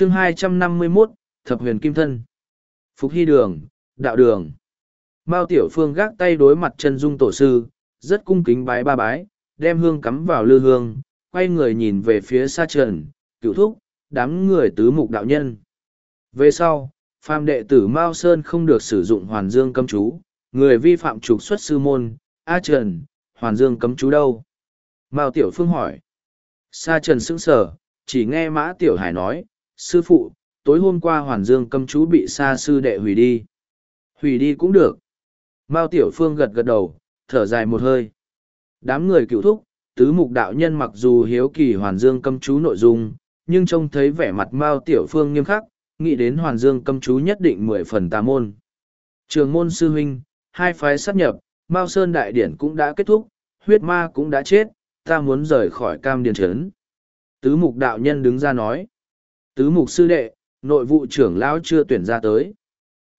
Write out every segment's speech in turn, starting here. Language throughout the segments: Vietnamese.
chương 251, Thập huyền kim thân. Phục hy đường, đạo đường. Mao Tiểu Phương gác tay đối mặt chân dung tổ sư, rất cung kính bái ba bái, đem hương cắm vào lư hương, quay người nhìn về phía xa trần, cựu thúc, đám người tứ mục đạo nhân. Về sau, phàm đệ tử Mao Sơn không được sử dụng hoàn dương cấm chú, người vi phạm trục xuất sư môn, A Trần, hoàn dương cấm chú đâu? Mao Tiểu Phương hỏi. Sa Trần sững sờ, chỉ nghe Mã Tiểu Hải nói, sư phụ, tối hôm qua hoàn dương câm chú bị Sa sư đệ hủy đi. Hủy đi cũng được. Mao Tiểu Phương gật gật đầu, thở dài một hơi. Đám người cựu thúc, tứ mục đạo nhân mặc dù hiếu kỳ hoàn dương câm chú nội dung, nhưng trông thấy vẻ mặt Mao Tiểu Phương nghiêm khắc, nghĩ đến hoàn dương câm chú nhất định mười phần tà môn. Trường môn sư huynh, hai phái sát nhập, Mao Sơn Đại Điển cũng đã kết thúc, huyết ma cũng đã chết, ta muốn rời khỏi cam điền trấn. Tứ mục đạo nhân đứng ra nói. Tứ mục sư đệ, nội vụ trưởng lão chưa tuyển ra tới.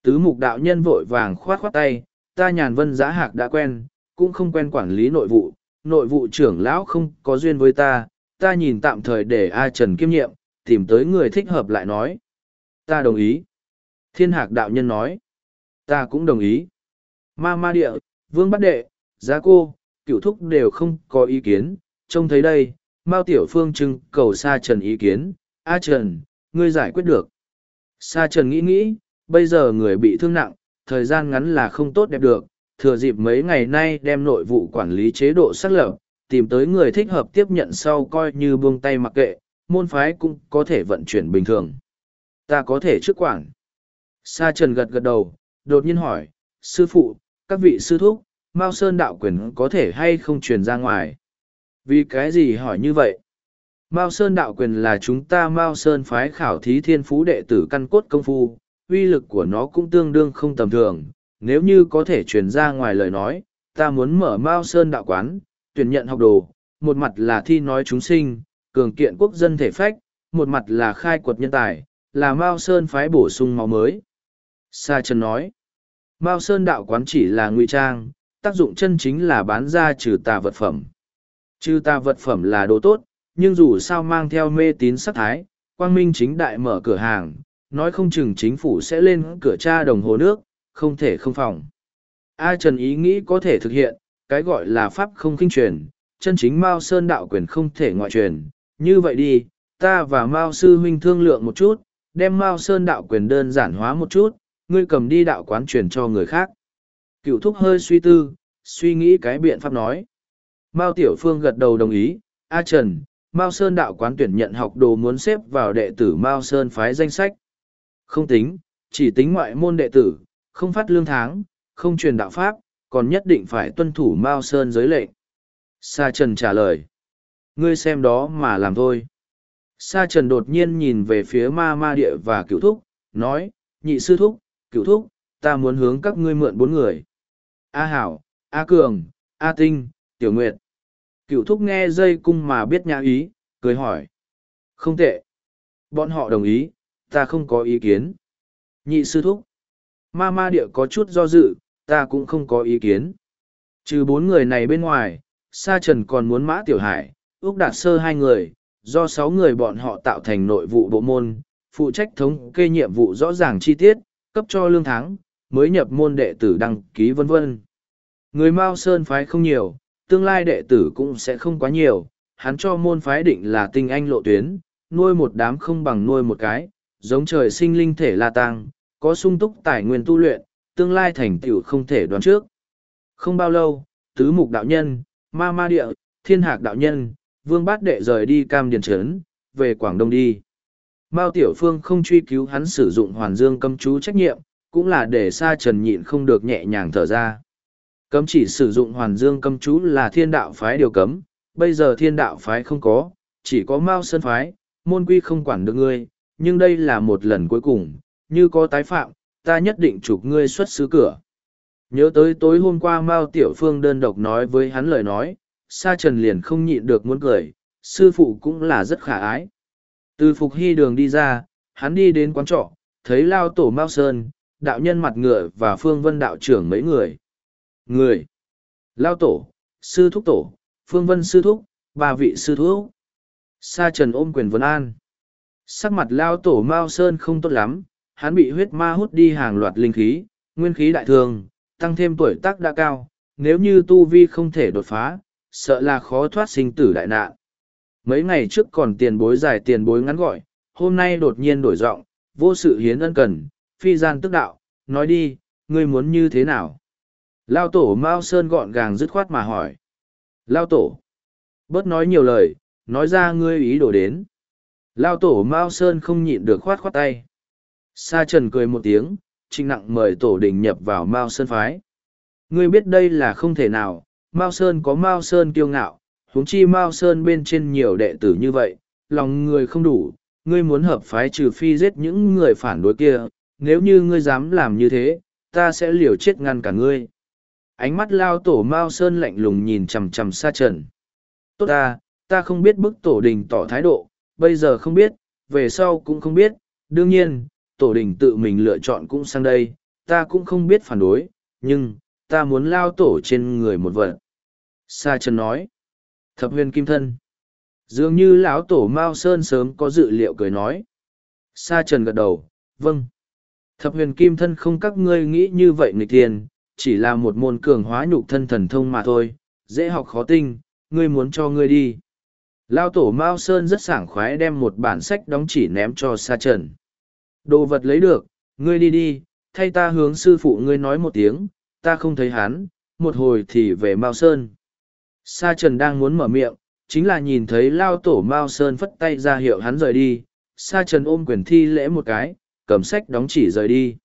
Tứ mục đạo nhân vội vàng khoát khoát tay, ta nhàn vân giá hạc đã quen, cũng không quen quản lý nội vụ, nội vụ trưởng lão không có duyên với ta, ta nhìn tạm thời để A Trần kiêm nhiệm, tìm tới người thích hợp lại nói. Ta đồng ý. Thiên hạc đạo nhân nói. Ta cũng đồng ý. Ma ma địa, vương bắt đệ, giá cô, cựu thúc đều không có ý kiến, trông thấy đây, Mao Tiểu Phương trưng cầu xa Trần ý kiến, A Trần, ngươi giải quyết được. Sa Trần nghĩ nghĩ, bây giờ người bị thương nặng, thời gian ngắn là không tốt đẹp được, thừa dịp mấy ngày nay đem nội vụ quản lý chế độ xác lập, tìm tới người thích hợp tiếp nhận sau coi như buông tay mặc kệ, môn phái cũng có thể vận chuyển bình thường. Ta có thể trước quản. Sa Trần gật gật đầu, đột nhiên hỏi, sư phụ, các vị sư thúc, Mao Sơn đạo quyền có thể hay không truyền ra ngoài? Vì cái gì hỏi như vậy? Mao Sơn đạo quyền là chúng ta Mao Sơn phái khảo thí thiên phú đệ tử căn cốt công phu, uy lực của nó cũng tương đương không tầm thường. Nếu như có thể truyền ra ngoài lời nói, ta muốn mở Mao Sơn đạo quán, tuyển nhận học đồ, một mặt là thi nói chúng sinh, cường kiện quốc dân thể phách, một mặt là khai quật nhân tài, là Mao Sơn phái bổ sung máu mới. Sa Trần nói, Mao Sơn đạo quán chỉ là ngụy trang, tác dụng chân chính là bán ra trừ tà vật phẩm. Trừ tà vật phẩm là đồ tốt, nhưng dù sao mang theo mê tín sắc thái, quang minh chính đại mở cửa hàng, nói không chừng chính phủ sẽ lên cửa tra đồng hồ nước, không thể không phòng. A Trần ý nghĩ có thể thực hiện, cái gọi là pháp không kinh truyền, chân chính Mao Sơn đạo quyền không thể ngoại truyền. Như vậy đi, ta và Mao Sư Huynh thương lượng một chút, đem Mao Sơn đạo quyền đơn giản hóa một chút, ngươi cầm đi đạo quán truyền cho người khác. Cựu thúc hơi suy tư, suy nghĩ cái biện pháp nói. Mao Tiểu Phương gật đầu đồng ý, A Trần, Mao Sơn đạo quán tuyển nhận học đồ muốn xếp vào đệ tử Mao Sơn phái danh sách. Không tính, chỉ tính ngoại môn đệ tử, không phát lương tháng, không truyền đạo pháp, còn nhất định phải tuân thủ Mao Sơn giới lệnh. Sa Trần trả lời. Ngươi xem đó mà làm thôi. Sa Trần đột nhiên nhìn về phía ma ma địa và cựu thúc, nói, nhị sư thúc, cựu thúc, ta muốn hướng các ngươi mượn bốn người. A Hảo, A Cường, A Tinh, Tiểu Nguyệt. Cựu thúc nghe dây cung mà biết nhã ý, cười hỏi. Không tệ. Bọn họ đồng ý, ta không có ý kiến. Nhị sư thúc. Ma ma địa có chút do dự, ta cũng không có ý kiến. Trừ bốn người này bên ngoài, Sa Trần còn muốn Mã Tiểu Hải, ước Đạt Sơ hai người, do sáu người bọn họ tạo thành nội vụ bộ môn, phụ trách thống kê nhiệm vụ rõ ràng chi tiết, cấp cho lương tháng, mới nhập môn đệ tử đăng ký vân vân. Người Mao Sơn phái không nhiều, tương lai đệ tử cũng sẽ không quá nhiều, hắn cho môn phái định là tinh anh lộ tuyến, nuôi một đám không bằng nuôi một cái, giống trời sinh linh thể la tăng, có sung túc tài nguyên tu luyện, tương lai thành tựu không thể đoán trước. Không bao lâu, tứ mục đạo nhân, ma ma địa, thiên hạc đạo nhân, vương bát đệ rời đi cam điền trấn, về Quảng Đông đi. Mao Tiểu Phương không truy cứu hắn sử dụng hoàn dương cấm chú trách nhiệm, cũng là để sa trần nhịn không được nhẹ nhàng thở ra. Cấm chỉ sử dụng hoàn dương cấm chú là thiên đạo phái điều cấm, bây giờ thiên đạo phái không có, chỉ có Mao Sơn phái, môn quy không quản được ngươi, nhưng đây là một lần cuối cùng, như có tái phạm, ta nhất định chụp ngươi xuất xứ cửa. Nhớ tới tối hôm qua Mao Tiểu Phương đơn độc nói với hắn lời nói, Sa Trần liền không nhịn được muốn cười, sư phụ cũng là rất khả ái. Từ Phục Hy đường đi ra, hắn đi đến quán trọ, thấy Lao Tổ Mao Sơn, đạo nhân mặt ngựa và Phương Vân đạo trưởng mấy người. Người. Lao Tổ, Sư Thúc Tổ, Phương Vân Sư Thúc, ba vị Sư Thúc. Sa Trần ôm quyền vấn an. Sắc mặt lao tổ Mao Sơn không tốt lắm, hắn bị huyết ma hút đi hàng loạt linh khí, nguyên khí đại thường, tăng thêm tuổi tác đã cao, nếu như tu vi không thể đột phá, sợ là khó thoát sinh tử đại nạn. Mấy ngày trước còn tiền bối dài tiền bối ngắn gọi, hôm nay đột nhiên đổi giọng, vô sự hiến ân cần, phi gian tức đạo, nói đi, ngươi muốn như thế nào? Lao tổ Mao Sơn gọn gàng dứt khoát mà hỏi. Lao tổ. Bớt nói nhiều lời, nói ra ngươi ý đồ đến. Lao tổ Mao Sơn không nhịn được khoát khoát tay. Sa trần cười một tiếng, trinh nặng mời tổ đình nhập vào Mao Sơn phái. Ngươi biết đây là không thể nào, Mao Sơn có Mao Sơn kiêu ngạo, huống chi Mao Sơn bên trên nhiều đệ tử như vậy, lòng người không đủ, ngươi muốn hợp phái trừ phi giết những người phản đối kia, nếu như ngươi dám làm như thế, ta sẽ liều chết ngăn cả ngươi. Ánh mắt lao tổ Mao Sơn lạnh lùng nhìn chằm chằm Sa trần. Tốt ta, ta không biết bức tổ đình tỏ thái độ, bây giờ không biết, về sau cũng không biết, đương nhiên, tổ đình tự mình lựa chọn cũng sang đây, ta cũng không biết phản đối, nhưng, ta muốn lao tổ trên người một vật. Sa Trần nói, thập huyền kim thân. Dường như lão tổ Mao Sơn sớm có dự liệu cười nói. Sa Trần gật đầu, vâng. Thập huyền kim thân không các ngươi nghĩ như vậy nghịch tiền, chỉ là một môn cường hóa nhục thân thần thông mà thôi, dễ học khó tinh, ngươi muốn cho ngươi đi. Lao tổ Mao Sơn rất sảng khoái đem một bản sách đóng chỉ ném cho Sa Trần. Đồ vật lấy được, ngươi đi đi, thay ta hướng sư phụ ngươi nói một tiếng, ta không thấy hắn, một hồi thì về Mao Sơn. Sa Trần đang muốn mở miệng, chính là nhìn thấy Lao tổ Mao Sơn phất tay ra hiệu hắn rời đi. Sa Trần ôm quyền thi lễ một cái, cầm sách đóng chỉ rời đi.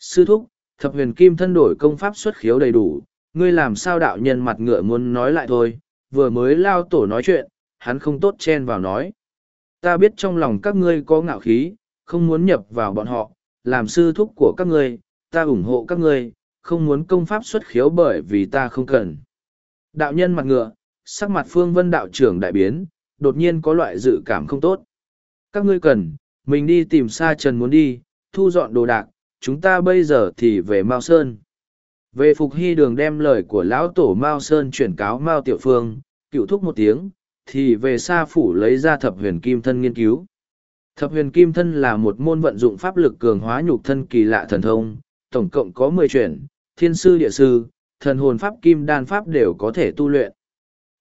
Sư thúc, thập huyền kim thân đổi công pháp xuất khiếu đầy đủ, ngươi làm sao đạo nhân mặt ngựa muốn nói lại thôi, vừa mới Lao tổ nói chuyện, hắn không tốt chen vào nói. Ta biết trong lòng các ngươi có ngạo khí, không muốn nhập vào bọn họ, làm sư thúc của các ngươi, ta ủng hộ các ngươi, không muốn công pháp xuất khiếu bởi vì ta không cần. Đạo nhân mặt ngựa, sắc mặt phương vân đạo trưởng đại biến, đột nhiên có loại dự cảm không tốt. Các ngươi cần, mình đi tìm xa trần muốn đi, thu dọn đồ đạc, chúng ta bây giờ thì về Mao Sơn. Về Phục Hy đường đem lời của lão tổ Mao Sơn chuyển cáo Mao Tiểu Phương, cựu thúc một tiếng, thì về Sa phủ lấy ra thập huyền kim thân nghiên cứu. Thập huyền kim thân là một môn vận dụng pháp lực cường hóa nhục thân kỳ lạ thần thông, tổng cộng có mười chuyển, thiên sư địa sư, thần hồn pháp kim đan pháp đều có thể tu luyện.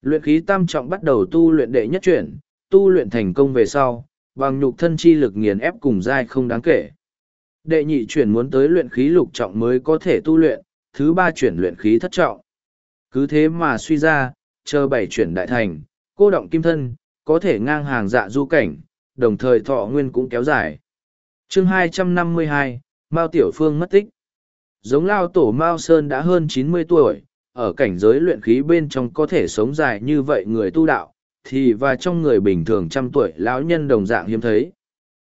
Luyện khí tam trọng bắt đầu tu luyện đệ nhất chuyển, tu luyện thành công về sau, bằng nhục thân chi lực nghiền ép cùng dai không đáng kể. Đệ nhị chuyển muốn tới luyện khí lục trọng mới có thể tu luyện, thứ ba chuyển luyện khí thất trọng. Cứ thế mà suy ra, chờ bảy chuyển đại thành, cô động kim thân, có thể ngang hàng dạ du cảnh, đồng thời thọ nguyên cũng kéo dài. chương 252, Mao Tiểu Phương mất tích. Giống lao tổ Mao Sơn đã hơn chín mươi tuổi, ở cảnh giới luyện khí bên trong có thể sống dài như vậy người tu đạo, thì và trong người bình thường trăm tuổi lão nhân đồng dạng hiếm thấy.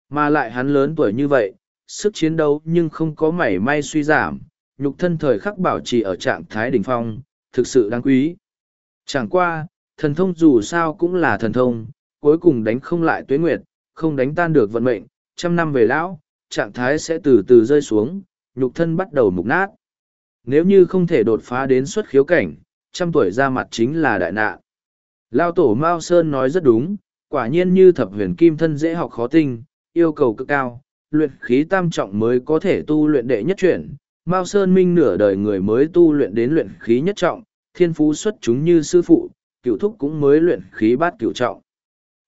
Mà lại hắn lớn tuổi như vậy, sức chiến đấu nhưng không có mảy may suy giảm, nhục thân thời khắc bảo trì ở trạng thái đỉnh phong, thực sự đáng quý. Chẳng qua, thần thông dù sao cũng là thần thông, cuối cùng đánh không lại tuế nguyệt, không đánh tan được vận mệnh, trăm năm về lão, trạng thái sẽ từ từ rơi xuống, nhục thân bắt đầu mục nát. Nếu như không thể đột phá đến xuất khiếu cảnh, trăm tuổi ra mặt chính là đại nạn. Lao tổ Mao Sơn nói rất đúng, quả nhiên như thập huyền kim thân dễ học khó tinh, yêu cầu cực cao, luyện khí tam trọng mới có thể tu luyện đệ nhất chuyển. Mao Sơn Minh nửa đời người mới tu luyện đến luyện khí nhất trọng, thiên phú xuất chúng như sư phụ, cựu thúc cũng mới luyện khí bát cựu trọng.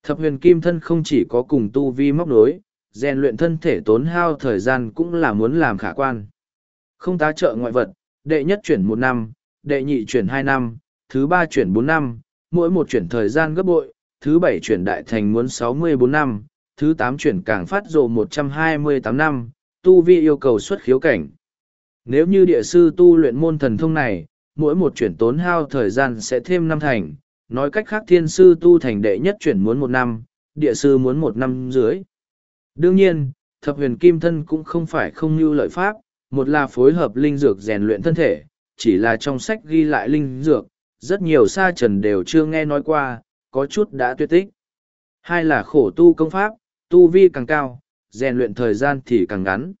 Thập huyền kim thân không chỉ có cùng tu vi móc nối, rèn luyện thân thể tốn hao thời gian cũng là muốn làm khả quan. Không tá trợ ngoại vật, đệ nhất chuyển một năm, đệ nhị chuyển hai năm, thứ ba chuyển bốn năm, mỗi một chuyển thời gian gấp bội, thứ bảy chuyển đại thành muốn sáu mươi bốn năm, thứ tám chuyển càng phát rộ một trăm hai mươi tám năm, tu vi yêu cầu xuất khiếu cảnh. Nếu như địa sư tu luyện môn thần thông này, mỗi một chuyển tốn hao thời gian sẽ thêm năm thành, nói cách khác thiên sư tu thành đệ nhất chuyển muốn một năm, địa sư muốn một năm dưới. Đương nhiên, thập huyền kim thân cũng không phải không như lợi pháp, một là phối hợp linh dược rèn luyện thân thể, chỉ là trong sách ghi lại linh dược, rất nhiều sa trần đều chưa nghe nói qua, có chút đã tuyệt tích. Hai là khổ tu công pháp, tu vi càng cao, rèn luyện thời gian thì càng ngắn.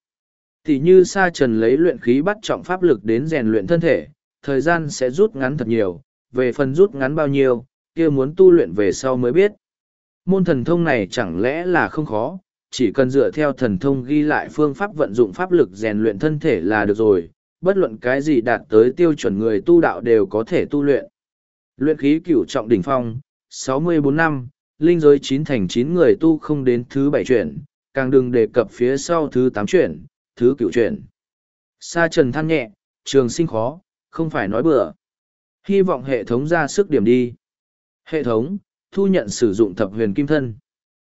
Thì như sa trần lấy luyện khí bắt trọng pháp lực đến rèn luyện thân thể, thời gian sẽ rút ngắn thật nhiều, về phần rút ngắn bao nhiêu, kia muốn tu luyện về sau mới biết. Môn thần thông này chẳng lẽ là không khó, chỉ cần dựa theo thần thông ghi lại phương pháp vận dụng pháp lực rèn luyện thân thể là được rồi, bất luận cái gì đạt tới tiêu chuẩn người tu đạo đều có thể tu luyện. Luyện khí cửu trọng đỉnh phong, 64 năm, linh giới chín thành chín người tu không đến thứ bảy chuyển, càng đừng đề cập phía sau thứ tám chuyển, thứ cửu chuyển. Sa trần than nhẹ, trường sinh khó, không phải nói bừa. Hy vọng hệ thống ra sức điểm đi. Hệ thống, thu nhận sử dụng thập huyền kim thân.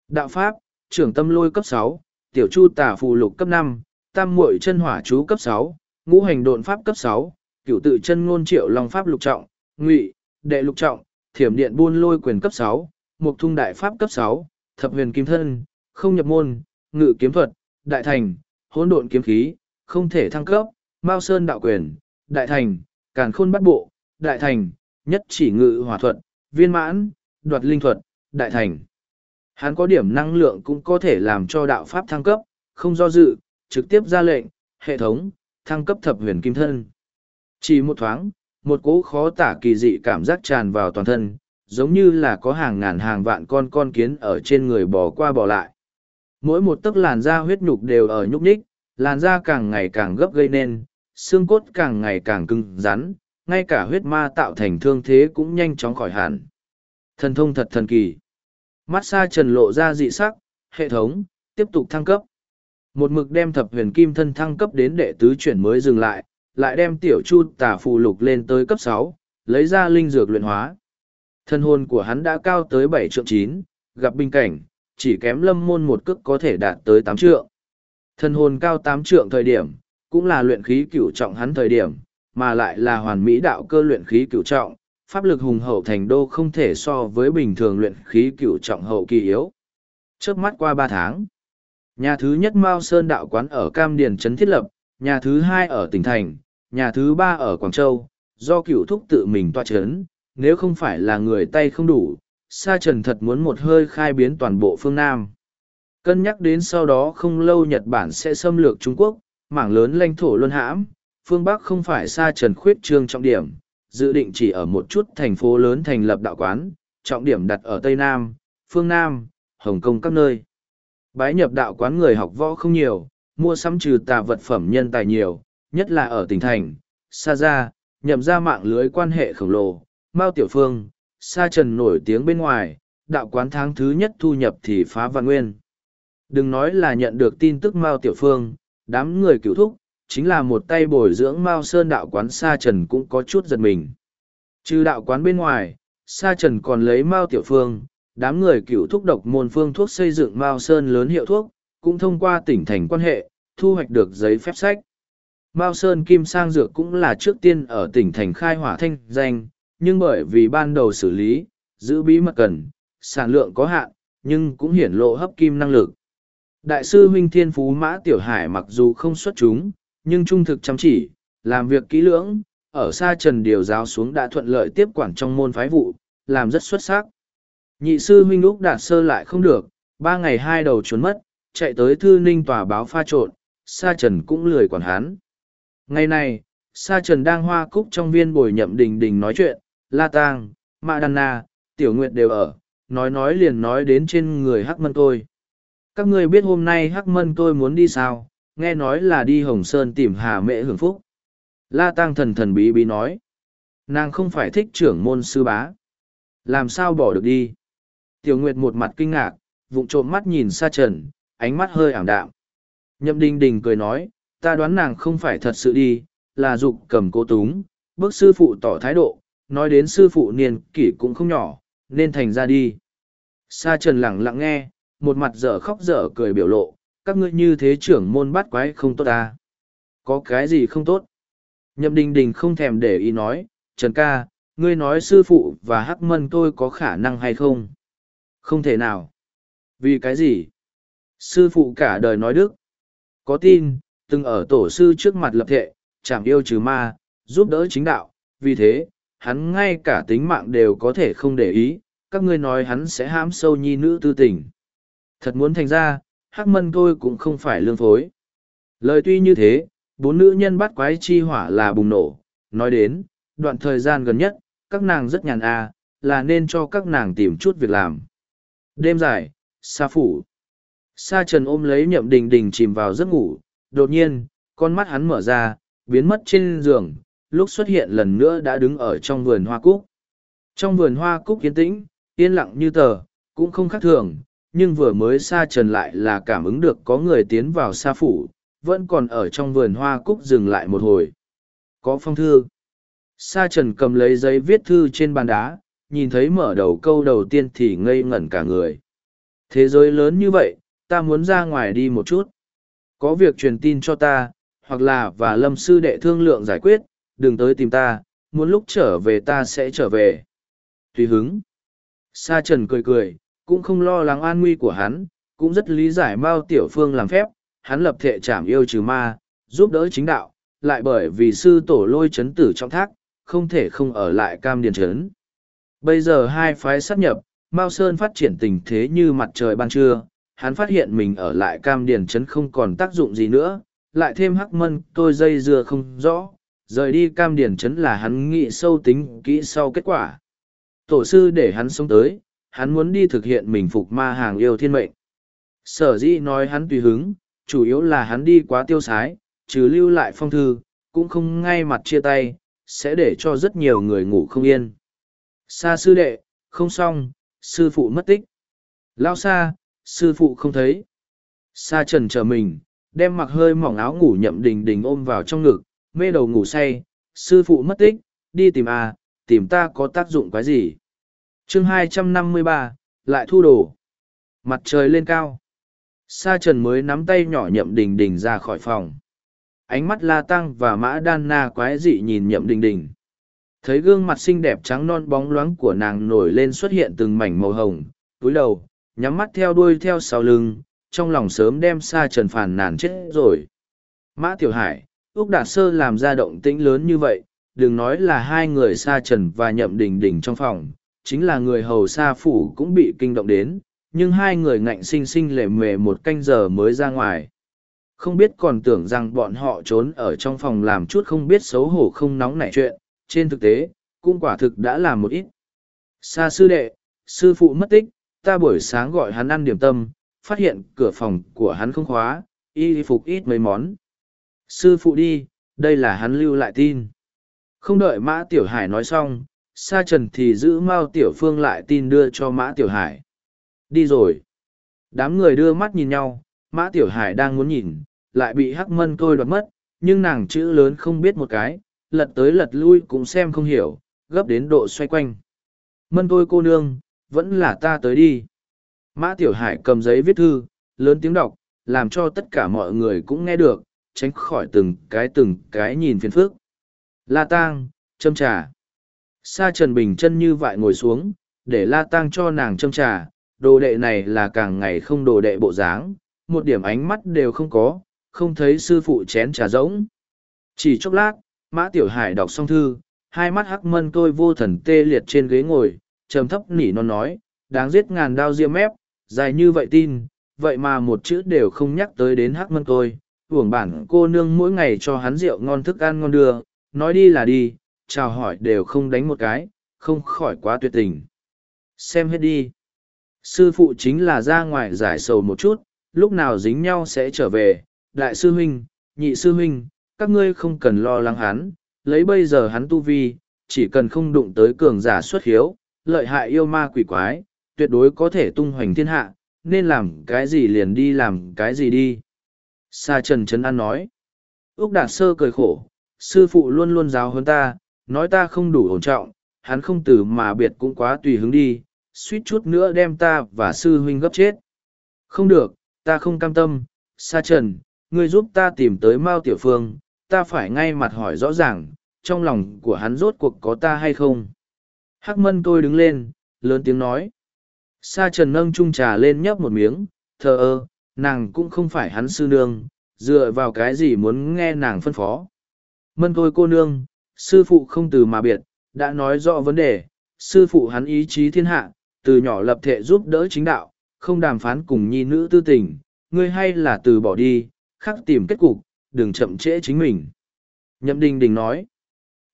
Đạo Pháp, trưởng tâm lôi cấp sáu, tiểu chu tả phù lục cấp năm, tam muội chân hỏa chú cấp sáu, ngũ hành độn pháp cấp sáu, cửu tự chân ngôn triệu long pháp lục trọng, ngụy, đệ lục trọng, thiểm điện buôn lôi quyền cấp sáu, mục thung đại pháp cấp sáu, thập huyền kim thân, không nhập môn, ngự kiếm thuật, đại thành, hỗn độn kiếm khí, không thể thăng cấp, mao sơn đạo quyền, đại thành, càn khôn bắt bộ, đại thành, nhất chỉ ngự hỏa thuật, viên mãn, đoạt linh thuật, đại thành. Hắn có điểm năng lượng cũng có thể làm cho đạo pháp thăng cấp, không do dự, trực tiếp ra lệnh, hệ thống, thăng cấp thập huyền kim thân. Chỉ một thoáng, một cỗ khó tả kỳ dị cảm giác tràn vào toàn thân, giống như là có hàng ngàn hàng vạn con con kiến ở trên người bò qua bò lại. Mỗi một tấc làn da huyết nhục đều ở nhúc nhích, làn da càng ngày càng gấp gây nên, xương cốt càng ngày càng cứng rắn, ngay cả huyết ma tạo thành thương thế cũng nhanh chóng khỏi hẳn. Thần thông thật thần kỳ. Mắt xa trần lộ ra dị sắc, hệ thống, tiếp tục thăng cấp. Một mực đem thập huyền kim thân thăng cấp đến đệ tứ chuyển mới dừng lại, lại đem tiểu chu tả phù lục lên tới cấp sáu, lấy ra linh dược luyện hóa. Thân hồn của hắn đã cao tới bảy trượng chín, gặp binh cảnh, chỉ kém lâm môn một cước có thể đạt tới tám trượng. Thân hồn cao tám trượng thời điểm, cũng là luyện khí cửu trọng hắn thời điểm, mà lại là hoàn mỹ đạo cơ luyện khí cửu trọng, pháp lực hùng hậu thành đô không thể so với bình thường luyện khí cửu trọng hậu kỳ yếu. Trước mắt qua ba tháng, nhà thứ nhất Mao Sơn đạo quán ở Cam Điền Trấn thiết lập, nhà thứ hai ở tỉnh thành, nhà thứ ba ở Quảng Châu, do cửu thúc tự mình toa chấn, nếu không phải là người tay không đủ, Sa Trần thật muốn một hơi khai biến toàn bộ phương Nam. Cân nhắc đến sau đó không lâu Nhật Bản sẽ xâm lược Trung Quốc, mảng lớn lãnh thổ luân hãm, phương Bắc không phải Sa Trần khuyết trương trọng điểm, dự định chỉ ở một chút thành phố lớn thành lập đạo quán, trọng điểm đặt ở Tây Nam, phương Nam, Hồng Kông các nơi. Bái nhập đạo quán người học võ không nhiều, mua sắm trừ tà vật phẩm nhân tài nhiều, nhất là ở tỉnh thành, xa ra, nhậm ra mạng lưới quan hệ khổng lồ, Mao Tiểu Phương, Sa Trần nổi tiếng bên ngoài, đạo quán tháng thứ nhất thu nhập thì phá vạn nguyên. Đừng nói là nhận được tin tức Mao Tiểu Phương, đám người cửu thúc, chính là một tay bồi dưỡng Mao Sơn đạo quán Sa Trần cũng có chút giật mình. Trừ đạo quán bên ngoài, Sa Trần còn lấy Mao Tiểu Phương, đám người cựu thúc độc môn phương thuốc xây dựng Mao Sơn lớn hiệu thuốc, cũng thông qua tỉnh thành quan hệ, thu hoạch được giấy phép sách. Mao Sơn Kim Sang Dược cũng là trước tiên ở tỉnh thành khai hỏa thanh danh, nhưng bởi vì ban đầu xử lý, giữ bí mật cần, sản lượng có hạn, nhưng cũng hiển lộ hấp kim năng lực. Đại sư huynh thiên phú mã tiểu hải mặc dù không xuất chúng, nhưng trung thực chăm chỉ, làm việc kỹ lưỡng, ở xa trần điều giáo xuống đã thuận lợi tiếp quản trong môn phái vụ, làm rất xuất sắc. Nhị sư huynh lúc đạt sơ lại không được, ba ngày hai đầu trốn mất, chạy tới thư ninh tòa báo pha trộn, sa trần cũng lười quản hắn. Ngày này, sa trần đang hoa cúc trong viên bồi nhậm đình đình nói chuyện, la tang, mạ đan na, tiểu nguyệt đều ở, nói nói liền nói đến trên người hắc mân tôi. Các ngươi biết hôm nay hắc mân tôi muốn đi sao, nghe nói là đi Hồng Sơn tìm Hà Mễ hưởng phúc. La Tang thần thần bí bí nói. Nàng không phải thích trưởng môn sư bá. Làm sao bỏ được đi? Tiểu Nguyệt một mặt kinh ngạc, vụng trộm mắt nhìn xa trần, ánh mắt hơi ảm đạm. Nhậm Đình Đình cười nói, ta đoán nàng không phải thật sự đi, là dục cầm cố túng, bước sư phụ tỏ thái độ, nói đến sư phụ niên kỷ cũng không nhỏ, nên thành ra đi. Sa trần lặng lặng nghe, một mặt dở khóc dở cười biểu lộ, các ngươi như thế trưởng môn bắt quái không tốt ta. Có cái gì không tốt? Nhậm đình đình không thèm để ý nói, Trần ca, ngươi nói sư phụ và hắc mân tôi có khả năng hay không? Không thể nào. Vì cái gì? Sư phụ cả đời nói đức. Có tin, từng ở tổ sư trước mặt lập thệ, chẳng yêu trừ ma, giúp đỡ chính đạo. Vì thế, hắn ngay cả tính mạng đều có thể không để ý, các ngươi nói hắn sẽ hãm sâu nhi nữ tư tình. Thật muốn thành ra, hắc mân tôi cũng không phải lương phối. Lời tuy như thế, bốn nữ nhân bắt quái chi hỏa là bùng nổ, nói đến, đoạn thời gian gần nhất, các nàng rất nhàn à, là nên cho các nàng tìm chút việc làm. Đêm dài, xa phủ. Sa trần ôm lấy nhậm đình đình chìm vào giấc ngủ, đột nhiên, con mắt hắn mở ra, biến mất trên giường, lúc xuất hiện lần nữa đã đứng ở trong vườn hoa cúc. Trong vườn hoa cúc yên tĩnh, yên lặng như tờ, cũng không khác thường, nhưng vừa mới xa trần lại là cảm ứng được có người tiến vào xa phủ, vẫn còn ở trong vườn hoa cúc dừng lại một hồi. Có phong thư. Sa trần cầm lấy giấy viết thư trên bàn đá, nhìn thấy mở đầu câu đầu tiên thì ngây ngẩn cả người. Thế giới lớn như vậy, ta muốn ra ngoài đi một chút. Có việc truyền tin cho ta, hoặc là và lâm sư đệ thương lượng giải quyết, đừng tới tìm ta, muốn lúc trở về ta sẽ trở về. Tùy hứng. Sa trần cười cười, cũng không lo lắng an nguy của hắn, cũng rất lý giải Mao Tiểu Phương làm phép, hắn lập thệ trảm yêu trừ ma, giúp đỡ chính đạo, lại bởi vì sư tổ lôi chấn tử trong thác, không thể không ở lại cam điền chấn. Bây giờ hai phái sát nhập, Mao Sơn phát triển tình thế như mặt trời ban trưa, hắn phát hiện mình ở lại cam điền chấn không còn tác dụng gì nữa, lại thêm hắc mân tôi dây dưa không rõ, rời đi cam điền chấn là hắn nghĩ sâu tính kỹ sau kết quả. Tổ sư để hắn sống tới, hắn muốn đi thực hiện mình phục ma hàng yêu thiên mệnh. Sở dĩ nói hắn tùy hứng, chủ yếu là hắn đi quá tiêu sái, trừ lưu lại phong thư, cũng không ngay mặt chia tay, sẽ để cho rất nhiều người ngủ không yên. Sa sư đệ, không xong, sư phụ mất tích. Lao xa, sư phụ không thấy. Sa trần chờ mình, đem mặc hơi mỏng áo ngủ nhậm đình đình ôm vào trong ngực, mê đầu ngủ say, sư phụ mất tích, đi tìm à, tìm ta có tác dụng cái gì. chương 253, lại thu đồ. Mặt trời lên cao. Sa trần mới nắm tay nhỏ nhậm đình đình ra khỏi phòng. Ánh mắt la tăng và mã đan na quái dị nhìn nhậm đình đình. Thấy gương mặt xinh đẹp trắng non bóng loáng của nàng nổi lên xuất hiện từng mảnh màu hồng, túi đầu, nhắm mắt theo đuôi theo sau lưng, trong lòng sớm đem xa trần phàn nàn chết rồi. Mã Tiểu Hải, Úc Đạt Sơ làm ra động tĩnh lớn như vậy, đừng nói là hai người xa trần và nhậm đình đình trong phòng, chính là người hầu xa phủ cũng bị kinh động đến, nhưng hai người ngạnh sinh sinh lệ mề một canh giờ mới ra ngoài. Không biết còn tưởng rằng bọn họ trốn ở trong phòng làm chút không biết xấu hổ không nóng nảy chuyện, trên thực tế, cũng quả thực đã làm một ít. Sa sư đệ, sư phụ mất tích, ta buổi sáng gọi hắn ăn điểm tâm, phát hiện cửa phòng của hắn không khóa, y phục ít mấy món. Sư phụ đi, đây là hắn lưu lại tin. Không đợi Mã Tiểu Hải nói xong, Sa Trần thì giữ Mao Tiểu Phương lại tin đưa cho Mã Tiểu Hải. Đi rồi. Đám người đưa mắt nhìn nhau, Mã Tiểu Hải đang muốn nhìn, lại bị Hắc Mân tôi đoạt mất, nhưng nàng chữ lớn không biết một cái, lật tới lật lui cũng xem không hiểu, gấp đến độ xoay quanh. Mân tôi cô nương, vẫn là ta tới đi. Mã Tiểu Hải cầm giấy viết thư, lớn tiếng đọc, làm cho tất cả mọi người cũng nghe được, tránh khỏi từng cái từng cái nhìn phiền phức. La Tang, châm trà. Sa Trần Bình chân như vậy ngồi xuống, để La Tang cho nàng châm trà, đồ đệ này là càng ngày không đồ đệ bộ dáng, một điểm ánh mắt đều không có, không thấy sư phụ chén trà rỗng. Chỉ chốc lát, Mã Tiểu Hải đọc xong thư, hai mắt hắc mân tôi vô thần tê liệt trên ghế ngồi, trầm thấp nỉ non nói, đáng giết ngàn đao diêm mép, dài như vậy tin, vậy mà một chữ đều không nhắc tới đến hắc mân tôi. Uổng bản cô nương mỗi ngày cho hắn rượu ngon thức ăn ngon đưa, nói đi là đi, chào hỏi đều không đánh một cái, không khỏi quá tuyệt tình. Xem hết đi. Sư phụ chính là ra ngoài giải sầu một chút, lúc nào dính nhau sẽ trở về. Đại sư huynh, nhị sư huynh, các ngươi không cần lo lắng hắn, lấy bây giờ hắn tu vi, chỉ cần không đụng tới cường giả xuất hiếu, lợi hại yêu ma quỷ quái, tuyệt đối có thể tung hoành thiên hạ, nên làm cái gì liền đi làm cái gì đi. Sa Trần Trấn An nói. Úc Đạt Sơ cười khổ, sư phụ luôn luôn giáo hơn ta, nói ta không đủ ổn trọng, hắn không từ mà biệt cũng quá tùy hứng đi, suýt chút nữa đem ta và sư huynh gấp chết. Không được, ta không cam tâm, Sa Trần, ngươi giúp ta tìm tới Mao Tiểu Phương, ta phải ngay mặt hỏi rõ ràng, trong lòng của hắn rốt cuộc có ta hay không. Hắc mân tôi đứng lên, lớn tiếng nói. Sa trần nâng chung trà lên nhấp một miếng, thờ ơ, nàng cũng không phải hắn sư nương, dựa vào cái gì muốn nghe nàng phân phó. Mân thôi cô nương, sư phụ không từ mà biệt, đã nói rõ vấn đề, sư phụ hắn ý chí thiên hạ, từ nhỏ lập thể giúp đỡ chính đạo, không đàm phán cùng nhi nữ tư tình, ngươi hay là từ bỏ đi, khắc tìm kết cục, đừng chậm trễ chính mình. Nhậm đình đình nói,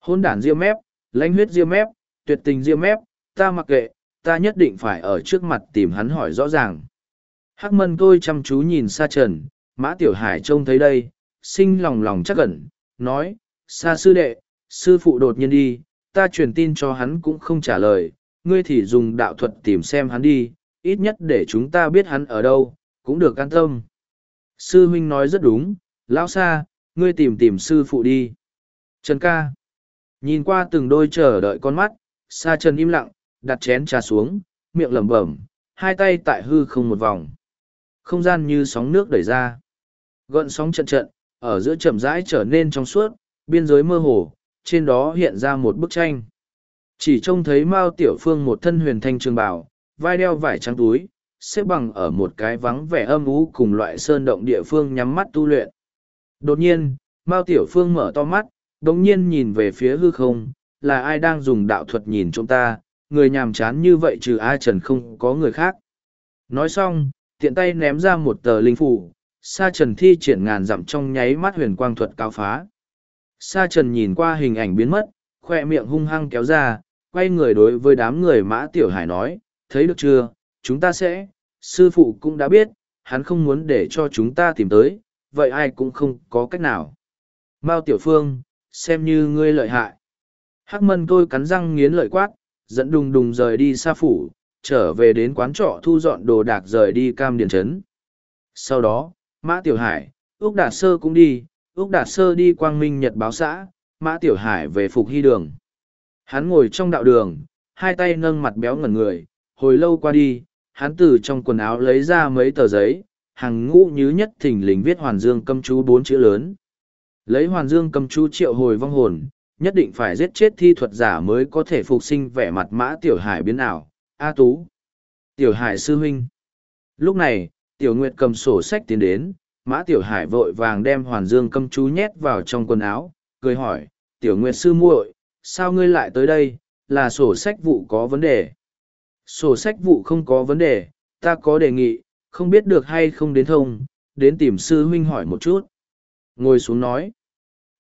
hôn đản riêng mép, lãnh huyết riêng mép, tuyệt tình riêng mép, ta mặc kệ, ta nhất định phải ở trước mặt tìm hắn hỏi rõ ràng. Hắc mân tôi chăm chú nhìn xa trần, mã tiểu hải trông thấy đây, sinh lòng lòng chắc ẩn, nói, xa sư đệ, sư phụ đột nhiên đi, ta truyền tin cho hắn cũng không trả lời, ngươi thì dùng đạo thuật tìm xem hắn đi, ít nhất để chúng ta biết hắn ở đâu, cũng được an tâm. Sư huynh nói rất đúng, lão xa, ngươi tìm tìm sư phụ đi. Trần ca. Nhìn qua từng đôi chờ đợi con mắt, xa trần im lặng, đặt chén trà xuống, miệng lẩm bẩm, hai tay tại hư không một vòng. Không gian như sóng nước đẩy ra. Gợn sóng trận trận, ở giữa chậm rãi trở nên trong suốt, biên giới mơ hồ, trên đó hiện ra một bức tranh. Chỉ trông thấy Mao Tiểu Phương một thân huyền thanh trường bào, vai đeo vải trắng túi, xếp bằng ở một cái vắng vẻ âm ú cùng loại sơn động địa phương nhắm mắt tu luyện. Đột nhiên, Mao Tiểu Phương mở to mắt, đống nhiên nhìn về phía hư không, là ai đang dùng đạo thuật nhìn chúng ta, người nhàm chán như vậy trừ ai Trần không có người khác. Nói xong, tiện tay ném ra một tờ linh phủ, sa trần thi triển ngàn dặm trong nháy mắt huyền quang thuật cao phá. Sa trần nhìn qua hình ảnh biến mất, khoe miệng hung hăng kéo ra, quay người đối với đám người mã tiểu hải nói, thấy được chưa, chúng ta sẽ, sư phụ cũng đã biết, hắn không muốn để cho chúng ta tìm tới, vậy ai cũng không có cách nào. Mao tiểu phương, xem như ngươi lợi hại. Hắc mân tôi cắn răng nghiến lợi quát, dẫn đùng đùng rời đi xa phủ, trở về đến quán trọ thu dọn đồ đạc rời đi cam điền trấn. Sau đó, Mã Tiểu Hải, ước Đạt Sơ cũng đi, ước Đạt Sơ đi Quang Minh Nhật báo xã, Mã Tiểu Hải về Phục Hy Đường. Hắn ngồi trong đạo đường, hai tay nâng mặt béo ngẩn người, hồi lâu qua đi, hắn từ trong quần áo lấy ra mấy tờ giấy, hàng ngũ như nhất thỉnh lính viết Hoàn Dương câm chú bốn chữ lớn. Lấy Hoàn Dương câm chú triệu hồi vong hồn, nhất định phải giết chết thi thuật giả mới có thể phục sinh vẻ mặt Mã Tiểu Hải biến ảo. A Tú. Tiểu Hải sư huynh. Lúc này, Tiểu Nguyệt cầm sổ sách tiến đến, Mã Tiểu Hải vội vàng đem Hoàn Dương câm chú nhét vào trong quần áo, cười hỏi, Tiểu Nguyệt sư muội, sao ngươi lại tới đây, là sổ sách vụ có vấn đề. Sổ sách vụ không có vấn đề, ta có đề nghị, không biết được hay không đến thông, đến tìm sư huynh hỏi một chút. Ngồi xuống nói.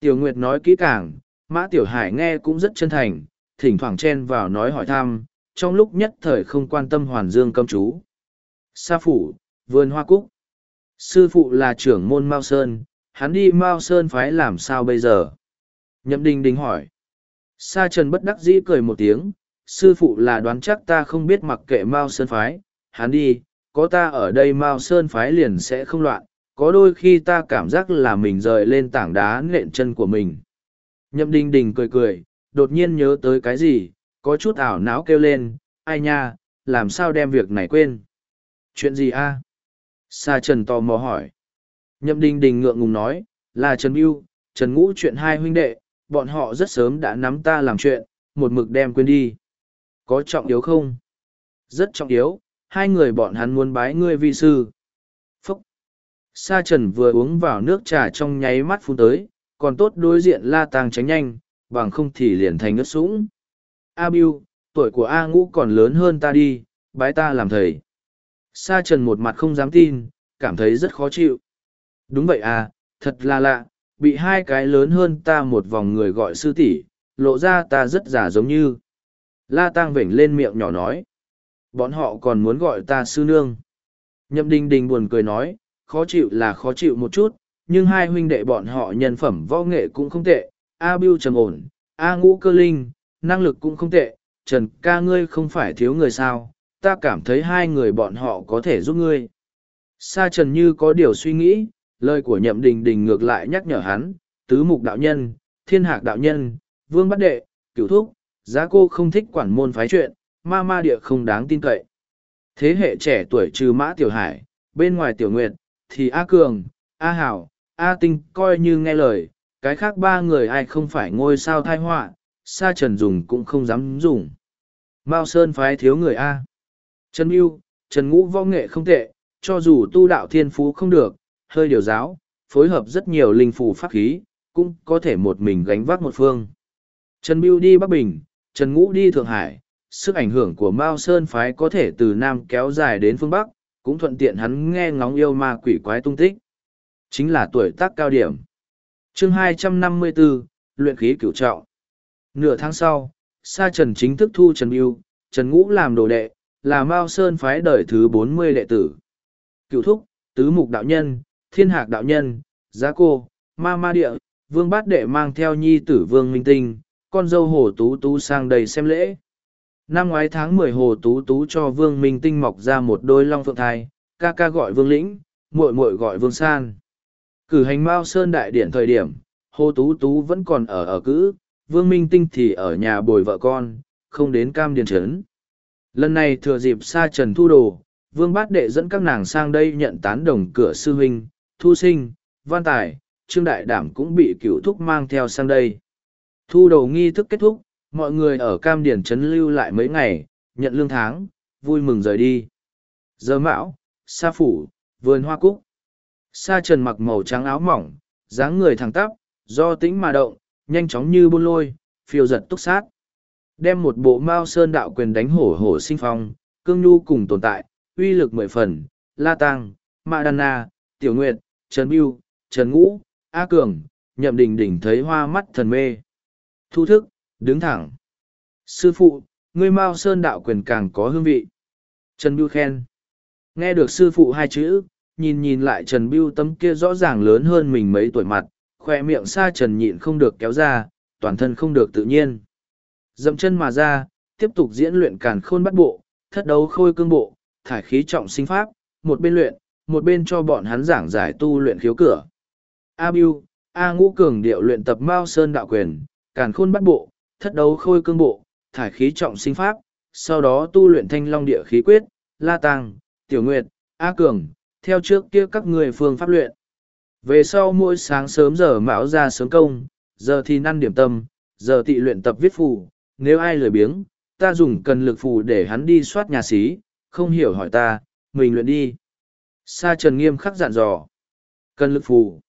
Tiểu Nguyệt nói kỹ càng, Mã Tiểu Hải nghe cũng rất chân thành, thỉnh thoảng chen vào nói hỏi thăm, trong lúc nhất thời không quan tâm hoàn dương công chú. Sa phủ, vườn hoa cúc. Sư phụ là trưởng môn Mao Sơn, hắn đi Mao Sơn phái làm sao bây giờ? Nhậm đình đình hỏi. Sa trần bất đắc dĩ cười một tiếng, sư phụ là đoán chắc ta không biết mặc kệ Mao Sơn phái, hắn đi, có ta ở đây Mao Sơn phái liền sẽ không loạn, có đôi khi ta cảm giác là mình rời lên tảng đá nện chân của mình. Nhậm đình đình cười cười, đột nhiên nhớ tới cái gì, có chút ảo não kêu lên, ai nha, làm sao đem việc này quên? Chuyện gì a? Sa Trần tò mò hỏi. Nhậm đình đình ngượng ngùng nói, là Trần Biêu, Trần Ngũ chuyện hai huynh đệ, bọn họ rất sớm đã nắm ta làm chuyện, một mực đem quên đi. Có trọng yếu không? Rất trọng yếu, hai người bọn hắn muốn bái ngươi vi sư. Phúc! Sa Trần vừa uống vào nước trà trong nháy mắt phun tới, còn tốt đối diện la tàng tránh nhanh, bằng không thì liền thành ướt sũng. A Biu, tuổi của A Ngũ còn lớn hơn ta đi, bái ta làm thầy. Sa Trần một mặt không dám tin, cảm thấy rất khó chịu. Đúng vậy à, thật là lạ, bị hai cái lớn hơn ta một vòng người gọi sư tỷ, lộ ra ta rất giả giống như. La Tăng vểnh lên miệng nhỏ nói. Bọn họ còn muốn gọi ta sư nương. Nhậm Đình Đình buồn cười nói, khó chịu là khó chịu một chút, nhưng hai huynh đệ bọn họ nhân phẩm võ nghệ cũng không tệ. A Biu trầm ổn, A Ngũ cơ linh, năng lực cũng không tệ. Trần ca ngươi không phải thiếu người sao, ta cảm thấy hai người bọn họ có thể giúp ngươi. Sa Trần như có điều suy nghĩ, lời của nhậm đình đình ngược lại nhắc nhở hắn, tứ mục đạo nhân, thiên hạc đạo nhân, vương bắt đệ, cửu thúc, giá cô không thích quản môn phái chuyện, ma ma địa không đáng tin cậy. Thế hệ trẻ tuổi trừ mã tiểu hải, bên ngoài tiểu nguyệt, thì A Cường, A Hảo, A Tinh coi như nghe lời, cái khác ba người ai không phải ngôi sao thai họa, sa trần dùng cũng không dám dùng. Mao Sơn phái thiếu người A. Trần Mưu, Trần Ngũ võ nghệ không tệ, cho dù tu đạo thiên phú không được, hơi điều giáo, phối hợp rất nhiều linh phù pháp khí, cũng có thể một mình gánh vác một phương. Trần Mưu đi Bắc Bình, Trần Ngũ đi Thượng Hải, sức ảnh hưởng của Mao Sơn phái có thể từ Nam kéo dài đến phương Bắc, cũng thuận tiện hắn nghe ngóng yêu ma quỷ quái tung tích. Chính là tuổi tác cao điểm. chương 254, luyện khí cửu trọng. Nửa tháng sau, Sa Trần chính thức thu Trần Biêu, Trần Ngũ làm đồ đệ, là Mao Sơn phái đời thứ bốn mươi đệ tử. Cựu thúc, tứ mục đạo nhân, thiên hạc đạo nhân, giá cô, ma ma địa, vương bát đệ mang theo nhi tử vương minh tinh, con dâu hồ tú tú sang đầy xem lễ. Năm ngoái tháng mười hồ tú tú cho vương minh tinh mọc ra một đôi long phượng thai, ca ca gọi vương lĩnh, muội muội gọi vương san. Cử hành Mao Sơn đại điển thời điểm, hồ tú tú vẫn còn ở ở cữ, vương minh tinh thì ở nhà bồi vợ con, không đến cam điền trấn. Lần này thừa dịp xa trần thu đồ, vương bát đệ dẫn các nàng sang đây nhận tán đồng cửa sư huynh, thu sinh, văn tài, trương đại đảm cũng bị cựu thúc mang theo sang đây. Thu đầu nghi thức kết thúc, mọi người ở cam Điền trấn lưu lại mấy ngày, nhận lương tháng, vui mừng rời đi. Giờ mão, sa phủ, vườn hoa cúc. Sa trần mặc màu trắng áo mỏng, dáng người thẳng tắp, do tĩnh mà động, nhanh chóng như buôn lôi, phiêu giật túc sát. Đem một bộ mao sơn đạo quyền đánh hổ hổ sinh phong, cương nhu cùng tồn tại, uy lực mười phần, La Tăng, Mạ Đan Na, Tiểu Nguyệt, Trần Biêu, Trần Ngũ, A Cường, Nhậm Đình Đình thấy hoa mắt thần mê. Thu thức, đứng thẳng. Sư phụ, ngươi Mao Sơn đạo quyền càng có hương vị. Trần Biêu khen. Nghe được sư phụ hai chữ, nhìn nhìn lại Trần Biêu tấm kia rõ ràng lớn hơn mình mấy tuổi mặt, khoe miệng xa Trần nhịn không được kéo ra, toàn thân không được tự nhiên. Dậm chân mà ra, tiếp tục diễn luyện càn khôn bắt bộ, thất đấu khôi cương bộ, thải khí trọng sinh pháp, một bên luyện, một bên cho bọn hắn giảng giải tu luyện khiếu cửa. A Biu, A Ngũ Cường điệu luyện tập Mao Sơn đạo quyền, càn khôn bắt bộ, thất đấu khôi cương bộ, thải khí trọng sinh pháp, sau đó tu luyện thanh long địa khí quyết, La Tăng, Tiểu Nguyệt, A Cường, theo trước kia các người phương pháp luyện. Về sau mỗi sáng sớm giờ mão ra sớm công, giờ thì năn điểm tâm, giờ tị luyện tập viết phù, nếu ai lười biếng, ta dùng cần lực phù để hắn đi soát nhà xí, không hiểu hỏi ta, mình luyện đi. Sa trần nghiêm khắc dặn dò. Cần lực phù.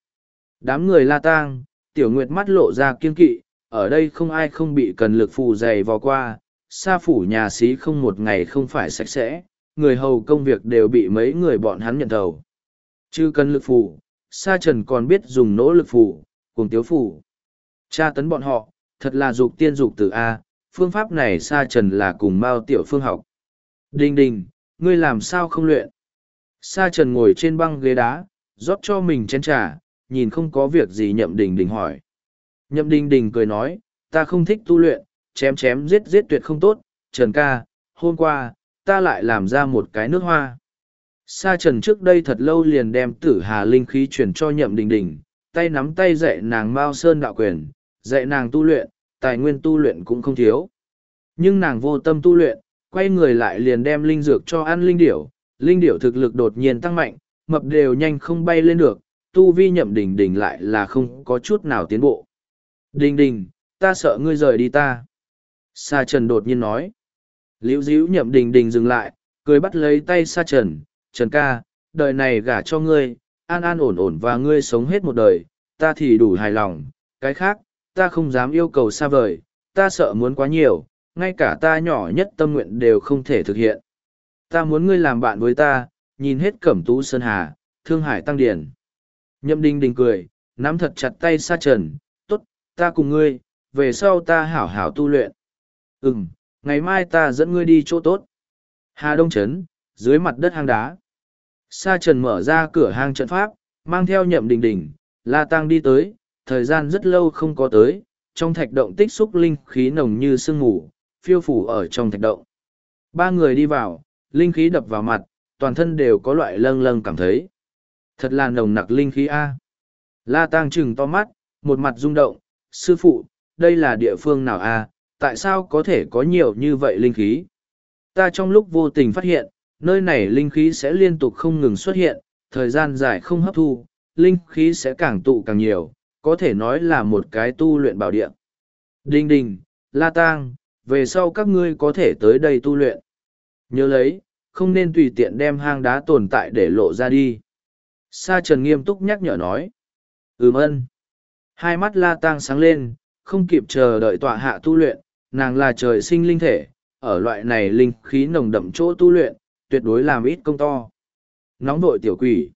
Đám người la tang, tiểu nguyệt mắt lộ ra kiên kỵ, ở đây không ai không bị cần lực phù dày vò qua, sa phủ nhà xí không một ngày không phải sạch sẽ, người hầu công việc đều bị mấy người bọn hắn nhận thầu. Chứ cần lực phù, sa trần còn biết dùng nỗ lực phủ, cùng tiếu phủ, Cha tấn bọn họ, thật là dục tiên dục từ A, phương pháp này sa trần là cùng Mao Tiểu Phương học. Đình đình, ngươi làm sao không luyện? Sa trần ngồi trên băng ghế đá, rót cho mình chén trà, nhìn không có việc gì nhậm đình đình hỏi. Nhậm đình đình cười nói, ta không thích tu luyện, chém chém giết giết tuyệt không tốt, trần ca, hôm qua, ta lại làm ra một cái nước hoa. Sa trần trước đây thật lâu liền đem tử hà linh khí chuyển cho nhậm đình đình, tay nắm tay dạy nàng Mao Sơn đạo quyền, dạy nàng tu luyện, tài nguyên tu luyện cũng không thiếu. Nhưng nàng vô tâm tu luyện, quay người lại liền đem linh dược cho ăn linh điểu, linh điểu thực lực đột nhiên tăng mạnh, mập đều nhanh không bay lên được, tu vi nhậm đình đình lại là không có chút nào tiến bộ. Đình đình, ta sợ ngươi rời đi ta. Sa trần đột nhiên nói. Liễu díu nhậm đình đình dừng lại, cười bắt lấy tay sa trần, trần ca, đời này gả cho ngươi, an an ổn ổn và ngươi sống hết một đời, ta thì đủ hài lòng, cái khác, ta không dám yêu cầu xa vời, ta sợ muốn quá nhiều, ngay cả ta nhỏ nhất tâm nguyện đều không thể thực hiện. Ta muốn ngươi làm bạn với ta, nhìn hết cẩm tú sơn hà, thương hải tăng điển. Nhậm đình đình cười, nắm thật chặt tay sa trần, tốt, ta cùng ngươi, về sau ta hảo hảo tu luyện. Ừm, ngày mai ta dẫn ngươi đi chỗ tốt. Hà Đông Trấn, dưới mặt đất hang đá. Sa trần mở ra cửa hang trận pháp, mang theo nhậm đình đình, la tăng đi tới, thời gian rất lâu không có tới, trong thạch động tích xúc linh khí nồng như sương mù, phiêu phủ ở trong thạch động. Ba người đi vào, linh khí đập vào mặt, toàn thân đều có loại lâng lâng cảm thấy. Thật là nồng nặc linh khí A. La Tăng trừng to mắt, một mặt rung động, sư phụ, đây là địa phương nào A, tại sao có thể có nhiều như vậy linh khí? Ta trong lúc vô tình phát hiện, nơi này linh khí sẽ liên tục không ngừng xuất hiện, thời gian dài không hấp thu, linh khí sẽ càng tụ càng nhiều, có thể nói là một cái tu luyện bảo địa. Đinh đình, La Tang, về sau các ngươi có thể tới đây tu luyện. Nhớ lấy, không nên tùy tiện đem hang đá tồn tại để lộ ra đi. Sa Trần nghiêm túc nhắc nhở nói. Ừm ân. Hai mắt La Tang sáng lên, không kịp chờ đợi tọa hạ tu luyện, nàng là trời sinh linh thể, ở loại này linh khí nồng đậm chỗ tu luyện, tuyệt đối làm ít công to. Nóng vội tiểu quỷ.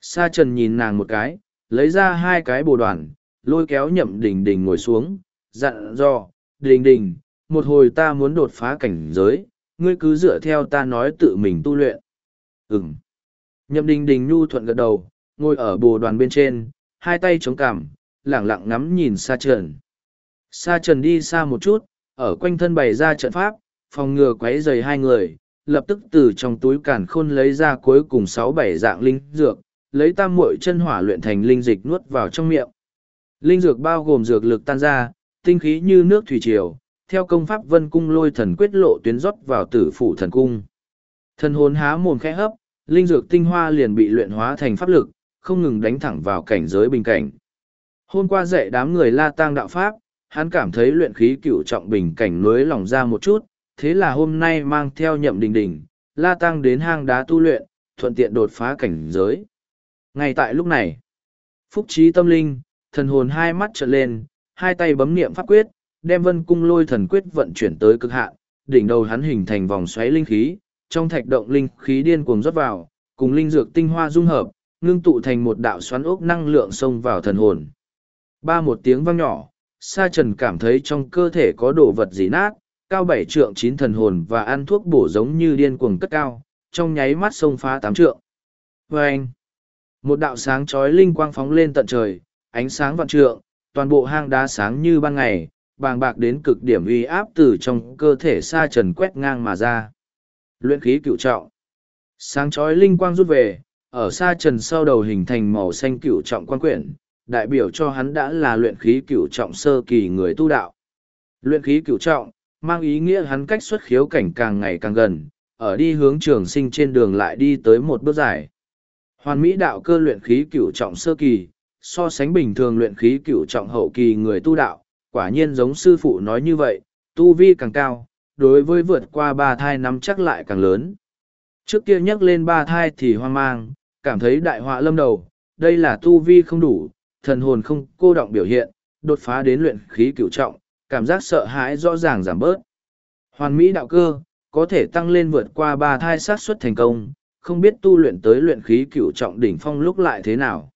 Sa Trần nhìn nàng một cái, lấy ra hai cái bồ đoàn, lôi kéo nhậm đình đình ngồi xuống, dặn dò, đình đình, một hồi ta muốn đột phá cảnh giới, ngươi cứ dựa theo ta nói tự mình tu luyện. Ừm. Nhậm đình đình nhu thuận gật đầu, ngồi ở bồ đoàn bên trên, hai tay chống cằm, lẳng lặng ngắm nhìn xa trần. Sa trần đi xa một chút, ở quanh thân bày ra trận pháp, phòng ngừa quấy rầy hai người, lập tức từ trong túi càn khôn lấy ra cuối cùng sáu bảy dạng linh dược, lấy tam muội chân hỏa luyện thành linh dịch nuốt vào trong miệng. Linh dược bao gồm dược lực tan ra, tinh khí như nước thủy triều, theo công pháp vân cung lôi thần quyết lộ tuyến rót vào tử phủ thần cung. Thần hồn há mồm khẽ hấp, linh dược tinh hoa liền bị luyện hóa thành pháp lực, không ngừng đánh thẳng vào cảnh giới bình cảnh. Hôm qua dạy đám người la tang đạo pháp, hắn cảm thấy luyện khí cựu trọng bình cảnh nối lòng ra một chút, thế là hôm nay mang theo nhậm đình đình, la tăng đến hang đá tu luyện, thuận tiện đột phá cảnh giới. Ngay tại lúc này, phúc trí tâm linh, thần hồn hai mắt trợn lên, hai tay bấm niệm pháp quyết, đem vân cung lôi thần quyết vận chuyển tới cực hạn, đỉnh đầu hắn hình thành vòng xoáy linh khí, trong thạch động linh khí điên cuồng rót vào, cùng linh dược tinh hoa dung hợp, ngưng tụ thành một đạo xoắn ốc năng lượng xông vào thần hồn. Ba một tiếng vang nhỏ, Sa Trần cảm thấy trong cơ thể có đồ vật gì nát, cao bảy trượng chín thần hồn và ăn thuốc bổ giống như điên cuồng cất cao, trong nháy mắt xông phá tám trượng. Và anh, một đạo sáng chói linh quang phóng lên tận trời, ánh sáng vạn trượng, toàn bộ hang đá sáng như ban ngày, bàng bạc đến cực điểm uy áp từ trong cơ thể Sa Trần quét ngang mà ra. Luyện khí cựu trọng. Sáng chói linh quang rút về, ở Sa Trần sau đầu hình thành màu xanh cựu trọng quan quyển, đại biểu cho hắn đã là luyện khí cựu trọng sơ kỳ người tu đạo. Luyện khí cựu trọng, mang ý nghĩa hắn cách xuất khiếu cảnh càng ngày càng gần, ở đi hướng trường sinh trên đường lại đi tới một bước dài. Hoàn mỹ đạo cơ luyện khí cửu trọng sơ kỳ, so sánh bình thường luyện khí cửu trọng hậu kỳ người tu đạo, quả nhiên giống sư phụ nói như vậy, tu vi càng cao, đối với vượt qua ba thai nắm chắc lại càng lớn. Trước kia nhắc lên ba thai thì hoang mang, cảm thấy đại họa lâm đầu, đây là tu vi không đủ, thần hồn không cô động biểu hiện, đột phá đến luyện khí cửu trọng, cảm giác sợ hãi rõ ràng giảm bớt. Hoàn mỹ đạo cơ, có thể tăng lên vượt qua ba thai sát suất thành công, không biết tu luyện tới luyện khí cửu trọng đỉnh phong lúc lại thế nào.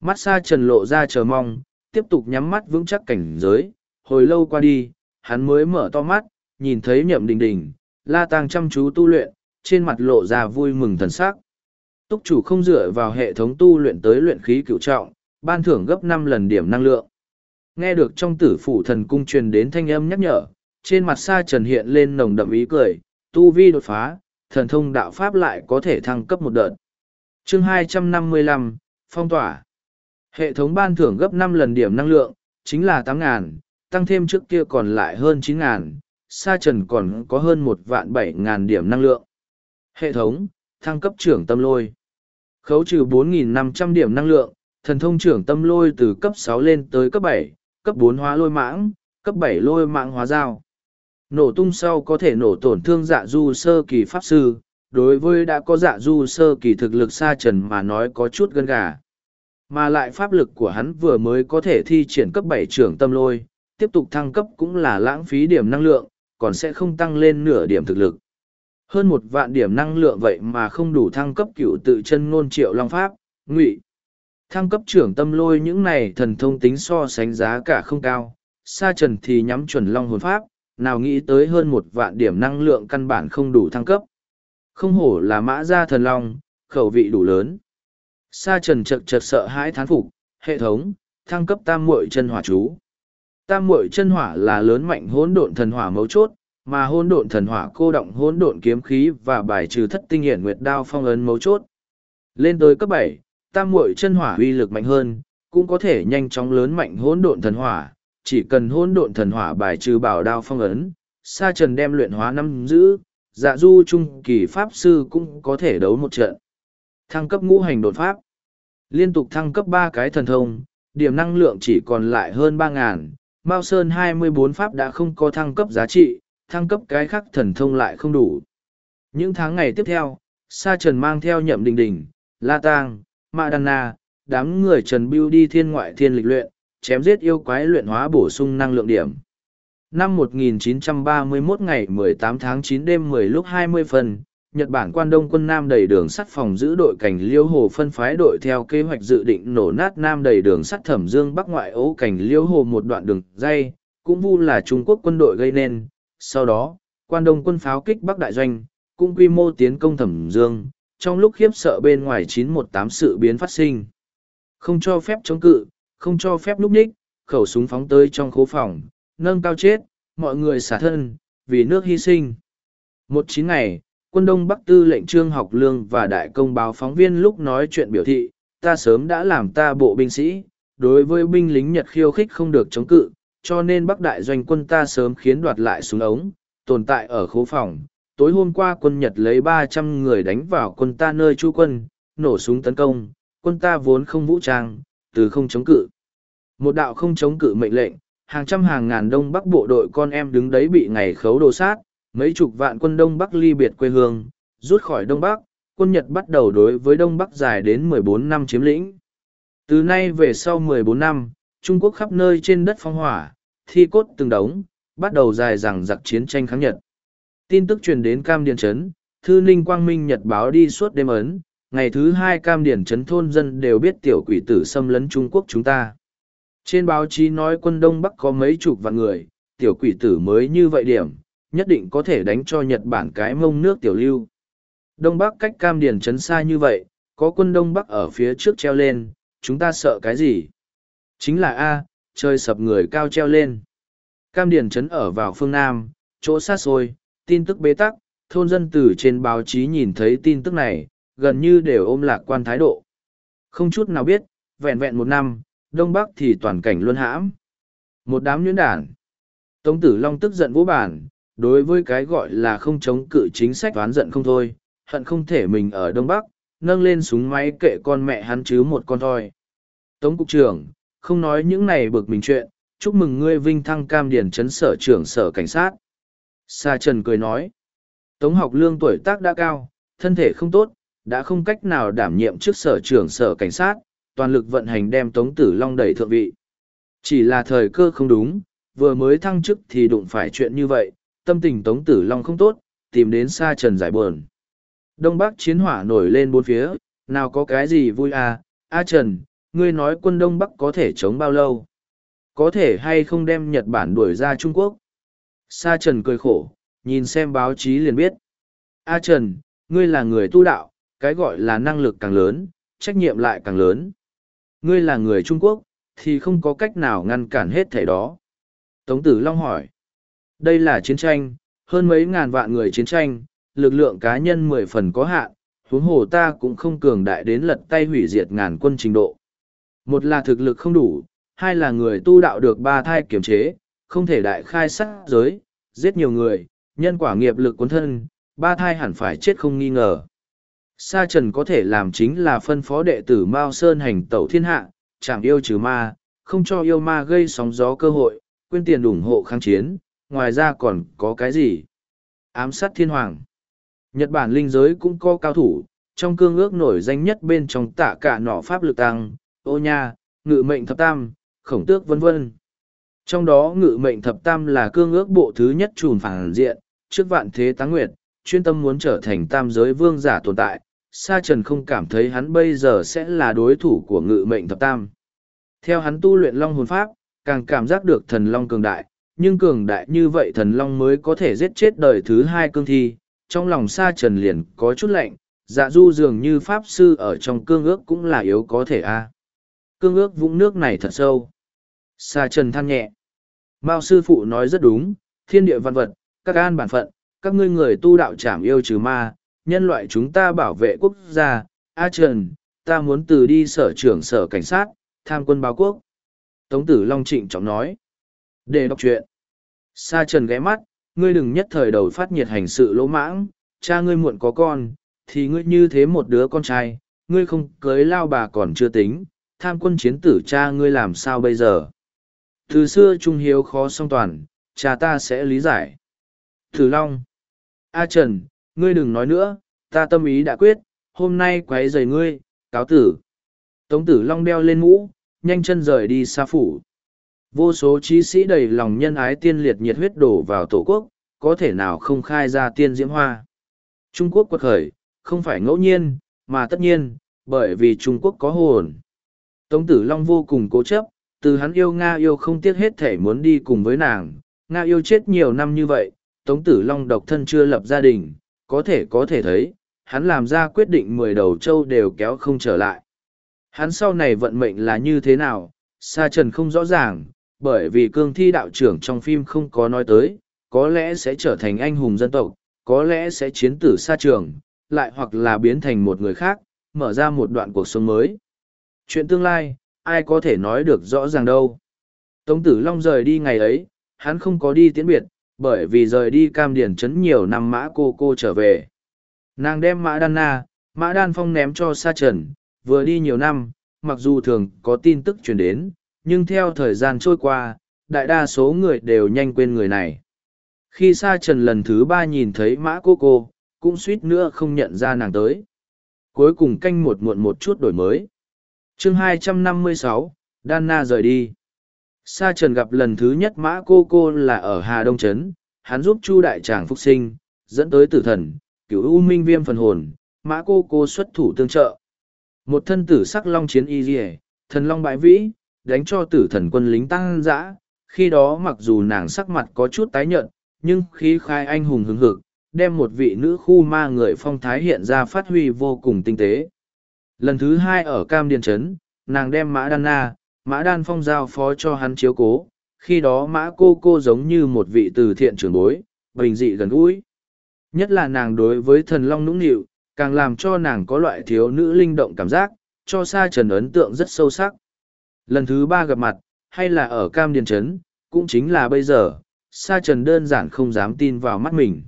Mắt xa trần lộ ra chờ mong, tiếp tục nhắm mắt vững chắc cảnh giới, hồi lâu qua đi, hắn mới mở to mắt, nhìn thấy nhậm đình đình, la tăng chăm chú tu luyện, trên mặt lộ ra vui mừng thần sắc. Túc chủ không dựa vào hệ thống tu luyện tới luyện khí cựu trọng, ban thưởng gấp năm lần điểm năng lượng. Nghe được trong tử phủ thần cung truyền đến thanh âm nhắc nhở, trên mặt sa trần hiện lên nồng đậm ý cười, tu vi đột phá, thần thông đạo pháp lại có thể thăng cấp một đợt. Chương 255, Phong tỏa. Hệ thống ban thưởng gấp năm lần điểm năng lượng, chính là tám ngàn, tăng thêm trước kia còn lại hơn chín ngàn, sa trần còn có hơn một vạn bảy ngàn điểm năng lượng. Hệ thống, thăng cấp trưởng tâm lôi. Khấu trừ bốn nghìn năm trăm điểm năng lượng, thần thông trưởng tâm lôi từ cấp sáu lên tới cấp bảy cấp bốn hóa lôi mãng, cấp bảy lôi mãng hóa dao. Nổ tung sau có thể nổ tổn thương dạ du sơ kỳ pháp sư, đối với đã có dạ du sơ kỳ thực lực xa trần mà nói có chút gân gà. Mà lại pháp lực của hắn vừa mới có thể thi triển cấp bảy trưởng tâm lôi, tiếp tục thăng cấp cũng là lãng phí điểm năng lượng, còn sẽ không tăng lên nửa điểm thực lực. Hơn một vạn điểm năng lượng vậy mà không đủ thăng cấp cựu tự chân ngôn triệu long pháp, ngụy Thăng cấp trưởng tâm lôi những này thần thông tính so sánh giá cả không cao, sa trần thì nhắm chuẩn long hồn pháp, nào nghĩ tới hơn một vạn điểm năng lượng căn bản không đủ thăng cấp. Không hổ là mã gia thần long, khẩu vị đủ lớn. Sa trần chật chật sợ hãi thán phục, hệ thống, thăng cấp tam muội chân hỏa chú. Tam muội chân hỏa là lớn mạnh hỗn độn thần hỏa mấu chốt, mà hỗn độn thần hỏa cô động hỗn độn kiếm khí và bài trừ thất tinh hiển nguyệt đao phong ấn mấu chốt. Lên tới cấp bảy tam muội chân hỏa uy lực mạnh hơn, cũng có thể nhanh chóng lớn mạnh hỗn độn thần hỏa, chỉ cần hỗn độn thần hỏa bài trừ bảo đao phong ấn, sa trần đem luyện hóa năm giữ, dạ du trung kỳ pháp sư cũng có thể đấu một trận. Thăng cấp ngũ hành đột pháp. Liên tục thăng cấp ba cái thần thông, điểm năng lượng chỉ còn lại hơn ba ngàn. Mao Sơn hai mươi bốn pháp đã không có thăng cấp giá trị, thăng cấp cái khác thần thông lại không đủ. Những tháng ngày tiếp theo, Sa Trần mang theo nhậm đình đình, La Tang, Madana, đám người Trần Biêu đi thiên ngoại thiên lịch luyện, chém giết yêu quái luyện hóa bổ sung năng lượng điểm. Năm 1931 ngày 18 tháng 9 đêm 10 lúc 20 phần, Nhật Bản quan đông quân Nam đầy đường sắt phòng giữ đội cảnh Liêu Hồ phân phái đội theo kế hoạch dự định nổ nát Nam đầy đường sắt thẩm dương bắc ngoại ấu cảnh Liêu Hồ một đoạn đường dây, cũng vu là Trung Quốc quân đội gây nên, Sau đó, quan đông quân pháo kích Bắc Đại Doanh, cũng quy mô tiến công thẩm dương, trong lúc khiếp sợ bên ngoài 918 sự biến phát sinh. Không cho phép chống cự, không cho phép núp ních, khẩu súng phóng tới trong khố phòng, nâng cao chết, mọi người xả thân, vì nước hy sinh. Một chín ngày, quân đông Bắc Tư lệnh trương học lương và đại công báo phóng viên lúc nói chuyện biểu thị, ta sớm đã làm ta bộ binh sĩ, đối với binh lính Nhật khiêu khích không được chống cự, cho nên Bắc Đại doanh quân ta sớm khiến đoạt lại súng ống, tồn tại ở khố phòng. Tối hôm qua quân Nhật lấy ba trăm người đánh vào quân ta nơi trú quân, nổ súng tấn công, quân ta vốn không vũ trang, từ không chống cự. Một đạo không chống cự mệnh lệnh, hàng trăm hàng ngàn đông bắc bộ đội con em đứng đấy bị ngày khấu đồ sát, mấy chục vạn quân đông bắc ly biệt quê hương, rút khỏi đông bắc, quân Nhật bắt đầu đối với đông bắc dài đến 14 năm chiếm lĩnh. Từ nay về sau 14 năm, Trung Quốc khắp nơi trên đất phong hỏa, thi cốt từng đống, bắt đầu dài dằng giặc chiến tranh kháng Nhật. Tin tức truyền đến Cam Điền Trấn, Thư Ninh Quang Minh Nhật báo đi suốt đêm ấn, ngày thứ hai Cam Điền Trấn thôn dân đều biết tiểu quỷ tử xâm lấn Trung Quốc chúng ta. Trên báo chí nói quân Đông Bắc có mấy chục vạn người, tiểu quỷ tử mới như vậy điểm, nhất định có thể đánh cho Nhật Bản cái mông nước tiểu lưu. Đông Bắc cách Cam Điền Trấn xa như vậy, có quân Đông Bắc ở phía trước treo lên, chúng ta sợ cái gì? Chính là A, chơi sập người cao treo lên. Cam Điền Trấn ở vào phương Nam, chỗ xa xôi, tin tức bế tắc, thôn dân từ trên báo chí nhìn thấy tin tức này, gần như đều ôm lạc quan thái độ. Không chút nào biết, vẹn vẹn một năm, Đông Bắc thì toàn cảnh luân hãm. Một đám nhuyễn đản. Tống Tử Long tức giận vũ bản, đối với cái gọi là không chống cự chính sách toán giận không thôi, hận không thể mình ở Đông Bắc, nâng lên súng máy kệ con mẹ hắn chứ một con thôi. Tống Cục trưởng, không nói những này bực mình chuyện, chúc mừng ngươi vinh thăng cam điển chấn sở trưởng sở cảnh sát. Sa Trần cười nói, Tống học lương tuổi tác đã cao, thân thể không tốt, đã không cách nào đảm nhiệm trước sở trưởng sở cảnh sát, toàn lực vận hành đem Tống Tử Long đẩy thượng vị. Chỉ là thời cơ không đúng, vừa mới thăng chức thì đụng phải chuyện như vậy, tâm tình Tống Tử Long không tốt, tìm đến Sa Trần giải buồn. Đông Bắc chiến hỏa nổi lên bốn phía, nào có cái gì vui à, A Trần, ngươi nói quân Đông Bắc có thể chống bao lâu? Có thể hay không đem Nhật Bản đuổi ra Trung Quốc? Sa Trần cười khổ, nhìn xem báo chí liền biết. A Trần, ngươi là người tu đạo, cái gọi là năng lực càng lớn, trách nhiệm lại càng lớn. Ngươi là người Trung Quốc, thì không có cách nào ngăn cản hết thảy đó. Tống Tử Long hỏi. Đây là chiến tranh, hơn mấy ngàn vạn người chiến tranh, lực lượng cá nhân mười phần có hạn, huống hồ ta cũng không cường đại đến lật tay hủy diệt ngàn quân trình độ. Một là thực lực không đủ, hai là người tu đạo được ba thai kiểm chế, không thể đại khai sát giới, giết nhiều người, nhân quả nghiệp lực cuốn thân, ba thai hẳn phải chết không nghi ngờ. Sa Trần có thể làm chính là phân phó đệ tử Mao Sơn hành tẩu thiên hạ, chẳng yêu trừ ma, không cho yêu ma gây sóng gió cơ hội, quyên tiền ủng hộ kháng chiến, ngoài ra còn có cái gì? Ám sát thiên hoàng. Nhật Bản linh giới cũng có cao thủ, trong cương ước nổi danh nhất bên trong tạ cả nỏ pháp lực tăng, ô nha, ngự mệnh thập tam, khổng tước vân vân. Trong đó ngự mệnh thập tam là cương ước bộ thứ nhất trùn phản diện, trước vạn thế táng nguyệt, chuyên tâm muốn trở thành tam giới vương giả tồn tại, Sa Trần không cảm thấy hắn bây giờ sẽ là đối thủ của ngự mệnh thập tam. Theo hắn tu luyện long hồn pháp, càng cảm giác được thần long cường đại, nhưng cường đại như vậy thần long mới có thể giết chết đời thứ hai cương thi. Trong lòng Sa Trần liền có chút lạnh, dạ du dường như pháp sư ở trong cương ước cũng là yếu có thể a. Cương ước vũng nước này thật sâu. Sa Trần than nhẹ. Mao sư phụ nói rất đúng, thiên địa văn vật, các an bản phận, các ngươi người tu đạo trảm yêu trừ ma, nhân loại chúng ta bảo vệ quốc gia, A Trần, ta muốn từ đi sở trưởng sở cảnh sát, tham quân báo quốc. Tống tử Long Trịnh trọng nói. Để đọc chuyện. Sa Trần ghé mắt, ngươi đừng nhất thời đầu phát nhiệt hành sự lỗ mãng, cha ngươi muộn có con, thì ngươi như thế một đứa con trai, ngươi không cưới lao bà còn chưa tính, tham quân chiến tử cha ngươi làm sao bây giờ. Từ xưa Trung Hiếu khó song toàn, cha ta sẽ lý giải. thử Long. A Trần, ngươi đừng nói nữa, ta tâm ý đã quyết, hôm nay quấy rầy ngươi, cáo tử. Tống tử long đeo lên mũ, nhanh chân rời đi xa phủ. Vô số trí sĩ đầy lòng nhân ái tiên liệt nhiệt huyết đổ vào tổ quốc, có thể nào không khai ra tiên diễm hoa. Trung Quốc quật khởi, không phải ngẫu nhiên, mà tất nhiên, bởi vì Trung Quốc có hồn. Tống tử long vô cùng cố chấp, từ hắn yêu Nga yêu không tiếc hết thể muốn đi cùng với nàng. Nga yêu chết nhiều năm như vậy, Tống Tử Long độc thân chưa lập gia đình, có thể có thể thấy, hắn làm ra quyết định mười đầu châu đều kéo không trở lại. Hắn sau này vận mệnh là như thế nào, Sa Trần không rõ ràng, bởi vì cương thi đạo trưởng trong phim không có nói tới, có lẽ sẽ trở thành anh hùng dân tộc, có lẽ sẽ chiến tử xa trường, lại hoặc là biến thành một người khác, mở ra một đoạn cuộc sống mới. Chuyện tương lai, ai có thể nói được rõ ràng đâu. Tống Tử Long rời đi ngày ấy, hắn không có đi tiễn biệt, bởi vì rời đi cam điển chấn nhiều năm mã cô cô trở về. Nàng đem mã đan na, mã đan phong ném cho sa trần, vừa đi nhiều năm, mặc dù thường có tin tức truyền đến, nhưng theo thời gian trôi qua, đại đa số người đều nhanh quên người này. Khi sa trần lần thứ ba nhìn thấy mã cô cô, cũng suýt nữa không nhận ra nàng tới. Cuối cùng canh một muộn một chút đổi mới chương 256, Đan Na rời đi. Sa Trần gặp lần thứ nhất mã cô cô là ở Hà Đông Trấn, hắn giúp Chu Đại Tràng phục sinh, dẫn tới tử thần, cửu U Minh Viêm phần hồn, mã cô cô xuất thủ tương trợ. Một thân tử sắc long chiến y dì thần long bãi vĩ, đánh cho tử thần quân lính tăng dã. Khi đó mặc dù nàng sắc mặt có chút tái nhợt, nhưng khí khai anh hùng hứng hực, đem một vị nữ khu ma người phong thái hiện ra phát huy vô cùng tinh tế. Lần thứ hai ở Cam Điền Trấn, nàng đem Mã Đan Na, Mã Đan Phong giao phó cho hắn chiếu cố, khi đó Mã Cô Cô giống như một vị từ thiện trưởng bối, bình dị gần gũi. Nhất là nàng đối với thần long nũng nịu, càng làm cho nàng có loại thiếu nữ linh động cảm giác, cho Sa Trần ấn tượng rất sâu sắc. Lần thứ ba gặp mặt, hay là ở Cam Điền Trấn, cũng chính là bây giờ, Sa Trần đơn giản không dám tin vào mắt mình.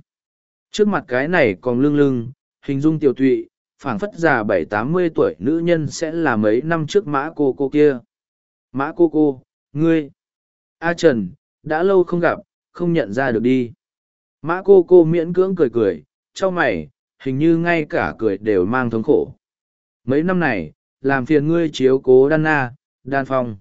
Trước mặt cái này còn lưng lưng, hình dung tiểu tụy, phảng phất già bảy tám mươi tuổi nữ nhân sẽ là mấy năm trước mã cô cô kia. Mã cô cô, ngươi. A Trần, đã lâu không gặp, không nhận ra được đi. Mã cô cô miễn cưỡng cười cười, cho mày, hình như ngay cả cười đều mang thống khổ. Mấy năm này, làm phiền ngươi chiếu cố đan na, đan phong.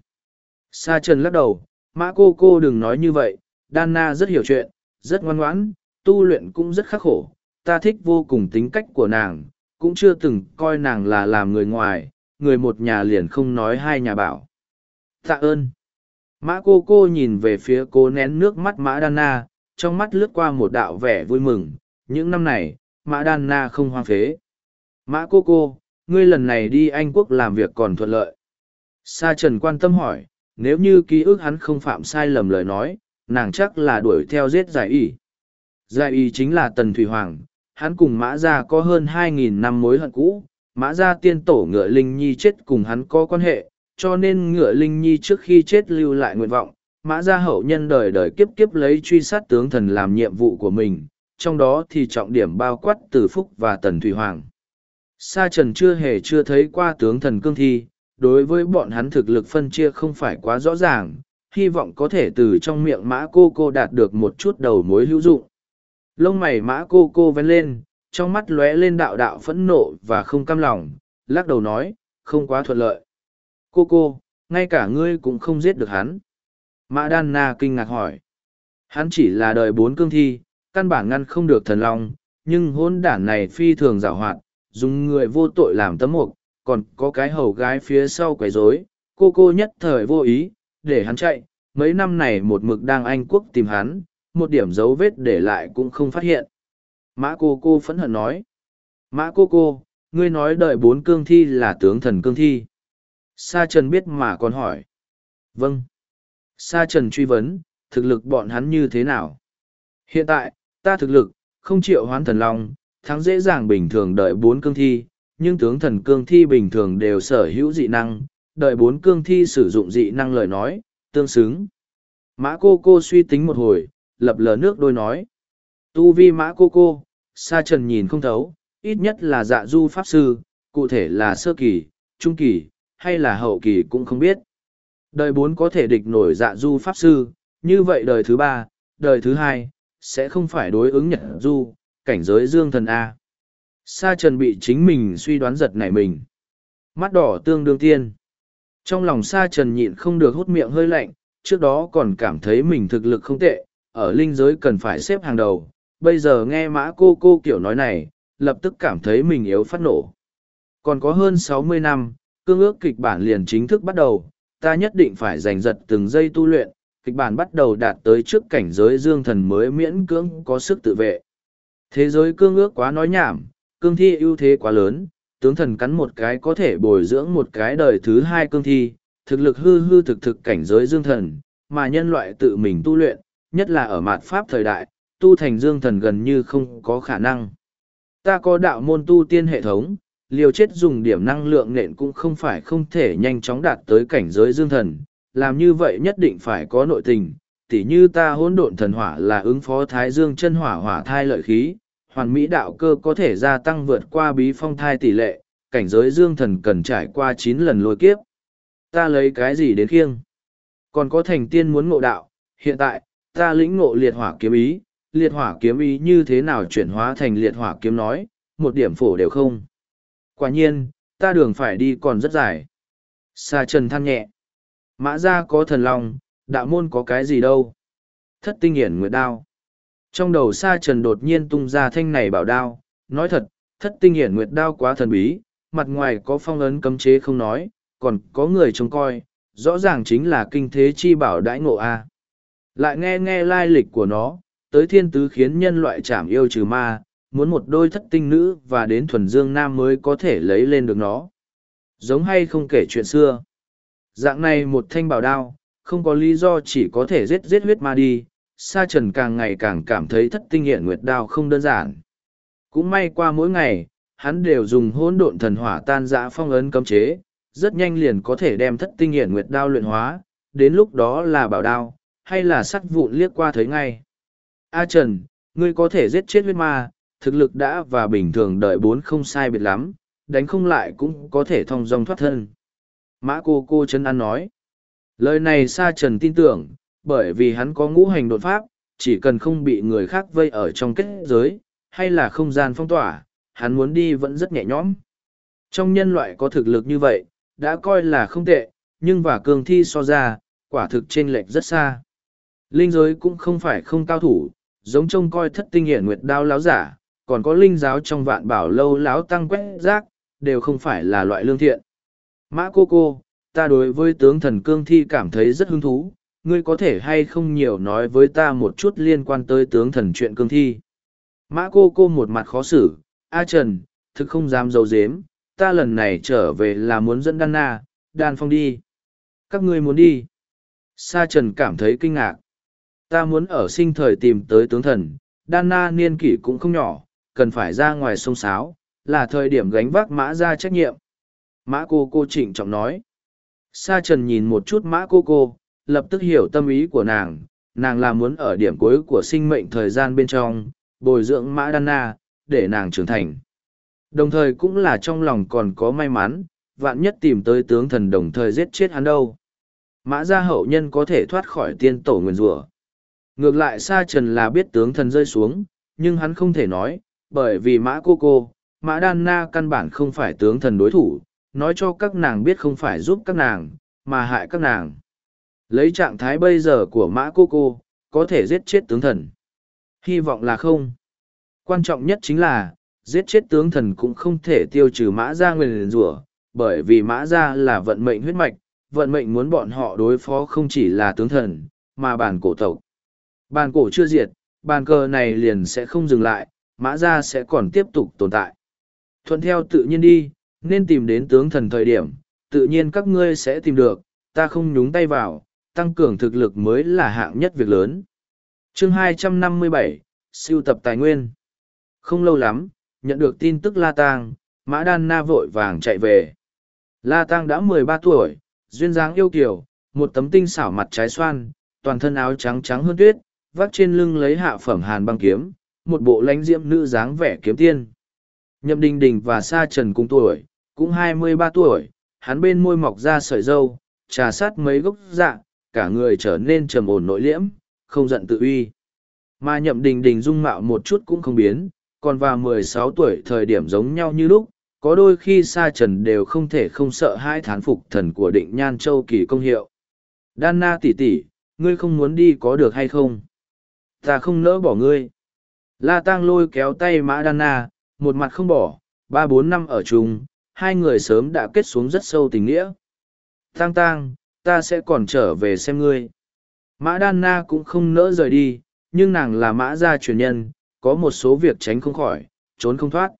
Sa Trần lắc đầu, mã cô cô đừng nói như vậy, đan na rất hiểu chuyện, rất ngoan ngoãn, tu luyện cũng rất khắc khổ, ta thích vô cùng tính cách của nàng, cũng chưa từng coi nàng là làm người ngoài, người một nhà liền không nói hai nhà bảo. Tạ ơn. Mã cô cô nhìn về phía cô nén nước mắt Mã Đan Na, trong mắt lướt qua một đạo vẻ vui mừng, những năm này, Mã Đan Na không hoang phế. Mã cô cô, ngươi lần này đi Anh Quốc làm việc còn thuận lợi. Sa Trần quan tâm hỏi, nếu như ký ức hắn không phạm sai lầm lời nói, nàng chắc là đuổi theo giết giải Y. Giải y chính là Tần Thủy Hoàng, hắn cùng Mã Gia có hơn 2.000 năm mối hận cũ, Mã Gia tiên tổ ngựa Linh Nhi chết cùng hắn có quan hệ, cho nên ngựa Linh Nhi trước khi chết lưu lại nguyện vọng, Mã Gia hậu nhân đời đời kiếp kiếp lấy truy sát tướng thần làm nhiệm vụ của mình, trong đó thì trọng điểm bao quát Từ Phúc và Tần Thủy Hoàng. Sa Trần chưa hề chưa thấy qua tướng thần cương thi, đối với bọn hắn thực lực phân chia không phải quá rõ ràng, hy vọng có thể từ trong miệng mã cô cô đạt được một chút đầu mối hữu dụng lông mày mã cô cô vén lên, trong mắt lóe lên đạo đạo phẫn nộ và không cam lòng, lắc đầu nói, không quá thuận lợi. Cô cô, ngay cả ngươi cũng không giết được hắn. Mã đan na kinh ngạc hỏi. Hắn chỉ là đời bốn cương thi, căn bản ngăn không được thần long, nhưng hôn đản này phi thường giảo hoạt, dùng người vô tội làm tấm mục, còn có cái hầu gái phía sau quấy rối, cô cô nhất thời vô ý, để hắn chạy. Mấy năm này một mực đang anh quốc tìm hắn một điểm dấu vết để lại cũng không phát hiện. Mã cô cô phẫn hận nói. Mã cô cô, ngươi nói đợi bốn cương thi là tướng thần cương thi. Sa Trần biết mà còn hỏi. Vâng. Sa Trần truy vấn, thực lực bọn hắn như thế nào? Hiện tại, ta thực lực, không chịu hoán thần long, thắng dễ dàng bình thường đợi bốn cương thi, nhưng tướng thần cương thi bình thường đều sở hữu dị năng, đợi bốn cương thi sử dụng dị năng lời nói, tương xứng. Mã cô cô suy tính một hồi, lập lờ nước đôi nói. Tu vi mã cô cô, sa trần nhìn không thấu, ít nhất là dạ du pháp sư, cụ thể là sơ kỳ, trung kỳ, hay là hậu kỳ cũng không biết. Đời bốn có thể địch nổi dạ du pháp sư, như vậy đời thứ ba, đời thứ hai, sẽ không phải đối ứng nhật du, cảnh giới dương thần A. Sa trần bị chính mình suy đoán giật nảy mình. Mắt đỏ tương đương tiên. Trong lòng sa trần nhịn không được hút miệng hơi lạnh, trước đó còn cảm thấy mình thực lực không tệ, ở linh giới cần phải xếp hàng đầu. Bây giờ nghe mã cô cô kiểu nói này, lập tức cảm thấy mình yếu phát nổ. Còn có hơn sáu mươi năm, cương ước kịch bản liền chính thức bắt đầu, ta nhất định phải giành giật từng giây tu luyện, kịch bản bắt đầu đạt tới trước cảnh giới dương thần mới miễn cưỡng có sức tự vệ. Thế giới cương ước quá nói nhảm, cương thi ưu thế quá lớn, tướng thần cắn một cái có thể bồi dưỡng một cái đời thứ hai cương thi, thực lực hư hư thực thực cảnh giới dương thần, mà nhân loại tự mình tu luyện, nhất là ở mạt pháp thời đại, tu thành dương thần gần như không có khả năng. Ta có đạo môn tu tiên hệ thống, liều chết dùng điểm năng lượng nện cũng không phải không thể nhanh chóng đạt tới cảnh giới dương thần, làm như vậy nhất định phải có nội tình, tỉ như ta hỗn độn thần hỏa là ứng phó thái dương chân hỏa hỏa thai lợi khí, hoàn mỹ đạo cơ có thể gia tăng vượt qua bí phong thai tỷ lệ, cảnh giới dương thần cần trải qua chín lần lôi kiếp. Ta lấy cái gì đến khiêng? Còn có thành tiên muốn ngộ đạo, hiện tại, ta lĩnh ngộ liệt hỏa kiếm ý, liệt hỏa kiếm ý như thế nào chuyển hóa thành liệt hỏa kiếm nói, một điểm phổ đều không. Quả nhiên, ta đường phải đi còn rất dài. Sa trần than nhẹ. Mã gia có thần long, đạo môn có cái gì đâu. Thất tinh hiển nguyệt đao. Trong đầu sa trần đột nhiên tung ra thanh này bảo đao, nói thật, thất tinh hiển nguyệt đao quá thần bí, mặt ngoài có phong ấn cấm chế không nói, còn có người trông coi, rõ ràng chính là kinh thế chi bảo đãi ngộ A. Lại nghe nghe lai lịch của nó, tới thiên tứ khiến nhân loại chảm yêu trừ ma, muốn một đôi thất tinh nữ và đến thuần dương nam mới có thể lấy lên được nó. Giống hay không kể chuyện xưa. Dạng này một thanh bảo đao, không có lý do chỉ có thể giết giết huyết ma đi, sa trần càng ngày càng cảm thấy thất tinh hiện nguyệt đao không đơn giản. Cũng may qua mỗi ngày, hắn đều dùng hỗn độn thần hỏa tan dã phong ấn cấm chế, rất nhanh liền có thể đem thất tinh hiện nguyệt đao luyện hóa, đến lúc đó là bảo đao, hay là sắt vụn liếc qua thấy ngay. A Trần, ngươi có thể giết chết huyết ma, thực lực đã và bình thường đợi bốn không sai biệt lắm, đánh không lại cũng có thể thong dong thoát thân. Mã cô cô chân ăn nói. Lời này Sa Trần tin tưởng, bởi vì hắn có ngũ hành đột pháp, chỉ cần không bị người khác vây ở trong kết giới, hay là không gian phong tỏa, hắn muốn đi vẫn rất nhẹ nhõm. Trong nhân loại có thực lực như vậy, đã coi là không tệ, nhưng và cường thi so ra, quả thực trên lệch rất xa. Linh giới cũng không phải không cao thủ, giống trông coi thất tinh hiển nguyệt đao láo giả, còn có linh giáo trong vạn bảo lâu láo tăng quét rác, đều không phải là loại lương thiện. Mã cô cô, ta đối với tướng thần cương thi cảm thấy rất hứng thú, ngươi có thể hay không nhiều nói với ta một chút liên quan tới tướng thần chuyện cương thi. Mã cô cô một mặt khó xử, A Trần, thực không dám dấu dếm, ta lần này trở về là muốn dẫn Đan Na, Đan Phong đi. Các ngươi muốn đi. Sa Trần cảm thấy kinh ngạc. Ta muốn ở sinh thời tìm tới tướng thần, Đan Na niên kỷ cũng không nhỏ, cần phải ra ngoài sông sáo, là thời điểm gánh vác mã ra trách nhiệm. Mã cô cô trịnh trọng nói. Sa trần nhìn một chút mã cô cô, lập tức hiểu tâm ý của nàng, nàng là muốn ở điểm cuối của sinh mệnh thời gian bên trong, bồi dưỡng mã đan na, để nàng trưởng thành. Đồng thời cũng là trong lòng còn có may mắn, vạn nhất tìm tới tướng thần đồng thời giết chết hắn đâu. Mã gia hậu nhân có thể thoát khỏi tiên tổ nguyền rủa. Ngược lại Sa Trần là biết tướng thần rơi xuống, nhưng hắn không thể nói, bởi vì mã cô cô, mã đan na căn bản không phải tướng thần đối thủ, nói cho các nàng biết không phải giúp các nàng, mà hại các nàng. Lấy trạng thái bây giờ của mã cô cô, có thể giết chết tướng thần. Hy vọng là không. Quan trọng nhất chính là, giết chết tướng thần cũng không thể tiêu trừ mã Gia nguyền rủa bởi vì mã Gia là vận mệnh huyết mạch, vận mệnh muốn bọn họ đối phó không chỉ là tướng thần, mà bản cổ tộc. Bàn cổ chưa diệt, bàn cờ này liền sẽ không dừng lại, mã ra sẽ còn tiếp tục tồn tại. Thuận theo tự nhiên đi, nên tìm đến tướng thần thời điểm, tự nhiên các ngươi sẽ tìm được, ta không nhúng tay vào, tăng cường thực lực mới là hạng nhất việc lớn. chương 257, siêu tập tài nguyên. Không lâu lắm, nhận được tin tức La Tang, Mã Đan Na vội vàng chạy về. La Tang đã mười ba tuổi, duyên dáng yêu kiều, một tấm tinh xảo mặt trái xoan, toàn thân áo trắng trắng hơn tuyết, vác trên lưng lấy hạ phẩm hàn băng kiếm, một bộ lãnh diễm nữ dáng vẻ kiếm tiên. Nhậm Đình Đình và Sa Trần cùng tuổi, cũng hai mươi ba tuổi, hắn bên môi mọc ra sợi dâu, trà sát mấy gốc dạ, cả người trở nên trầm ổn nội liễm, không giận tự uy. Mà Nhậm Đình Đình dung mạo một chút cũng không biến, còn vào mười sáu tuổi thời điểm giống nhau như lúc, có đôi khi Sa Trần đều không thể không sợ hai thán phục thần của định nhan châu kỳ công hiệu. Đan na tỷ tỷ, ngươi không muốn đi có được hay không? Ta không nỡ bỏ ngươi. La Tăng lôi kéo tay Mã Đan Na, một mặt không bỏ, ba bốn năm ở chung, hai người sớm đã kết xuống rất sâu tình nghĩa. Tăng Tăng, ta sẽ còn trở về xem ngươi. Mã Đan Na cũng không nỡ rời đi, nhưng nàng là mã gia truyền nhân, có một số việc tránh không khỏi, trốn không thoát.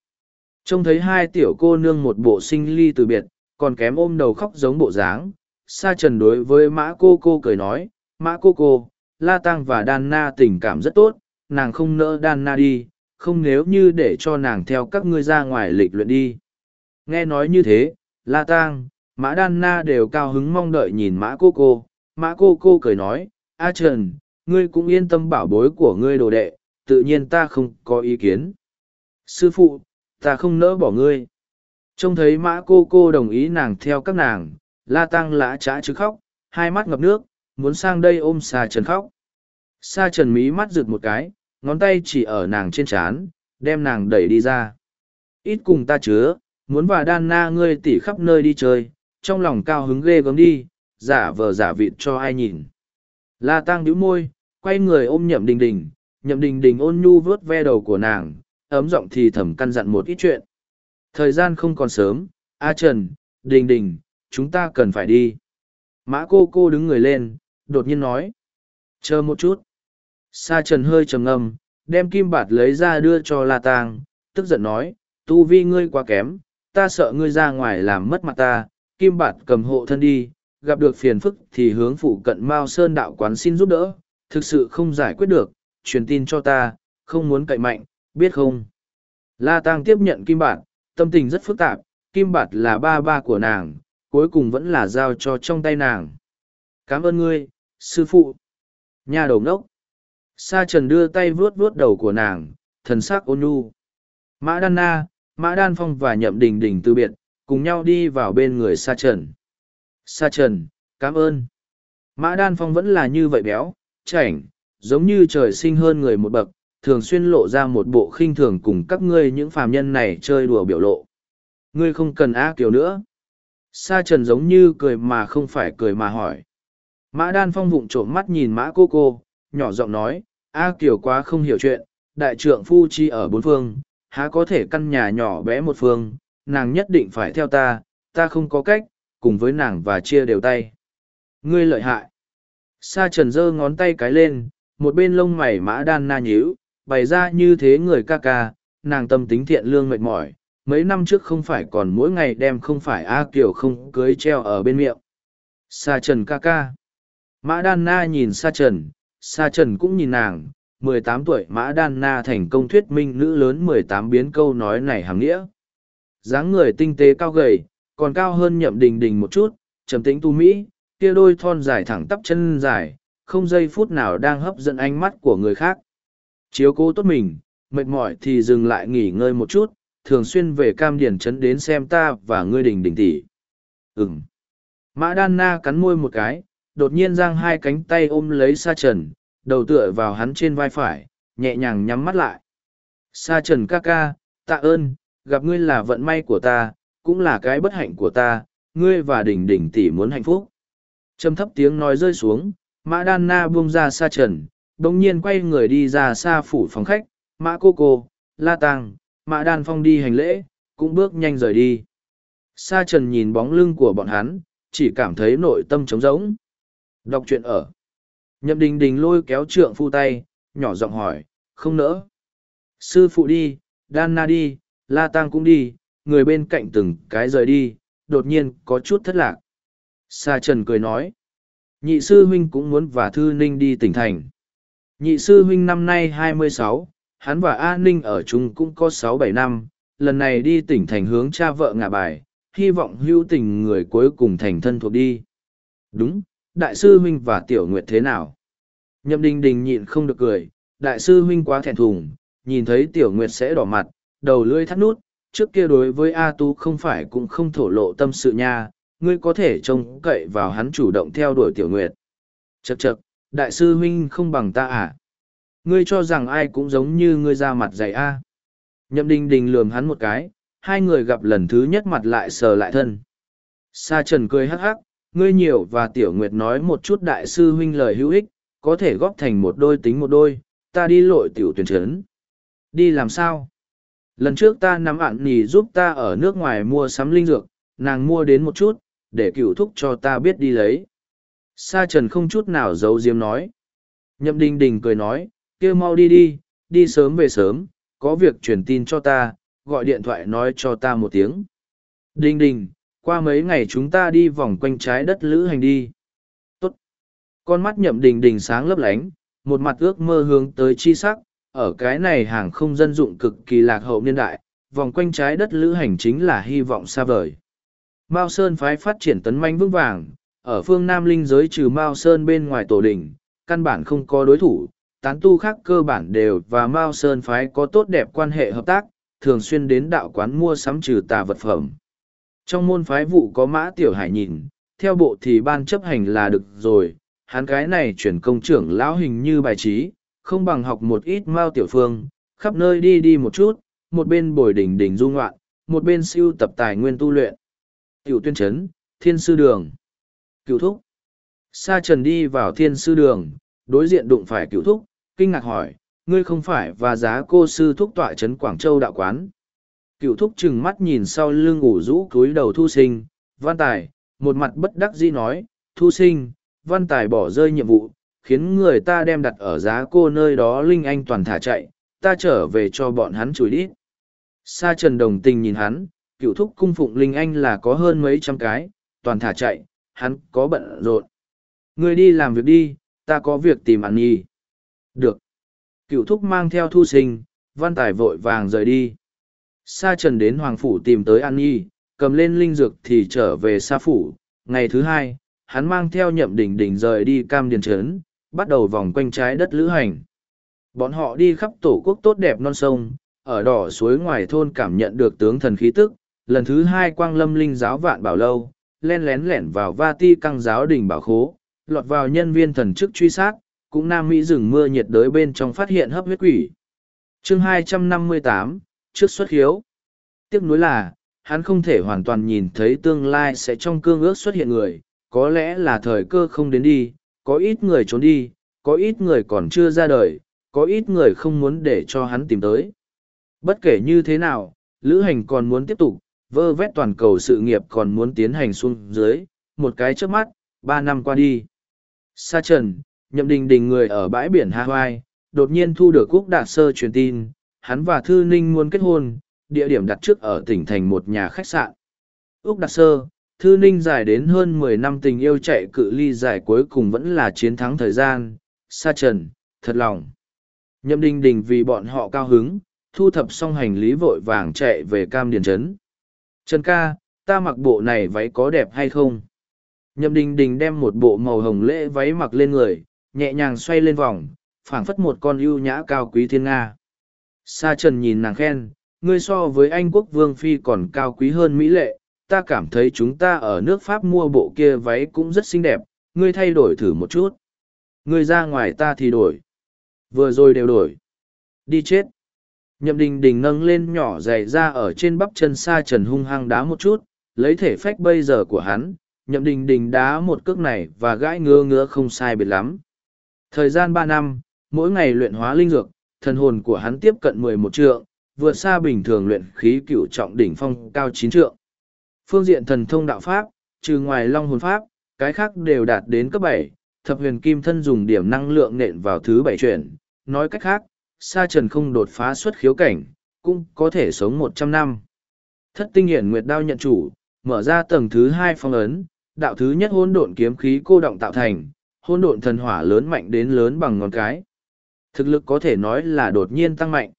Trông thấy hai tiểu cô nương một bộ sinh ly từ biệt, còn kém ôm đầu khóc giống bộ dáng. Sa trần đối với mã cô cô cười nói, mã cô cô, La Tăng và Đan Na tình cảm rất tốt, nàng không nỡ Đan Na đi, không nếu như để cho nàng theo các ngươi ra ngoài lịch luyện đi. Nghe nói như thế, La Tăng, Mã Đan Na đều cao hứng mong đợi nhìn Mã cô cô, Mã cô cô cười nói, A Trần, ngươi cũng yên tâm bảo bối của ngươi đồ đệ, tự nhiên ta không có ý kiến. Sư phụ, ta không nỡ bỏ ngươi. Trông thấy Mã cô cô đồng ý nàng theo các nàng, La Tăng lã trá chứ khóc, hai mắt ngập nước, muốn sang đây ôm Sa Trần khóc. Sa Trần mí mắt rực một cái, ngón tay chỉ ở nàng trên chán đem nàng đẩy đi ra. Ít cùng ta chứa, muốn và đan na ngươi tỉ khắp nơi đi chơi, trong lòng cao hứng ghê gớm đi, giả vờ giả vịt cho ai nhìn. La Tăng nhíu môi, quay người ôm nhậm đình đình, nhậm đình đình ôn nhu vớt ve đầu của nàng, ấm giọng thì thầm căn dặn một ít chuyện. Thời gian không còn sớm, A Trần, đình đình, chúng ta cần phải đi. Mã cô cô đứng người lên, đột nhiên nói. Chờ một chút. Sa Trần hơi trầm ngâm, đem kim bạt lấy ra đưa cho La Tang, tức giận nói, tu vi ngươi quá kém, ta sợ ngươi ra ngoài làm mất mặt ta, kim bạt cầm hộ thân đi, gặp được phiền phức thì hướng phụ cận Mao Sơn đạo quán xin giúp đỡ, thực sự không giải quyết được, truyền tin cho ta, không muốn cậy mạnh, biết không? La Tang tiếp nhận kim bạt, tâm tình rất phức tạp, kim bạt là ba ba của nàng, cuối cùng vẫn là giao cho trong tay nàng. Cảm ơn ngươi, sư phụ. Nhà đầu ngốc. Sa trần đưa tay vuốt vuốt đầu của nàng, thần sắc ôn nhu. Mã Đan Na, Mã Đan Phong và Nhậm Đình Đình từ biệt, cùng nhau đi vào bên người Sa trần. Sa trần, cảm ơn. Mã Đan Phong vẫn là như vậy béo, chảnh, giống như trời sinh hơn người một bậc, thường xuyên lộ ra một bộ khinh thường cùng các ngươi những phàm nhân này chơi đùa biểu lộ. Ngươi không cần á kiểu nữa. Sa trần giống như cười mà không phải cười mà hỏi. Mã đan phong vụng trộm mắt nhìn mã cô cô, nhỏ giọng nói, A Kiều quá không hiểu chuyện, đại trượng phu chi ở bốn phương, há có thể căn nhà nhỏ bé một phương, nàng nhất định phải theo ta, ta không có cách, cùng với nàng và chia đều tay. Ngươi lợi hại. Sa trần giơ ngón tay cái lên, một bên lông mày mã đan na nhíu, bày ra như thế người ca ca, nàng tâm tính thiện lương mệt mỏi, mấy năm trước không phải còn mỗi ngày đem không phải A Kiều không cưới treo ở bên miệng. Sa trần ca ca. Mã Đan Na nhìn Sa Trần, Sa Trần cũng nhìn nàng, mười tám tuổi Mã Đan Na thành công thuyết minh nữ lớn mười tám biến câu nói này hàng nghĩa. dáng người tinh tế cao gầy, còn cao hơn nhậm đình đình một chút, trầm tĩnh tu Mỹ, kia đôi thon dài thẳng tắp chân dài, không giây phút nào đang hấp dẫn ánh mắt của người khác. Chiếu cố tốt mình, mệt mỏi thì dừng lại nghỉ ngơi một chút, thường xuyên về cam điển trấn đến xem ta và ngươi đình đình tỷ. Ừm. Mã Đan Na cắn môi một cái, đột nhiên giang hai cánh tay ôm lấy sa trần, đầu tựa vào hắn trên vai phải, nhẹ nhàng nhắm mắt lại. Sa trần ca ca, tạ ơn, gặp ngươi là vận may của ta, cũng là cái bất hạnh của ta, ngươi và đỉnh đỉnh tỷ muốn hạnh phúc. Trầm thấp tiếng nói rơi xuống, mã đan na buông ra sa trần đồng nhiên quay người đi ra xa phủ phòng khách, mã cô cô, la tàng, mã đan phong đi hành lễ, cũng bước nhanh rời đi. Sa trần nhìn bóng lưng của bọn hắn, chỉ cảm thấy nội tâm trống rỗng. Đọc truyện ở. Nhậm đình đình lôi kéo trượng phu tay, nhỏ giọng hỏi, không nỡ. Sư phụ đi, Đan Na đi, La Tăng cũng đi, người bên cạnh từng cái rời đi, đột nhiên có chút thất lạc. Sa Trần cười nói, nhị sư huynh cũng muốn và Thư Ninh đi tỉnh thành. Nhị sư huynh năm nay hai mươi sáu, hắn và A Ninh ở chung cũng có sáu bảy năm, lần này đi tỉnh thành hướng cha vợ ngả bài, hy vọng hưu tình người cuối cùng thành thân thuộc đi. Đúng, đại sư huynh và tiểu nguyệt thế nào? Nhậm đình đình nhịn không được cười, đại sư huynh quá thẹn thùng, nhìn thấy tiểu nguyệt sẽ đỏ mặt, đầu lưỡi thắt nút, trước kia đối với A Tu không phải cũng không thổ lộ tâm sự nha, ngươi có thể trông cậy vào hắn chủ động theo đuổi tiểu nguyệt. Chậc chậc, đại sư huynh không bằng ta à? Ngươi cho rằng ai cũng giống như ngươi ra mặt dày a? Nhậm đình đình lườm hắn một cái, hai người gặp lần thứ nhất mặt lại sờ lại thân. Sa trần cười hắc hắc, Ngươi nhiều và tiểu nguyệt nói một chút đại sư huynh lời hữu ích, có thể góp thành một đôi tính một đôi, ta đi lội tiểu tuyển trấn. Đi làm sao? Lần trước ta nắm ạn nì giúp ta ở nước ngoài mua sắm linh dược, nàng mua đến một chút, để cựu thúc cho ta biết đi lấy. Sa trần không chút nào giấu diếm nói. Nhậm đình đình cười nói, kêu mau đi đi, đi sớm về sớm, có việc truyền tin cho ta, gọi điện thoại nói cho ta một tiếng. Đình đình, qua mấy ngày chúng ta đi vòng quanh trái đất lữ hành đi. Tốt. Con mắt nhậm đình đình sáng lấp lánh, một mặt ước mơ hướng tới chi sắc, ở cái này hàng không dân dụng cực kỳ lạc hậu niên đại, vòng quanh trái đất lữ hành chính là hy vọng xa vời. Mao Sơn phái phát triển tấn manh vững vàng, ở phương Nam Linh giới trừ Mao Sơn bên ngoài tổ đỉnh, căn bản không có đối thủ, tán tu khác cơ bản đều và Mao Sơn phái có tốt đẹp quan hệ hợp tác, thường xuyên đến đạo quán mua sắm trừ tà vật phẩm. Trong môn phái vụ có mã tiểu hải nhìn, theo bộ thì ban chấp hành là được rồi, hắn cái này chuyển công trưởng lão hình như bài trí, không bằng học một ít Mao tiểu phương, khắp nơi đi đi một chút, một bên bồi đỉnh đỉnh du ngoạn, một bên siêu tập tài nguyên tu luyện. Tiểu tuyên trấn thiên sư đường. Cựu thúc. Sa trần đi vào thiên sư đường, đối diện đụng phải cựu thúc, kinh ngạc hỏi, ngươi không phải và giá cô sư thúc tọa trấn Quảng Châu đạo quán. Cựu thúc chừng mắt nhìn sau lưng ủ rũ cúi đầu thu sinh, văn tài, một mặt bất đắc dĩ nói, thu sinh, văn tài bỏ rơi nhiệm vụ, khiến người ta đem đặt ở giá cô nơi đó Linh Anh toàn thả chạy, ta trở về cho bọn hắn chùi đi. Sa trần đồng tình nhìn hắn, cựu thúc cung phụng Linh Anh là có hơn mấy trăm cái, toàn thả chạy, hắn có bận rộn. Ngươi đi làm việc đi, ta có việc tìm ăn nhi. Được. Cựu thúc mang theo thu sinh, văn tài vội vàng rời đi. Sa trần đến Hoàng Phủ tìm tới An Nhi, cầm lên linh dược thì trở về Sa Phủ. Ngày thứ hai, hắn mang theo nhậm đỉnh đỉnh rời đi Cam Điền Trấn, bắt đầu vòng quanh trái đất lữ hành. Bọn họ đi khắp tổ quốc tốt đẹp non sông, ở đỏ suối ngoài thôn cảm nhận được tướng thần khí tức. Lần thứ hai quang lâm linh giáo vạn bảo lâu, len lén lẻn vào va ti căng giáo đình bảo khố, lọt vào nhân viên thần chức truy sát, cũng Nam Mỹ rừng mưa nhiệt đới bên trong phát hiện hấp huyết quỷ. chương 258, trước xuất hiếu. Tiếc nuối là, hắn không thể hoàn toàn nhìn thấy tương lai sẽ trong cương ước xuất hiện người, có lẽ là thời cơ không đến đi, có ít người trốn đi, có ít người còn chưa ra đời, có ít người không muốn để cho hắn tìm tới. Bất kể như thế nào, lữ hành còn muốn tiếp tục, vơ vét toàn cầu sự nghiệp còn muốn tiến hành xuống dưới, một cái trước mắt, ba năm qua đi. Sa trần, nhậm đình đình người ở bãi biển Hawaii, đột nhiên thu được quốc đạt sơ truyền tin, hắn và Thư Ninh muốn kết hôn, địa điểm đặt trước ở tỉnh thành một nhà khách sạn. Úc Đạt Sơ, Thư Ninh dài đến hơn mười năm tình yêu chạy cự ly dài cuối cùng vẫn là chiến thắng thời gian, sa trần, thật lòng. Nhậm Đình Đình vì bọn họ cao hứng, thu thập xong hành lý vội vàng chạy về Cam Điền Trấn. Trần ca, ta mặc bộ này váy có đẹp hay không? Nhậm Đình Đình đem một bộ màu hồng lễ váy mặc lên người, nhẹ nhàng xoay lên vòng, phảng phất một con ưu nhã cao quý thiên nga. Sa trần nhìn nàng khen, ngươi so với anh quốc vương phi còn cao quý hơn mỹ lệ, ta cảm thấy chúng ta ở nước Pháp mua bộ kia váy cũng rất xinh đẹp, ngươi thay đổi thử một chút. Ngươi ra ngoài ta thì đổi. Vừa rồi đều đổi. Đi chết. Nhậm đình đình nâng lên nhỏ dày ra ở trên bắp chân sa trần hung hăng đá một chút, lấy thể phách bây giờ của hắn, nhậm đình đình đá một cước này và gãi ngứa ngứa không sai biệt lắm. Thời gian ba năm, mỗi ngày luyện hóa linh dược, thần hồn của hắn tiếp cận mười một trượng, vượt xa bình thường luyện khí cửu trọng đỉnh phong cao chín trượng. Phương diện thần thông đạo pháp, trừ ngoài long hồn pháp, cái khác đều đạt đến cấp bảy. thập huyền kim thân dùng điểm năng lượng nện vào thứ bảy chuyển. Nói cách khác, sa trần không đột phá xuất khiếu cảnh, cũng có thể sống một trăm năm. Thất tinh hiển nguyệt đao nhận chủ, mở ra tầng thứ hai phong ấn, đạo thứ nhất hôn độn kiếm khí cô động tạo thành, hôn độn thần hỏa lớn mạnh đến lớn bằng ngón cái. Thực lực có thể nói là đột nhiên tăng mạnh.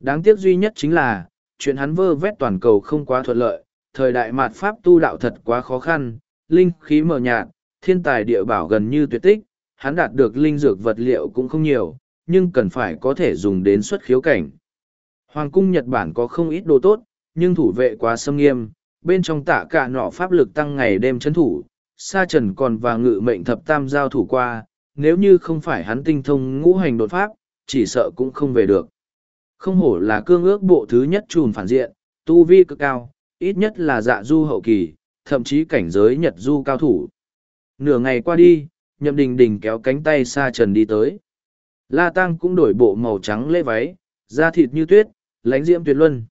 Đáng tiếc duy nhất chính là, chuyện hắn vơ vét toàn cầu không quá thuận lợi, thời đại mạt pháp tu đạo thật quá khó khăn, linh khí mờ nhạt, thiên tài địa bảo gần như tuyệt tích, hắn đạt được linh dược vật liệu cũng không nhiều, nhưng cần phải có thể dùng đến xuất khiếu cảnh. Hoàng cung Nhật Bản có không ít đồ tốt, nhưng thủ vệ quá xâm nghiêm, bên trong tạ cả nọ pháp lực tăng ngày đêm chấn thủ, sa trần còn và ngự mệnh thập tam giao thủ qua, nếu như không phải hắn tinh thông ngũ hành đột pháp, chỉ sợ cũng không về được. Không hổ là cương ước bộ thứ nhất trùn phản diện, tu vi cực cao, ít nhất là dạ du hậu kỳ, thậm chí cảnh giới nhật du cao thủ. Nửa ngày qua đi, nhậm đình đình kéo cánh tay xa trần đi tới. La Tăng cũng đổi bộ màu trắng lê váy, da thịt như tuyết, lánh diễm tuyệt luân.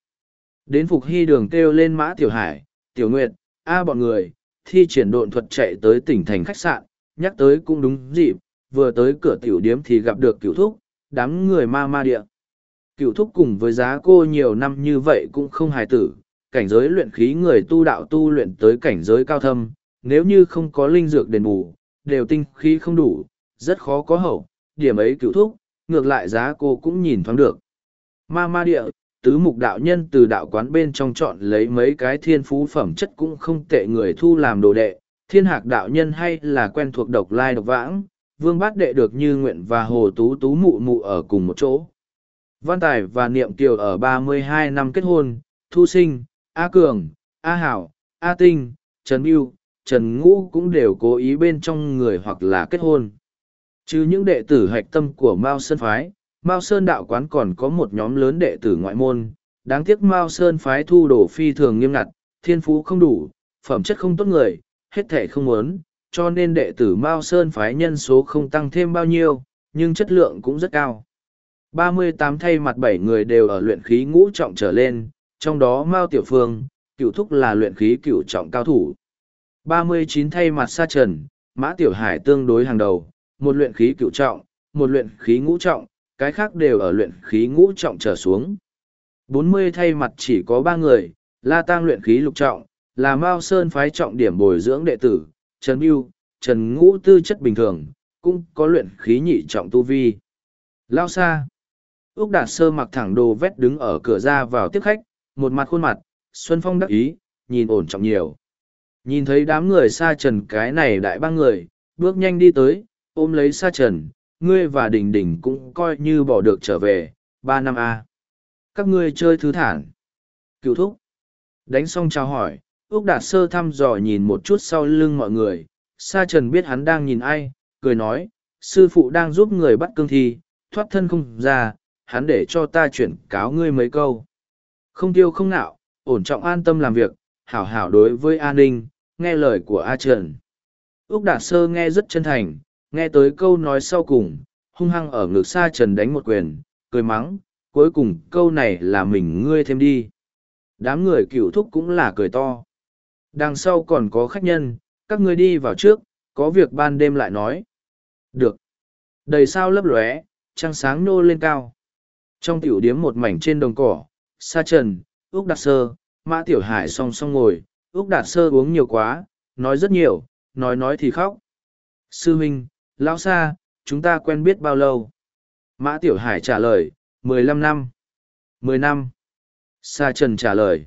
Đến phục hy đường kêu lên mã tiểu hải, tiểu nguyệt, a bọn người, thi triển độn thuật chạy tới tỉnh thành khách sạn, nhắc tới cũng đúng dịp, vừa tới cửa tiểu điếm thì gặp được cửu thúc, đám người ma ma địa. Cửu thúc cùng với giá cô nhiều năm như vậy cũng không hài tử, cảnh giới luyện khí người tu đạo tu luyện tới cảnh giới cao thâm, nếu như không có linh dược đền bù, đều tinh khí không đủ, rất khó có hậu, điểm ấy cửu thúc, ngược lại giá cô cũng nhìn thoáng được. Ma ma địa, tứ mục đạo nhân từ đạo quán bên trong chọn lấy mấy cái thiên phú phẩm chất cũng không tệ người thu làm đồ đệ, thiên hạc đạo nhân hay là quen thuộc độc lai độc vãng, vương bát đệ được như nguyện và hồ tú tú mụ mụ ở cùng một chỗ. Văn Tài và Niệm Kiều ở ba mươi hai năm kết hôn, Thu Sinh, A Cường, A Hảo, A Tinh, Trần mưu Trần Ngũ cũng đều cố ý bên trong người hoặc là kết hôn. Chứ những đệ tử hạch tâm của Mao Sơn Phái, Mao Sơn Đạo Quán còn có một nhóm lớn đệ tử ngoại môn, đáng tiếc Mao Sơn Phái thu đổ phi thường nghiêm ngặt, thiên phú không đủ, phẩm chất không tốt người, hết thể không muốn, cho nên đệ tử Mao Sơn Phái nhân số không tăng thêm bao nhiêu, nhưng chất lượng cũng rất cao. 38 thay mặt bảy người đều ở luyện khí ngũ trọng trở lên, trong đó Mao Tiểu Phương, cựu thúc là luyện khí cựu trọng cao thủ. 39 thay mặt Sa Trần, Mã Tiểu Hải tương đối hàng đầu, một luyện khí cựu trọng, một luyện khí ngũ trọng, cái khác đều ở luyện khí ngũ trọng trở xuống. 40 thay mặt chỉ có ba người, La Tăng luyện khí lục trọng, là Mao Sơn phái trọng điểm bồi dưỡng đệ tử, Trần Biêu, Trần Ngũ tư chất bình thường, cũng có luyện khí nhị trọng tu vi. Lao xa. Úc Đạt Sơ mặc thẳng đồ vét đứng ở cửa ra vào tiếp khách, một mặt khuôn mặt, Xuân Phong đắc ý, nhìn ổn trọng nhiều. Nhìn thấy đám người xa trần cái này đại ba người, bước nhanh đi tới, ôm lấy xa trần, ngươi và đình đình cũng coi như bỏ được trở về, ba năm A. Các ngươi chơi thứ thản. Cựu thúc. Đánh xong chào hỏi, Úc Đạt Sơ thăm dò nhìn một chút sau lưng mọi người, Sa Trần biết hắn đang nhìn ai, cười nói, sư phụ đang giúp người bắt cương thi, thoát thân không ra, hắn để cho ta chuyển cáo ngươi mấy câu. Không tiêu không nạo, ổn trọng an tâm làm việc, hảo hảo đối với an ninh, nghe lời của A Trần. Úc Đạt Sơ nghe rất chân thành, nghe tới câu nói sau cùng, hung hăng ở ngực Sa Trần đánh một quyền, cười mắng, cuối cùng câu này là mình ngươi thêm đi. Đám người cựu thúc cũng là cười to. Đằng sau còn có khách nhân, các ngươi đi vào trước, có việc ban đêm lại nói. Được. Đầy sao lấp lóe, trăng sáng nô lên cao. Trong tiểu điếm một mảnh trên đồng cỏ, Sa Trần, Úc Đạt Sơ, Mã Tiểu Hải song song ngồi, Úc Đạt Sơ uống nhiều quá, nói rất nhiều, nói nói thì khóc. Sư huynh, lão Sa, chúng ta quen biết bao lâu? Mã Tiểu Hải trả lời, mười lăm năm. mười năm. Sa Trần trả lời.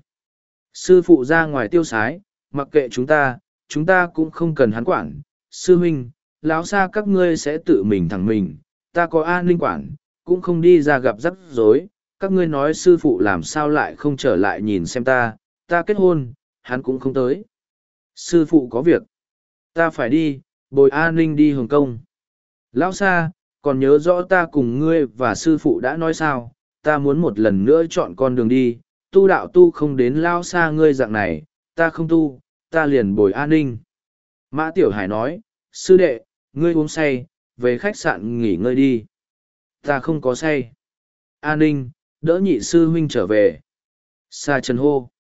Sư phụ ra ngoài tiêu sái, mặc kệ chúng ta, chúng ta cũng không cần hắn quản. Sư huynh, lão Sa các ngươi sẽ tự mình thẳng mình, ta có an ninh quản, cũng không đi ra gặp rắc rối, các ngươi nói sư phụ làm sao lại không trở lại nhìn xem ta, ta kết hôn, hắn cũng không tới. Sư phụ có việc, ta phải đi, bồi an ninh đi Hồng Kông. Lão Sa, còn nhớ rõ ta cùng ngươi và sư phụ đã nói sao, ta muốn một lần nữa chọn con đường đi, tu đạo tu không đến Lão Sa ngươi dạng này, ta không tu, ta liền bồi an ninh. Mã Tiểu Hải nói, sư đệ, ngươi uống say, về khách sạn nghỉ ngơi đi. Ta không có say. An ninh đỡ nhị sư huynh trở về. Sa trần hô.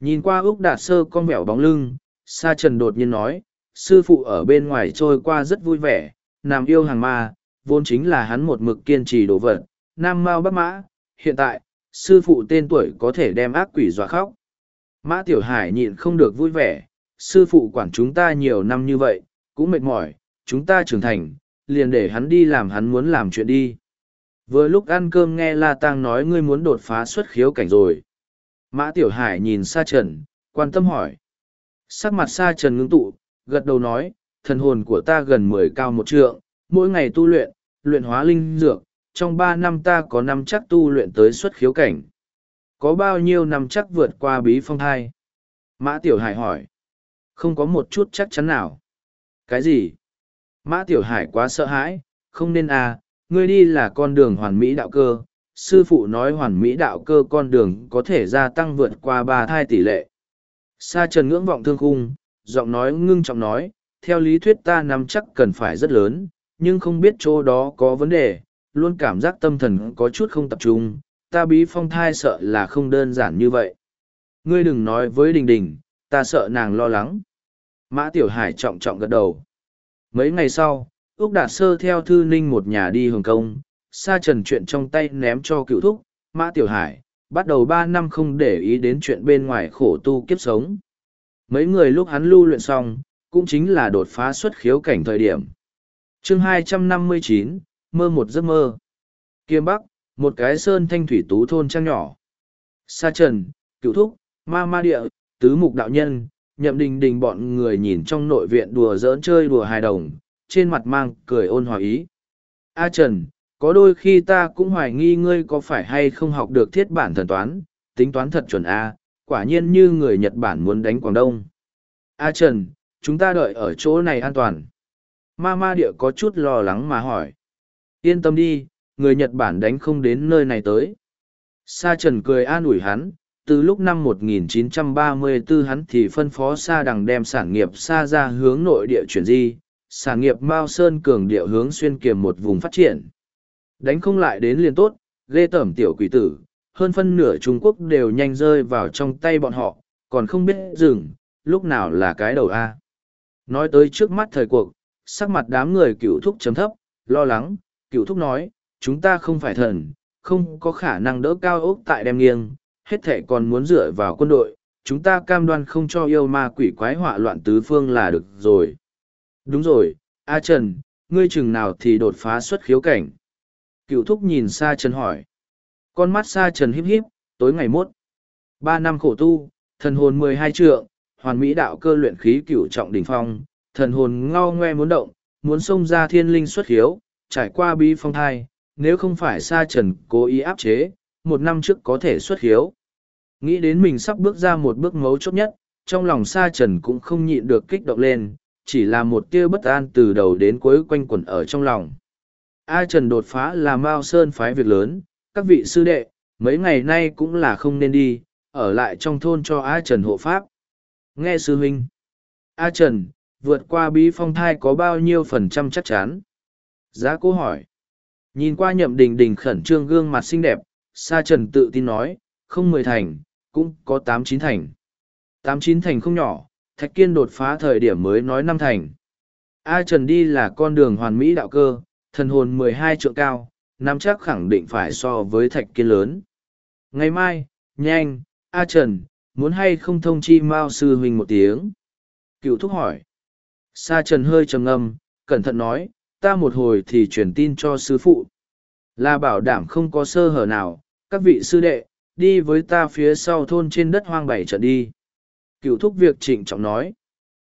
Nhìn qua úc đạt sơ con mèo bóng lưng sa trần đột nhiên nói sư phụ ở bên ngoài trôi qua rất vui vẻ nam yêu hàng ma vốn chính là hắn một mực kiên trì đồ vật nam mau bắt mã hiện tại sư phụ tên tuổi có thể đem ác quỷ dọa khóc mã tiểu hải nhịn không được vui vẻ sư phụ quản chúng ta nhiều năm như vậy cũng mệt mỏi chúng ta trưởng thành liền để hắn đi làm hắn muốn làm chuyện đi Vừa lúc ăn cơm nghe La Tăng nói ngươi muốn đột phá xuất khiếu cảnh rồi. Mã Tiểu Hải nhìn Sa Trần, quan tâm hỏi. Sắc mặt Sa Trần ngưng tụ, gật đầu nói, thần hồn của ta gần mười cao một trượng, mỗi ngày tu luyện, luyện hóa linh dược, trong ba năm ta có năm chắc tu luyện tới xuất khiếu cảnh. Có bao nhiêu năm chắc vượt qua bí phong thai? Mã Tiểu Hải hỏi. Không có một chút chắc chắn nào. Cái gì? Mã Tiểu Hải quá sợ hãi, không nên à, ngươi đi là con đường hoàn mỹ đạo cơ sư phụ nói hoàn mỹ đạo cơ con đường có thể gia tăng vượt qua ba thai tỷ lệ sa trần ngưỡng vọng thương khung giọng nói ngưng trọng nói theo lý thuyết ta nắm chắc cần phải rất lớn nhưng không biết chỗ đó có vấn đề luôn cảm giác tâm thần có chút không tập trung ta bí phong thai sợ là không đơn giản như vậy ngươi đừng nói với đình đình ta sợ nàng lo lắng mã tiểu hải trọng trọng gật đầu Mấy ngày sau, Úc Đạt Sơ theo Thư Ninh một nhà đi Hồng Kông, Sa Trần chuyện trong tay ném cho cựu thúc, Mã Tiểu Hải, bắt đầu ba năm không để ý đến chuyện bên ngoài khổ tu kiếp sống. Mấy người lúc hắn lưu luyện xong, cũng chính là đột phá xuất khiếu cảnh thời điểm. chương 259, mơ một giấc mơ. Kiêm Bắc, một cái sơn thanh thủy tú thôn trang nhỏ. Sa Trần, cựu thúc, ma ma địa, tứ mục đạo nhân, nhậm đình đình bọn người nhìn trong nội viện đùa giỡn chơi đùa hài đồng, trên mặt mang cười ôn hòa ý. A Trần, có đôi khi ta cũng hoài nghi ngươi có phải hay không học được thiết bản thần toán, tính toán thật chuẩn A, quả nhiên như người Nhật Bản muốn đánh Quảng Đông. A Trần, chúng ta đợi ở chỗ này an toàn. Ma ma địa có chút lo lắng mà hỏi. Yên tâm đi, người Nhật Bản đánh không đến nơi này tới. Sa Trần cười an ủi hắn, từ lúc năm 1934 hắn thì phân phó Sa Đằng đem sản nghiệp Sa ra hướng nội địa chuyển di, sản nghiệp Mao Sơn cường địa hướng xuyên kiềm một vùng phát triển. Đánh không lại đến liền tốt, ghê tẩm tiểu quỷ tử, hơn phân nửa Trung Quốc đều nhanh rơi vào trong tay bọn họ, còn không biết dừng, lúc nào là cái đầu A. Nói tới trước mắt thời cuộc, sắc mặt đám người cựu thúc chấm thấp, lo lắng, cựu thúc nói, chúng ta không phải thần, không có khả năng đỡ cao ốc tại đem nghiêng, hết thể còn muốn dựa vào quân đội, chúng ta cam đoan không cho yêu ma quỷ quái họa loạn tứ phương là được rồi. Đúng rồi, A Trần, ngươi chừng nào thì đột phá xuất khiếu cảnh. Cựu thúc nhìn Sa Trần hỏi. Con mắt Sa Trần híp híp, tối ngày mốt. Ba năm khổ tu, thần hồn mười hai trượng, hoàn mỹ đạo cơ luyện khí cửu trọng đỉnh phong, thần hồn ngao ngoe muốn động, muốn xông ra thiên linh xuất khiếu, trải qua bi phong thai, nếu không phải Sa Trần cố ý áp chế, một năm trước có thể xuất hiếu. Nghĩ đến mình sắp bước ra một bước mấu chốt nhất, trong lòng Sa Trần cũng không nhịn được kích động lên, chỉ là một tia bất an từ đầu đến cuối quanh quẩn ở trong lòng. A Trần đột phá là Mao Sơn phái việc lớn, các vị sư đệ, mấy ngày nay cũng là không nên đi, ở lại trong thôn cho A Trần hộ pháp. Nghe sư huynh. A Trần, vượt qua bí phong thai có bao nhiêu phần trăm chắc chắn? Giá cố hỏi. Nhìn qua nhậm đình đình khẩn trương gương mặt xinh đẹp, Sa Trần tự tin nói, không mười thành, cũng có tám chín thành. Tám chín thành không nhỏ, Thạch Kiên đột phá thời điểm mới nói năm thành. A Trần đi là con đường hoàn mỹ đạo cơ, thần hồn mười hai trượng cao, nắm chắc khẳng định phải so với Thạch Kiên lớn. Ngày mai, nhanh, A Trần, muốn hay không thông chi Mao sư huynh một tiếng? Cựu thúc hỏi. Sa Trần hơi trầm ngâm, cẩn thận nói, ta một hồi thì truyền tin cho sư phụ. Là bảo đảm không có sơ hở nào, các vị sư đệ, đi với ta phía sau thôn trên đất hoang bảy trận đi. Cựu thúc việc trịnh trọng nói.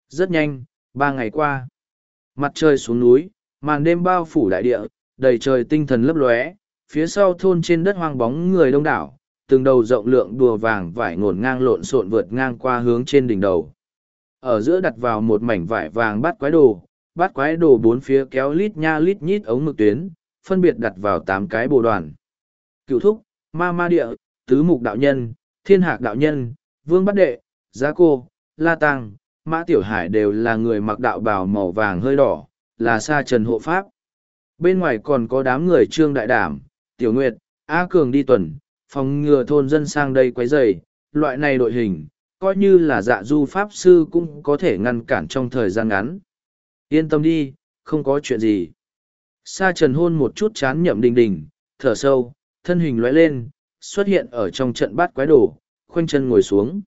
Rất nhanh, ba ngày qua. Mặt trời xuống núi, màn đêm bao phủ đại địa, đầy trời tinh thần lấp lóe, phía sau thôn trên đất hoang bóng người đông đảo, từng đầu rộng lượng đùa vàng vải ngổn ngang lộn xộn vượt ngang qua hướng trên đỉnh đầu. Ở giữa đặt vào một mảnh vải vàng bắt quái đồ, bắt quái đồ bốn phía kéo lít nha lít nhít ống mực tuyến, phân biệt đặt vào tám cái bồ đoàn. Cựu thúc, ma ma địa, tứ mục đạo nhân, thiên hạc đạo nhân, vương bắt đệ, giá cô, la tăng, mã tiểu hải đều là người mặc đạo bào màu vàng hơi đỏ, là sa trần hộ pháp. Bên ngoài còn có đám người trương đại đảm, tiểu nguyệt, A Cường đi tuần, phòng ngừa thôn dân sang đây quấy rầy, loại này đội hình, coi như là dạ du pháp sư cũng có thể ngăn cản trong thời gian ngắn. Yên tâm đi, không có chuyện gì. Sa trần hôn một chút chán nhậm đình đình, thở sâu, thân hình lóe lên, xuất hiện ở trong trận bát quái đổ, khoanh chân ngồi xuống.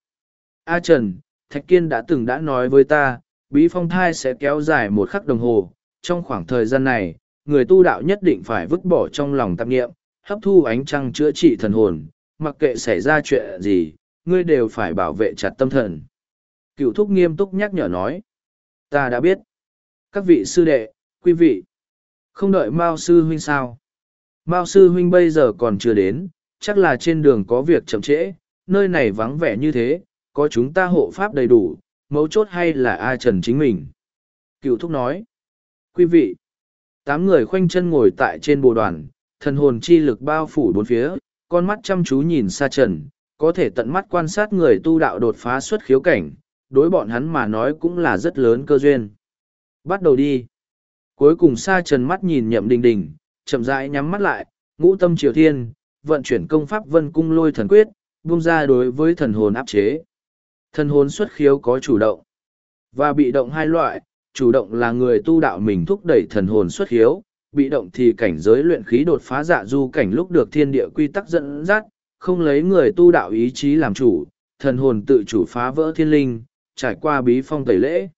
A Trần, Thạch Kiên đã từng đã nói với ta, bí phong thai sẽ kéo dài một khắc đồng hồ. Trong khoảng thời gian này, người tu đạo nhất định phải vứt bỏ trong lòng tạp nghiệm, hấp thu ánh trăng chữa trị thần hồn, mặc kệ xảy ra chuyện gì, ngươi đều phải bảo vệ chặt tâm thần. Cựu thúc nghiêm túc nhắc nhở nói. Ta đã biết. Các vị sư đệ, quý vị. Không đợi Mao sư huynh sao. Mao sư huynh bây giờ còn chưa đến, chắc là trên đường có việc chậm trễ, nơi này vắng vẻ như thế, có chúng ta hộ pháp đầy đủ, mấu chốt hay là A Trần chính mình. Cựu thúc nói. Quý vị. Tám người khoanh chân ngồi tại trên bồ đoàn, thần hồn chi lực bao phủ bốn phía, con mắt chăm chú nhìn xa trần, có thể tận mắt quan sát người tu đạo đột phá xuất khiếu cảnh, đối bọn hắn mà nói cũng là rất lớn cơ duyên. Bắt đầu đi. Cuối cùng xa trần mắt nhìn nhậm đình đình, chậm rãi nhắm mắt lại, ngũ tâm triều thiên, vận chuyển công pháp vân cung lôi thần quyết, buông ra đối với thần hồn áp chế. Thần hồn xuất khiếu có chủ động và bị động hai loại, chủ động là người tu đạo mình thúc đẩy thần hồn xuất khiếu, bị động thì cảnh giới luyện khí đột phá dạ du cảnh lúc được thiên địa quy tắc dẫn dắt, không lấy người tu đạo ý chí làm chủ, thần hồn tự chủ phá vỡ thiên linh, trải qua bí phong tẩy lễ.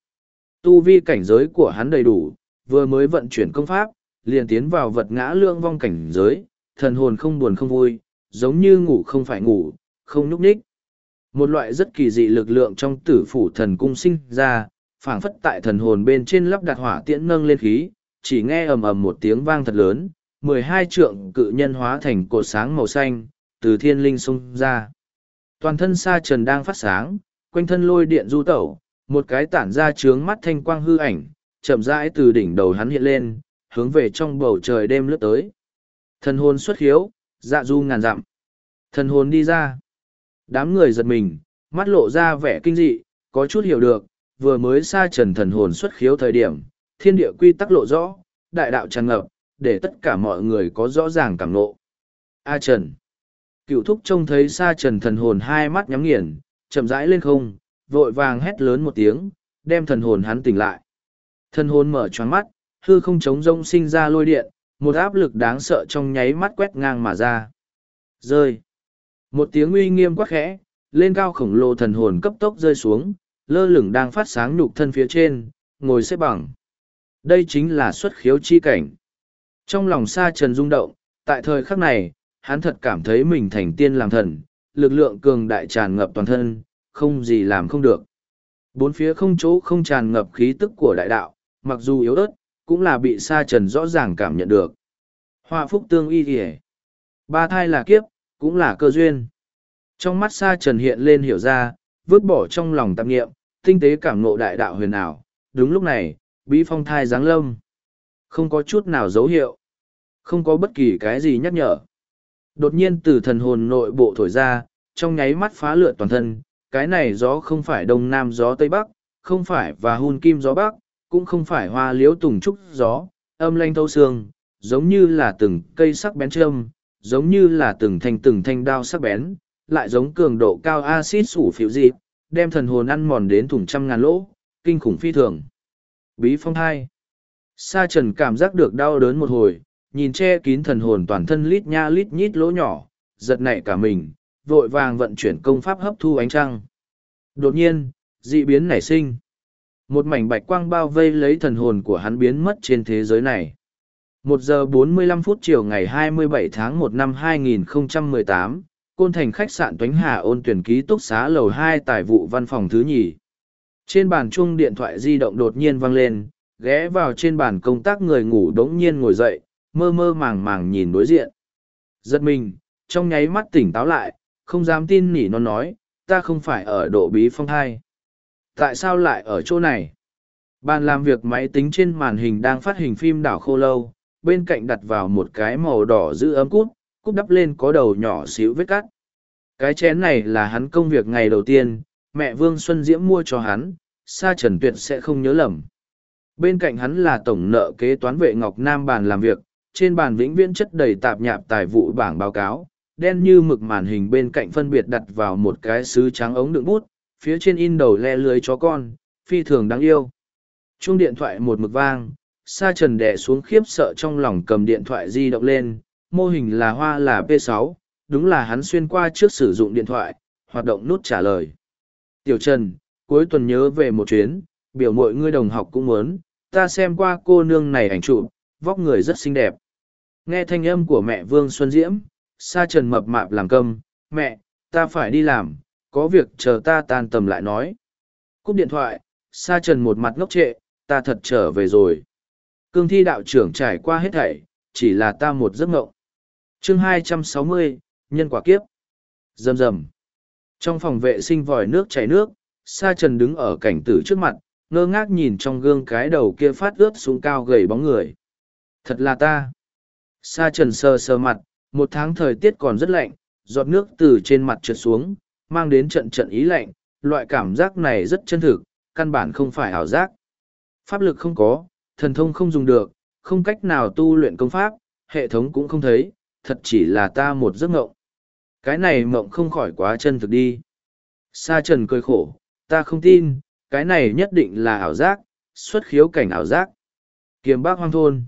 Tu vi cảnh giới của hắn đầy đủ, vừa mới vận chuyển công pháp, liền tiến vào vật ngã lương vong cảnh giới, thần hồn không buồn không vui, giống như ngủ không phải ngủ, không nhúc nhích. Một loại rất kỳ dị lực lượng trong tử phủ thần cung sinh ra, phảng phất tại thần hồn bên trên lắp đặt hỏa tiễn nâng lên khí, chỉ nghe ầm ầm một tiếng vang thật lớn, mười hai trượng cự nhân hóa thành cột sáng màu xanh, từ thiên linh xông ra. Toàn thân sa trần đang phát sáng, quanh thân lôi điện du tẩu, một cái tản ra trướng mắt thanh quang hư ảnh, chậm rãi từ đỉnh đầu hắn hiện lên, hướng về trong bầu trời đêm lướt tới. Thần hồn xuất hiếu, dạ du ngàn dặm. Thần hồn đi ra. Đám người giật mình, mắt lộ ra vẻ kinh dị, có chút hiểu được, vừa mới xa trần thần hồn xuất khiếu thời điểm, thiên địa quy tắc lộ rõ, đại đạo tràn ngập, để tất cả mọi người có rõ ràng cảm ngộ. A Trần. Cựu thúc trông thấy xa trần thần hồn hai mắt nhắm nghiền, chậm rãi lên không, vội vàng hét lớn một tiếng, đem thần hồn hắn tỉnh lại. Thần hồn mở choáng mắt, hư không chống rông sinh ra lôi điện, một áp lực đáng sợ trong nháy mắt quét ngang mà ra. Rơi. Một tiếng uy nghiêm quá khẽ, lên cao khổng lồ thần hồn cấp tốc rơi xuống, lơ lửng đang phát sáng nhục thân phía trên, ngồi xếp bằng. Đây chính là xuất khiếu chi cảnh. Trong lòng sa trần rung động, tại thời khắc này, hắn thật cảm thấy mình thành tiên làm thần, lực lượng cường đại tràn ngập toàn thân, không gì làm không được. Bốn phía không chỗ không tràn ngập khí tức của đại đạo, mặc dù yếu ớt, cũng là bị sa trần rõ ràng cảm nhận được. Họa phúc tương y kìa. Ba thai là kiếp, cũng là cơ duyên. Trong mắt sa trần hiện lên hiểu ra, vứt bỏ trong lòng tạp nghiệm, tinh tế cảm ngộ đại đạo huyền ảo. Đúng lúc này, bí phong thai giáng lâm. Không có chút nào dấu hiệu. Không có bất kỳ cái gì nhắc nhở. Đột nhiên từ thần hồn nội bộ thổi ra, trong nháy mắt phá lượn toàn thân, cái này gió không phải đông nam gió tây bắc, không phải và hun kim gió bắc, cũng không phải hoa liễu tùng trúc gió, âm lanh thâu xương, giống như là từng cây sắc bén trơm giống như là từng thanh từng thanh đao sắc bén, lại giống cường độ cao axit sủ phiểu dịp, đem thần hồn ăn mòn đến thủng trăm ngàn lỗ, kinh khủng phi thường. Bí phong hai. Sa trần cảm giác được đau đớn một hồi, nhìn che kín thần hồn toàn thân lít nha lít nhít lỗ nhỏ, giật nảy cả mình, vội vàng vận chuyển công pháp hấp thu ánh trăng. Đột nhiên, dị biến nảy sinh. Một mảnh bạch quang bao vây lấy thần hồn của hắn biến mất trên thế giới này. Một giờ bốn mươi lăm phút chiều ngày hai mươi bảy tháng một năm hai nghìn tám, Côn Thành khách sạn Tuánh Hà ôn tuyển ký túc xá lầu hai tài vụ văn phòng thứ nhì. Trên bàn chung điện thoại di động đột nhiên vang lên, ghé vào trên bàn công tác người ngủ đống nhiên ngồi dậy, mơ mơ màng màng nhìn đối diện. Giật mình, trong nháy mắt tỉnh táo lại, không dám tin nỉ nó nói, ta không phải ở độ bí phong hai. Tại sao lại ở chỗ này? Bàn làm việc máy tính trên màn hình đang phát hình phim đảo khô lâu, bên cạnh đặt vào một cái màu đỏ giữ ấm cút, cút đắp lên có đầu nhỏ xíu vết cắt. Cái chén này là hắn công việc ngày đầu tiên, mẹ Vương Xuân Diễm mua cho hắn, Sa Trần Tuyệt sẽ không nhớ lầm. Bên cạnh hắn là tổng nợ kế toán vệ Ngọc Nam bàn làm việc, trên bàn vĩnh viễn chất đầy tạp nhạp tài vụ bảng báo cáo, đen như mực màn hình bên cạnh phân biệt đặt vào một cái sứ trắng ống đựng bút, phía trên in đầu le lưới chó con, phi thường đáng yêu. Chuông điện thoại một mực vang, sa trần đè xuống khiếp sợ trong lòng cầm điện thoại di động lên, mô hình là hoa là P6, đúng là hắn xuyên qua trước sử dụng điện thoại, hoạt động nút trả lời. Tiểu Trần, cuối tuần nhớ về một chuyến, biểu mọi ngươi đồng học cũng muốn, ta xem qua cô nương này ảnh chụp, vóc người rất xinh đẹp. Nghe thanh âm của mẹ Vương Xuân Diễm, sa trần mập mạp làm câm, mẹ, ta phải đi làm, có việc chờ ta tan tầm lại nói. Cúp điện thoại, sa trần một mặt ngốc trệ, ta thật trở về rồi. Cương thi đạo trưởng trải qua hết thảy, chỉ là ta một giấc mộng. chương 260, nhân quả kiếp. Rầm rầm. Trong phòng vệ sinh vòi nước chảy nước, sa trần đứng ở cảnh tử trước mặt, ngơ ngác nhìn trong gương cái đầu kia phát ướt xuống cao gầy bóng người. Thật là ta. Sa trần sờ sờ mặt, một tháng thời tiết còn rất lạnh, giọt nước từ trên mặt trượt xuống, mang đến trận trận ý lạnh, loại cảm giác này rất chân thực, căn bản không phải ảo giác. Pháp lực không có, thần thông không dùng được, không cách nào tu luyện công pháp, hệ thống cũng không thấy, thật chỉ là ta một giấc ngộng Cái này mộng không khỏi quá chân thực đi. Sa trần cười khổ, ta không tin, cái này nhất định là ảo giác, xuất khiếu cảnh ảo giác. Kiếm bác hoang thôn.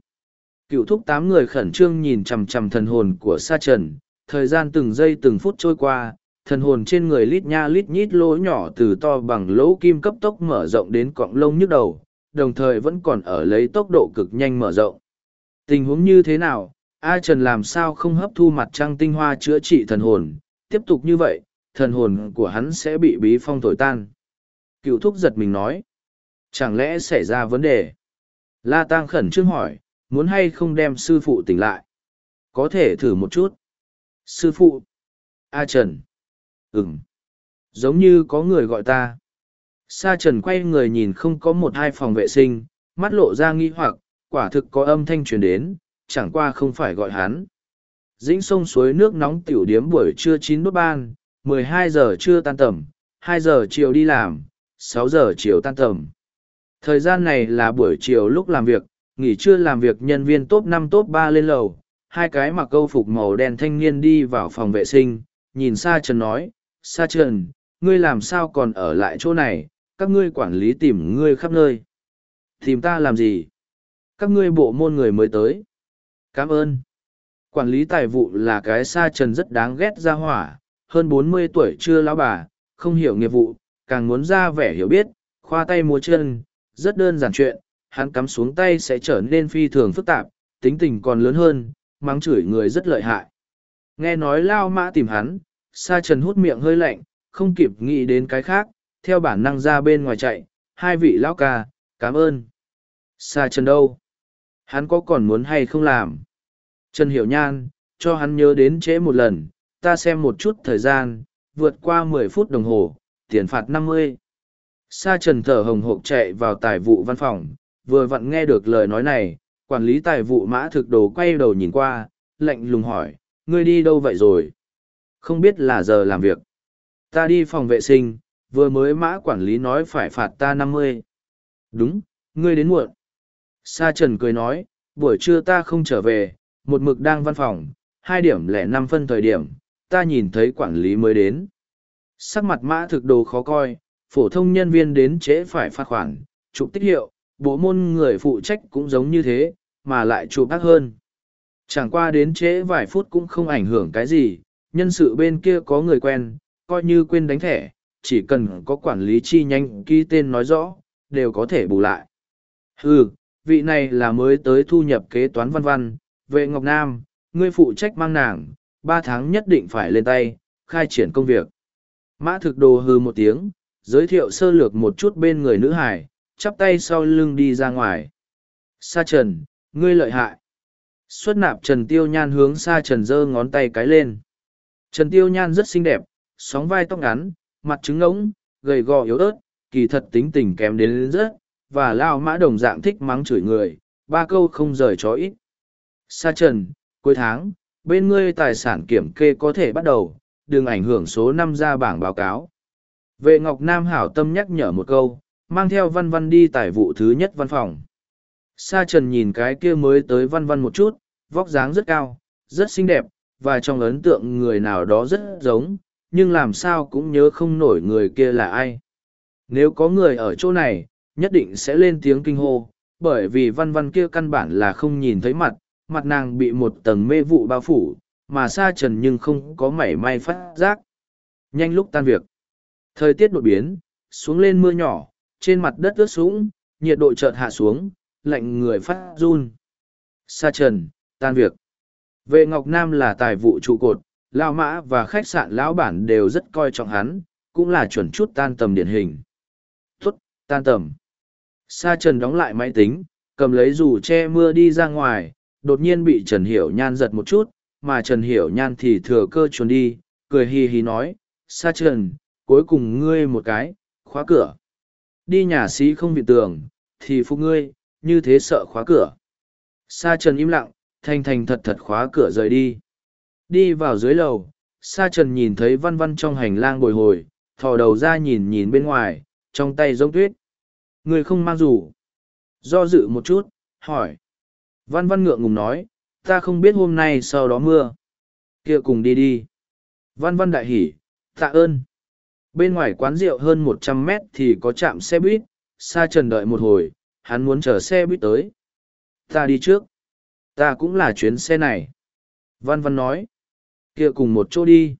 Cựu thúc tám người khẩn trương nhìn chằm chằm thần hồn của sa trần, thời gian từng giây từng phút trôi qua, thần hồn trên người lít nha lít nhít lỗ nhỏ từ to bằng lỗ kim cấp tốc mở rộng đến cọng lông nhức đầu, đồng thời vẫn còn ở lấy tốc độ cực nhanh mở rộng. Tình huống như thế nào, A Trần làm sao không hấp thu mặt trăng tinh hoa chữa trị thần hồn, tiếp tục như vậy, thần hồn của hắn sẽ bị bí phong thổi tan. Cựu thúc giật mình nói, chẳng lẽ xảy ra vấn đề? La Tang khẩn trương hỏi, muốn hay không đem sư phụ tỉnh lại? Có thể thử một chút. Sư phụ. A Trần. Ừm. Giống như có người gọi ta. Sa Trần quay người nhìn không có một hai phòng vệ sinh, mắt lộ ra nghi hoặc, quả thực có âm thanh truyền đến, chẳng qua không phải gọi hắn. Dĩnh sông suối nước nóng tiểu điếm buổi trưa chín đốt ban, 12 giờ trưa tan tầm, hai giờ chiều đi làm, sáu giờ chiều tan tầm. Thời gian này là buổi chiều lúc làm việc, nghỉ trưa làm việc nhân viên top năm top ba lên lầu, hai cái mặc câu phục màu đen thanh niên đi vào phòng vệ sinh, nhìn Sa Trần nói, Sa Trần, ngươi làm sao còn ở lại chỗ này, các ngươi quản lý tìm ngươi khắp nơi. Tìm ta làm gì? Các ngươi bộ môn người mới tới. Cảm ơn. Quản lý tài vụ là cái Sa Trần rất đáng ghét ra hỏa, hơn bốn mươi tuổi chưa lão bà, không hiểu nghiệp vụ, càng muốn ra vẻ hiểu biết, khoa tay múa chân, rất đơn giản chuyện, hắn cắm xuống tay sẽ trở nên phi thường phức tạp, tính tình còn lớn hơn, mắng chửi người rất lợi hại. Nghe nói lao mã tìm hắn, sa trần hút miệng hơi lạnh, không kịp nghĩ đến cái khác, theo bản năng ra bên ngoài chạy, hai vị lão ca, cảm ơn. Sa trần đâu? Hắn có còn muốn hay không làm? Trần Hiểu Nhan, cho hắn nhớ đến trễ một lần, ta xem một chút thời gian, vượt qua mười phút đồng hồ, tiền phạt năm mươi. Sa trần thở hồng hộc chạy vào tài vụ văn phòng, vừa vặn nghe được lời nói này, quản lý tài vụ mã thực đồ quay đầu nhìn qua, lạnh lùng hỏi, ngươi đi đâu vậy rồi? Không biết là giờ làm việc. Ta đi phòng vệ sinh, vừa mới mã quản lý nói phải phạt ta năm mươi. Đúng, ngươi đến muộn. Sa Trần cười nói, buổi trưa ta không trở về, một mực đang văn phòng, hai điểm lẻ năm phân thời điểm, ta nhìn thấy quản lý mới đến. Sắc mặt mã thực đồ khó coi, phổ thông nhân viên đến trễ phải phạt khoản, chụp tích hiệu, bộ môn người phụ trách cũng giống như thế, mà lại chụp ác hơn. Chẳng qua đến trễ vài phút cũng không ảnh hưởng cái gì, nhân sự bên kia có người quen, coi như quên đánh thẻ, chỉ cần có quản lý chi nhanh ký tên nói rõ, đều có thể bù lại. Ừ, vị này là mới tới thu nhập kế toán văn văn, vệ Ngọc Nam, ngươi phụ trách mang nàng, ba tháng nhất định phải lên tay, khai triển công việc. Mã thực đồ hư một tiếng, giới thiệu sơ lược một chút bên người nữ hải, chắp tay sau lưng đi ra ngoài. Sa trần, ngươi lợi hại. Xuất nạp Trần Tiêu Nhan hướng Sa Trần giơ ngón tay cái lên. Trần Tiêu Nhan rất xinh đẹp, sóng vai tóc ngắn, mặt trứng ngỗng, gầy gò yếu ớt, kỳ thật tính tình kém đến rất, và lao mã đồng dạng thích mắng chửi người, ba câu không rời chó ít. Sa Trần, cuối tháng, bên ngươi tài sản kiểm kê có thể bắt đầu, đừng ảnh hưởng số năm ra bảng báo cáo. Vệ Ngọc Nam hảo tâm nhắc nhở một câu, mang theo văn văn đi tải vụ thứ nhất văn phòng. Sa trần nhìn cái kia mới tới văn văn một chút, vóc dáng rất cao, rất xinh đẹp, và trong ấn tượng người nào đó rất giống, nhưng làm sao cũng nhớ không nổi người kia là ai. Nếu có người ở chỗ này, nhất định sẽ lên tiếng kinh hô, bởi vì văn văn kia căn bản là không nhìn thấy mặt, mặt nàng bị một tầng mê vụ bao phủ, mà sa trần nhưng không có mảy may phát giác. Nhanh lúc tan việc. Thời tiết đột biến, xuống lên mưa nhỏ, trên mặt đất ướt sũng, nhiệt độ chợt hạ xuống, lạnh người phát run. Sa trần, tan việc. Vệ Ngọc Nam là tài vụ trụ cột, Lao Mã và khách sạn lão bản đều rất coi trọng hắn, cũng là chuẩn chút tan tầm điển hình. Tốt, tan tầm. Sa Trần đóng lại máy tính, cầm lấy dù che mưa đi ra ngoài, đột nhiên bị Trần Hiểu Nhan giật một chút, mà Trần Hiểu Nhan thì thừa cơ chuồn đi, cười hì hì nói, Sa Trần, cuối cùng ngươi một cái, khóa cửa. Đi nhà sĩ không bị tường, thì phục ngươi, như thế sợ khóa cửa. Sa Trần im lặng, thành thành thật thật khóa cửa rời đi. Đi vào dưới lầu, Sa Trần nhìn thấy văn văn trong hành lang bồi hồi, thò đầu ra nhìn nhìn bên ngoài, trong tay giống tuyết. Người không mang rủ. Do dự một chút, hỏi. Văn văn ngượng ngùng nói, ta không biết hôm nay sau đó mưa. kia cùng đi đi. Văn văn đại hỉ, tạ ơn. Bên ngoài quán rượu hơn một trăm mét thì có trạm xe buýt, Sa Trần đợi một hồi, hắn muốn chờ xe buýt tới. Ta đi trước. Ta cũng là chuyến xe này. Văn Văn nói. kia cùng một chỗ đi.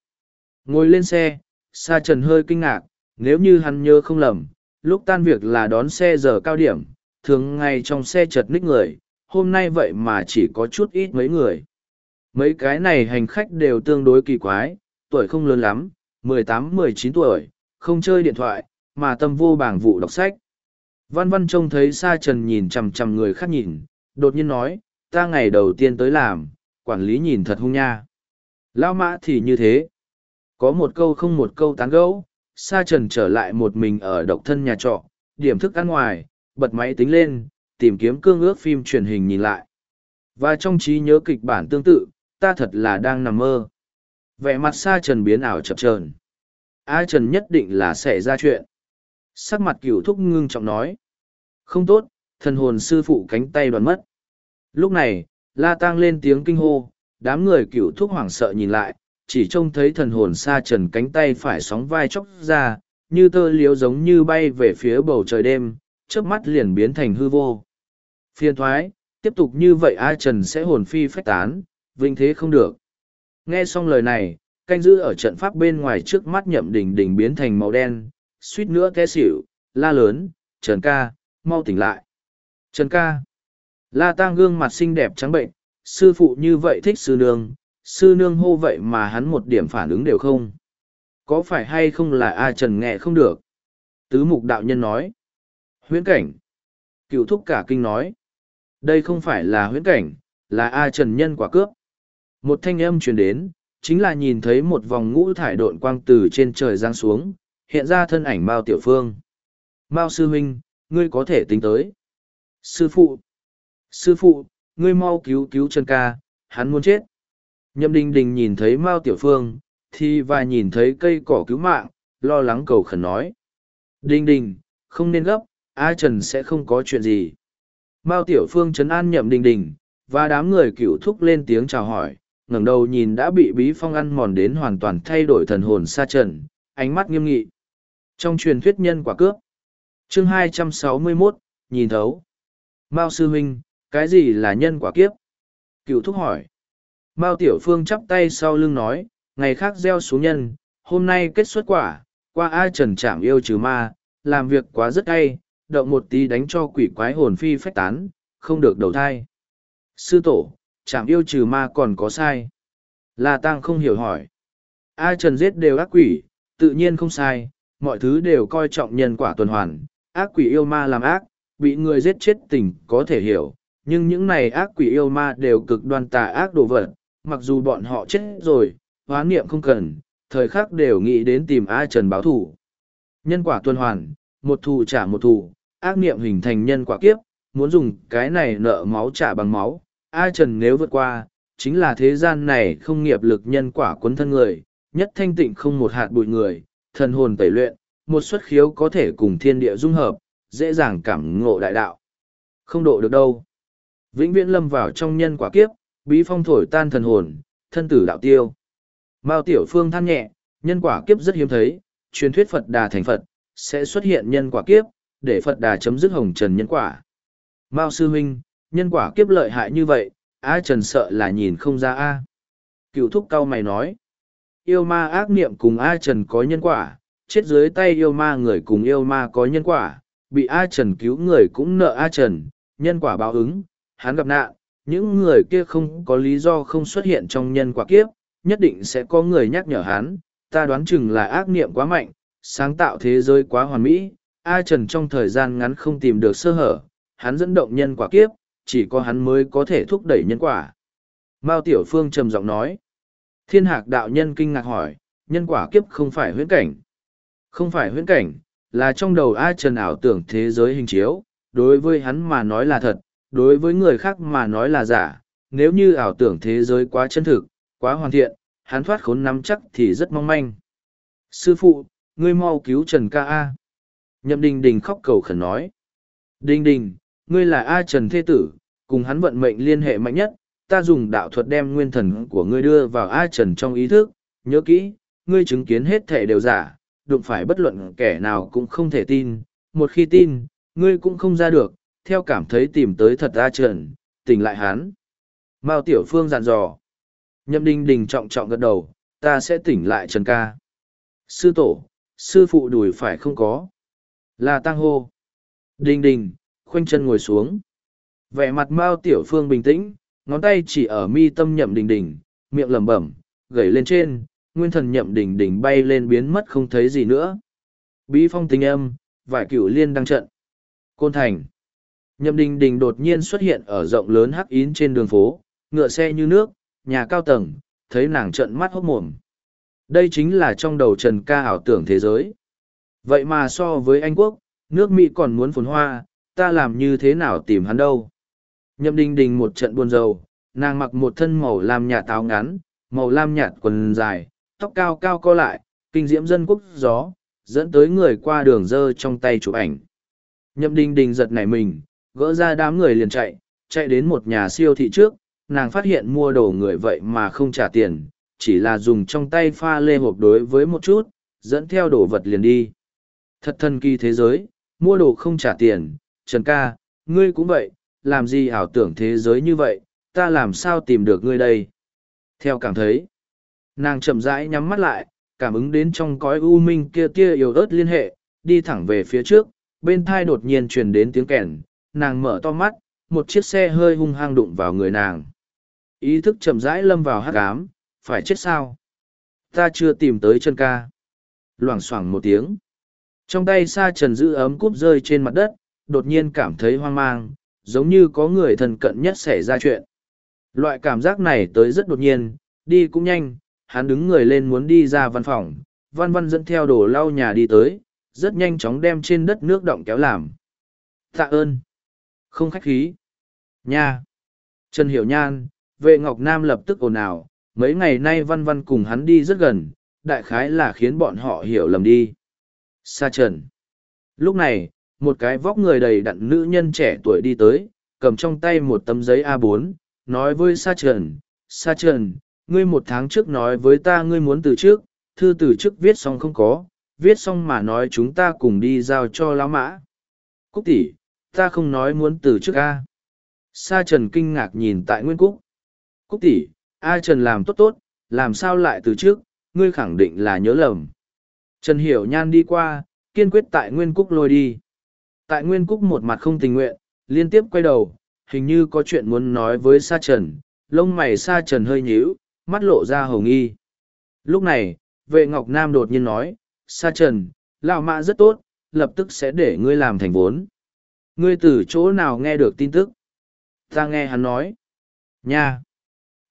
Ngồi lên xe, Sa Trần hơi kinh ngạc, nếu như hắn nhớ không lầm, lúc tan việc là đón xe giờ cao điểm, thường ngày trong xe chật ních người, hôm nay vậy mà chỉ có chút ít mấy người. Mấy cái này hành khách đều tương đối kỳ quái, tuổi không lớn lắm, mười tám mười chín tuổi, không chơi điện thoại, mà tâm vô bảng vụ đọc sách. Văn văn trông thấy Sa Trần nhìn chằm chằm người khác nhìn, đột nhiên nói, ta ngày đầu tiên tới làm, quản lý nhìn thật hung nha. Lao mã thì như thế. Có một câu không một câu tán gẫu, Sa Trần trở lại một mình ở độc thân nhà trọ, điểm thức ăn ngoài, bật máy tính lên, tìm kiếm cương ước phim truyền hình nhìn lại. Và trong trí nhớ kịch bản tương tự, ta thật là đang nằm mơ. Vẻ mặt Sa Trần biến ảo chập chờn. A Trần nhất định là sẽ ra chuyện. Sắc mặt cửu thúc ngưng trọng nói. Không tốt, thần hồn sư phụ cánh tay đoàn mất. Lúc này, la tang lên tiếng kinh hô, đám người cửu thúc hoảng sợ nhìn lại, chỉ trông thấy thần hồn sa trần cánh tay phải sóng vai chóc ra, như tơ liếu giống như bay về phía bầu trời đêm, trước mắt liền biến thành hư vô. Phiền thoái, tiếp tục như vậy A Trần sẽ hồn phi phách tán, vinh thế không được. Nghe xong lời này, canh giữ ở trận pháp bên ngoài trước mắt nhậm đỉnh đỉnh biến thành màu đen, suýt nữa té xỉu, la lớn, Trần ca, mau tỉnh lại. Trần ca. La tang gương mặt xinh đẹp trắng bệnh, sư phụ như vậy thích sư nương, sư nương hô vậy mà hắn một điểm phản ứng đều không. Có phải hay không là A Trần nghe không được? Tứ mục đạo nhân nói. Huyễn cảnh. Cựu thúc cả kinh nói. Đây không phải là huyễn cảnh, là A Trần nhân quả cướp. Một thanh âm truyền đến, chính là nhìn thấy một vòng ngũ thải độn quang từ trên trời giáng xuống, hiện ra thân ảnh Mao Tiểu Phương. Mao Sư Huynh, ngươi có thể tính tới. Sư Phụ! Sư Phụ, ngươi mau cứu cứu chân ca, hắn muốn chết. Nhậm Đình Đình nhìn thấy Mao Tiểu Phương, thì và nhìn thấy cây cỏ cứu mạng, lo lắng cầu khẩn nói. Đình Đình, không nên gấp, A Trần sẽ không có chuyện gì. Mao Tiểu Phương chấn an Nhậm Đình Đình, và đám người cựu thúc lên tiếng chào hỏi, ngẩng đầu nhìn đã bị bí phong ăn mòn đến hoàn toàn thay đổi thần hồn sa trần, ánh mắt nghiêm nghị. Trong truyền thuyết nhân quả cướp, chương 261, nhìn thấu. Mao sư huynh, cái gì là nhân quả kiếp? Cựu thúc hỏi. Mao tiểu phương chắp tay sau lưng nói, ngày khác gieo xuống nhân, hôm nay kết xuất quả, qua ai trần chạm yêu trừ ma, làm việc quá rất hay, động một tí đánh cho quỷ quái hồn phi phách tán, không được đầu thai. Sư tổ, chạm yêu trừ ma còn có sai. La Tăng không hiểu hỏi. Ai trần giết đều ác quỷ, tự nhiên không sai, mọi thứ đều coi trọng nhân quả tuần hoàn, ác quỷ yêu ma làm ác, bị người giết chết tình có thể hiểu, nhưng những này ác quỷ yêu ma đều cực đoan tà ác đồ vật, mặc dù bọn họ chết rồi, hóa niệm không cần, thời khắc đều nghĩ đến tìm A Trần báo thủ. Nhân quả tuần hoàn, một thù trả một thù, ác niệm hình thành nhân quả kiếp, muốn dùng cái này nợ máu trả bằng máu, A Trần nếu vượt qua, chính là thế gian này không nghiệp lực nhân quả quấn thân người, nhất thanh tịnh không một hạt bụi người, thần hồn tẩy luyện, một xuất khiếu có thể cùng thiên địa dung hợp, dễ dàng cảm ngộ đại đạo. Không độ được đâu. Vĩnh viễn lâm vào trong nhân quả kiếp, bí phong thổi tan thần hồn, thân tử đạo tiêu. Mao Tiểu Phương than nhẹ, nhân quả kiếp rất hiếm thấy, truyền thuyết Phật Đà thành Phật, sẽ xuất hiện nhân quả kiếp, để Phật Đà chấm dứt hồng trần nhân quả. Mao Sư Huynh, nhân quả kiếp lợi hại như vậy, A Trần sợ là nhìn không ra A. Cựu thúc cao mày nói, yêu ma ác niệm cùng A Trần có nhân quả, chết dưới tay yêu ma người cùng yêu ma có nhân quả, bị A Trần cứu người cũng nợ A Trần, nhân quả báo ứng, hắn gặp nạn, những người kia không có lý do không xuất hiện trong nhân quả kiếp, nhất định sẽ có người nhắc nhở hắn, ta đoán chừng là ác niệm quá mạnh, sáng tạo thế giới quá hoàn mỹ, A Trần trong thời gian ngắn không tìm được sơ hở, hắn dẫn động nhân quả kiếp, chỉ có hắn mới có thể thúc đẩy nhân quả. Mao Tiểu Phương trầm giọng nói, thiên hạc đạo nhân kinh ngạc hỏi, nhân quả kiếp không phải huyễn cảnh. Không phải huyễn cảnh, là trong đầu ai Trần ảo tưởng thế giới hình chiếu, đối với hắn mà nói là thật, đối với người khác mà nói là giả, nếu như ảo tưởng thế giới quá chân thực, quá hoàn thiện, hắn thoát khốn nắm chắc thì rất mong manh. Sư phụ, ngươi mau cứu Trần ca A. Nhậm Đình Đình khóc cầu khẩn nói. Đình Đình, ngươi là A Trần Thế Tử, cùng hắn vận mệnh liên hệ mạnh nhất, ta dùng đạo thuật đem nguyên thần của ngươi đưa vào A Trần trong ý thức, nhớ kỹ, ngươi chứng kiến hết thể đều giả, đụng phải bất luận kẻ nào cũng không thể tin, một khi tin, ngươi cũng không ra được, theo cảm thấy tìm tới thật A Trần, tỉnh lại hắn. Mao Tiểu Phương dặn dò. Nhậm Đình Đình trọng trọng gật đầu, ta sẽ tỉnh lại Trần ca. Sư tổ, sư phụ đùi phải không có. Là tăng hô. Đình Đình, khoanh chân ngồi xuống. Vẻ mặt Mao Tiểu Phương bình tĩnh, ngón tay chỉ ở mi tâm Nhậm Đình Đình, miệng lẩm bẩm, gẩy lên trên, nguyên thần Nhậm Đình Đình bay lên biến mất không thấy gì nữa. Bí phong tình âm, vải cửu liên đăng trận. Côn Thành. Nhậm Đình Đình đột nhiên xuất hiện ở rộng lớn hắc yến trên đường phố, ngựa xe như nước, nhà cao tầng, thấy nàng trợn mắt hốt mồm. Đây chính là trong đầu Trần ca ảo tưởng thế giới. Vậy mà so với Anh Quốc, nước Mỹ còn muốn phồn hoa, ta làm như thế nào tìm hắn đâu. Nhậm Đình Đình một trận buồn rầu, nàng mặc một thân màu lam nhạt táo ngắn, màu lam nhạt quần dài, tóc cao cao co lại, kinh diễm dân quốc gió, dẫn tới người qua đường dơ trong tay chụp ảnh. Nhậm Đình Đình giật nảy mình, gỡ ra đám người liền chạy, chạy đến một nhà siêu thị trước, nàng phát hiện mua đồ người vậy mà không trả tiền, chỉ là dùng trong tay pha lê hộp đối với một chút, dẫn theo đồ vật liền đi. Thật thần kỳ thế giới, mua đồ không trả tiền, Trần ca, ngươi cũng vậy, làm gì ảo tưởng thế giới như vậy, ta làm sao tìm được ngươi đây? Theo cảm thấy, nàng chậm rãi nhắm mắt lại, cảm ứng đến trong cõi u minh kia tia yếu ớt liên hệ, đi thẳng về phía trước, bên thai đột nhiên truyền đến tiếng kèn, nàng mở to mắt, một chiếc xe hơi hung hăng đụng vào người nàng. Ý thức chậm rãi lâm vào hát cám, phải chết sao? Ta chưa tìm tới chân ca. Loảng xoảng một tiếng. Trong tay xa trần giữ ấm cúp rơi trên mặt đất, đột nhiên cảm thấy hoang mang, giống như có người thân cận nhất xảy ra chuyện. Loại cảm giác này tới rất đột nhiên, đi cũng nhanh, hắn đứng người lên muốn đi ra văn phòng, văn văn dẫn theo đồ lau nhà đi tới, rất nhanh chóng đem trên đất nước động kéo làm. Tạ ơn. Không khách khí. Nha. Trần Hiểu Nhan, vệ Ngọc Nam lập tức ồn ào, mấy ngày nay văn văn cùng hắn đi rất gần, đại khái là khiến bọn họ hiểu lầm đi. Sa Trần. Lúc này, một cái vóc người đầy đặn nữ nhân trẻ tuổi đi tới, cầm trong tay một tấm giấy A4, nói với Sa Trần, Sa Trần, ngươi một tháng trước nói với ta ngươi muốn từ trước, thư từ trước viết xong không có, viết xong mà nói chúng ta cùng đi giao cho lão mã. Cúc tỷ, ta không nói muốn từ trước A. Sa Trần kinh ngạc nhìn tại Nguyên Cúc. Cúc tỷ, A Trần làm tốt tốt, làm sao lại từ trước, ngươi khẳng định là nhớ lầm. Trần Hiểu Nhan đi qua, kiên quyết tại Nguyên Cúc lôi đi. Tại Nguyên Cúc một mặt không tình nguyện, liên tiếp quay đầu, hình như có chuyện muốn nói với Sa Trần, lông mày Sa Trần hơi nhíu, mắt lộ ra hồng nghi. Lúc này, vệ Ngọc Nam đột nhiên nói, Sa Trần, lão mã rất tốt, lập tức sẽ để ngươi làm thành vốn. Ngươi từ chỗ nào nghe được tin tức? Ta nghe hắn nói. Nha!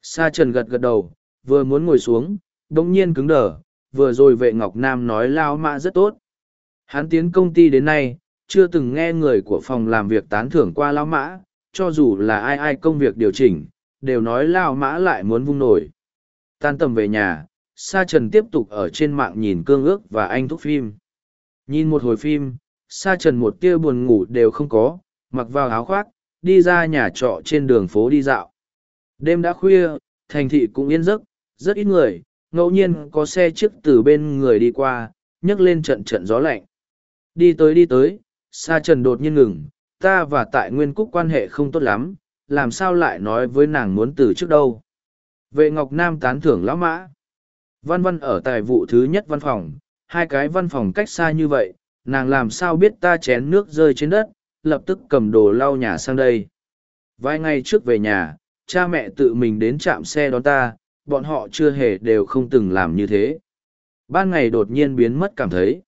Sa Trần gật gật đầu, vừa muốn ngồi xuống, đống nhiên cứng đờ, vừa rồi vệ Ngọc Nam nói Lao Mã rất tốt. Hắn tiến công ty đến nay, chưa từng nghe người của phòng làm việc tán thưởng qua Lao Mã, cho dù là ai ai công việc điều chỉnh, đều nói Lao Mã lại muốn vung nổi. Tan tầm về nhà, Sa Trần tiếp tục ở trên mạng nhìn cương ước và anh thúc phim. Nhìn một hồi phim, Sa Trần một tia buồn ngủ đều không có, mặc vào áo khoác, đi ra nhà trọ trên đường phố đi dạo. Đêm đã khuya, thành thị cũng yên giấc, rất ít người, ngẫu nhiên có xe chiếc từ bên người đi qua, nhấc lên trận trận gió lạnh. Đi tới đi tới, Sa Trần đột nhiên ngừng, ta và tại Nguyên Cúc quan hệ không tốt lắm, làm sao lại nói với nàng muốn từ trước đâu. Vệ Ngọc Nam tán thưởng lão mã. Văn văn ở tài vụ thứ nhất văn phòng, hai cái văn phòng cách xa như vậy, nàng làm sao biết ta chén nước rơi trên đất, lập tức cầm đồ lau nhà sang đây. Vài ngày trước về nhà, cha mẹ tự mình đến trạm xe đón ta, bọn họ chưa hề đều không từng làm như thế. Ban ngày đột nhiên biến mất cảm thấy.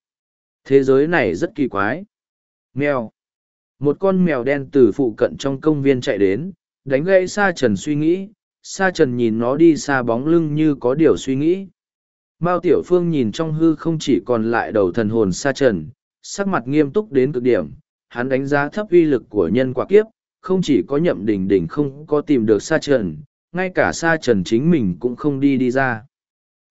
Thế giới này rất kỳ quái. Mèo. Một con mèo đen từ phụ cận trong công viên chạy đến, đánh gãy Sa Trần suy nghĩ. Sa Trần nhìn nó đi xa bóng lưng như có điều suy nghĩ. Mao Tiểu Phương nhìn trong hư không chỉ còn lại đầu thần hồn Sa Trần, sắc mặt nghiêm túc đến cực điểm. Hắn đánh giá thấp uy lực của nhân quả kiếp, không chỉ có nhậm đỉnh đỉnh không có tìm được Sa Trần, ngay cả Sa Trần chính mình cũng không đi đi ra.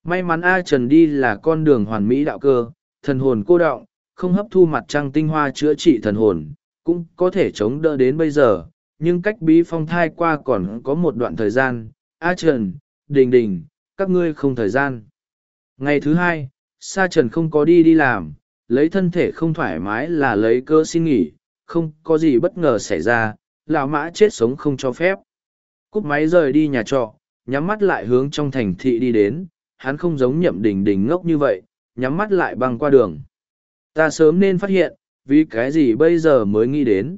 May mắn A Trần đi là con đường hoàn mỹ đạo cơ, thần hồn cô động, không hấp thu mặt trăng tinh hoa chữa trị thần hồn, cũng có thể chống đỡ đến bây giờ, nhưng cách bí phong thai qua còn có một đoạn thời gian. A Trần, Đình Đình, các ngươi không thời gian. Ngày thứ hai, Sa Trần không có đi đi làm, lấy thân thể không thoải mái là lấy cơ xin nghỉ, không có gì bất ngờ xảy ra, lão mã chết sống không cho phép. Cúp máy rời đi nhà trọ, nhắm mắt lại hướng trong thành thị đi đến, hắn không giống nhậm đình đình ngốc như vậy, nhắm mắt lại băng qua đường. Ta sớm nên phát hiện, vì cái gì bây giờ mới nghĩ đến.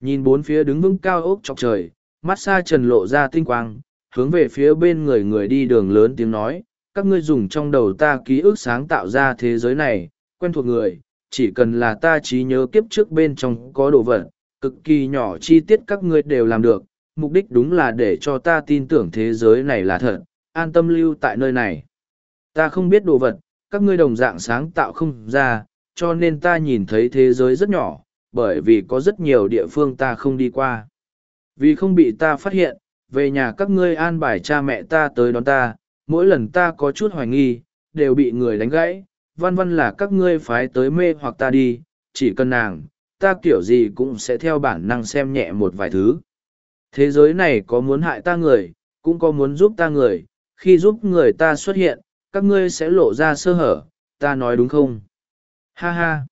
Nhìn bốn phía đứng vững cao ốc chọc trời, mắt xa trần lộ ra tinh quang, hướng về phía bên người người đi đường lớn tiếng nói, các ngươi dùng trong đầu ta ký ức sáng tạo ra thế giới này, quen thuộc người, chỉ cần là ta trí nhớ kiếp trước bên trong có đồ vật, cực kỳ nhỏ chi tiết các ngươi đều làm được, mục đích đúng là để cho ta tin tưởng thế giới này là thật, an tâm lưu tại nơi này. Ta không biết đồ vật, các ngươi đồng dạng sáng tạo không ra, cho nên ta nhìn thấy thế giới rất nhỏ, bởi vì có rất nhiều địa phương ta không đi qua. Vì không bị ta phát hiện, về nhà các ngươi an bài cha mẹ ta tới đón ta, mỗi lần ta có chút hoài nghi, đều bị người đánh gãy, văn văn là các ngươi phái tới mê hoặc ta đi, chỉ cần nàng, ta kiểu gì cũng sẽ theo bản năng xem nhẹ một vài thứ. Thế giới này có muốn hại ta người, cũng có muốn giúp ta người, khi giúp người ta xuất hiện, các ngươi sẽ lộ ra sơ hở, ta nói đúng không? Ha ha!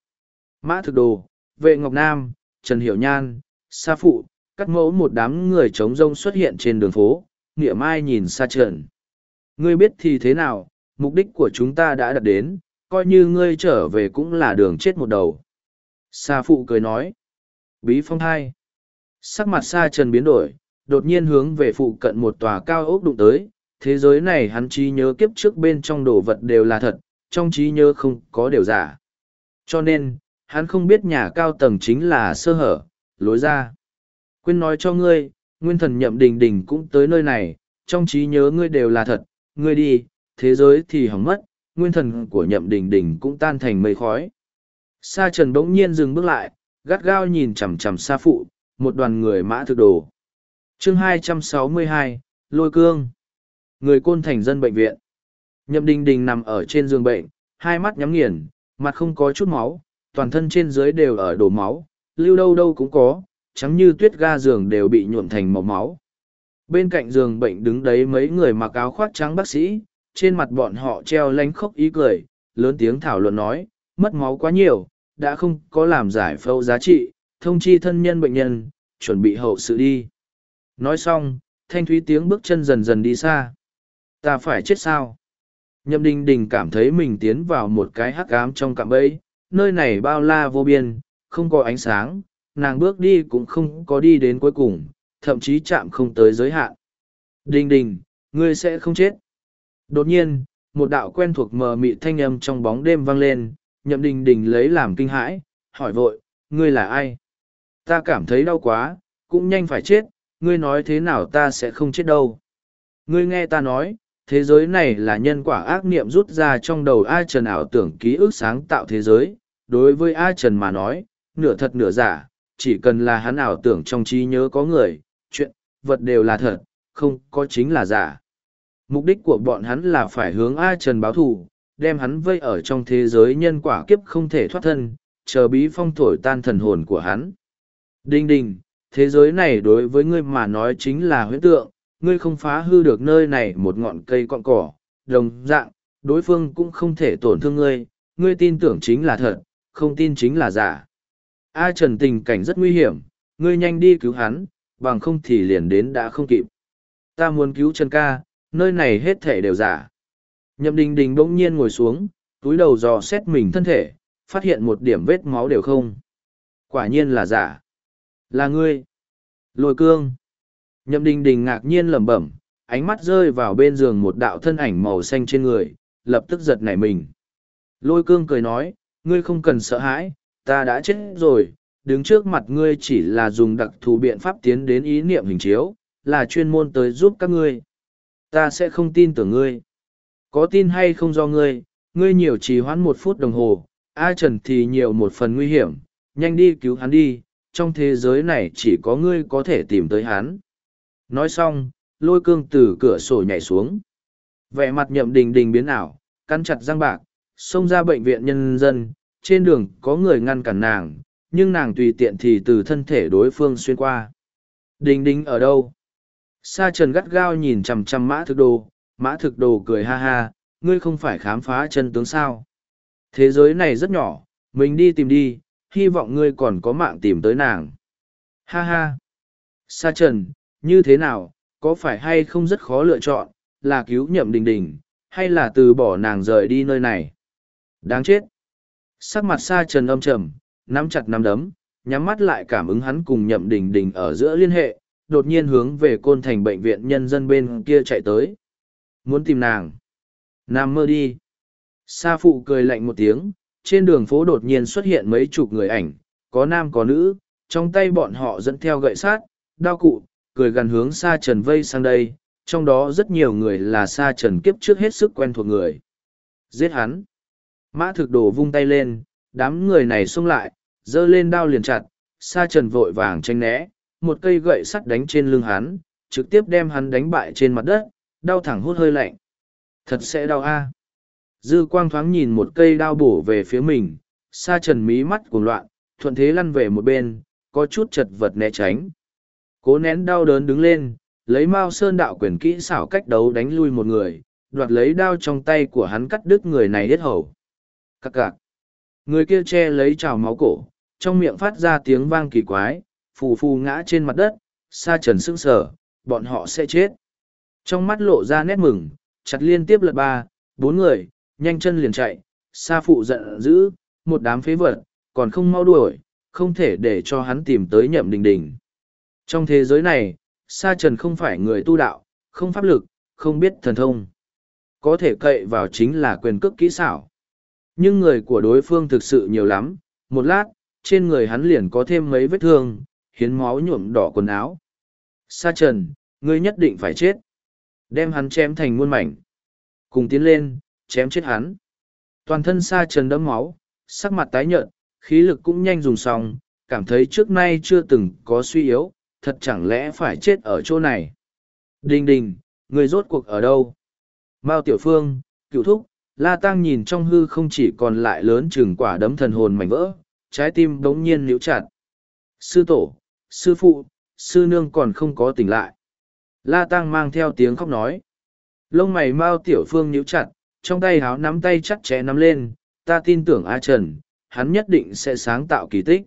Mã thực đồ, vệ Ngọc Nam, Trần Hiểu Nhan, Sa Phụ, cắt mẫu một đám người trống rông xuất hiện trên đường phố, nghĩa mai nhìn xa trần. Ngươi biết thì thế nào, mục đích của chúng ta đã đạt đến, coi như ngươi trở về cũng là đường chết một đầu. Sa Phụ cười nói. Bí phong hai. Sắc mặt Sa Trần biến đổi, đột nhiên hướng về phụ cận một tòa cao ốc đụng tới, thế giới này hắn trí nhớ kiếp trước bên trong đồ vật đều là thật, trong trí nhớ không có điều giả. Cho nên, hắn không biết nhà cao tầng chính là sơ hở, lối ra. Quên nói cho ngươi, nguyên thần nhậm đình đình cũng tới nơi này, trong trí nhớ ngươi đều là thật, ngươi đi, thế giới thì hỏng mất, nguyên thần của nhậm đình đình cũng tan thành mây khói. Sa trần bỗng nhiên dừng bước lại, gắt gao nhìn chằm chằm sa phụ, một đoàn người mã thực đồ. chương 262, Lôi Cương. Người côn thành dân bệnh viện. Nhậm đình đình nằm ở trên giường bệnh, hai mắt nhắm nghiền, mặt không có chút máu, toàn thân trên dưới đều ở đổ máu, lưu đâu đâu cũng có, trắng như tuyết ga giường đều bị nhuộm thành màu máu. Bên cạnh giường bệnh đứng đấy mấy người mặc áo khoác trắng bác sĩ, trên mặt bọn họ treo lánh khóc ý cười, lớn tiếng thảo luận nói, mất máu quá nhiều, đã không có làm giải phẫu giá trị, thông chi thân nhân bệnh nhân, chuẩn bị hậu sự đi. Nói xong, thanh thúy tiếng bước chân dần dần đi xa. Ta phải chết sao? Nhậm đình đình cảm thấy mình tiến vào một cái hắc ám trong cạm bẫy, nơi này bao la vô biên, không có ánh sáng, nàng bước đi cũng không có đi đến cuối cùng, thậm chí chạm không tới giới hạn. Đình đình, ngươi sẽ không chết. Đột nhiên, một đạo quen thuộc mờ mị thanh âm trong bóng đêm vang lên, nhậm đình đình lấy làm kinh hãi, hỏi vội, ngươi là ai? Ta cảm thấy đau quá, cũng nhanh phải chết, ngươi nói thế nào ta sẽ không chết đâu. Ngươi nghe ta nói, thế giới này là nhân quả ác niệm rút ra trong đầu ai trần ảo tưởng ký ức sáng tạo thế giới. Đối với ai trần mà nói, nửa thật nửa giả, chỉ cần là hắn ảo tưởng trong trí nhớ có người, chuyện, vật đều là thật, không có chính là giả. Mục đích của bọn hắn là phải hướng ai trần báo thù, đem hắn vây ở trong thế giới nhân quả kiếp không thể thoát thân, chờ bí phong thổi tan thần hồn của hắn. Đinh đình, thế giới này đối với ngươi mà nói chính là huyễn tượng, ngươi không phá hư được nơi này một ngọn cây cọn cỏ, đồng dạng, đối phương cũng không thể tổn thương ngươi, ngươi tin tưởng chính là thật, không tin chính là giả. A Trần tình cảnh rất nguy hiểm, ngươi nhanh đi cứu hắn, bằng không thì liền đến đã không kịp. Ta muốn cứu Trần ca, nơi này hết thể đều giả. Nhậm đình đình bỗng nhiên ngồi xuống, túi đầu dò xét mình thân thể, phát hiện một điểm vết máu đều không. Quả nhiên là giả. Là ngươi. Lôi cương. Nhậm đình đình ngạc nhiên lẩm bẩm, ánh mắt rơi vào bên giường một đạo thân ảnh màu xanh trên người, lập tức giật nảy mình. Lôi cương cười nói, ngươi không cần sợ hãi, ta đã chết rồi, đứng trước mặt ngươi chỉ là dùng đặc thù biện pháp tiến đến ý niệm hình chiếu, là chuyên môn tới giúp các ngươi. Ta sẽ không tin tưởng ngươi. Có tin hay không do ngươi, ngươi nhiều trì hoãn một phút đồng hồ, A Trần thì nhiều một phần nguy hiểm, nhanh đi cứu hắn đi, trong thế giới này chỉ có ngươi có thể tìm tới hắn. Nói xong, lôi cương từ cửa sổ nhảy xuống. Vẻ mặt nhậm đình đình biến ảo, cắn chặt răng bạc, xông ra bệnh viện nhân dân, trên đường có người ngăn cản nàng, nhưng nàng tùy tiện thì từ thân thể đối phương xuyên qua. Đình đình ở đâu? Sa trần gắt gao nhìn chằm chằm mã thực đồ, mã thực đồ cười ha ha, ngươi không phải khám phá chân tướng sao. Thế giới này rất nhỏ, mình đi tìm đi, hy vọng ngươi còn có mạng tìm tới nàng. Ha ha! Sa trần, như thế nào, có phải hay không rất khó lựa chọn, là cứu nhậm đình đình, hay là từ bỏ nàng rời đi nơi này? Đáng chết! Sắc mặt xa trần âm trầm, nắm chặt nắm đấm, nhắm mắt lại cảm ứng hắn cùng nhậm đình đình ở giữa liên hệ, đột nhiên hướng về côn thành bệnh viện nhân dân bên kia chạy tới. Muốn tìm nàng. Nam mơ đi. Sa phụ cười lạnh một tiếng, trên đường phố đột nhiên xuất hiện mấy chục người ảnh, có nam có nữ, trong tay bọn họ dẫn theo gậy sát, đao cụ, cười gần hướng Sa Trần vây sang đây, trong đó rất nhiều người là Sa Trần kiếp trước hết sức quen thuộc người. Giết hắn. Mã thực đồ vung tay lên, đám người này xông lại, dơ lên đao liền chặt, Sa Trần vội vàng tranh né, một cây gậy sắt đánh trên lưng hắn, trực tiếp đem hắn đánh bại trên mặt đất, đau thẳng hút hơi lạnh. Thật sẽ đau a. Dư quang thoáng nhìn một cây đao bổ về phía mình, Sa Trần mí mắt cuồng loạn, thuận thế lăn về một bên, có chút chật vật né tránh. Cố nén đau đớn đứng lên, lấy Mao Sơn đạo quyền kỹ xảo cách đấu đánh lui một người, đoạt lấy đao trong tay của hắn cắt đứt người này hết hầu. cặc cặc Người kia che lấy trào máu cổ, trong miệng phát ra tiếng vang kỳ quái, phù phù ngã trên mặt đất, sa trần sững sờ, bọn họ sẽ chết. Trong mắt lộ ra nét mừng, chặt liên tiếp lật ba, bốn người, nhanh chân liền chạy, sa phụ giận dữ, một đám phế vật, còn không mau đuổi, không thể để cho hắn tìm tới nhậm đình đình. Trong thế giới này, sa trần không phải người tu đạo, không pháp lực, không biết thần thông. Có thể cậy vào chính là quyền cước kỹ xảo. Nhưng người của đối phương thực sự nhiều lắm, một lát, trên người hắn liền có thêm mấy vết thương, hiến máu nhuộm đỏ quần áo. Sa trần, ngươi nhất định phải chết. Đem hắn chém thành muôn mảnh. Cùng tiến lên, chém chết hắn. Toàn thân sa trần đẫm máu, sắc mặt tái nhợt, khí lực cũng nhanh dùng xong, cảm thấy trước nay chưa từng có suy yếu, thật chẳng lẽ phải chết ở chỗ này. Đình đình, người rốt cuộc ở đâu? Mao Tiểu Phương, cựu thúc, La Tăng nhìn trong hư không chỉ còn lại lớn chừng quả đấm thần hồn mảnh vỡ, trái tim đống nhiên níu chặt. Sư tổ, sư phụ, sư nương còn không có tỉnh lại. La Tăng mang theo tiếng khóc nói. Lông mày Mao Tiểu Phương níu chặt, trong tay háo nắm tay chặt chẽ nắm lên, ta tin tưởng A Trần, hắn nhất định sẽ sáng tạo kỳ tích.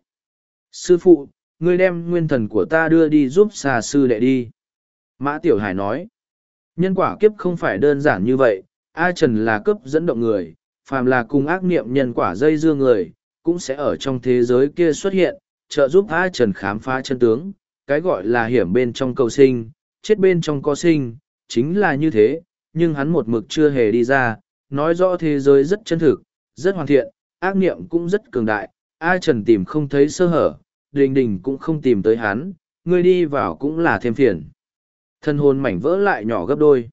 Sư phụ, ngươi đem nguyên thần của ta đưa đi giúp xà sư đệ đi. Mã Tiểu Hải nói, nhân quả kiếp không phải đơn giản như vậy, A Trần là cấp dẫn động người, phàm là cùng ác niệm nhân quả dây dưa người, cũng sẽ ở trong thế giới kia xuất hiện, trợ giúp A Trần khám phá chân tướng, cái gọi là hiểm bên trong cầu sinh, chết bên trong co sinh, chính là như thế, nhưng hắn một mực chưa hề đi ra, nói rõ thế giới rất chân thực, rất hoàn thiện, ác niệm cũng rất cường đại, A Trần tìm không thấy sơ hở, đình đình cũng không tìm tới hắn, ngươi đi vào cũng là thêm phiền. Thân hồn mảnh vỡ lại nhỏ gấp đôi.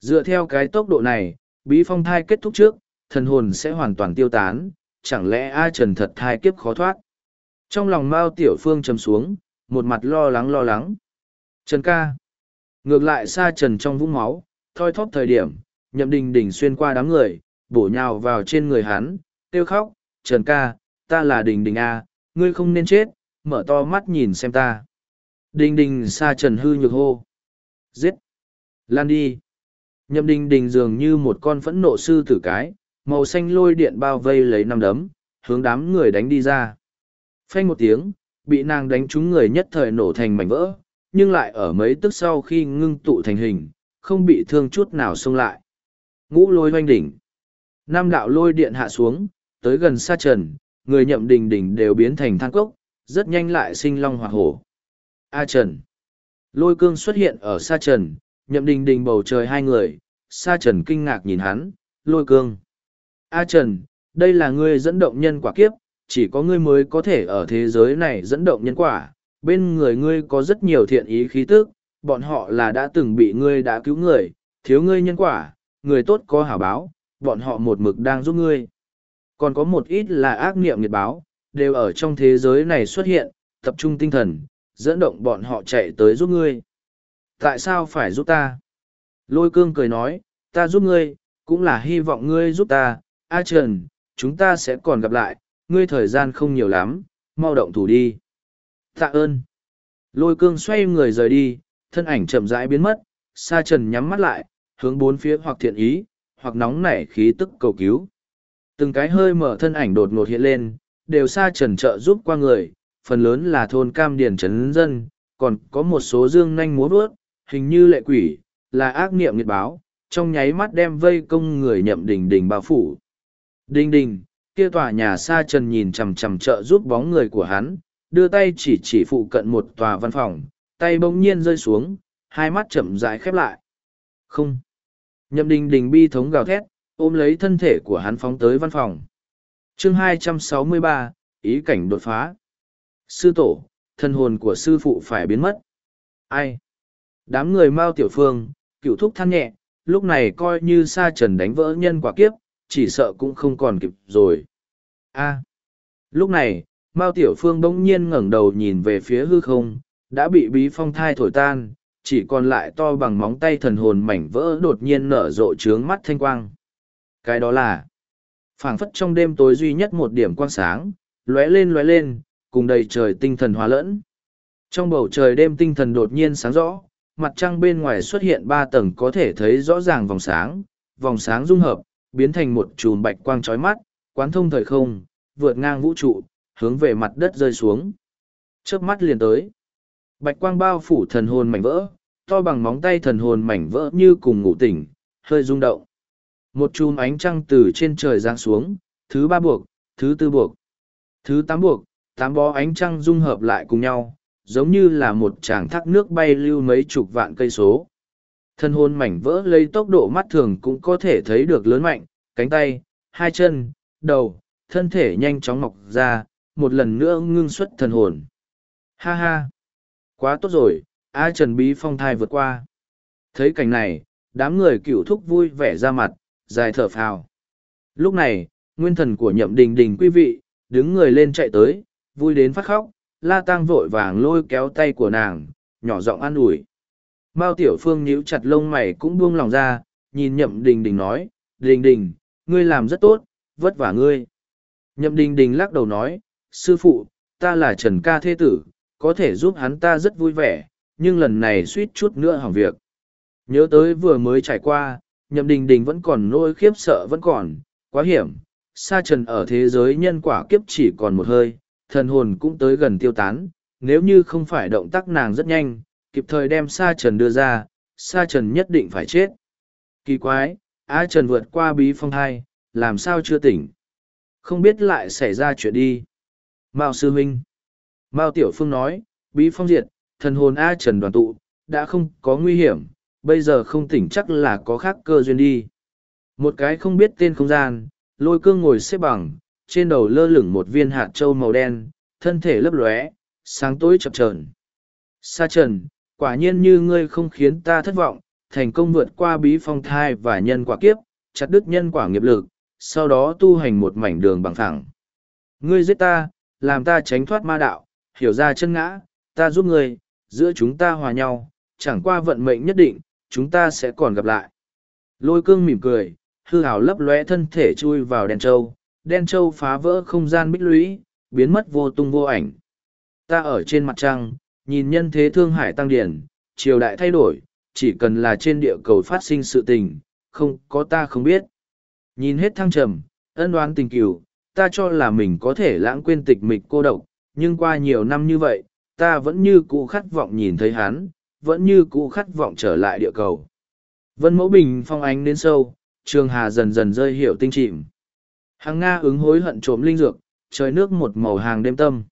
Dựa theo cái tốc độ này, bí phong thai kết thúc trước, thần hồn sẽ hoàn toàn tiêu tán, chẳng lẽ A Trần thật thai kiếp khó thoát. Trong lòng Mao Tiểu Phương trầm xuống, một mặt lo lắng lo lắng. Trần ca. Ngược lại xa Trần trong vũng máu, thoi thóp thời điểm, nhậm đình đình xuyên qua đám người, bổ nhào vào trên người hắn, kêu khóc, Trần ca, ta là đình đình A, ngươi không nên chết, mở to mắt nhìn xem ta. Đình đình xa Trần hư nhược hô. Giết! Lan đi! Nhậm đình đình dường như một con phẫn nộ sư tử cái, màu xanh lôi điện bao vây lấy năm đấm, hướng đám người đánh đi ra. Phanh một tiếng, bị nàng đánh trúng người nhất thời nổ thành mảnh vỡ, nhưng lại ở mấy tức sau khi ngưng tụ thành hình, không bị thương chút nào xông lại. Ngũ lôi hoanh đỉnh. Năm đạo lôi điện hạ xuống, tới gần xa trần, người nhậm đình đình đều biến thành than cốc, rất nhanh lại sinh long hoặc hổ. A Trần. Lôi cương xuất hiện ở xa trần, nhậm đình đình bầu trời hai người, xa trần kinh ngạc nhìn hắn, lôi cương. A Trần, đây là ngươi dẫn động nhân quả kiếp, chỉ có ngươi mới có thể ở thế giới này dẫn động nhân quả. Bên người ngươi có rất nhiều thiện ý khí tức, bọn họ là đã từng bị ngươi đã cứu người, thiếu ngươi nhân quả, người tốt có hảo báo, bọn họ một mực đang giúp ngươi. Còn có một ít là ác niệm nghiệt báo, đều ở trong thế giới này xuất hiện, tập trung tinh thần, dẫn động bọn họ chạy tới giúp ngươi. Tại sao phải giúp ta? Lôi cương cười nói, ta giúp ngươi, cũng là hy vọng ngươi giúp ta, A Trần, chúng ta sẽ còn gặp lại, ngươi thời gian không nhiều lắm, mau động thủ đi. Tạ ơn. Lôi cương xoay người rời đi, thân ảnh chậm rãi biến mất, Sa Trần nhắm mắt lại, hướng bốn phía hoặc thiện ý, hoặc nóng nảy khí tức cầu cứu. Từng cái hơi mở thân ảnh đột ngột hiện lên, đều xa trần trợ giúp qua người, phần lớn là thôn cam điền trấn dân, còn có một số dương nanh múa bước, hình như lệ quỷ, là ác niệm nghiệt báo, trong nháy mắt đem vây công người nhậm đình đình bao phủ. Đình đình, kia tòa nhà xa trần nhìn chằm chằm trợ giúp bóng người của hắn, đưa tay chỉ chỉ phụ cận một tòa văn phòng, tay bỗng nhiên rơi xuống, hai mắt chậm rãi khép lại. Không. Nhậm đình đình bi thống gào thét, ôm lấy thân thể của hắn phóng tới văn phòng chương 263, ý cảnh đột phá. Sư tổ, thân hồn của sư phụ phải biến mất. Ai? Đám người Mao Tiểu Phương, cựu thúc than nhẹ, lúc này coi như sa trần đánh vỡ nhân quả kiếp, chỉ sợ cũng không còn kịp rồi. A. Lúc này, Mao Tiểu Phương bỗng nhiên ngẩng đầu nhìn về phía hư không, đã bị bí phong thai thổi tan, chỉ còn lại to bằng móng tay thần hồn mảnh vỡ đột nhiên nở rộ trướng mắt thanh quang. Cái đó là phảng phất trong đêm tối duy nhất một điểm quang sáng, lóe lên lóe lên, cùng đầy trời tinh thần hóa lẫn. Trong bầu trời đêm tinh thần đột nhiên sáng rõ, mặt trăng bên ngoài xuất hiện ba tầng có thể thấy rõ ràng vòng sáng, vòng sáng dung hợp, biến thành một chùm bạch quang trói mắt, quán thông thời không, vượt ngang vũ trụ, hướng về mặt đất rơi xuống. Chớp mắt liền tới. Bạch quang bao phủ thần hồn mảnh vỡ, to bằng móng tay thần hồn mảnh vỡ như cùng ngủ tỉnh, hơi rung động. Một chùm ánh trăng từ trên trời giáng xuống, thứ ba buộc, thứ tư buộc, thứ tám buộc, tám bó ánh trăng dung hợp lại cùng nhau, giống như là một tràng thác nước bay lưu mấy chục vạn cây số. Thân hồn mảnh vỡ lấy tốc độ mắt thường cũng có thể thấy được lớn mạnh, cánh tay, hai chân, đầu, thân thể nhanh chóng mọc ra, một lần nữa ngưng xuất thần hồn. Ha ha! Quá tốt rồi, A Trần Bí phong thai vượt qua. Thấy cảnh này, đám người cựu thúc vui vẻ ra mặt, dài thở phào. Lúc này, nguyên thần của nhậm đình đình quý vị, đứng người lên chạy tới, vui đến phát khóc, la tang vội vàng lôi kéo tay của nàng, nhỏ giọng an ủi. Mao Tiểu Phương nhíu chặt lông mày cũng buông lòng ra, nhìn nhậm đình đình nói, đình đình, ngươi làm rất tốt, vất vả ngươi. Nhậm đình đình lắc đầu nói, sư phụ, ta là Trần Ca Thế Tử, có thể giúp hắn ta rất vui vẻ, nhưng lần này suýt chút nữa hỏng việc. Nhớ tới vừa mới trải qua, nhậm đình đình vẫn còn nỗi khiếp sợ vẫn còn, quá hiểm. Sa trần ở thế giới nhân quả kiếp chỉ còn một hơi, thần hồn cũng tới gần tiêu tán, nếu như không phải động tác nàng rất nhanh, kịp thời đem Sa trần đưa ra, Sa trần nhất định phải chết. Kỳ quái, A trần vượt qua bí phong hai, làm sao chưa tỉnh? Không biết lại xảy ra chuyện đi. Mao sư huynh. Mao tiểu phương nói, bí phong diệt, thần hồn A trần đoàn tụ, đã không có nguy hiểm, bây giờ không tỉnh chắc là có khác cơ duyên đi. Một cái không biết tên không gian, lôi cương ngồi xếp bằng, trên đầu lơ lửng một viên hạt trâu màu đen, thân thể lấp lóe, sáng tối chập chờn. Sa trần, quả nhiên như ngươi không khiến ta thất vọng, thành công vượt qua bí phong thai và nhân quả kiếp, chặt đứt nhân quả nghiệp lực, sau đó tu hành một mảnh đường bằng thẳng. Ngươi giết ta, làm ta tránh thoát ma đạo, hiểu ra chân ngã, ta giúp ngươi, giữa chúng ta hòa nhau, chẳng qua vận mệnh nhất định, chúng ta sẽ còn gặp lại. Lôi cương mỉm cười, hư hào lấp lóe thân thể chui vào đen trâu, đen trâu phá vỡ không gian bích lũy, biến mất vô tung vô ảnh. Ta ở trên mặt trăng, nhìn nhân thế thương hải tăng điển, triều đại thay đổi, chỉ cần là trên địa cầu phát sinh sự tình, không có ta không biết. Nhìn hết thăng trầm, ân đoán tình cửu, ta cho là mình có thể lãng quên tịch mịch cô độc, nhưng qua nhiều năm như vậy, ta vẫn như cũ khát vọng nhìn thấy hắn, vẫn như cũ khát vọng trở lại địa cầu. Vân mẫu bình phong ánh đến sâu, trường hà dần dần rơi hiểu tinh chìm. Hàng Nga ứng hối hận trộm linh dược, trời nước một màu hàng đêm tâm.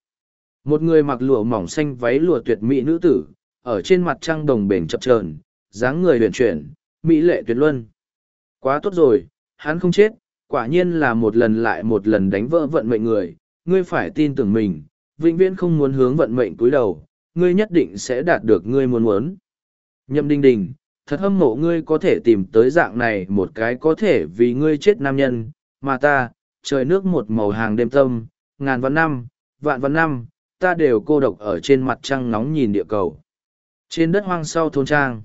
Một người mặc lụa mỏng xanh váy lụa tuyệt mỹ nữ tử, ở trên mặt trăng đồng bền chập chờn, dáng người huyền chuyển, mỹ lệ tuyệt luân. Quá tốt rồi, hắn không chết, quả nhiên là một lần lại một lần đánh vỡ vận mệnh người, ngươi phải tin tưởng mình, vĩnh viễn không muốn hướng vận mệnh cúi đầu, ngươi nhất định sẽ đạt được ngươi muốn muốn. Nhậm Đinh Đình, thật hâm mộ ngươi có thể tìm tới dạng này một cái có thể vì ngươi chết nam nhân, mà ta, trời nước một màu hàng đêm tâm, ngàn vạn năm, vạn vạn năm, ta đều cô độc ở trên mặt trăng nóng nhìn địa cầu. Trên đất hoang sau thôn trang,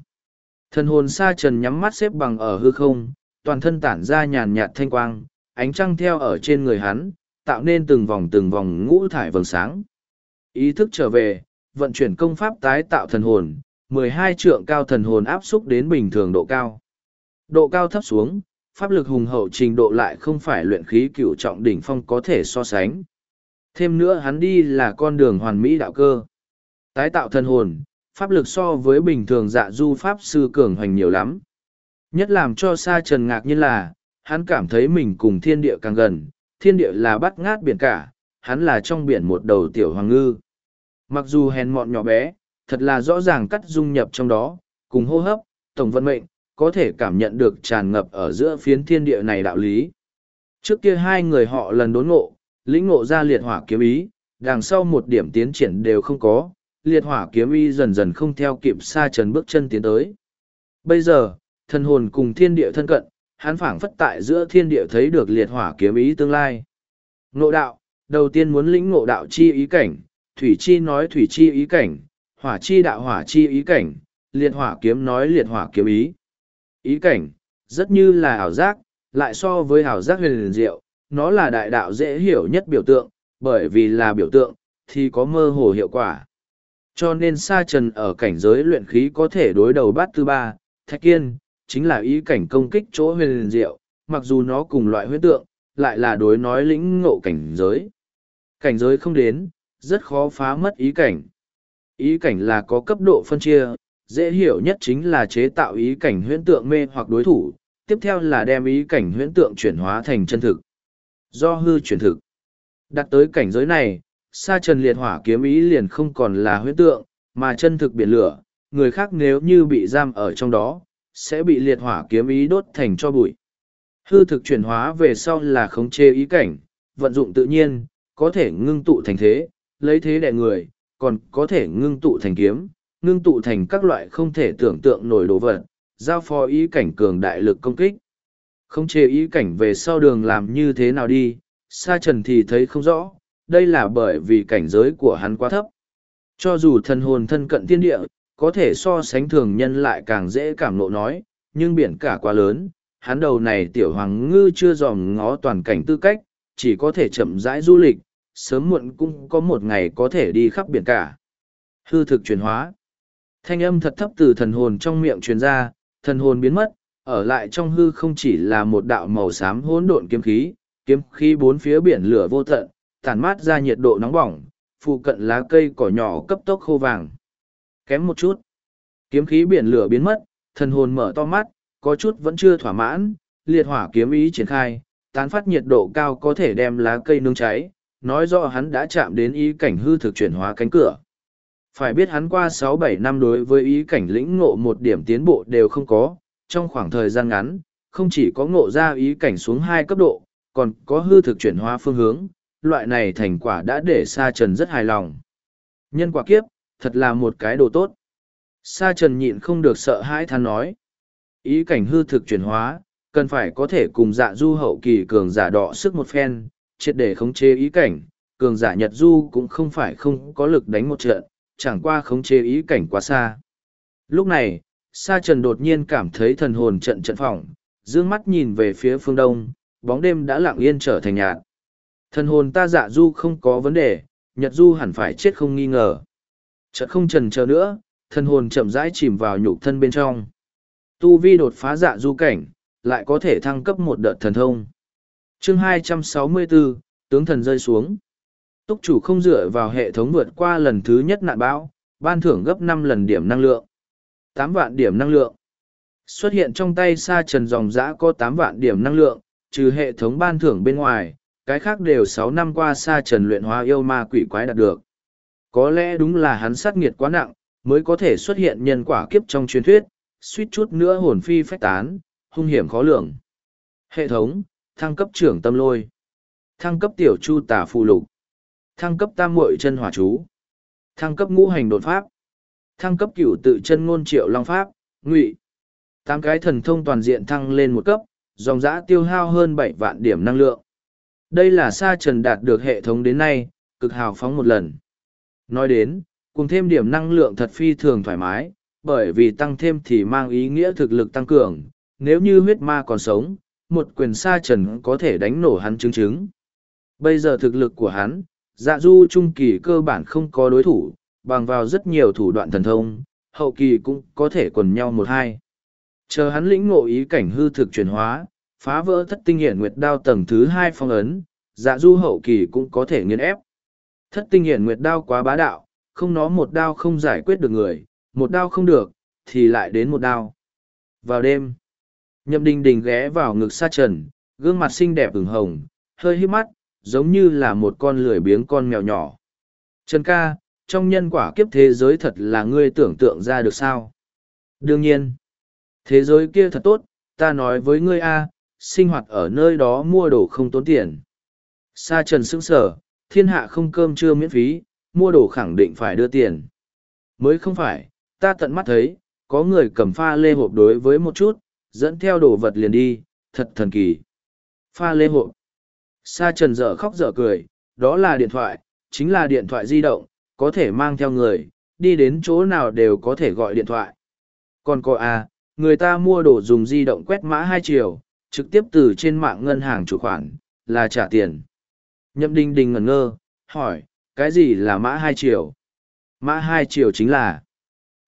thần hồn sa trần nhắm mắt xếp bằng ở hư không, toàn thân tản ra nhàn nhạt thanh quang, ánh trăng theo ở trên người hắn, tạo nên từng vòng từng vòng ngũ thải vầng sáng. Ý thức trở về, vận chuyển công pháp tái tạo thần hồn, mười hai trượng cao thần hồn áp xúc đến bình thường độ cao. Độ cao thấp xuống, pháp lực hùng hậu trình độ lại không phải luyện khí cửu trọng đỉnh phong có thể so sánh. Thêm nữa hắn đi là con đường hoàn mỹ đạo cơ. Tái tạo thần hồn, pháp lực so với bình thường dạ du pháp sư cường hoành nhiều lắm. Nhất làm cho Sa Trần ngạc nhiên là, hắn cảm thấy mình cùng thiên địa càng gần, thiên địa là bắt ngát biển cả, hắn là trong biển một đầu tiểu hoàng ngư. Mặc dù hèn mọn nhỏ bé, thật là rõ ràng cắt dung nhập trong đó, cùng hô hấp, tổng vận mệnh, có thể cảm nhận được tràn ngập ở giữa phiến thiên địa này đạo lý. Trước kia hai người họ lần đốn ngộ, lĩnh ngộ ra liệt hỏa kiếm ý, đằng sau một điểm tiến triển đều không có, liệt hỏa kiếm ý dần dần không theo kịp xa trần bước chân tiến tới. Bây giờ, thân hồn cùng thiên địa thân cận, hắn phảng phất tại giữa thiên địa thấy được liệt hỏa kiếm ý tương lai. Ngộ đạo, đầu tiên muốn lĩnh ngộ đạo chi ý cảnh, thủy chi nói thủy chi ý cảnh, hỏa chi đạo hỏa chi ý cảnh, liệt hỏa kiếm nói liệt hỏa kiếm ý. Ý cảnh, rất như là ảo giác, lại so với ảo giác huyền liền diệu, nó là đại đạo dễ hiểu nhất biểu tượng, bởi vì là biểu tượng, thì có mơ hồ hiệu quả. Cho nên sa trần ở cảnh giới luyện khí có thể đối đầu bát thứ ba, thạch kiên, chính là ý cảnh công kích chỗ huyền liền diệu, mặc dù nó cùng loại huyết tượng, lại là đối nói lĩnh ngộ cảnh giới. Cảnh giới không đến, rất khó phá mất ý cảnh. Ý cảnh là có cấp độ phân chia, dễ hiểu nhất chính là chế tạo ý cảnh huyễn tượng mê hoặc đối thủ, tiếp theo là đem ý cảnh huyễn tượng chuyển hóa thành chân thực. Do hư chuyển thực. Đặt tới cảnh giới này, sa trần liệt hỏa kiếm ý liền không còn là huyễn tượng, mà chân thực biển lửa, người khác nếu như bị giam ở trong đó, sẽ bị liệt hỏa kiếm ý đốt thành cho bụi. Hư thực chuyển hóa về sau là khống chế ý cảnh, vận dụng tự nhiên, có thể ngưng tụ thành thế, lấy thế đè người, còn có thể ngưng tụ thành kiếm, ngưng tụ thành các loại không thể tưởng tượng nổi đồ vật, giao phó ý cảnh cường đại lực công kích. Không chê ý cảnh về sau đường làm như thế nào đi, sa trần thì thấy không rõ, đây là bởi vì cảnh giới của hắn quá thấp. Cho dù thần hồn thân cận thiên địa, có thể so sánh thường nhân lại càng dễ cảm nộ nói, nhưng biển cả quá lớn, hắn đầu này tiểu hoàng ngư chưa dòm ngó toàn cảnh tư cách, chỉ có thể chậm rãi du lịch, sớm muộn cũng có một ngày có thể đi khắp biển cả. Hư thực chuyển hóa. Thanh âm thật thấp từ thần hồn trong miệng truyền ra, thần hồn biến mất, ở lại trong hư không chỉ là một đạo màu xám hỗn độn kiếm khí, kiếm khí bốn phía biển lửa vô tận, tản mát ra nhiệt độ nóng bỏng, phụ cận lá cây cỏ nhỏ cấp tốc khô vàng. Kém một chút. Kiếm khí biển lửa biến mất, thần hồn mở to mắt, có chút vẫn chưa thỏa mãn, liệt hỏa kiếm ý triển khai, tán phát nhiệt độ cao có thể đem lá cây nướng cháy, nói rõ hắn đã chạm đến ý cảnh hư thực chuyển hóa cánh cửa. Phải biết hắn qua sáu bảy năm đối với ý cảnh lĩnh ngộ một điểm tiến bộ đều không có, trong khoảng thời gian ngắn, không chỉ có ngộ ra ý cảnh xuống hai cấp độ, còn có hư thực chuyển hóa phương hướng, loại này thành quả đã để Sa Trần rất hài lòng. Nhân quả kiếp, thật là một cái đồ tốt. Sa Trần nhịn không được sợ hãi than nói. Ý cảnh hư thực chuyển hóa, cần phải có thể cùng dạ du hậu kỳ cường giả đọ sức một phen, triệt để khống chế ý cảnh, cường giả Nhật Du cũng không phải không có lực đánh một trận, chẳng qua khống chế ý cảnh quá xa. Lúc này, Sa Trần đột nhiên cảm thấy thần hồn trận trận phỏng, dương mắt nhìn về phía phương đông, bóng đêm đã lặng yên trở thành nhạt. Thần hồn ta dạ du không có vấn đề, Nhật Du hẳn phải chết không nghi ngờ. Chợt không trần chờ nữa, thần hồn chậm rãi chìm vào nhục thân bên trong. Tu vi đột phá dạ du cảnh, lại có thể thăng cấp một đợt thần thông. Chương 264, tướng thần rơi xuống. Túc chủ không dựa vào hệ thống vượt qua lần thứ nhất nạn bão, ban thưởng gấp năm lần điểm năng lượng. tám vạn điểm năng lượng. Xuất hiện trong tay sa trần dòng dã có tám vạn điểm năng lượng, trừ hệ thống ban thưởng bên ngoài, cái khác đều sáu năm qua sa trần luyện hóa yêu ma quỷ quái đạt được. Có lẽ đúng là hắn sát nghiệt quá nặng, mới có thể xuất hiện nhân quả kiếp trong truyền thuyết, suýt chút nữa hồn phi phách tán, hung hiểm khó lường. Hệ thống, thăng cấp trưởng tâm lôi, thăng cấp tiểu chu tả phù lục, thăng cấp tam muội chân hỏa chú, thăng cấp ngũ hành đột pháp, thăng cấp cửu tự chân ngôn triệu long pháp, ngụy. Tám cái thần thông toàn diện thăng lên một cấp, dòng giã tiêu hao hơn bảy vạn điểm năng lượng. Đây là sa trần đạt được hệ thống đến nay, cực hào phóng một lần. Nói đến, cùng thêm điểm năng lượng thật phi thường thoải mái, bởi vì tăng thêm thì mang ý nghĩa thực lực tăng cường, nếu như huyết ma còn sống, một quyền sa trần có thể đánh nổ hắn chứng chứng. Bây giờ thực lực của hắn, dạ du trung kỳ cơ bản không có đối thủ, bằng vào rất nhiều thủ đoạn thần thông, hậu kỳ cũng có thể quần nhau một hai. Chờ hắn lĩnh ngộ ý cảnh hư thực chuyển hóa, phá vỡ thất tinh hiển nguyệt đao tầng thứ hai phong ấn, dạ du hậu kỳ cũng có thể nghiên ép. Thất tinh hiển nguyệt đao quá bá đạo, không nó một đao không giải quyết được người, một đao không được, thì lại đến một đao. Vào đêm, nhậm đình đình ghé vào ngực sa trần, gương mặt xinh đẹp ửng hồng, hơi hít mắt, giống như là một con lười biếng con mèo nhỏ. Trần ca, trong nhân quả kiếp thế giới thật là ngươi tưởng tượng ra được sao? Đương nhiên, thế giới kia thật tốt, ta nói với ngươi a, sinh hoạt ở nơi đó mua đồ không tốn tiền. Sa trần sững sở, thiên hạ không cơm trưa miễn phí, mua đồ khẳng định phải đưa tiền. Mới không phải, ta tận mắt thấy, có người cầm pha lê hộp đối với một chút, dẫn theo đồ vật liền đi, thật thần kỳ. Pha lê hộp. Sa trần dở khóc dở cười, đó là điện thoại, chính là điện thoại di động, có thể mang theo người, đi đến chỗ nào đều có thể gọi điện thoại. Còn có à, người ta mua đồ dùng di động quét mã hai triệu, trực tiếp từ trên mạng ngân hàng chủ khoản, là trả tiền. Nhậm đình đình ngẩn ngơ, hỏi, cái gì là mã hai triệu? Mã hai triệu chính là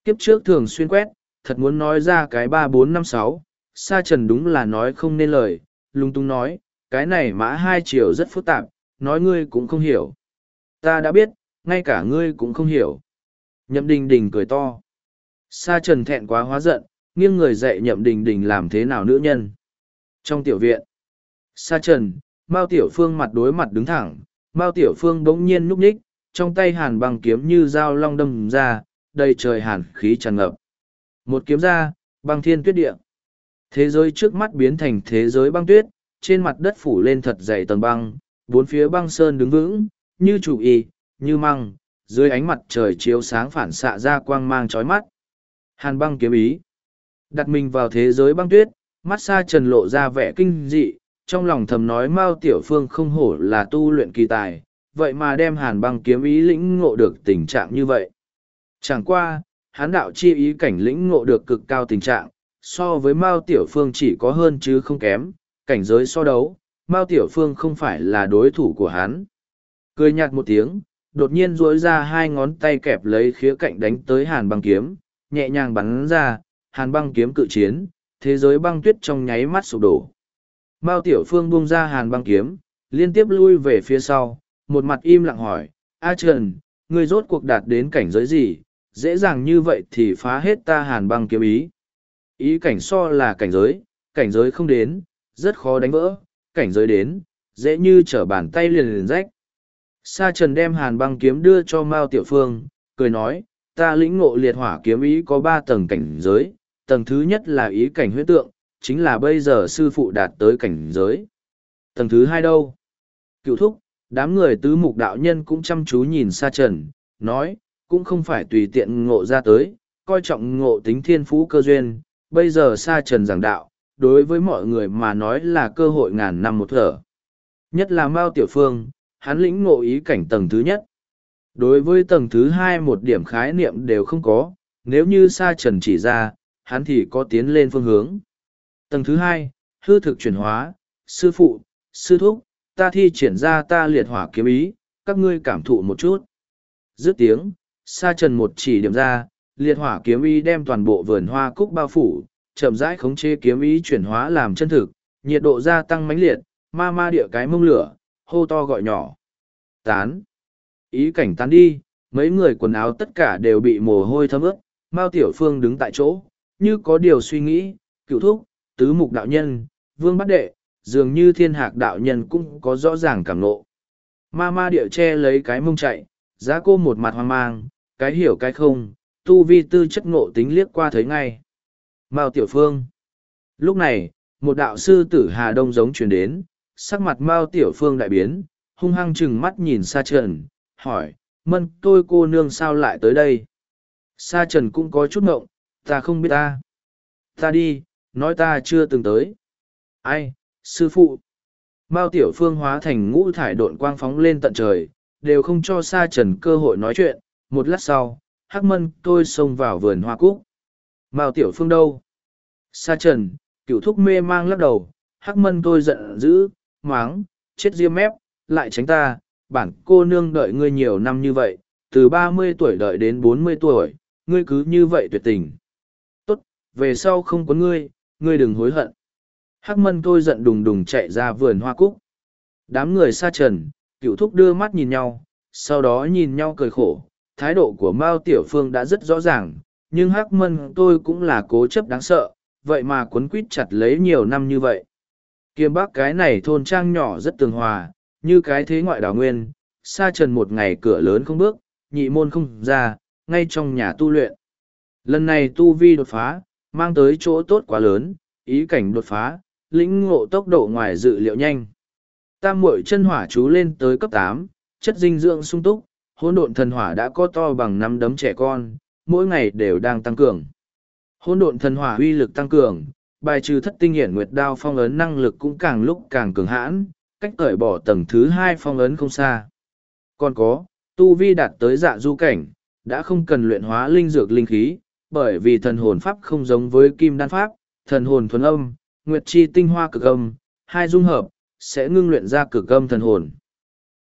kiếp trước thường xuyên quét, thật muốn nói ra cái ba bốn năm sáu, sa trần đúng là nói không nên lời, lung tung nói, cái này mã hai triệu rất phức tạp, nói ngươi cũng không hiểu. Ta đã biết, ngay cả ngươi cũng không hiểu. Nhậm đình đình cười to. Sa trần thẹn quá hóa giận, nghiêng người dạy nhậm đình đình làm thế nào nữ nhân. Trong tiểu viện, Sa trần, Mao Tiểu Phương mặt đối mặt đứng thẳng, Mao Tiểu Phương bỗng nhiên núp ních, trong tay hàn băng kiếm như dao long đâm ra, đầy trời hàn khí tràn ngập. Một kiếm ra, băng thiên tuyết địa. Thế giới trước mắt biến thành thế giới băng tuyết, trên mặt đất phủ lên thật dày tầng băng, bốn phía băng sơn đứng vững, như chủ y, như măng, dưới ánh mặt trời chiếu sáng phản xạ ra quang mang chói mắt. Hàn băng kiếm ý. Đặt mình vào thế giới băng tuyết, mắt xa trần lộ ra vẻ kinh dị, trong lòng thầm nói Mao Tiểu Phương không hổ là tu luyện kỳ tài, vậy mà đem hàn băng kiếm ý lĩnh ngộ được tình trạng như vậy. Chẳng qua, hán đạo chi ý cảnh lĩnh ngộ được cực cao tình trạng, so với Mao Tiểu Phương chỉ có hơn chứ không kém, cảnh giới so đấu, Mao Tiểu Phương không phải là đối thủ của hắn. Cười nhạt một tiếng, đột nhiên duỗi ra hai ngón tay kẹp lấy khía cạnh đánh tới hàn băng kiếm, nhẹ nhàng bắn ra, hàn băng kiếm cự chiến, thế giới băng tuyết trong nháy mắt sụp đổ. Mao Tiểu Phương buông ra hàn băng kiếm, liên tiếp lui về phía sau, một mặt im lặng hỏi, A Trần, ngươi rốt cuộc đạt đến cảnh giới gì, dễ dàng như vậy thì phá hết ta hàn băng kiếm ý. Ý cảnh so là cảnh giới, cảnh giới không đến, rất khó đánh vỡ, cảnh giới đến, dễ như trở bàn tay liền liền rách. Sa Trần đem hàn băng kiếm đưa cho Mao Tiểu Phương, cười nói, ta lĩnh ngộ liệt hỏa kiếm ý có ba tầng cảnh giới, tầng thứ nhất là ý cảnh huyết tượng, chính là bây giờ sư phụ đạt tới cảnh giới. Tầng thứ hai đâu? Cựu thúc, đám người tứ mục đạo nhân cũng chăm chú nhìn Sa Trần, nói, cũng không phải tùy tiện ngộ ra tới, coi trọng ngộ tính thiên phú cơ duyên, bây giờ Sa Trần giảng đạo, đối với mọi người mà nói là cơ hội ngàn năm một thở. Nhất là Mao Tiểu Phương, hắn lĩnh ngộ ý cảnh tầng thứ nhất. Đối với tầng thứ hai một điểm khái niệm đều không có, nếu như Sa Trần chỉ ra, hắn thì có tiến lên phương hướng. Tầng thứ hai, hư thực chuyển hóa, sư phụ, sư thúc, ta thi triển ra ta liệt hỏa kiếm ý, các ngươi cảm thụ một chút. Dứt tiếng, Sa Trần một chỉ điểm ra, liệt hỏa kiếm ý đem toàn bộ vườn hoa cúc bao phủ, chậm rãi khống chế kiếm ý chuyển hóa làm chân thực, nhiệt độ gia tăng mãnh liệt, ma ma địa cái mông lửa, hô to gọi nhỏ. Tán. Ý cảnh tán đi, mấy người quần áo tất cả đều bị mồ hôi thấm ướt, Mao Tiểu Phương đứng tại chỗ, như có điều suy nghĩ, cựu thúc, tứ mục đạo nhân, vương bắt đệ, dường như thiên hạc đạo nhân cũng có rõ ràng cảm nộ. Ma ma địa che lấy cái mông chạy, giá cô một mặt hoang mang, cái hiểu cái không, tu vi tư chất ngộ tính liếc qua thấy ngay. Mao Tiểu Phương. Lúc này, một đạo sư tử Hà Đông giống truyền đến, sắc mặt Mao Tiểu Phương đại biến, hung hăng chừng mắt nhìn Sa Trần, hỏi, mân tôi cô nương sao lại tới đây? Sa Trần cũng có chút ngộng, ta không biết ta. Ta đi, nói ta chưa từng tới. Ai, sư phụ. Mao Tiểu Phương hóa thành ngũ thải độn quang phóng lên tận trời, đều không cho Sa Trần cơ hội nói chuyện. Một lát sau, Hắc Mân tôi xông vào vườn hoa cúc. Mao Tiểu Phương đâu? Sa Trần, cựu thúc mê mang lắc đầu, Hắc Mân tôi giận dữ, máng, chết diêm mép, lại tránh ta, bản cô nương đợi ngươi nhiều năm như vậy, từ ba mươi tuổi đợi đến bốn mươi tuổi, ngươi cứ như vậy tuyệt tình. Tốt, về sau không có ngươi, ngươi đừng hối hận. Hắc mân tôi giận đùng đùng chạy ra vườn hoa cúc. Đám người Sa trần, cựu thúc đưa mắt nhìn nhau, sau đó nhìn nhau cười khổ thái độ của mao tiểu phương đã rất rõ ràng, nhưng hắc mân tôi cũng là cố chấp đáng sợ, vậy mà quấn quít chặt lấy nhiều năm như vậy. Kiêm bác cái này thôn trang nhỏ rất tường hòa, như cái thế ngoại đào nguyên, xa trần một ngày cửa lớn không bước, nhị môn không ra, ngay trong nhà tu luyện. Lần này tu vi đột phá, mang tới chỗ tốt quá lớn, ý cảnh đột phá, lĩnh ngộ tốc độ ngoài dự liệu nhanh. Tam muội chân hỏa chú lên tới cấp tám, chất dinh dưỡng sung túc hỗn độn thần hỏa đã có to bằng năm đấm trẻ con, mỗi ngày đều đang tăng cường. Hỗn độn thần hỏa uy lực tăng cường, bài trừ thất tinh hiển nguyệt đao phong ấn năng lực cũng càng lúc càng cường hãn, cách cởi bỏ tầng thứ hai phong ấn không xa. Còn có, tu vi đạt tới dạ du cảnh, đã không cần luyện hóa linh dược linh khí, bởi vì thần hồn pháp không giống với kim đan pháp, thần hồn thuần âm, nguyệt chi tinh hoa cực âm, hai dung hợp, sẽ ngưng luyện ra cực âm thần hồn.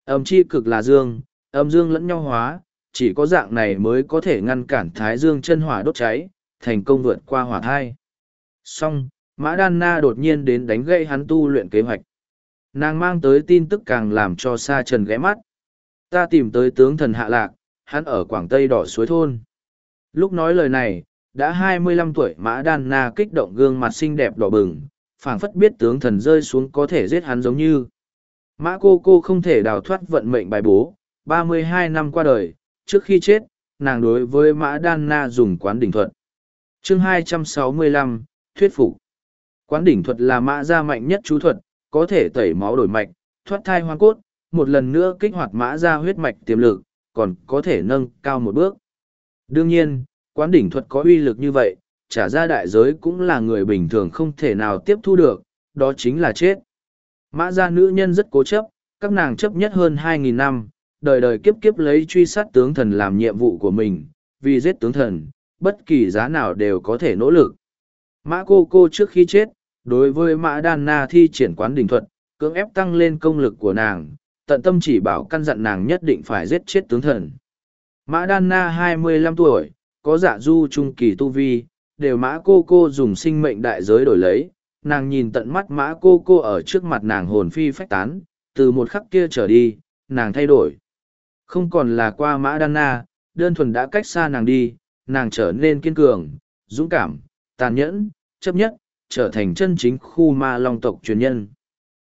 Âm chi cực là dương âm dương lẫn nhau hóa, chỉ có dạng này mới có thể ngăn cản thái dương chân hỏa đốt cháy, thành công vượt qua hỏa thai. Song mã đan na đột nhiên đến đánh gây hắn tu luyện kế hoạch. Nàng mang tới tin tức càng làm cho sa trần ghé mắt. Ta tìm tới tướng thần hạ lạc, hắn ở quảng tây đỏ suối thôn. Lúc nói lời này, đã hai mươi lăm tuổi mã đan na kích động gương mặt xinh đẹp đỏ bừng, phảng phất biết tướng thần rơi xuống có thể giết hắn giống như. Mã cô cô không thể đào thoát vận mệnh bài bố ba mươi hai năm qua đời, trước khi chết, nàng đối với mã đan na dùng quán đỉnh thuật. Chương hai trăm sáu mươi lăm, thuyết phục. Quán đỉnh thuật là mã gia mạnh nhất chú thuật, có thể tẩy máu đổi mạch, thoát thai hoang cốt, một lần nữa kích hoạt mã gia huyết mạch tiềm lực, còn có thể nâng cao một bước. Đương nhiên, quán đỉnh thuật có uy lực như vậy, trả ra đại giới cũng là người bình thường không thể nào tiếp thu được, đó chính là chết. Mã gia nữ nhân rất cố chấp, các nàng chấp nhất hơn hai nghìn năm đời đời kiếp kiếp lấy truy sát tướng thần làm nhiệm vụ của mình, vì giết tướng thần, bất kỳ giá nào đều có thể nỗ lực. Mã cô cô trước khi chết, đối với mã đan na thi triển quán đỉnh thuật, cưỡng ép tăng lên công lực của nàng, tận tâm chỉ bảo căn dặn nàng nhất định phải giết chết tướng thần. Mã đan na hai mươi lăm tuổi, có dạ du trung kỳ tu vi, đều mã cô cô dùng sinh mệnh đại giới đổi lấy. Nàng nhìn tận mắt mã cô cô ở trước mặt nàng hồn phi phách tán, từ một khắc kia trở đi, nàng thay đổi không còn là qua mã đan na, đơn thuần đã cách xa nàng đi, nàng trở nên kiên cường, dũng cảm, tàn nhẫn, chấp nhất, trở thành chân chính khu ma long tộc truyền nhân.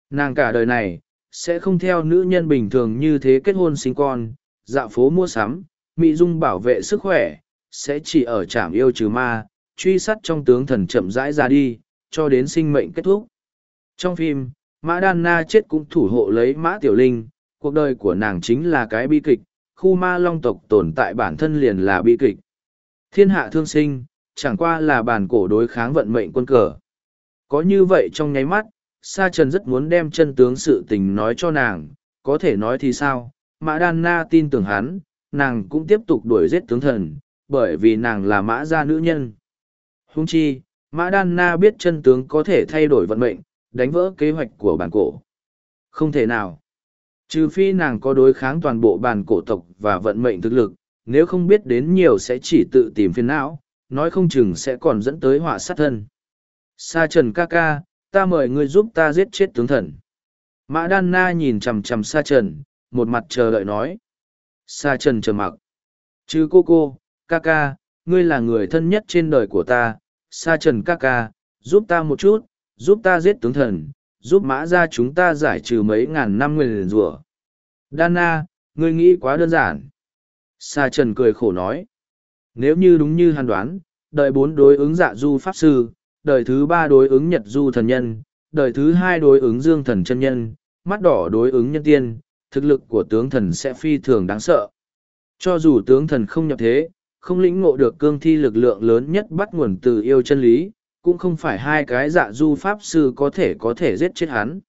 Nàng cả đời này, sẽ không theo nữ nhân bình thường như thế kết hôn sinh con, dạo phố mua sắm, mỹ dung bảo vệ sức khỏe, sẽ chỉ ở trạm yêu trừ ma, truy sát trong tướng thần chậm rãi ra đi, cho đến sinh mệnh kết thúc. Trong phim, mã đan na chết cũng thủ hộ lấy mã tiểu linh cuộc đời của nàng chính là cái bi kịch, khu ma long tộc tồn tại bản thân liền là bi kịch. Thiên hạ thương sinh, chẳng qua là bản cổ đối kháng vận mệnh quân cờ. Có như vậy trong nháy mắt, sa trần rất muốn đem chân tướng sự tình nói cho nàng, có thể nói thì sao? Mã đan na tin tưởng hắn, nàng cũng tiếp tục đuổi giết tướng thần, bởi vì nàng là mã gia nữ nhân. Hung chi, mã đan na biết chân tướng có thể thay đổi vận mệnh, đánh vỡ kế hoạch của bản cổ. Không thể nào trừ phi nàng có đối kháng toàn bộ bản cổ tộc và vận mệnh thực lực, nếu không biết đến nhiều sẽ chỉ tự tìm phiền não, nói không chừng sẽ còn dẫn tới họa sát thân. Sa trần ca ca, ta mời ngươi giúp ta giết chết tướng thần. Mã đan na nhìn chằm chằm sa trần, một mặt chờ đợi nói. Sa trần trầm mặc. Chứ cô cô, ca ca, ngươi là người thân nhất trên đời của ta. Sa trần ca ca, giúp ta một chút, giúp ta giết tướng thần giúp mã ra chúng ta giải trừ mấy ngàn năm nguyền rủa. Đan na ngươi nghĩ quá đơn giản. Sa trần cười khổ nói. Nếu như đúng như hàn đoán đời bốn đối ứng dạ du pháp sư đời thứ ba đối ứng nhật du thần nhân đời thứ hai đối ứng dương thần chân nhân mắt đỏ đối ứng nhân tiên thực lực của tướng thần sẽ phi thường đáng sợ. Cho dù tướng thần không nhập thế không lĩnh ngộ được cương thi lực lượng lớn nhất bắt nguồn từ yêu chân lý, cũng không phải hai cái dạ du pháp sư có thể có thể giết chết hắn.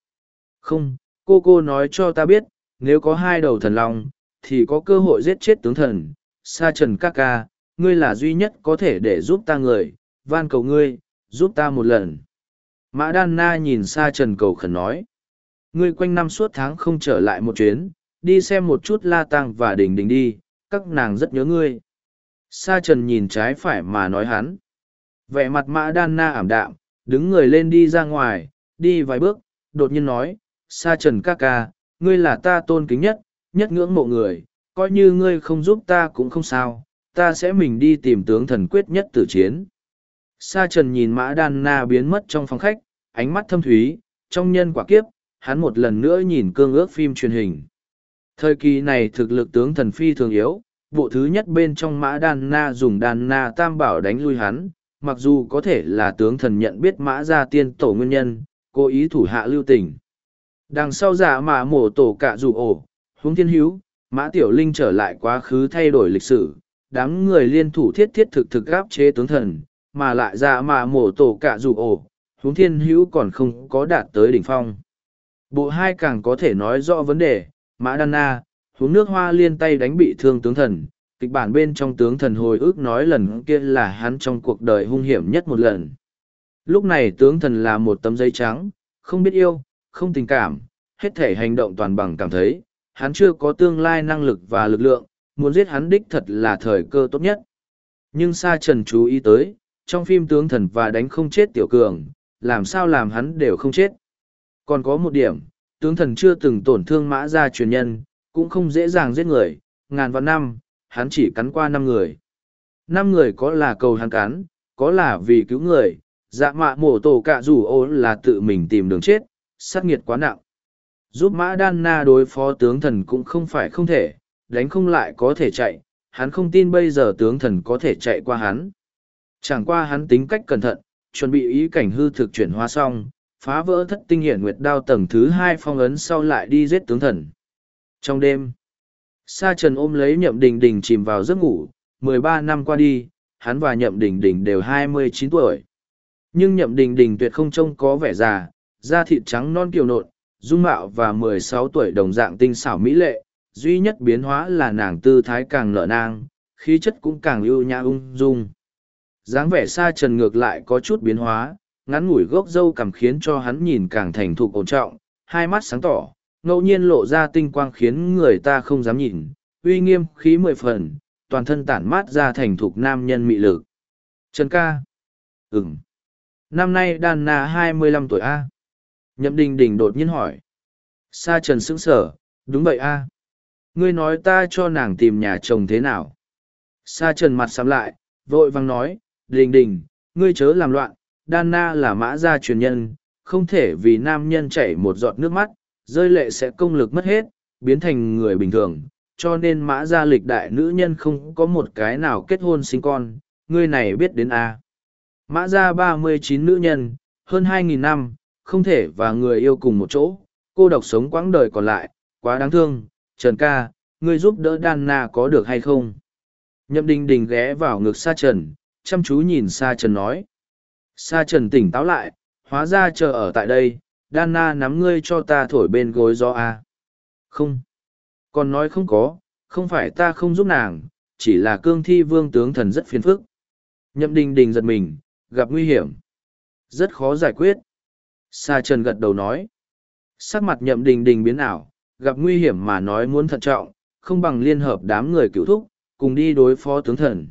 Không, cô cô nói cho ta biết, nếu có hai đầu thần long, thì có cơ hội giết chết tướng thần. Sa trần ca ca, ngươi là duy nhất có thể để giúp ta người, van cầu ngươi, giúp ta một lần. Mã Đan Na nhìn Sa trần cầu khẩn nói. Ngươi quanh năm suốt tháng không trở lại một chuyến, đi xem một chút la tăng và đình đình đi, các nàng rất nhớ ngươi. Sa trần nhìn trái phải mà nói hắn. Vẻ mặt mã đan na ảm đạm, đứng người lên đi ra ngoài, đi vài bước, đột nhiên nói, Sa trần ca ca, ngươi là ta tôn kính nhất, nhất ngưỡng mộ người, coi như ngươi không giúp ta cũng không sao, ta sẽ mình đi tìm tướng thần quyết nhất tử chiến. Sa trần nhìn mã đan na biến mất trong phòng khách, ánh mắt thâm thúy, trong nhân quả kiếp, hắn một lần nữa nhìn cương ước phim truyền hình. Thời kỳ này thực lực tướng thần phi thường yếu, bộ thứ nhất bên trong mã đan na dùng đan na tam bảo đánh lui hắn, mặc dù có thể là tướng thần nhận biết mã gia tiên tổ nguyên nhân, cố ý thủ hạ lưu tình. Đằng sau giả mà mổ tổ cả dù ổ, huống thiên hữu, mã tiểu linh trở lại quá khứ thay đổi lịch sử, đám người liên thủ thiết thiết thực thực gáp chế tướng thần, mà lại giả mà mổ tổ cả dù ổ, huống thiên hữu còn không có đạt tới đỉnh phong. Bộ hai càng có thể nói rõ vấn đề, mã đan na, huống nước hoa liên tay đánh bị thương tướng thần, kịch bản bên trong tướng thần hồi ức nói lần kia là hắn trong cuộc đời hung hiểm nhất một lần. Lúc này tướng thần là một tấm giấy trắng, không biết yêu, không tình cảm, hết thể hành động toàn bằng cảm thấy, hắn chưa có tương lai năng lực và lực lượng, muốn giết hắn đích thật là thời cơ tốt nhất. Nhưng Sa Trần chú ý tới, trong phim tướng thần và đánh không chết tiểu cường, làm sao làm hắn đều không chết. Còn có một điểm, tướng thần chưa từng tổn thương mã gia truyền nhân, cũng không dễ dàng giết người, ngàn vạn năm, hắn chỉ cắn qua năm người. Năm người có là cầu hắn cắn, có là vì cứu người, dạ mạ mổ tổ cạ rủ ô là tự mình tìm đường chết, sát nghiệt quá nặng. Giúp mã đan na đối phó tướng thần cũng không phải không thể, đánh không lại có thể chạy, hắn không tin bây giờ tướng thần có thể chạy qua hắn. Chẳng qua hắn tính cách cẩn thận, chuẩn bị ý cảnh hư thực chuyển hóa xong, phá vỡ thất tinh hiển nguyệt đao tầng thứ hai phong ấn sau lại đi giết tướng thần. Trong đêm, Sa Trần ôm lấy Nhậm Đình Đình chìm vào giấc ngủ, mười ba năm qua đi, hắn và Nhậm Đình Đình đều hai mươi chín tuổi. Nhưng Nhậm Đình Đình tuyệt không trông có vẻ già, da thịt trắng non kiều nộn, dung mạo và mười sáu tuổi đồng dạng tinh xảo mỹ lệ, duy nhất biến hóa là nàng tư thái càng nở nang, khí chất cũng càng ưu nhã ung dung. dáng vẻ Sa Trần ngược lại có chút biến hóa, ngắn ngủi gốc râu cảm khiến cho hắn nhìn càng thành thục ổn trọng, hai mắt sáng tỏ, ngẫu nhiên lộ ra tinh quang khiến người ta không dám nhìn, uy nghiêm khí mười phần, toàn thân tản mát ra thành thục nam nhân mị lực. Trần ca. Ừm. Năm nay đàn na hai mươi lăm tuổi A. Nhậm đình đình đột nhiên hỏi. Sa trần sững sở, đúng vậy A. Ngươi nói ta cho nàng tìm nhà chồng thế nào? Sa trần mặt sắm lại, vội vang nói, đình đình, ngươi chớ làm loạn, đan na là mã gia truyền nhân, không thể vì nam nhân chảy một giọt nước mắt, rơi lệ sẽ công lực mất hết, biến thành người bình thường, cho nên mã gia lịch đại nữ nhân không có một cái nào kết hôn sinh con, ngươi này biết đến A. Mã gia ba mươi chín nữ nhân, hơn hai nghìn năm, không thể và người yêu cùng một chỗ, cô độc sống quãng đời còn lại, quá đáng thương, Trần ca, ngươi giúp đỡ đan na có được hay không? Nhậm đình đình ghé vào ngực sa trần, chăm chú nhìn sa trần nói. Sa trần tỉnh táo lại, hóa ra chờ ở tại đây, đan na nắm ngươi cho ta thổi bên gối gió a không. Còn nói không có, không phải ta không giúp nàng, chỉ là cương thi vương tướng thần rất phiền phức. Nhậm đình đình giật mình, gặp nguy hiểm. Rất khó giải quyết. Sa trần gật đầu nói. Sắc mặt nhậm đình đình biến ảo, gặp nguy hiểm mà nói muốn thận trọng, không bằng liên hợp đám người cựu thúc, cùng đi đối phó tướng thần.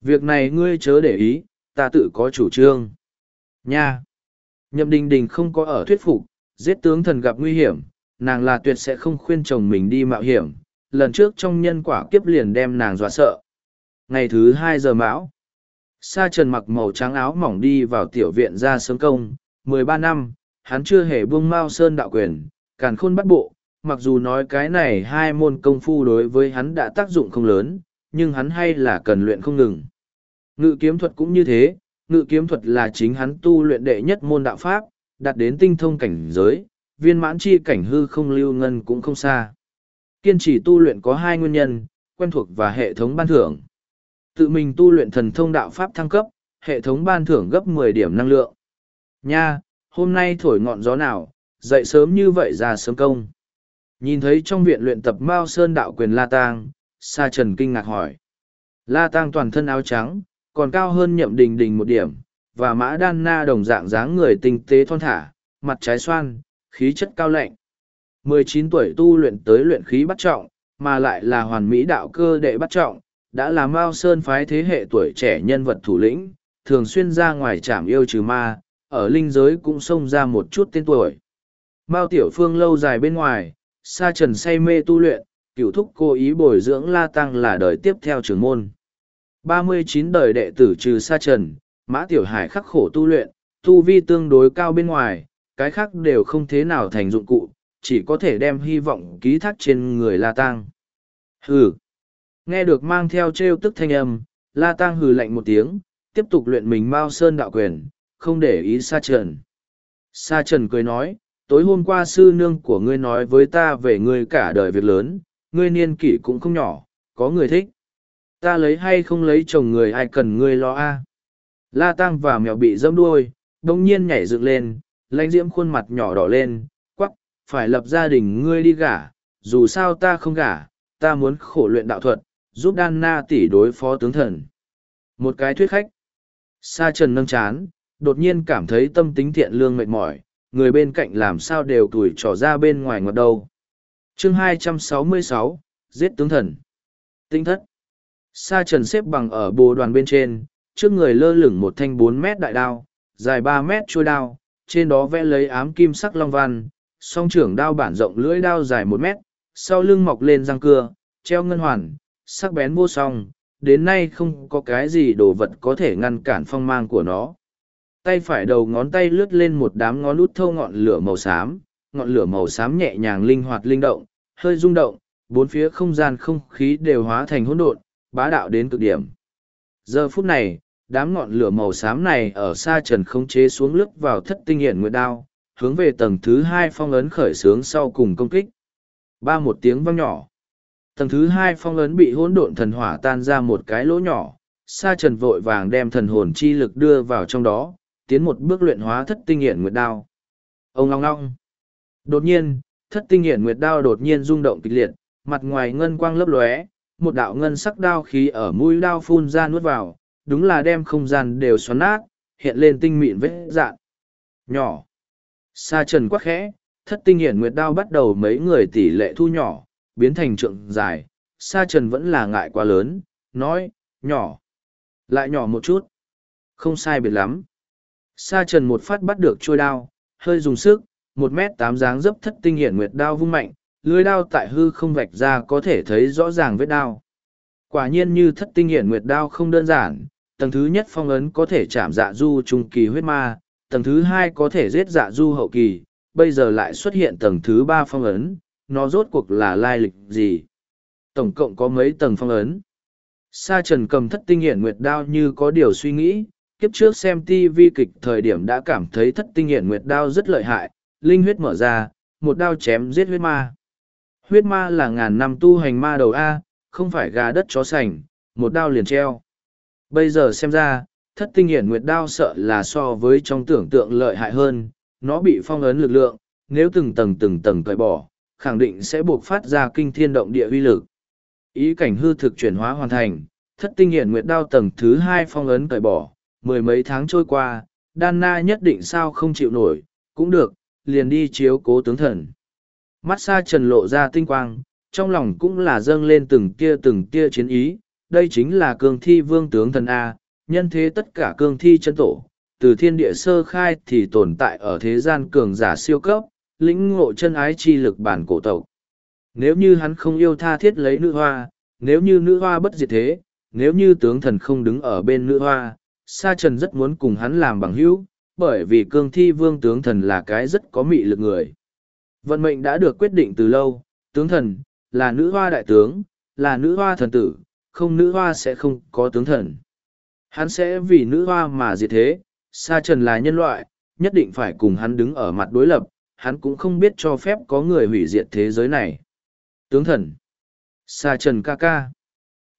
Việc này ngươi chớ để ý, ta tự có chủ trương. Nha. Nhậm đình đình không có ở thuyết phục, giết tướng thần gặp nguy hiểm, nàng là tuyệt sẽ không khuyên chồng mình đi mạo hiểm, lần trước trong nhân quả kiếp liền đem nàng dọa sợ. Ngày thứ hai giờ mão, Sa Trần mặc màu trắng áo mỏng đi vào tiểu viện ra sớm công, mười ba năm, hắn chưa hề buông mao sơn đạo quyền, càn khôn bắt bộ, mặc dù nói cái này hai môn công phu đối với hắn đã tác dụng không lớn, nhưng hắn hay là cần luyện không ngừng. Ngự kiếm thuật cũng như thế, ngự kiếm thuật là chính hắn tu luyện đệ nhất môn đạo pháp, đạt đến tinh thông cảnh giới, viên mãn chi cảnh hư không lưu ngân cũng không xa. Kiên trì tu luyện có hai nguyên nhân, quen thuộc và hệ thống ban thưởng. Tự mình tu luyện thần thông đạo pháp thăng cấp, hệ thống ban thưởng gấp mười điểm năng lượng. Nha, hôm nay thổi ngọn gió nào, dậy sớm như vậy ra sớm công. Nhìn thấy trong viện luyện tập Mao Sơn đạo quyền La Tang, Sa Trần kinh ngạc hỏi. La Tang toàn thân áo trắng, còn cao hơn nhậm đình đình một điểm, và mã đan na đồng dạng dáng người tinh tế thon thả, mặt trái xoan, khí chất cao lạnh. 19 tuổi tu luyện tới luyện khí bắt trọng, mà lại là hoàn mỹ đạo cơ đệ bắt trọng, đã là Mao Sơn phái thế hệ tuổi trẻ nhân vật thủ lĩnh, thường xuyên ra ngoài trảm yêu trừ ma, ở linh giới cũng xông ra một chút tên tuổi. Mao Tiểu Phương lâu dài bên ngoài, sa trần say mê tu luyện, cựu thúc cố ý bồi dưỡng La Tăng là đời tiếp theo trưởng môn ba mươi chín đời đệ tử trừ Sa Trần, Mã Tiểu Hải khắc khổ tu luyện, tu vi tương đối cao bên ngoài, cái khác đều không thế nào thành dụng cụ, chỉ có thể đem hy vọng ký thác trên người La Tăng. Hừ! Nghe được mang theo trêu tức thanh âm, La Tăng hừ lạnh một tiếng, tiếp tục luyện mình Mao Sơn đạo quyền, không để ý Sa Trần. Sa Trần cười nói, tối hôm qua sư nương của ngươi nói với ta về ngươi cả đời việc lớn, ngươi niên kỷ cũng không nhỏ, có người thích. Ta lấy hay không lấy chồng người ai cần ngươi lo a? La tang và mèo bị dẫm đuôi, đông nhiên nhảy dựng lên, lãnh diễm khuôn mặt nhỏ đỏ lên, quắc, phải lập gia đình ngươi đi gả, dù sao ta không gả, ta muốn khổ luyện đạo thuật, giúp đan na tỷ đối phó tướng thần. Một cái thuyết khách. Sa trần nâng chán, đột nhiên cảm thấy tâm tính thiện lương mệt mỏi, người bên cạnh làm sao đều tuổi trỏ ra bên ngoài ngọt đâu. chương 266, giết tướng thần. Tinh thất. Sa trần xếp bằng ở bồ đoàn bên trên, trước người lơ lửng một thanh bốn mét đại đao, dài ba mét trôi đao, trên đó vẽ lấy ám kim sắc long văn, song trưởng đao bản rộng lưỡi đao dài một mét, sau lưng mọc lên răng cưa, treo ngân hoàn, sắc bén vô song, đến nay không có cái gì đồ vật có thể ngăn cản phong mang của nó. Tay phải đầu ngón tay lướt lên một đám ngón út thâu ngọn lửa màu xám, ngọn lửa màu xám nhẹ nhàng linh hoạt linh động, hơi rung động, bốn phía không gian không khí đều hóa thành hỗn độn, bá đạo đến cực điểm. Giờ phút này, đám ngọn lửa màu xám này ở xa trần không chế xuống lướt vào thất tinh hiển nguyệt đao, hướng về tầng thứ hai phong ấn khởi sướng sau cùng công kích. Ba một tiếng vang nhỏ. Tầng thứ hai phong ấn bị hỗn độn thần hỏa tan ra một cái lỗ nhỏ, sa trần vội vàng đem thần hồn chi lực đưa vào trong đó, tiến một bước luyện hóa thất tinh hiển nguyệt đao. Ông long long. Đột nhiên, thất tinh hiển nguyệt đao đột nhiên rung động kịch liệt, mặt ngoài ngân quang lấp lóe, một đạo ngân sắc đao khí ở mũi đao phun ra nuốt vào, đúng là đem không gian đều xoắn nát, hiện lên tinh mịn vết dạn. Nhỏ. Sa trần quá khẽ, thất tinh hiển nguyệt đao bắt đầu mấy người tỷ lệ thu nhỏ, biến thành trượng dài. Sa trần vẫn là ngại quá lớn, nói, nhỏ. Lại nhỏ một chút. Không sai biệt lắm. Sa trần một phát bắt được trôi đao, hơi dùng sức, một mét tám dáng dấp thất tinh hiển nguyệt đao vung mạnh, lưới đao tại hư không vạch ra có thể thấy rõ ràng vết đao. Quả nhiên như thất tinh hiển nguyệt đao không đơn giản, tầng thứ nhất phong ấn có thể chạm dạ du trung kỳ huyết ma, tầng thứ hai có thể giết dạ du hậu kỳ, bây giờ lại xuất hiện tầng thứ ba phong ấn, nó rốt cuộc là lai lịch gì? Tổng cộng có mấy tầng phong ấn? Sa trần cầm thất tinh hiển nguyệt đao như có điều suy nghĩ, kiếp trước xem TV kịch thời điểm đã cảm thấy thất tinh hiển nguyệt đao rất lợi hại, linh huyết mở ra, một đao chém giết huyết ma. Huyết ma là ngàn năm tu hành ma đầu A, không phải gà đất chó sành, một đao liền treo. Bây giờ xem ra, thất tinh hiển nguyệt đao sợ là so với trong tưởng tượng lợi hại hơn, nó bị phong ấn lực lượng, nếu từng tầng từng tầng cởi bỏ, khẳng định sẽ buộc phát ra kinh thiên động địa uy lực. Ý cảnh hư thực chuyển hóa hoàn thành, thất tinh hiển nguyệt đao tầng thứ hai phong ấn cởi bỏ, mười mấy tháng trôi qua, đan na nhất định sao không chịu nổi, cũng được, liền đi chiếu cố tướng thần. Mắt xa trần lộ ra tinh quang, trong lòng cũng là dâng lên từng tia từng tia chiến ý, đây chính là cương thi vương tướng thần A, nhân thế tất cả cương thi chân tổ, từ thiên địa sơ khai thì tồn tại ở thế gian cường giả siêu cấp, lĩnh ngộ chân ái chi lực bản cổ tộc. Nếu như hắn không yêu tha thiết lấy nữ hoa, nếu như nữ hoa bất diệt thế, nếu như tướng thần không đứng ở bên nữ hoa, Sa Trần rất muốn cùng hắn làm bằng hữu, bởi vì cương thi vương tướng thần là cái rất có mị lực người. Vận mệnh đã được quyết định từ lâu, tướng thần, là nữ hoa đại tướng, là nữ hoa thần tử, không nữ hoa sẽ không có tướng thần. Hắn sẽ vì nữ hoa mà diệt thế, Sa Trần là nhân loại, nhất định phải cùng hắn đứng ở mặt đối lập, hắn cũng không biết cho phép có người hủy diệt thế giới này. Tướng thần Sa Trần ca ca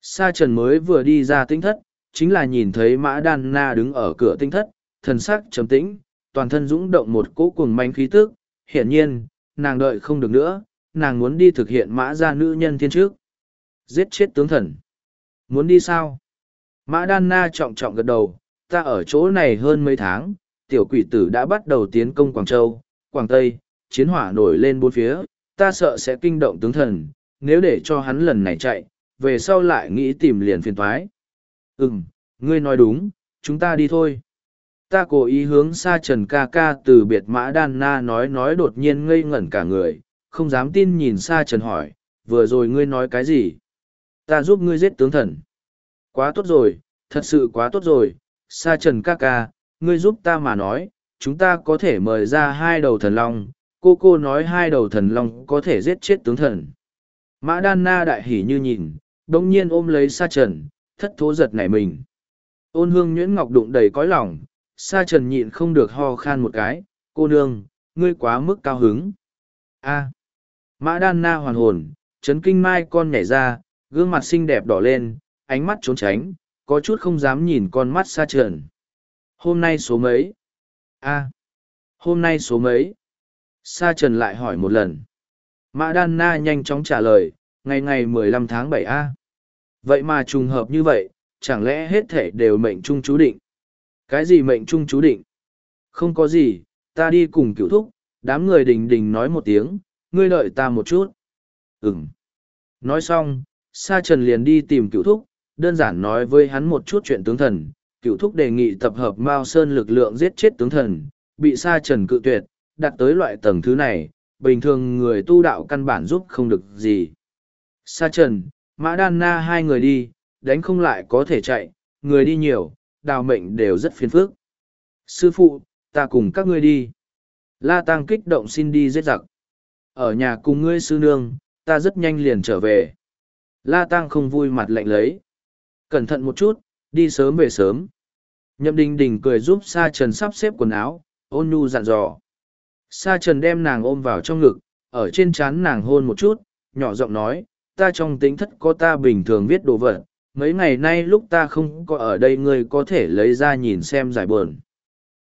Sa Trần mới vừa đi ra tinh thất, chính là nhìn thấy Mã Đan Na đứng ở cửa tinh thất, thần sắc trầm tĩnh, toàn thân dũng động một cỗ cuồng manh khí tức, hiển nhiên, nàng đợi không được nữa, nàng muốn đi thực hiện mã gia nữ nhân thiên trước. Giết chết tướng thần. Muốn đi sao? Mã Đan Na trọng trọng gật đầu, ta ở chỗ này hơn mấy tháng, tiểu quỷ tử đã bắt đầu tiến công Quảng Châu, Quảng Tây, chiến hỏa nổi lên bốn phía, ta sợ sẽ kinh động tướng thần, nếu để cho hắn lần này chạy, về sau lại nghĩ tìm liền phiền thoái. Ừm, ngươi nói đúng, chúng ta đi thôi. Ta cố ý hướng xa Trần ca ca từ biệt mã đan na nói nói đột nhiên ngây ngẩn cả người, không dám tin nhìn xa Trần hỏi, vừa rồi ngươi nói cái gì? Ta giúp ngươi giết tướng thần. Quá tốt rồi, thật sự quá tốt rồi, sa trần ca ca, ngươi giúp ta mà nói, chúng ta có thể mời ra hai đầu thần long, cô cô nói hai đầu thần long có thể giết chết tướng thần. Mã đan na đại hỉ như nhìn, đông nhiên ôm lấy sa trần, thất thố giật nảy mình. Ôn hương nhuyễn ngọc đụng đầy cõi lòng, sa trần nhịn không được ho khan một cái, cô nương, ngươi quá mức cao hứng. A. Mã đan na hoàn hồn, chấn kinh mai con nhảy ra, gương mặt xinh đẹp đỏ lên, ánh mắt trốn tránh, có chút không dám nhìn con mắt sa trần. Hôm nay số mấy? A. Hôm nay số mấy? Sa trần lại hỏi một lần. Mã đan na nhanh chóng trả lời, ngày ngày mười lăm tháng bảy A. Vậy mà trùng hợp như vậy, chẳng lẽ hết thể đều mệnh trung chú định? Cái gì mệnh trung chú định? Không có gì, ta đi cùng cựu thúc, đám người đình đình nói một tiếng, ngươi đợi ta một chút. Ừm. Nói xong, Sa Trần liền đi tìm cựu thúc, đơn giản nói với hắn một chút chuyện tướng thần. Cựu thúc đề nghị tập hợp Mao Sơn lực lượng giết chết tướng thần, bị Sa Trần cự tuyệt, đặt tới loại tầng thứ này, bình thường người tu đạo căn bản giúp không được gì. Sa Trần, Mã Đan Na hai người đi, đánh không lại có thể chạy, người đi nhiều, đào mệnh đều rất phiền phức. Sư phụ, ta cùng các ngươi đi. La Tăng kích động xin đi giết giặc. Ở nhà cùng ngươi sư nương, ta rất nhanh liền trở về. La Tăng không vui mặt lạnh lấy. Cẩn thận một chút, đi sớm về sớm. Nhậm đình đình cười giúp Sa Trần sắp xếp quần áo, ôn nhu dặn dò. Sa Trần đem nàng ôm vào trong ngực, ở trên trán nàng hôn một chút, nhỏ giọng nói, ta trong tính thất có ta bình thường viết đồ vật, mấy ngày nay lúc ta không có ở đây ngươi có thể lấy ra nhìn xem giải buồn.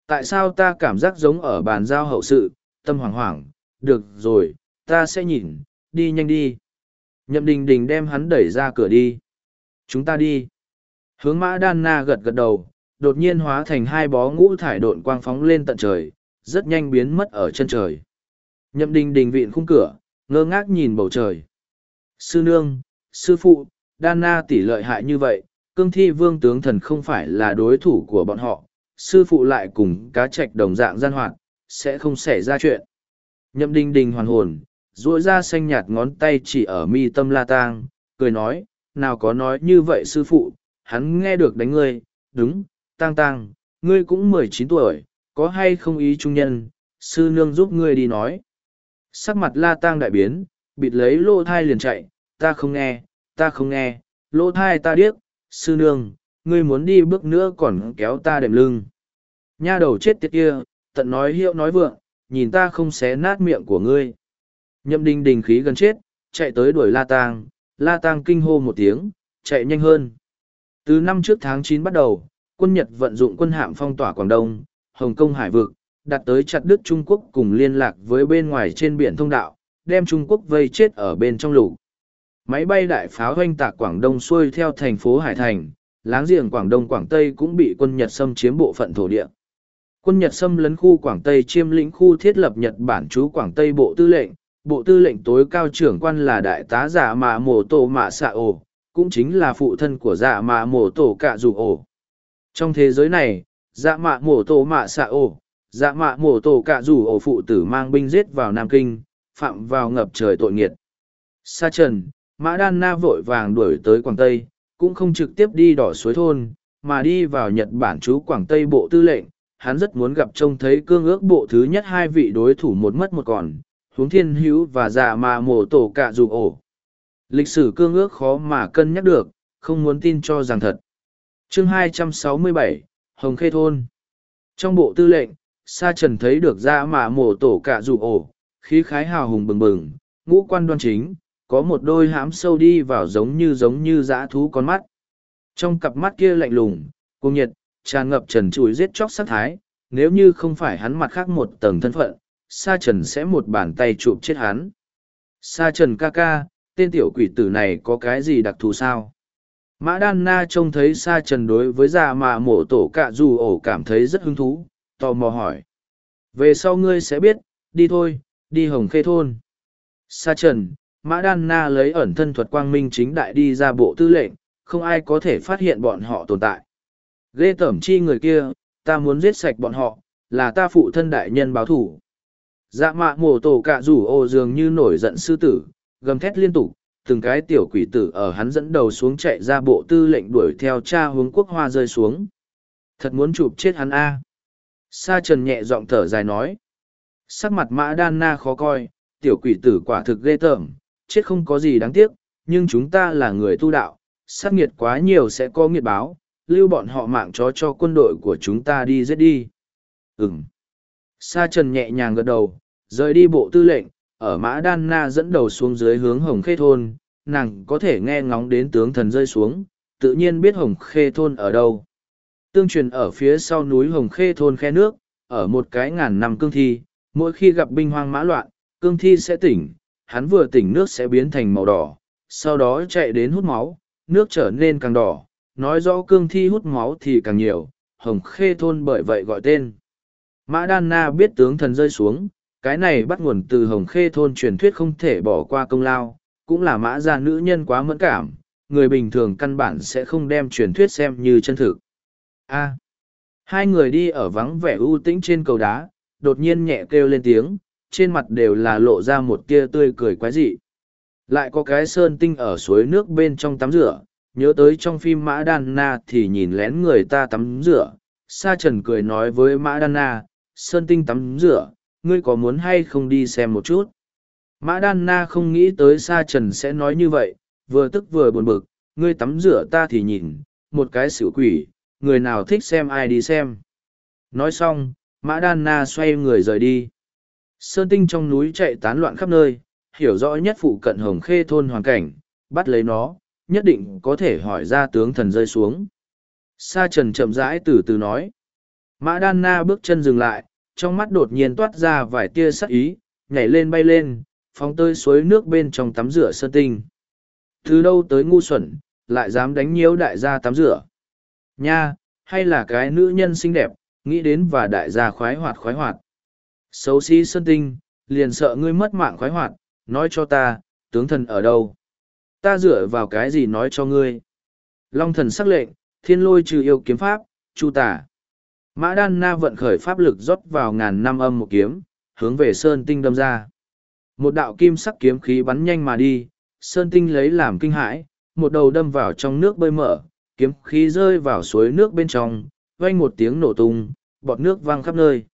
Tại sao ta cảm giác giống ở bàn giao hậu sự, tâm hoảng hoảng, được rồi, ta sẽ nhìn, đi nhanh đi. Nhậm đình đình đem hắn đẩy ra cửa đi. Chúng ta đi. Hướng mã đan na gật gật đầu, đột nhiên hóa thành hai bó ngũ thải độn quang phóng lên tận trời, rất nhanh biến mất ở chân trời. Nhậm đình đình vịn khung cửa, ngơ ngác nhìn bầu trời. Sư nương, sư phụ, đan na tỷ lợi hại như vậy, cương thi vương tướng thần không phải là đối thủ của bọn họ, sư phụ lại cùng cá trạch đồng dạng gian hoạt, sẽ không xảy ra chuyện. Nhậm Đinh đình hoàn hồn, duỗi ra xanh nhạt ngón tay chỉ ở mi tâm la tang, cười nói, nào có nói như vậy sư phụ, hắn nghe được đánh ngươi, đúng, tang tang, ngươi cũng mười chín tuổi, có hay không ý trung nhân, sư nương giúp ngươi đi nói. Sắc mặt la tang đại biến, bịt lấy lô thai liền chạy, ta không nghe, ta không nghe, lỗ thai ta điếc, sư nương, ngươi muốn đi bước nữa còn kéo ta đệm lưng. Nha đầu chết tiệt kia, tận nói hiệu nói vượng, nhìn ta không xé nát miệng của ngươi. Nhậm đình đình khí gần chết, chạy tới đuổi La Tang, La Tang kinh hô một tiếng, chạy nhanh hơn. Từ năm trước tháng chín bắt đầu, quân Nhật vận dụng quân hạm phong tỏa Quảng Đông, Hồng Kông Hải vực, đặt tới chặt đứt Trung Quốc cùng liên lạc với bên ngoài trên biển thông đạo, đem Trung Quốc vây chết ở bên trong lục. Máy bay đại pháo hoanh tạc Quảng Đông xuôi theo thành phố Hải Thành, láng giềng Quảng Đông Quảng Tây cũng bị quân Nhật xâm chiếm bộ phận thổ địa. Quân Nhật xâm lấn khu Quảng Tây chiêm lĩnh khu thiết lập Nhật Bản chú Quảng Tây Bộ Tư lệnh, Bộ Tư lệnh tối cao trưởng quan là Đại tá giả mạ mổ tổ mạ xạ ổ, cũng chính là phụ thân của giả mạ mổ tổ cạ dù ổ. Trong thế giới này, giả mạ mổ tổ mạ xạ ổ, giả mạ mổ tổ cạ dù ổ phụ tử mang binh giết vào Nam Kinh, phạm vào ngập trời tội nghiệt. Sa trần, Mã Đan Na vội vàng đuổi tới Quảng Tây, cũng không trực tiếp đi đỏ suối thôn, mà đi vào Nhật Bản chú Quảng Tây Bộ Tư lệnh. Hắn rất muốn gặp trông thấy cương ước bộ thứ nhất hai vị đối thủ một mất một còn, huống thiên hữu và dạ mà mổ tổ cả dù ổ. Lịch sử cương ước khó mà cân nhắc được, không muốn tin cho rằng thật. chương 267, Hồng Khê Thôn Trong bộ tư lệnh, Sa Trần thấy được dạ mà mổ tổ cả dù ổ, khí khái hào hùng bừng bừng, ngũ quan đoan chính, có một đôi hãm sâu đi vào giống như giống như dã thú con mắt. Trong cặp mắt kia lạnh lùng, cung nhiệt, tràn ngập trần trụi giết chóc sát thái, nếu như không phải hắn mặt khác một tầng thân phận, Sa Trần sẽ một bàn tay chụp chết hắn. Sa Trần ca ca, tên tiểu quỷ tử này có cái gì đặc thù sao? Mã Đan Na trông thấy Sa Trần đối với già mà mổ tổ cạ dù ổ cảm thấy rất hứng thú, tò mò hỏi. Về sau ngươi sẽ biết, đi thôi, đi hồng khê thôn. Sa Trần, Mã Đan Na lấy ẩn thân thuật quang minh chính đại đi ra bộ tư lệnh, không ai có thể phát hiện bọn họ tồn tại. Ghê tẩm chi người kia, ta muốn giết sạch bọn họ, là ta phụ thân đại nhân báo thủ. Dạ mạ mổ tổ cạ rủ ô dường như nổi giận sư tử, gầm thét liên tục, từng cái tiểu quỷ tử ở hắn dẫn đầu xuống chạy ra bộ tư lệnh đuổi theo cha hướng quốc hoa rơi xuống. Thật muốn chụp chết hắn a Sa trần nhẹ giọng thở dài nói. Sắc mặt mã đan na khó coi, tiểu quỷ tử quả thực ghê tởm, chết không có gì đáng tiếc, nhưng chúng ta là người tu đạo, sát nghiệt quá nhiều sẽ có nghiệt báo, lưu bọn họ mạng chó cho quân đội của chúng ta đi giết đi. Ừm. Sa trần nhẹ nhàng gật đầu, rời đi bộ tư lệnh, ở mã đan na dẫn đầu xuống dưới hướng hồng khê thôn, nàng có thể nghe ngóng đến tướng thần rơi xuống, tự nhiên biết hồng khê thôn ở đâu. Tương truyền ở phía sau núi hồng khê thôn khe nước, ở một cái ngàn năm cương thi, mỗi khi gặp binh hoang mã loạn, cương thi sẽ tỉnh, hắn vừa tỉnh nước sẽ biến thành màu đỏ, sau đó chạy đến hút máu, nước trở nên càng đỏ, nói rõ cương thi hút máu thì càng nhiều, hồng khê thôn bởi vậy gọi tên. Mã Đan Na biết tướng thần rơi xuống, cái này bắt nguồn từ hồng khê thôn truyền thuyết không thể bỏ qua công lao, cũng là mã gia nữ nhân quá mẫn cảm, người bình thường căn bản sẽ không đem truyền thuyết xem như chân thực. A. hai người đi ở vắng vẻ ưu tĩnh trên cầu đá, đột nhiên nhẹ kêu lên tiếng, trên mặt đều là lộ ra một tia tươi cười quái dị. Lại có cái sơn tinh ở suối nước bên trong tắm rửa, nhớ tới trong phim Mã Đan Na thì nhìn lén người ta tắm rửa. Sa Trần cười nói với Mã Đan Na, sơn tinh tắm rửa, ngươi có muốn hay không đi xem một chút? Mã Đan Na không nghĩ tới Sa Trần sẽ nói như vậy, vừa tức vừa buồn bực, ngươi tắm rửa ta thì nhìn, một cái xỉu quỷ, người nào thích xem ai đi xem. Nói xong, Mã Đan Na xoay người rời đi. Sơn tinh trong núi chạy tán loạn khắp nơi, hiểu rõ nhất phụ cận hồng khê thôn hoàn cảnh, bắt lấy nó, nhất định có thể hỏi ra tướng thần rơi xuống. Sa trần chậm rãi từ từ nói. Mã Đan Na bước chân dừng lại, trong mắt đột nhiên toát ra vài tia sắc ý, nhảy lên bay lên, phóng tơi suối nước bên trong tắm rửa sơn tinh. Từ đâu tới ngu xuẩn, lại dám đánh nhiễu đại gia tắm rửa. Nha, hay là cái nữ nhân xinh đẹp, nghĩ đến và đại gia khoái hoạt khoái hoạt. Xấu xí sơn tinh, liền sợ ngươi mất mạng khoái hoạt, nói cho ta, tướng thần ở đâu? Ta dựa vào cái gì nói cho ngươi? Long thần sắc lệnh, thiên lôi trừ yêu kiếm pháp, chu tả. Mã đan na vận khởi pháp lực rót vào ngàn năm âm một kiếm, hướng về sơn tinh đâm ra. Một đạo kim sắc kiếm khí bắn nhanh mà đi, sơn tinh lấy làm kinh hãi, một đầu đâm vào trong nước bơi mở, kiếm khí rơi vào suối nước bên trong, vang một tiếng nổ tung, bọt nước văng khắp nơi.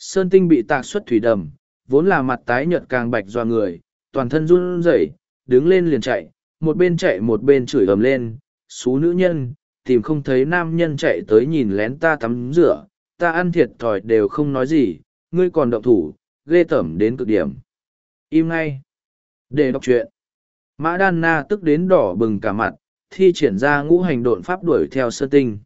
Sơn tinh bị tạc xuất thủy đầm, vốn là mặt tái nhợt càng bạch doa người, toàn thân run rẩy, đứng lên liền chạy, một bên chạy một bên chửi ầm lên, xú nữ nhân, tìm không thấy nam nhân chạy tới nhìn lén ta tắm rửa, ta ăn thiệt thòi đều không nói gì, ngươi còn động thủ, ghê tởm đến cực điểm. Im ngay. Để đọc chuyện. Mã Đan Na tức đến đỏ bừng cả mặt, thi triển ra ngũ hành độn pháp đuổi theo Sơn Tinh.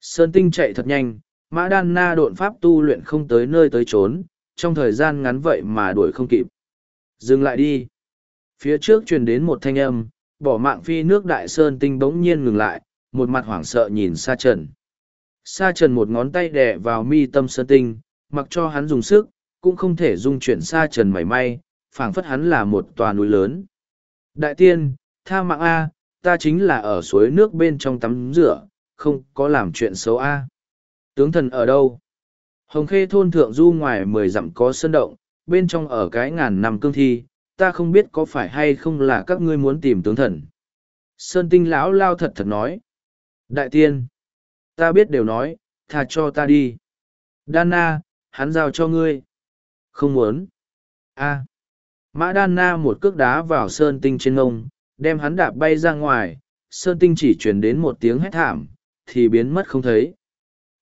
Sơn Tinh chạy thật nhanh, Mã Đan Na độn pháp tu luyện không tới nơi tới trốn, trong thời gian ngắn vậy mà đuổi không kịp. Dừng lại đi. Phía trước truyền đến một thanh âm, bỏ mạng phi nước đại sơn tinh bỗng nhiên ngừng lại, một mặt hoảng sợ nhìn Sa Trần. Sa Trần một ngón tay đè vào mi tâm sơn tinh, mặc cho hắn dùng sức, cũng không thể dung chuyển Sa Trần mảy may, phảng phất hắn là một tòa núi lớn. Đại tiên, tha mạng A, ta chính là ở suối nước bên trong tắm rửa, không có làm chuyện xấu A. Tướng thần ở đâu? Hồng Khê thôn thượng du ngoài mười dặm có sơn động, bên trong ở cái ngàn năm cương thi, ta không biết có phải hay không là các ngươi muốn tìm tướng thần. Sơn tinh lão lao thật thật nói. Đại tiên, ta biết đều nói, tha cho ta đi. Đan na, hắn giao cho ngươi. Không muốn. a Mã Đan na một cước đá vào sơn tinh trên ngông, đem hắn đạp bay ra ngoài, sơn tinh chỉ truyền đến một tiếng hét thảm, thì biến mất không thấy.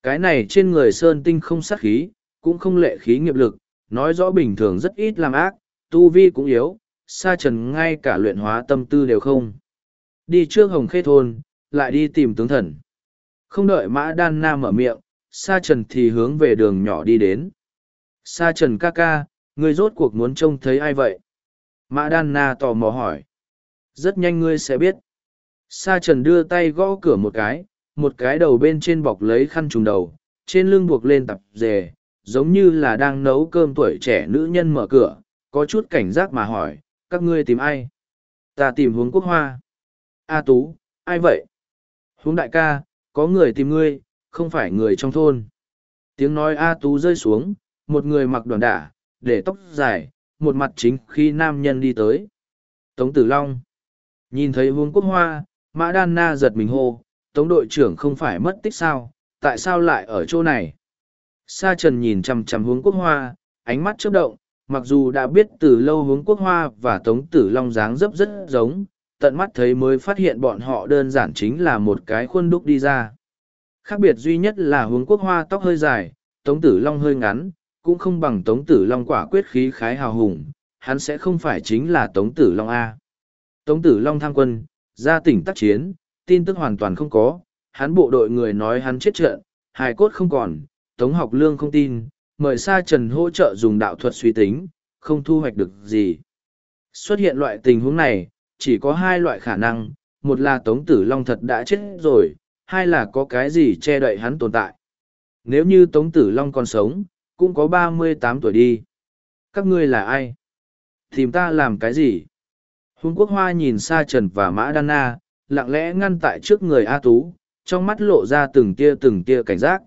Cái này trên người sơn tinh không sát khí, cũng không lệ khí nghiệp lực, nói rõ bình thường rất ít làm ác, tu vi cũng yếu, sa trần ngay cả luyện hóa tâm tư đều không. Đi trước hồng khê thôn, lại đi tìm tướng thần. Không đợi mã đan nam mở miệng, sa trần thì hướng về đường nhỏ đi đến. Sa trần ca ca, ngươi rốt cuộc muốn trông thấy ai vậy? Mã đan na tò mò hỏi. Rất nhanh ngươi sẽ biết. Sa trần đưa tay gõ cửa một cái, một cái đầu bên trên bọc lấy khăn trùng đầu, trên lưng buộc lên tập dề, giống như là đang nấu cơm tuổi trẻ nữ nhân mở cửa, có chút cảnh giác mà hỏi, các ngươi tìm ai? Ta tìm hướng quốc hoa. A Tú, ai vậy? Hướng đại ca, có người tìm ngươi, không phải người trong thôn. Tiếng nói A Tú rơi xuống, một người mặc đoàn đả, để tóc dài, một mặt chính khi nam nhân đi tới. Tống Tử Long. Nhìn thấy hướng Quốc Hoa, Mã Đan Na giật mình hô, Tống đội trưởng không phải mất tích sao, tại sao lại ở chỗ này? Sa Trần nhìn chằm chằm hướng Quốc Hoa, ánh mắt chớp động, mặc dù đã biết từ lâu hướng Quốc Hoa và Tống Tử Long dáng dấp rất giống, tận mắt thấy mới phát hiện bọn họ đơn giản chính là một cái khuôn đúc đi ra. Khác biệt duy nhất là hướng Quốc Hoa tóc hơi dài, Tống Tử Long hơi ngắn, cũng không bằng Tống Tử Long quả quyết khí khái hào hùng, hắn sẽ không phải chính là Tống Tử Long A. Tống Tử Long tham quân, ra tỉnh tác chiến, tin tức hoàn toàn không có, hắn bộ đội người nói hắn chết trận, hài cốt không còn, Tống học lương không tin, mời Sa Trần hỗ trợ dùng đạo thuật suy tính, không thu hoạch được gì. Xuất hiện loại tình huống này, chỉ có hai loại khả năng, một là Tống Tử Long thật đã chết rồi, hai là có cái gì che đậy hắn tồn tại. Nếu như Tống Tử Long còn sống, cũng có ba mươi tám tuổi đi. Các ngươi là ai? Tìm ta làm cái gì? Hùng Quốc Hoa nhìn Sa Trần và Mã Đan Na, lặng lẽ ngăn tại trước người A Tú, trong mắt lộ ra từng tia từng tia cảnh giác.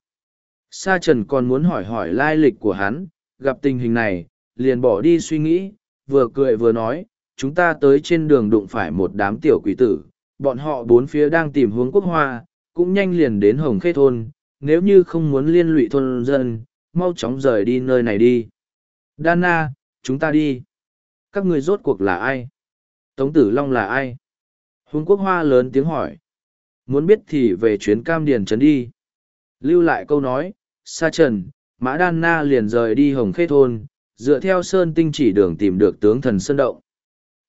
Sa Trần còn muốn hỏi hỏi lai lịch của hắn, gặp tình hình này, liền bỏ đi suy nghĩ, vừa cười vừa nói, chúng ta tới trên đường đụng phải một đám tiểu quỷ tử, bọn họ bốn phía đang tìm hướng quốc hoa, cũng nhanh liền đến Hồng Khê Thôn, nếu như không muốn liên lụy thôn dân, mau chóng rời đi nơi này đi. Đana, chúng ta đi. Các người rốt cuộc là ai? Tống Tử Long là ai? Hùng Quốc Hoa lớn tiếng hỏi. Muốn biết thì về chuyến cam điền trấn đi. Lưu lại câu nói, Sa Trần, Mã Đan Na liền rời đi Hồng Khê Thôn, dựa theo sơn tinh chỉ đường tìm được tướng thần Sơn Động.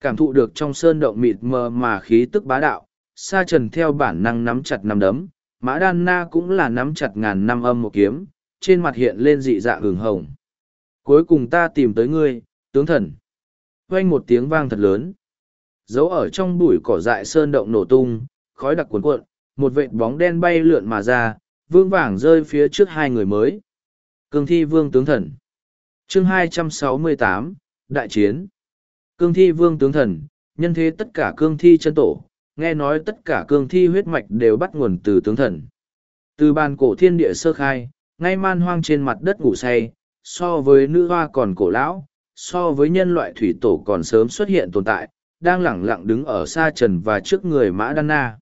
Cảm thụ được trong sơn động mịt mờ mà khí tức bá đạo, Sa Trần theo bản năng nắm chặt nắm đấm, Mã Đan Na cũng là nắm chặt ngàn năm âm một kiếm, trên mặt hiện lên dị dạ hừng hồng. Cuối cùng ta tìm tới ngươi, tướng thần. Quanh một tiếng vang thật lớn. Giấu ở trong bụi cỏ dại sơn động nổ tung, khói đặc cuồn cuộn, một vệt bóng đen bay lượn mà ra, vương vàng rơi phía trước hai người mới. Cương thi vương tướng thần. chương 268, Đại chiến. Cương thi vương tướng thần, nhân thế tất cả cương thi chân tổ, nghe nói tất cả cương thi huyết mạch đều bắt nguồn từ tướng thần. Từ bàn cổ thiên địa sơ khai, ngay man hoang trên mặt đất ngủ say, so với nữ hoa còn cổ lão, so với nhân loại thủy tổ còn sớm xuất hiện tồn tại, đang lẳng lặng đứng ở xa trần và trước người mã đan na.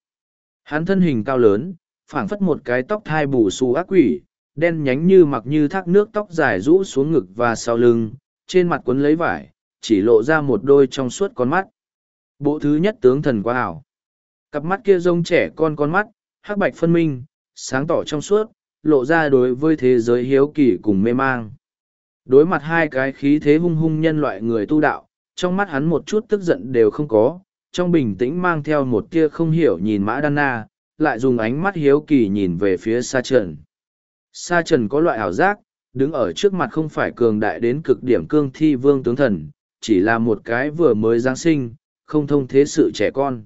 Hắn thân hình cao lớn, phảng phất một cái tóc thai bù xù ác quỷ, đen nhánh như mặc như thác nước tóc dài rũ xuống ngực và sau lưng, trên mặt quấn lấy vải, chỉ lộ ra một đôi trong suốt con mắt. Bộ thứ nhất tướng thần quá ảo. Cặp mắt kia rông trẻ con con mắt, hắc bạch phân minh, sáng tỏ trong suốt, lộ ra đối với thế giới hiếu kỳ cùng mê mang. Đối mặt hai cái khí thế hung hung nhân loại người tu đạo, trong mắt hắn một chút tức giận đều không có, trong bình tĩnh mang theo một tia không hiểu nhìn mã đan na, lại dùng ánh mắt hiếu kỳ nhìn về phía sa trần. Sa trần có loại ảo giác, đứng ở trước mặt không phải cường đại đến cực điểm cương thi vương tướng thần, chỉ là một cái vừa mới Giáng sinh, không thông thế sự trẻ con.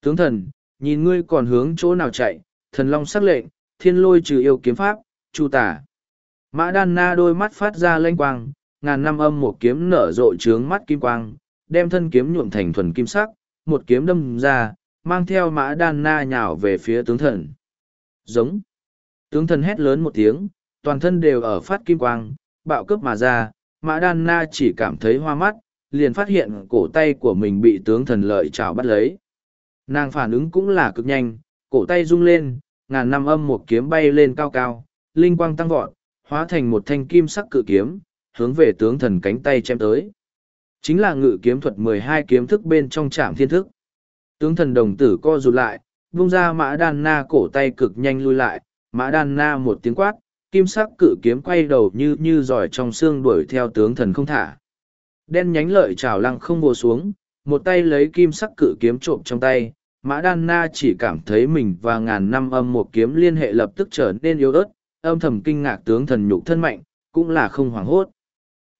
Tướng thần, nhìn ngươi còn hướng chỗ nào chạy, thần long sắc lệnh, thiên lôi trừ yêu kiếm pháp, chu tả. Mã đan na đôi mắt phát ra lanh quang, ngàn năm âm một kiếm nở rộ trướng mắt kim quang, đem thân kiếm nhuộm thành thuần kim sắc, một kiếm đâm ra, mang theo mã đan na nhào về phía tướng thần. Giống. Tướng thần hét lớn một tiếng, toàn thân đều ở phát kim quang, bạo cướp mà ra, mã đan na chỉ cảm thấy hoa mắt, liền phát hiện cổ tay của mình bị tướng thần lợi chảo bắt lấy. Nàng phản ứng cũng là cực nhanh, cổ tay rung lên, ngàn năm âm một kiếm bay lên cao cao, linh quang tăng vọt, hóa thành một thanh kim sắc cự kiếm, hướng về tướng thần cánh tay chém tới. Chính là ngự kiếm thuật mười hai kiếm thức bên trong trạm thiên thức. Tướng thần đồng tử co rụt lại, vung ra mã đan na cổ tay cực nhanh lui lại, mã đan na một tiếng quát, kim sắc cự kiếm quay đầu như như giỏi trong xương đuổi theo tướng thần không thả. Đen nhánh lợi trào lăng không bùa xuống, một tay lấy kim sắc cự kiếm trộm trong tay, mã đan na chỉ cảm thấy mình và ngàn năm âm một kiếm liên hệ lập tức trở nên yếu ớt, âm thầm kinh ngạc tướng thần nhục thân mạnh, cũng là không hoảng hốt.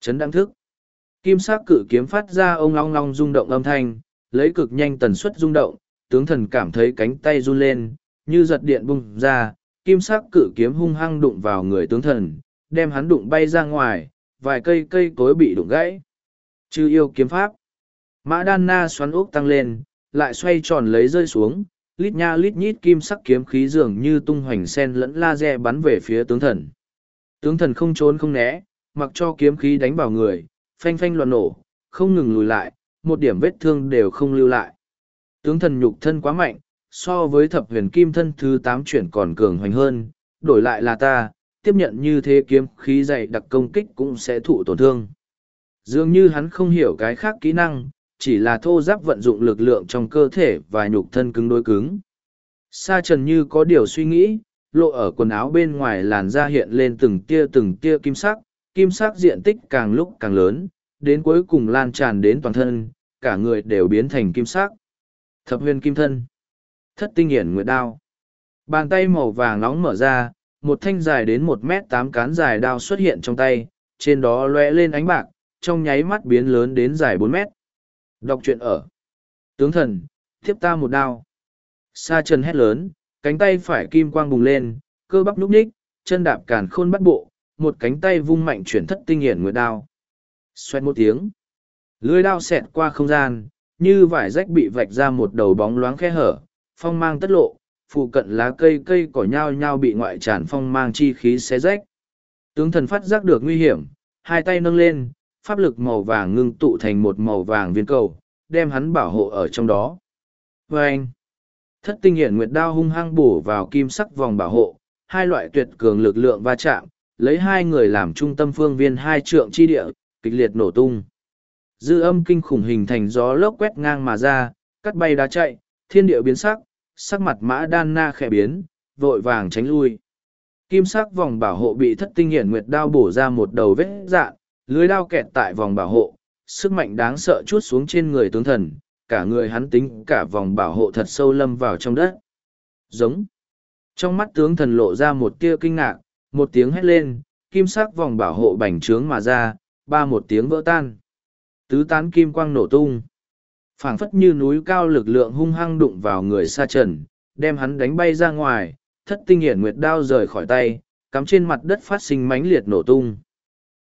Chấn đăng thức. Kim sắc cự kiếm phát ra ông long long rung động âm thanh, lấy cực nhanh tần suất rung động, tướng thần cảm thấy cánh tay run lên, như giật điện bung ra, kim sắc cự kiếm hung hăng đụng vào người tướng thần, đem hắn đụng bay ra ngoài, vài cây cây cối bị đụng gãy. Chư yêu kiếm pháp. Mã đan na xoắn ốc tăng lên, lại xoay tròn lấy rơi xuống, lít nha lít nhít kim sắc kiếm khí dường như tung hoành sen lẫn laser bắn về phía tướng thần. Tướng thần không trốn không né, mặc cho kiếm khí đánh vào người, phanh phanh loạn nổ, không ngừng lùi lại, một điểm vết thương đều không lưu lại. Tướng thần nhục thân quá mạnh, so với thập huyền kim thân thứ tám chuyển còn cường hoành hơn, đổi lại là ta, tiếp nhận như thế kiếm khí dày đặc công kích cũng sẽ thụ tổn thương. Dường như hắn không hiểu cái khác kỹ năng, chỉ là thô giáp vận dụng lực lượng trong cơ thể và nhục thân cứng đối cứng. Sa trần như có điều suy nghĩ, lộ ở quần áo bên ngoài làn da hiện lên từng tia từng tia kim sắc, kim sắc diện tích càng lúc càng lớn, đến cuối cùng lan tràn đến toàn thân, cả người đều biến thành kim sắc. Thập huyền kim thân. Thất tinh hiển nguyệt đao. Bàn tay màu vàng nóng mở ra, một thanh dài đến một mét tám cán dài đao xuất hiện trong tay, trên đó lóe lên ánh bạc, trong nháy mắt biến lớn đến dài bốn mét. Đọc truyện ở. Tướng thần, thiếp ta một đao. Sa trần hét lớn, cánh tay phải kim quang bùng lên, cơ bắp núp ních, chân đạp càn khôn bắt bộ, một cánh tay vung mạnh chuyển thất tinh hiển nguyệt đao. Xoẹt một tiếng. Lưới đao xẹt qua không gian, như vải rách bị vạch ra một đầu bóng loáng khe hở, phong mang tất lộ, phụ cận lá cây cây cỏ nhao nhao bị ngoại tràn phong mang chi khí xé rách. Tướng thần phát giác được nguy hiểm, hai tay nâng lên, pháp lực màu vàng ngưng tụ thành một màu vàng viên cầu, đem hắn bảo hộ ở trong đó. Vâng! thất tinh hiển nguyệt đao hung hăng bổ vào kim sắc vòng bảo hộ, hai loại tuyệt cường lực lượng va chạm, lấy hai người làm trung tâm phương viên hai trượng chi địa, kịch liệt nổ tung. Dư âm kinh khủng hình thành gió lốc quét ngang mà ra, cắt bay đá chạy, thiên địa biến sắc, sắc mặt mã đan na khẽ biến, vội vàng tránh lui. Kim sắc vòng bảo hộ bị thất tinh hiển nguyệt đao bổ ra một đầu vết dạn, lưới đao kẹt tại vòng bảo hộ, sức mạnh đáng sợ chút xuống trên người tướng thần, cả người hắn tính cả vòng bảo hộ thật sâu lâm vào trong đất. Giống. Trong mắt tướng thần lộ ra một tia kinh ngạc, một tiếng hét lên, kim sắc vòng bảo hộ bành trướng mà ra, ba một tiếng vỡ tan. Tứ tán kim quang nổ tung. phảng phất như núi cao lực lượng hung hăng đụng vào người sa trần, đem hắn đánh bay ra ngoài, thất tinh hiển nguyệt đao rời khỏi tay, cắm trên mặt đất phát sinh mãnh liệt nổ tung.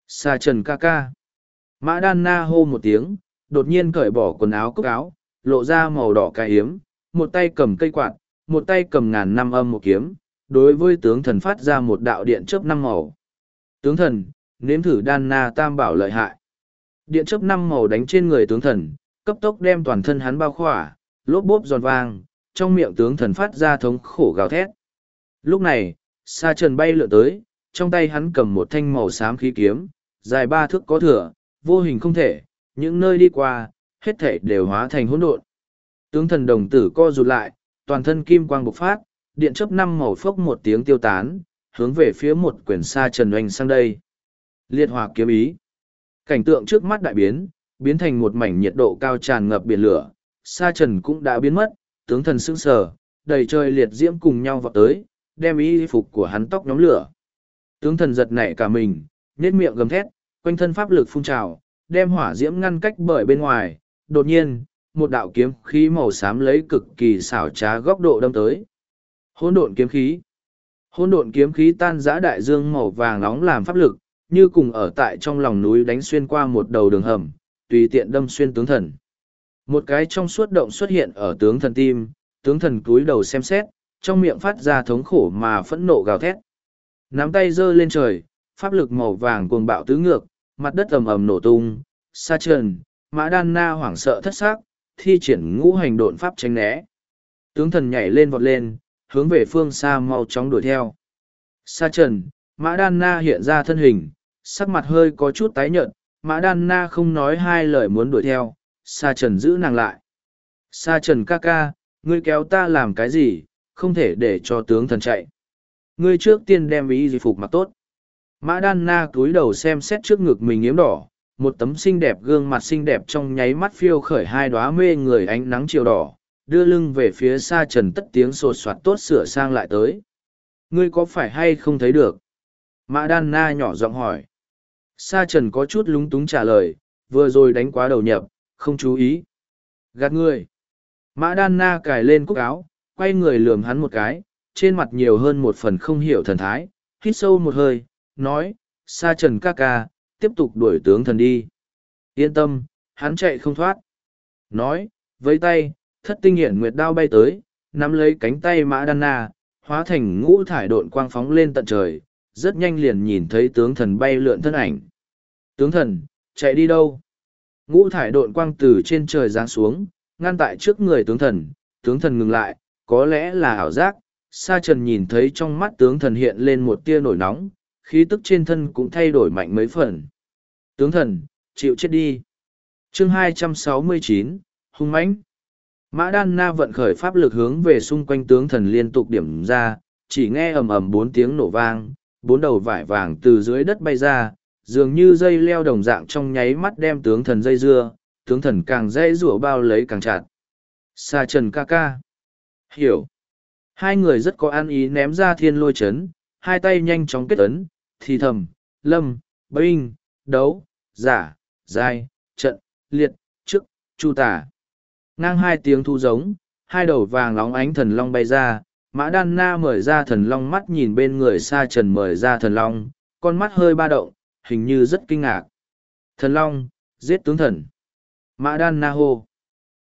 Sa trần ca ca. Mã đan na hô một tiếng, đột nhiên cởi bỏ quần áo cúc áo, lộ ra màu đỏ cài hiếm, một tay cầm cây quạt, một tay cầm ngàn năm âm một kiếm, đối với tướng thần phát ra một đạo điện chớp năm màu. Tướng thần, nếm thử đan na tam bảo lợi hại. Điện chớp năm màu đánh trên người tướng thần, cấp tốc đem toàn thân hắn bao khỏa, lốp bốp giòn vang, trong miệng tướng thần phát ra thống khổ gào thét. Lúc này, sa trần bay lượn tới, trong tay hắn cầm một thanh màu xám khí kiếm, dài ba thước có thừa, vô hình không thể, những nơi đi qua, hết thể đều hóa thành hỗn độn. Tướng thần đồng tử co rụt lại, toàn thân kim quang bộc phát, điện chớp năm màu phốc một tiếng tiêu tán, hướng về phía một quyển xa trần oanh sang đây. Liệt hỏa kiếm ý. Cảnh tượng trước mắt đại biến, biến thành một mảnh nhiệt độ cao tràn ngập biển lửa, sa trần cũng đã biến mất, tướng thần sững sờ, đầy trời liệt diễm cùng nhau vọt tới, đem y phục của hắn tóc nhóm lửa. Tướng thần giật nảy cả mình, nết miệng gầm thét, quanh thân pháp lực phun trào, đem hỏa diễm ngăn cách bởi bên ngoài, đột nhiên, một đạo kiếm khí màu xám lấy cực kỳ xảo trá góc độ đâm tới. Hỗn độn kiếm khí. Hỗn độn kiếm khí tan rã đại dương màu vàng nóng làm pháp lực, như cùng ở tại trong lòng núi đánh xuyên qua một đầu đường hầm, tùy tiện đâm xuyên tướng thần. Một cái trong suốt động xuất hiện ở tướng thần tim, tướng thần cúi đầu xem xét, trong miệng phát ra thống khổ mà phẫn nộ gào thét. Nắm tay giơ lên trời, pháp lực màu vàng cuồng bạo tứ ngược, mặt đất ầm ầm nổ tung, sa trần, mã đan na hoảng sợ thất xác, thi triển ngũ hành độn pháp tránh né. Tướng thần nhảy lên vọt lên, hướng về phương xa mau chóng đuổi theo. Sa trần, mã đan na hiện ra thân hình, sắc mặt hơi có chút tái nhợt, mã đan na không nói hai lời muốn đuổi theo, sa trần giữ nàng lại. Sa trần ca ca, ngươi kéo ta làm cái gì, không thể để cho tướng thần chạy. Ngươi trước tiên đem ý gì phục mặc tốt. Mã đan na cúi đầu xem xét trước ngực mình yếm đỏ, một tấm xinh đẹp gương mặt xinh đẹp trong nháy mắt phiêu khởi hai đóa mê người ánh nắng chiều đỏ, đưa lưng về phía xa trần tất tiếng sột soạt tốt sửa sang lại tới. Ngươi có phải hay không thấy được? Mã đan na nhỏ giọng hỏi. Sa trần có chút lúng túng trả lời, vừa rồi đánh quá đầu nhập, không chú ý. Gạt ngươi. Mã đan na cài lên cúc áo, quay người lườm hắn một cái, trên mặt nhiều hơn một phần không hiểu thần thái, hít sâu một hơi, nói, sa trần ca ca, tiếp tục đuổi tướng thần đi. Yên tâm, hắn chạy không thoát. Nói, với tay, thất tinh hiển nguyệt đao bay tới, nắm lấy cánh tay mã đan na, hóa thành ngũ thải độn quang phóng lên tận trời, rất nhanh liền nhìn thấy tướng thần bay lượn thân ảnh. Tướng thần, chạy đi đâu? Ngũ thải độn quang từ trên trời giáng xuống, ngăn tại trước người tướng thần, tướng thần ngừng lại, có lẽ là ảo giác, sa trần nhìn thấy trong mắt tướng thần hiện lên một tia nổi nóng, khí tức trên thân cũng thay đổi mạnh mấy phần. Tướng thần, chịu chết đi. Chương 269, hung mãnh. Mã Đan Na vận khởi pháp lực hướng về xung quanh tướng thần liên tục điểm ra, chỉ nghe ầm ầm bốn tiếng nổ vang, bốn đầu vải vàng từ dưới đất bay ra, dường như dây leo đồng dạng trong nháy mắt đem tướng thần dây dưa, tướng thần càng dây rủa bao lấy càng chặt. Sa trần ca ca. Hiểu. Hai người rất có an ý ném ra thiên lôi chấn, hai tay nhanh chóng kết ấn, thì thầm, lâm, binh, đấu, giả, giai, trận, liệt, chức, chu tả. Ngang hai tiếng thu giống, hai đầu vàng lóng ánh thần long bay ra, mã đan na mời ra thần long mắt nhìn bên người sa trần mời ra thần long, con mắt hơi ba động, hình như rất kinh ngạc. Thần long, giết tướng thần. Mã đan na hô.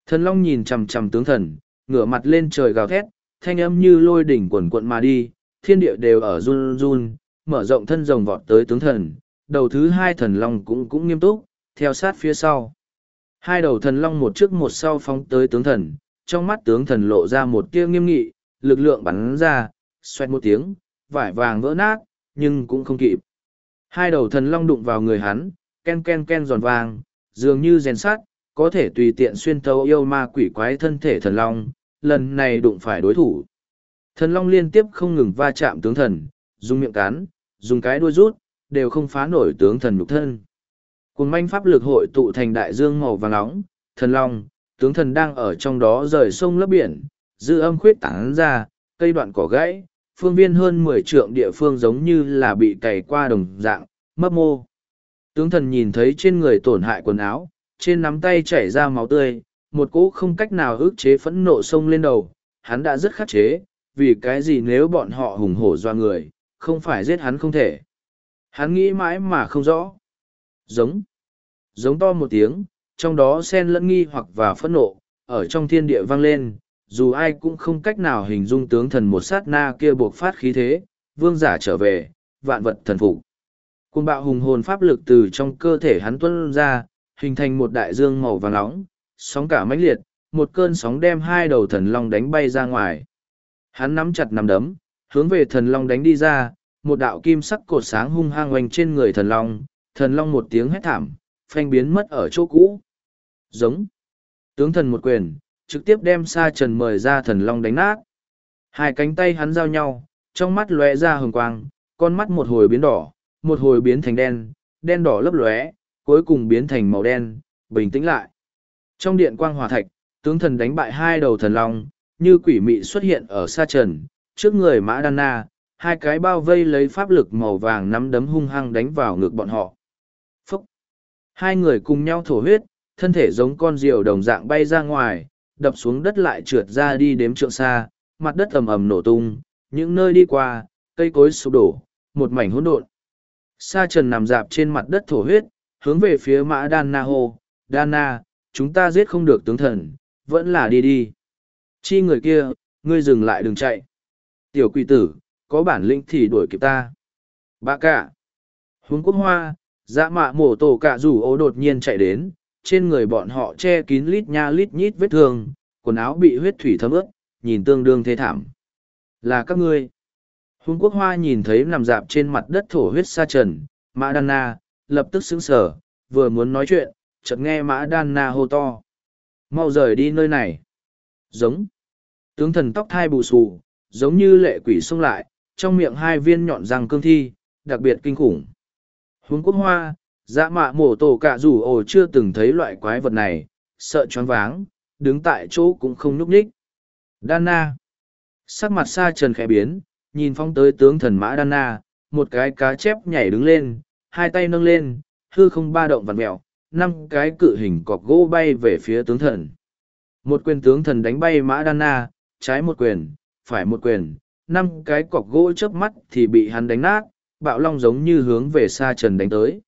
Thần long nhìn chằm chằm tướng thần, ngửa mặt lên trời gào thét, thanh âm như lôi đỉnh quần quận mà đi, thiên địa đều ở run run, mở rộng thân rồng vọt tới tướng thần, đầu thứ hai thần long cũng cũng nghiêm túc, theo sát phía sau. Hai đầu thần long một trước một sau phóng tới tướng thần, trong mắt tướng thần lộ ra một tia nghiêm nghị, lực lượng bắn ra, xoẹt một tiếng, vải vàng vỡ nát, nhưng cũng không kịp. Hai đầu thần long đụng vào người hắn, ken ken ken giòn vàng, dường như rèn sắt, có thể tùy tiện xuyên thấu yêu ma quỷ quái thân thể thần long, lần này đụng phải đối thủ. Thần long liên tiếp không ngừng va chạm tướng thần, dùng miệng cán, dùng cái đuôi rút, đều không phá nổi tướng thần nhục thân. Cùng manh pháp lực hội tụ thành đại dương màu vàng nóng, thần long, tướng thần đang ở trong đó rời sông lấp biển, dư âm khuyết tán ra, cây đoạn cỏ gãy, phương viên hơn mười trượng địa phương giống như là bị cày qua đồng dạng, mấp mô. Tướng thần nhìn thấy trên người tổn hại quần áo, trên nắm tay chảy ra máu tươi, một cỗ không cách nào ức chế phẫn nộ sông lên đầu, hắn đã rất khắc chế, vì cái gì nếu bọn họ hùng hổ doa người, không phải giết hắn không thể. Hắn nghĩ mãi mà không rõ. Giống. Giống to một tiếng, trong đó xen lẫn nghi hoặc và phẫn nộ, ở trong thiên địa vang lên, dù ai cũng không cách nào hình dung tướng thần một sát na kia buộc phát khí thế, vương giả trở về, vạn vật thần phục. côn bạo hùng hồn pháp lực từ trong cơ thể hắn tuân ra, hình thành một đại dương màu vàng nóng, sóng cả mãnh liệt, một cơn sóng đem hai đầu thần long đánh bay ra ngoài. Hắn nắm chặt nắm đấm, hướng về thần long đánh đi ra, một đạo kim sắc cột sáng hung hăng oanh trên người thần long, thần long một tiếng hét thảm, phanh biến mất ở chỗ cũ. Giống. Tướng thần một quyền, trực tiếp đem sa trần mời ra thần long đánh nát. Hai cánh tay hắn giao nhau, trong mắt lóe ra hừng quang, con mắt một hồi biến đỏ, một hồi biến thành đen, đen đỏ lấp lóe, cuối cùng biến thành màu đen, bình tĩnh lại. Trong điện quang hòa thạch, tướng thần đánh bại hai đầu thần long, như quỷ mị xuất hiện ở sa trần, trước người mã đan na, hai cái bao vây lấy pháp lực màu vàng nắm đấm hung hăng đánh vào ngực bọn họ. Hai người cùng nhau thổ huyết, thân thể giống con diều đồng dạng bay ra ngoài, đập xuống đất lại trượt ra đi đếm trượng xa, mặt đất ầm ầm nổ tung, những nơi đi qua, cây cối sụp đổ, một mảnh hỗn độn. Sa trần nằm dạp trên mặt đất thổ huyết, hướng về phía mã Đan Na hô, Đan Na, chúng ta giết không được tướng thần, vẫn là đi đi. Chi người kia, ngươi dừng lại đừng chạy. Tiểu quỷ tử, có bản lĩnh thì đuổi kịp ta. Bà cả. Hướng quốc hoa, Dạ mạ mổ tổ cả rủ ô đột nhiên chạy đến, trên người bọn họ che kín lít nha lít nhít vết thương, quần áo bị huyết thủy thấm ướt, nhìn tương đương thế thảm. Là các ngươi. Hùng quốc hoa nhìn thấy nằm dạp trên mặt đất thổ huyết sa trần, mã đan na, lập tức sững sờ, vừa muốn nói chuyện, chợt nghe mã đan na hô to. Mau rời đi nơi này. Giống. Tướng thần tóc thai bù xù, giống như lệ quỷ xông lại, trong miệng hai viên nhọn răng cương thi, đặc biệt kinh khủng huống quốc hoa, dạ mạ mổ tổ cạ rủ ổ chưa từng thấy loại quái vật này, sợ choáng váng, đứng tại chỗ cũng không nhúc nhích. Đan na. Sắc mặt xa trần khẽ biến, nhìn phong tới tướng thần mã Đan na, một cái cá chép nhảy đứng lên, hai tay nâng lên, hư không ba động vặt mẹo, năm cái cự hình cọc gỗ bay về phía tướng thần. Một quyền tướng thần đánh bay mã Đan na, trái một quyền, phải một quyền, năm cái cọc gỗ chớp mắt thì bị hắn đánh nát, bạo long giống như hướng về xa trần đánh tới.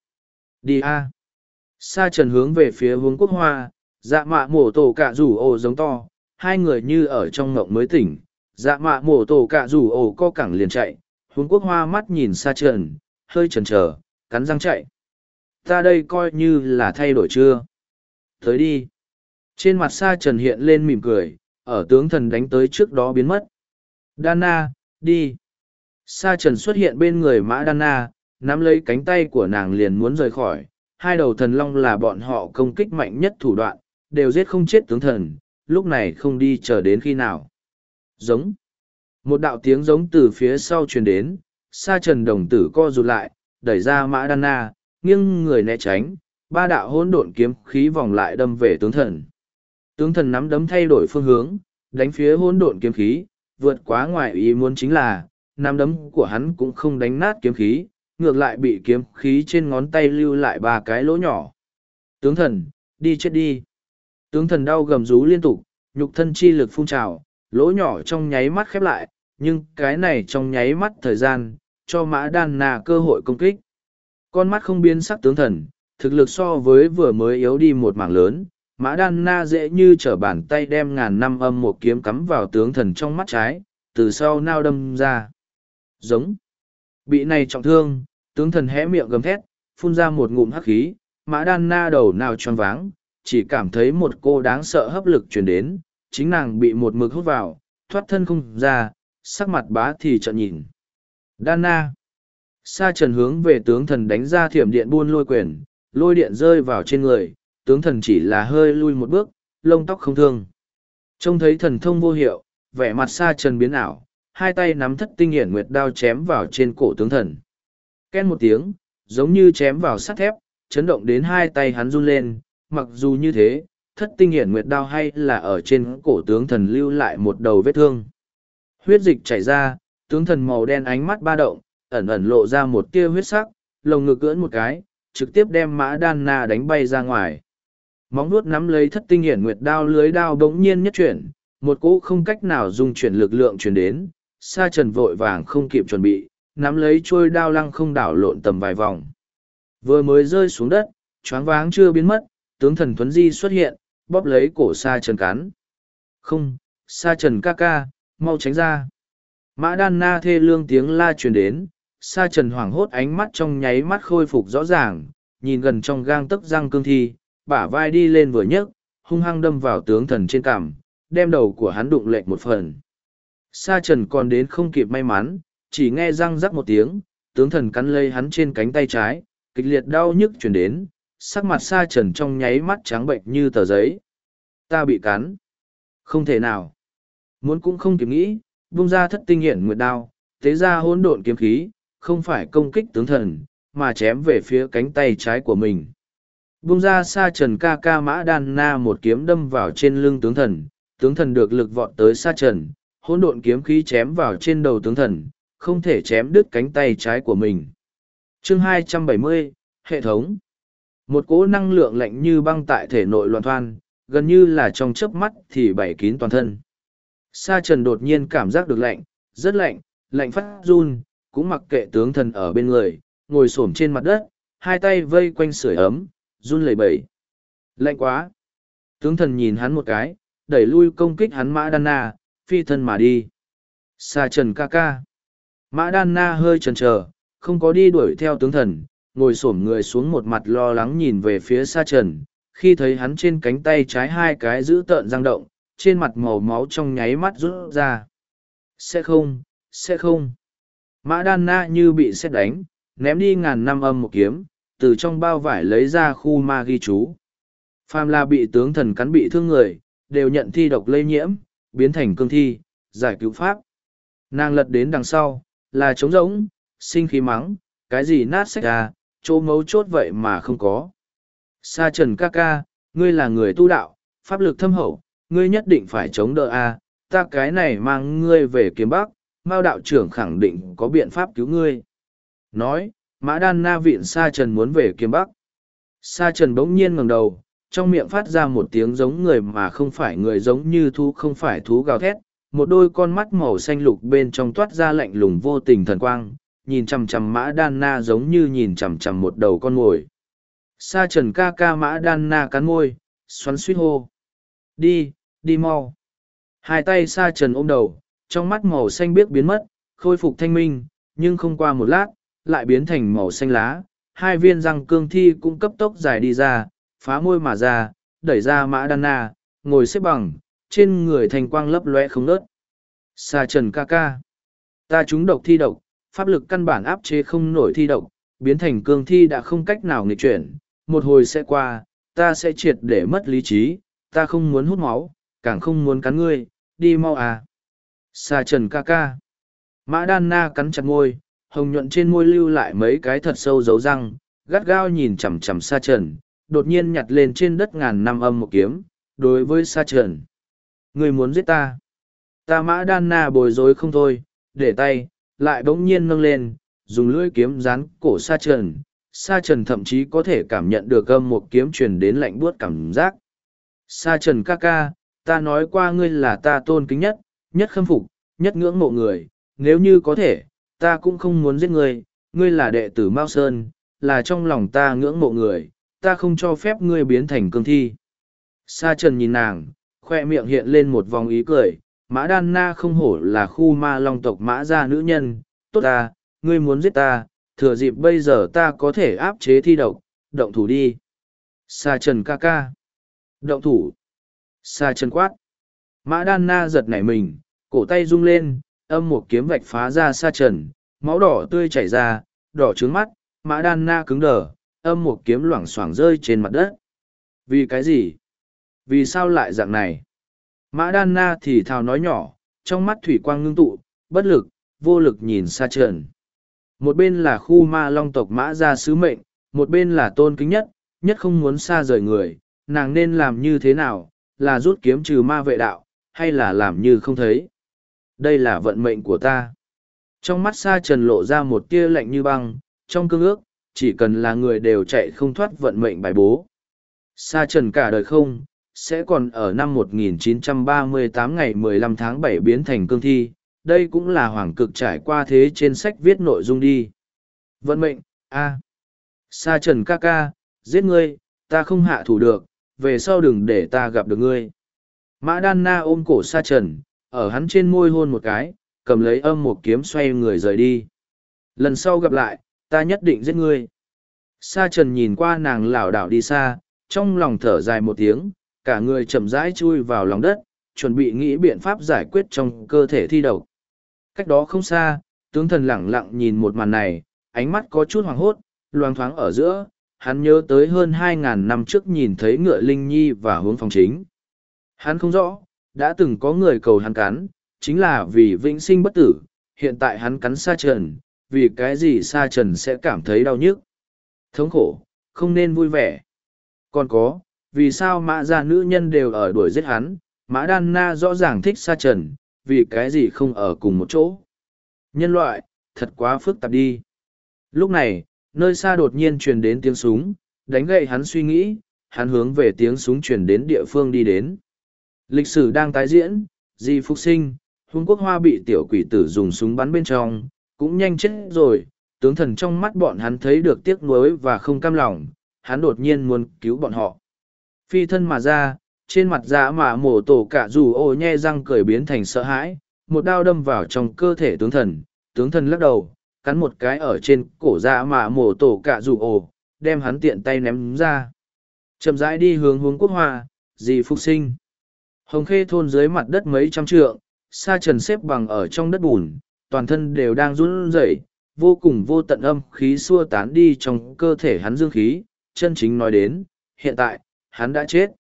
Đi a. Sa trần hướng về phía hướng quốc hoa, dạ mạ mổ tổ cả rủ ổ giống to, hai người như ở trong ngộng mới tỉnh, dạ mạ mổ tổ cả rủ ổ co cẳng liền chạy, hướng quốc hoa mắt nhìn sa trần, hơi chần chờ, cắn răng chạy. Ta đây coi như là thay đổi chưa? Tới đi. Trên mặt sa trần hiện lên mỉm cười, ở tướng thần đánh tới trước đó biến mất. Đana, đi. Sa trần xuất hiện bên người mã Đan Na, nắm lấy cánh tay của nàng liền muốn rời khỏi. Hai đầu thần long là bọn họ công kích mạnh nhất thủ đoạn, đều giết không chết tướng thần, lúc này không đi chờ đến khi nào. Giống. Một đạo tiếng giống từ phía sau truyền đến, sa trần đồng tử co rụt lại, đẩy ra mã đan na, nghiêng người né tránh, ba đạo hỗn độn kiếm khí vòng lại đâm về tướng thần. Tướng thần nắm đấm thay đổi phương hướng, đánh phía hỗn độn kiếm khí, vượt quá ngoài ý muốn chính là, nắm đấm của hắn cũng không đánh nát kiếm khí, ngược lại bị kiếm khí trên ngón tay lưu lại ba cái lỗ nhỏ. Tướng thần, đi chết đi. Tướng thần đau gầm rú liên tục, nhục thân chi lực phun trào, lỗ nhỏ trong nháy mắt khép lại, nhưng cái này trong nháy mắt thời gian, cho mã đan nà cơ hội công kích. Con mắt không biến sắc tướng thần, thực lực so với vừa mới yếu đi một mảng lớn, mã đan na dễ như trở bàn tay đem ngàn năm âm một kiếm cắm vào tướng thần trong mắt trái, từ sau nao đâm ra. Giống. Bị này trọng thương, tướng thần hé miệng gầm thét, phun ra một ngụm hắc khí, mã đan na đầu nào tròn váng, chỉ cảm thấy một cô đáng sợ hấp lực truyền đến, chính nàng bị một mực hút vào, thoát thân không ra, sắc mặt bá thì trợn nhìn. Đan na. Sa trần hướng về tướng thần đánh ra thiểm điện buôn lôi quyền, lôi điện rơi vào trên người, tướng thần chỉ là hơi lui một bước, lông tóc không thương. Trông thấy thần thông vô hiệu, vẻ mặt sa trần biến ảo, hai tay nắm thất tinh hiển nguyệt đao chém vào trên cổ tướng thần. Ken một tiếng, giống như chém vào sắt thép, chấn động đến hai tay hắn run lên, mặc dù như thế, thất tinh hiển nguyệt đao hay là ở trên cổ tướng thần lưu lại một đầu vết thương. Huyết dịch chảy ra, tướng thần màu đen ánh mắt ba động, ẩn ẩn lộ ra một tia huyết sắc, lồng ngực cưỡn một cái, trực tiếp đem mã đan na đánh bay ra ngoài. Móng nuốt nắm lấy thất tinh hiển nguyệt đao lưới đao bỗng nhiên nhất chuyển, một cỗ không cách nào dùng chuyển lực lượng chuyển đến, sa trần vội vàng không kịp chuẩn bị, nắm lấy trôi đao lăng không đảo lộn tầm vài vòng. Vừa mới rơi xuống đất, choáng váng chưa biến mất, tướng thần Thuấn Di xuất hiện, bóp lấy cổ sa trần cắn. Không, sa trần ca ca, mau tránh ra. Mã đan na thê lương tiếng la truyền đến, sa trần hoảng hốt ánh mắt trong nháy mắt khôi phục rõ ràng, nhìn gần trong gang tấc răng cương thi, bả vai đi lên vừa nhấc, hung hăng đâm vào tướng thần trên cằm, đem đầu của hắn đụng lệch một phần. Sa trần còn đến không kịp may mắn, chỉ nghe răng rắc một tiếng, tướng thần cắn lây hắn trên cánh tay trái, kịch liệt đau nhức chuyển đến, sắc mặt sa trần trong nháy mắt trắng bệnh như tờ giấy. Ta bị cắn. Không thể nào. Muốn cũng không kịp nghĩ, vung ra thất tinh hiển nguyệt đao, tế ra hỗn độn kiếm khí, không phải công kích tướng thần, mà chém về phía cánh tay trái của mình. Vung ra sa trần ca ca mã đan na một kiếm đâm vào trên lưng tướng thần, tướng thần được lực vọt tới sa trần, hỗn độn kiếm khí chém vào trên đầu tướng thần, không thể chém đứt cánh tay trái của mình. Chương 270, Hệ thống Một cỗ năng lượng lạnh như băng tại thể nội loạn thoan, gần như là trong chớp mắt thì bảy kín toàn thân. Sa trần đột nhiên cảm giác được lạnh, rất lạnh, lạnh phát run, cũng mặc kệ tướng thần ở bên người, ngồi xổm trên mặt đất, hai tay vây quanh sưởi ấm, run lẩy bẩy. Lạnh quá! Tướng thần nhìn hắn một cái, đẩy lui công kích hắn mã đan na, phi thân mà đi. Sa trần ca ca. Mã đan na hơi chần chờ, không có đi đuổi theo tướng thần, ngồi xổm người xuống một mặt lo lắng nhìn về phía sa trần, khi thấy hắn trên cánh tay trái hai cái giữ tợn răng động, trên mặt màu máu trong nháy mắt rút ra. Sẽ không, sẽ không. Mã đan na như bị xét đánh, ném đi ngàn năm âm một kiếm, từ trong bao vải lấy ra khu ma ghi chú. Phàm là bị tướng thần cắn bị thương người, đều nhận thi độc lây nhiễm, biến thành cương thi, giải cứu pháp. Nàng lật đến đằng sau, là trống rỗng, sinh khí mắng, cái gì nát sách ra, chỗ mấu chốt vậy mà không có. Sa trần ca ca, ngươi là người tu đạo, pháp lực thâm hậu, ngươi nhất định phải chống đỡ a ta cái này mang ngươi về kiếm bắc, mao đạo trưởng khẳng định có biện pháp cứu ngươi. Nói, mã đan na viện sa trần muốn về kiếm bắc. Sa trần bỗng nhiên ngẩng đầu, trong miệng phát ra một tiếng giống người mà không phải người giống như thú không phải thú gào thét, một đôi con mắt màu xanh lục bên trong toát ra lạnh lùng vô tình thần quang, nhìn chằm chằm mã đan na giống như nhìn chằm chằm một đầu con mồi. Sa trần ca ca mã đan na cắn môi, xoắn suýt hô. Đi, đi mau. Hai tay sa trần ôm đầu, trong mắt màu xanh biếc biến mất, khôi phục thanh minh, nhưng không qua một lát, lại biến thành màu xanh lá. Hai viên răng cương thi cũng cấp tốc dài đi ra, phá môi mà ra, đẩy ra mã đan na, ngồi xếp bằng, trên người thành quang lấp lóe không nớt. Sa trần ca ca. Ta trúng độc thi độc, pháp lực căn bản áp chế không nổi thi độc, biến thành cương thi đã không cách nào nghịch chuyển. Một hồi sẽ qua, ta sẽ triệt để mất lý trí, ta không muốn hút máu, càng không muốn cắn ngươi, đi mau à. Sa trần ca ca. Mã đan na cắn chặt môi, hồng nhuận trên môi lưu lại mấy cái thật sâu dấu răng, gắt gao nhìn chằm chằm sa trần, đột nhiên nhặt lên trên đất ngàn năm âm một kiếm, đối với sa trần. Người muốn giết ta. Ta mã đan na bồi dối không thôi, để tay, lại bỗng nhiên nâng lên, dùng lưỡi kiếm rán cổ sa trần. Sa trần thậm chí có thể cảm nhận được âm một kiếm truyền đến lạnh buốt cảm giác. Sa trần ca ca, ta nói qua ngươi là ta tôn kính nhất, nhất khâm phục, nhất ngưỡng mộ người, nếu như có thể, ta cũng không muốn giết ngươi, ngươi là đệ tử Mao Sơn, là trong lòng ta ngưỡng mộ người, ta không cho phép ngươi biến thành cương thi. Sa trần nhìn nàng, khoe miệng hiện lên một vòng ý cười, mã đan na không hổ là khu ma long tộc mã gia nữ nhân, tốt ta, ngươi muốn giết ta, thừa dịp bây giờ ta có thể áp chế thi độc, động thủ đi. Sa trần ca ca. Động thủ. Sa trần quát. Mã đan na giật nảy mình, cổ tay rung lên, âm một kiếm vạch phá ra sa trần, máu đỏ tươi chảy ra, đỏ trướng mắt, mã đan na cứng đờ, âm một kiếm loảng xoảng rơi trên mặt đất. Vì cái gì? Vì sao lại dạng này? Mã đan na thì thào nói nhỏ, trong mắt thủy quang ngưng tụ, bất lực, vô lực nhìn xa trần. Một bên là khu ma long tộc mã gia sứ mệnh, một bên là tôn kính nhất, nhất không muốn xa rời người, nàng nên làm như thế nào, là rút kiếm trừ ma vệ đạo, hay là làm như không thấy. Đây là vận mệnh của ta. Trong mắt xa trần lộ ra một tia lạnh như băng, trong cương ước, chỉ cần là người đều chạy không thoát vận mệnh bài bố. Sa trần cả đời không, sẽ còn ở năm 1938 ngày 15 tháng 7 biến thành cương thi, đây cũng là hoàng cực trải qua thế trên sách viết nội dung đi. Vận mệnh, a Sa trần ca ca, giết ngươi, ta không hạ thủ được, về sau đừng để ta gặp được ngươi. Mã Đan Na ôm cổ Sa trần, ở hắn trên môi hôn một cái, cầm lấy âm một kiếm xoay người rời đi. Lần sau gặp lại, ta nhất định giết ngươi. Sa trần nhìn qua nàng lảo đảo đi xa, trong lòng thở dài một tiếng, cả người chậm rãi chui vào lòng đất, chuẩn bị nghĩ biện pháp giải quyết trong cơ thể thi độc. Cách đó không xa, tướng thần lẳng lặng nhìn một màn này, ánh mắt có chút hoàng hốt, loang thoáng ở giữa, hắn nhớ tới hơn 2.000 năm trước nhìn thấy ngựa linh nhi và hướng phòng chính. Hắn không rõ, đã từng có người cầu hắn cắn, chính là vì vĩnh sinh bất tử, hiện tại hắn cắn sa trần, vì cái gì sa trần sẽ cảm thấy đau nhức. Thống khổ, không nên vui vẻ. Còn có, vì sao mã gia nữ nhân đều ở đuổi giết hắn, mã đan na rõ ràng thích sa trần, vì cái gì không ở cùng một chỗ. Nhân loại, thật quá phức tạp đi. Lúc này, nơi xa đột nhiên truyền đến tiếng súng, đánh gậy hắn suy nghĩ, hắn hướng về tiếng súng truyền đến địa phương đi đến. Lịch sử đang tái diễn, di phục sinh, hung quốc hoa bị tiểu quỷ tử dùng súng bắn bên trong, cũng nhanh chết rồi, tướng thần trong mắt bọn hắn thấy được tiếc nuối và không cam lòng, hắn đột nhiên muốn cứu bọn họ. Phi thân mà ra, trên mặt dạ mà mổ tổ cả dù ô nhe răng cười biến thành sợ hãi, một đao đâm vào trong cơ thể tướng thần, tướng thần lắc đầu, cắn một cái ở trên cổ dạ mà mổ tổ cả dù ô, đem hắn tiện tay ném ra. Chậm rãi đi hướng hướng quốc hoa, dì phục sinh. Hồng khê thôn dưới mặt đất mấy trăm trượng, sa trần xếp bằng ở trong đất bùn, toàn thân đều đang run rẩy, vô cùng vô tận âm khí xua tán đi trong cơ thể hắn dương khí, chân chính nói đến, hiện tại, hắn đã chết.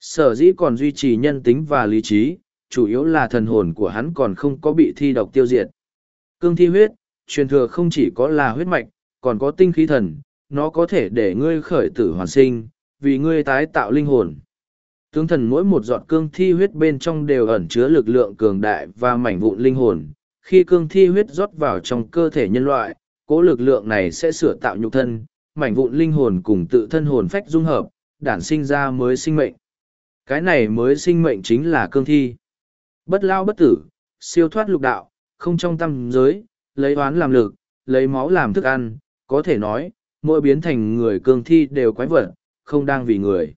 Sở dĩ còn duy trì nhân tính và lý trí, chủ yếu là thần hồn của hắn còn không có bị thi độc tiêu diệt. Cương thi huyết, truyền thừa không chỉ có là huyết mạch, còn có tinh khí thần, nó có thể để ngươi khởi tử hoàn sinh, vì ngươi tái tạo linh hồn. Tướng thần mỗi một giọt cương thi huyết bên trong đều ẩn chứa lực lượng cường đại và mảnh vụn linh hồn. Khi cương thi huyết rót vào trong cơ thể nhân loại, cố lực lượng này sẽ sửa tạo nhục thân, mảnh vụn linh hồn cùng tự thân hồn phách dung hợp, đản sinh ra mới sinh mệnh. Cái này mới sinh mệnh chính là cương thi. Bất lao bất tử, siêu thoát lục đạo, không trong tâm giới, lấy oán làm lực, lấy máu làm thức ăn, có thể nói, mỗi biến thành người cương thi đều quái vật, không đang vì người.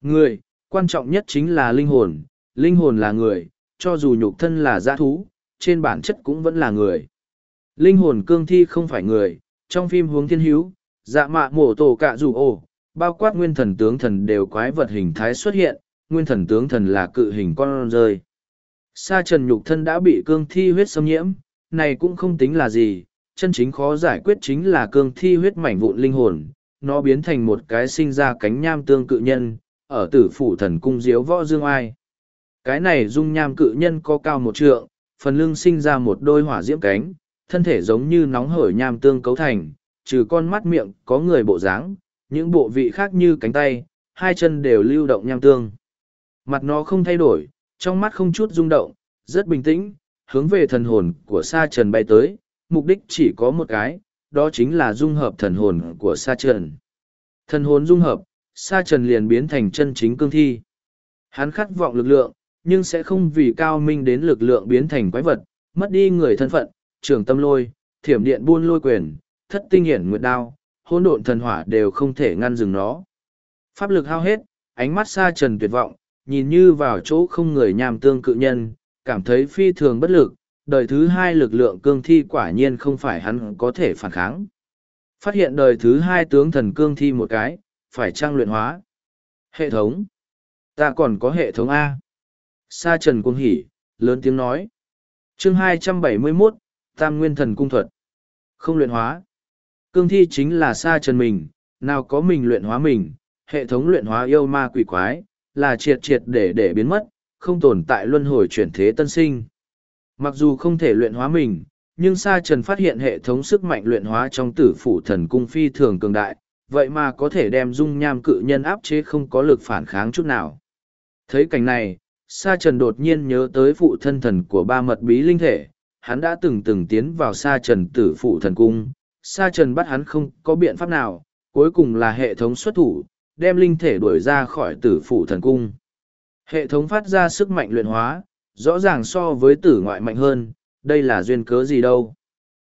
Người, quan trọng nhất chính là linh hồn, linh hồn là người, cho dù nhục thân là giã thú, trên bản chất cũng vẫn là người. Linh hồn cương thi không phải người, trong phim hướng thiên hữu, dạ mạ mổ tổ cả dù ổ, bao quát nguyên thần tướng thần đều quái vật hình thái xuất hiện, nguyên thần tướng thần là cự hình con rơi. Sa trần nhục thân đã bị cương thi huyết xâm nhiễm, này cũng không tính là gì, chân chính khó giải quyết chính là cương thi huyết mảnh vụn linh hồn, nó biến thành một cái sinh ra cánh nham tương cự nhân, ở tử phủ thần cung diếu võ dương ai. Cái này dung nham cự nhân có cao một trượng, phần lưng sinh ra một đôi hỏa diễm cánh, thân thể giống như nóng hổi nham tương cấu thành, trừ con mắt miệng có người bộ dáng, những bộ vị khác như cánh tay, hai chân đều lưu động nham tương. Mặt nó không thay đổi, trong mắt không chút rung động, rất bình tĩnh, hướng về thần hồn của Sa Trần bay tới, mục đích chỉ có một cái, đó chính là dung hợp thần hồn của Sa Trần. Thần hồn dung hợp, Sa Trần liền biến thành chân chính cương thi. Hắn khát vọng lực lượng, nhưng sẽ không vì cao minh đến lực lượng biến thành quái vật, mất đi người thân phận, trường tâm lôi, thiểm điện buôn lôi quyền, thất tinh hiển nguyệt đao, hỗn độn thần hỏa đều không thể ngăn dừng nó. Pháp lực hao hết, ánh mắt xa Trần tuyệt vọng, nhìn như vào chỗ không người nhàm tương cự nhân, cảm thấy phi thường bất lực, đời thứ hai lực lượng cương thi quả nhiên không phải hắn có thể phản kháng. Phát hiện đời thứ hai tướng thần cương thi một cái, phải trang luyện hóa. Hệ thống. Ta còn có hệ thống A. Sa trần cung hỉ, lớn tiếng nói. chương 271, Tam Nguyên Thần Cung Thuật. Không luyện hóa. Cương thi chính là sa trần mình, nào có mình luyện hóa mình, hệ thống luyện hóa yêu ma quỷ quái, là triệt triệt để để biến mất, không tồn tại luân hồi chuyển thế tân sinh. Mặc dù không thể luyện hóa mình, nhưng Sa Trần phát hiện hệ thống sức mạnh luyện hóa trong tử phủ thần cung phi thường cường đại, vậy mà có thể đem dung nham cự nhân áp chế không có lực phản kháng chút nào. Thấy cảnh này, Sa Trần đột nhiên nhớ tới phụ thân thần của ba mật bí linh thể, hắn đã từng từng tiến vào Sa Trần tử phụ thần cung, Sa Trần bắt hắn không có biện pháp nào, cuối cùng là hệ thống xuất thủ, đem linh thể đuổi ra khỏi tử phụ thần cung. Hệ thống phát ra sức mạnh luyện hóa, rõ ràng so với tử ngoại mạnh hơn, đây là duyên cớ gì đâu.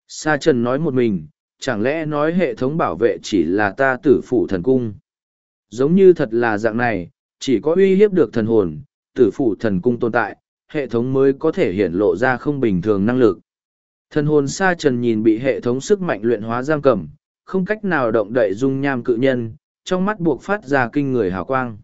Sa Trần nói một mình, chẳng lẽ nói hệ thống bảo vệ chỉ là ta tử phụ thần cung. Giống như thật là dạng này, chỉ có uy hiếp được thần hồn, tử phủ thần cung tồn tại, hệ thống mới có thể hiển lộ ra không bình thường năng lực. Thần hồn Sa Trần nhìn bị hệ thống sức mạnh luyện hóa giam cầm, không cách nào động đậy dung nham cự nhân, trong mắt buộc phát ra kinh người hào quang.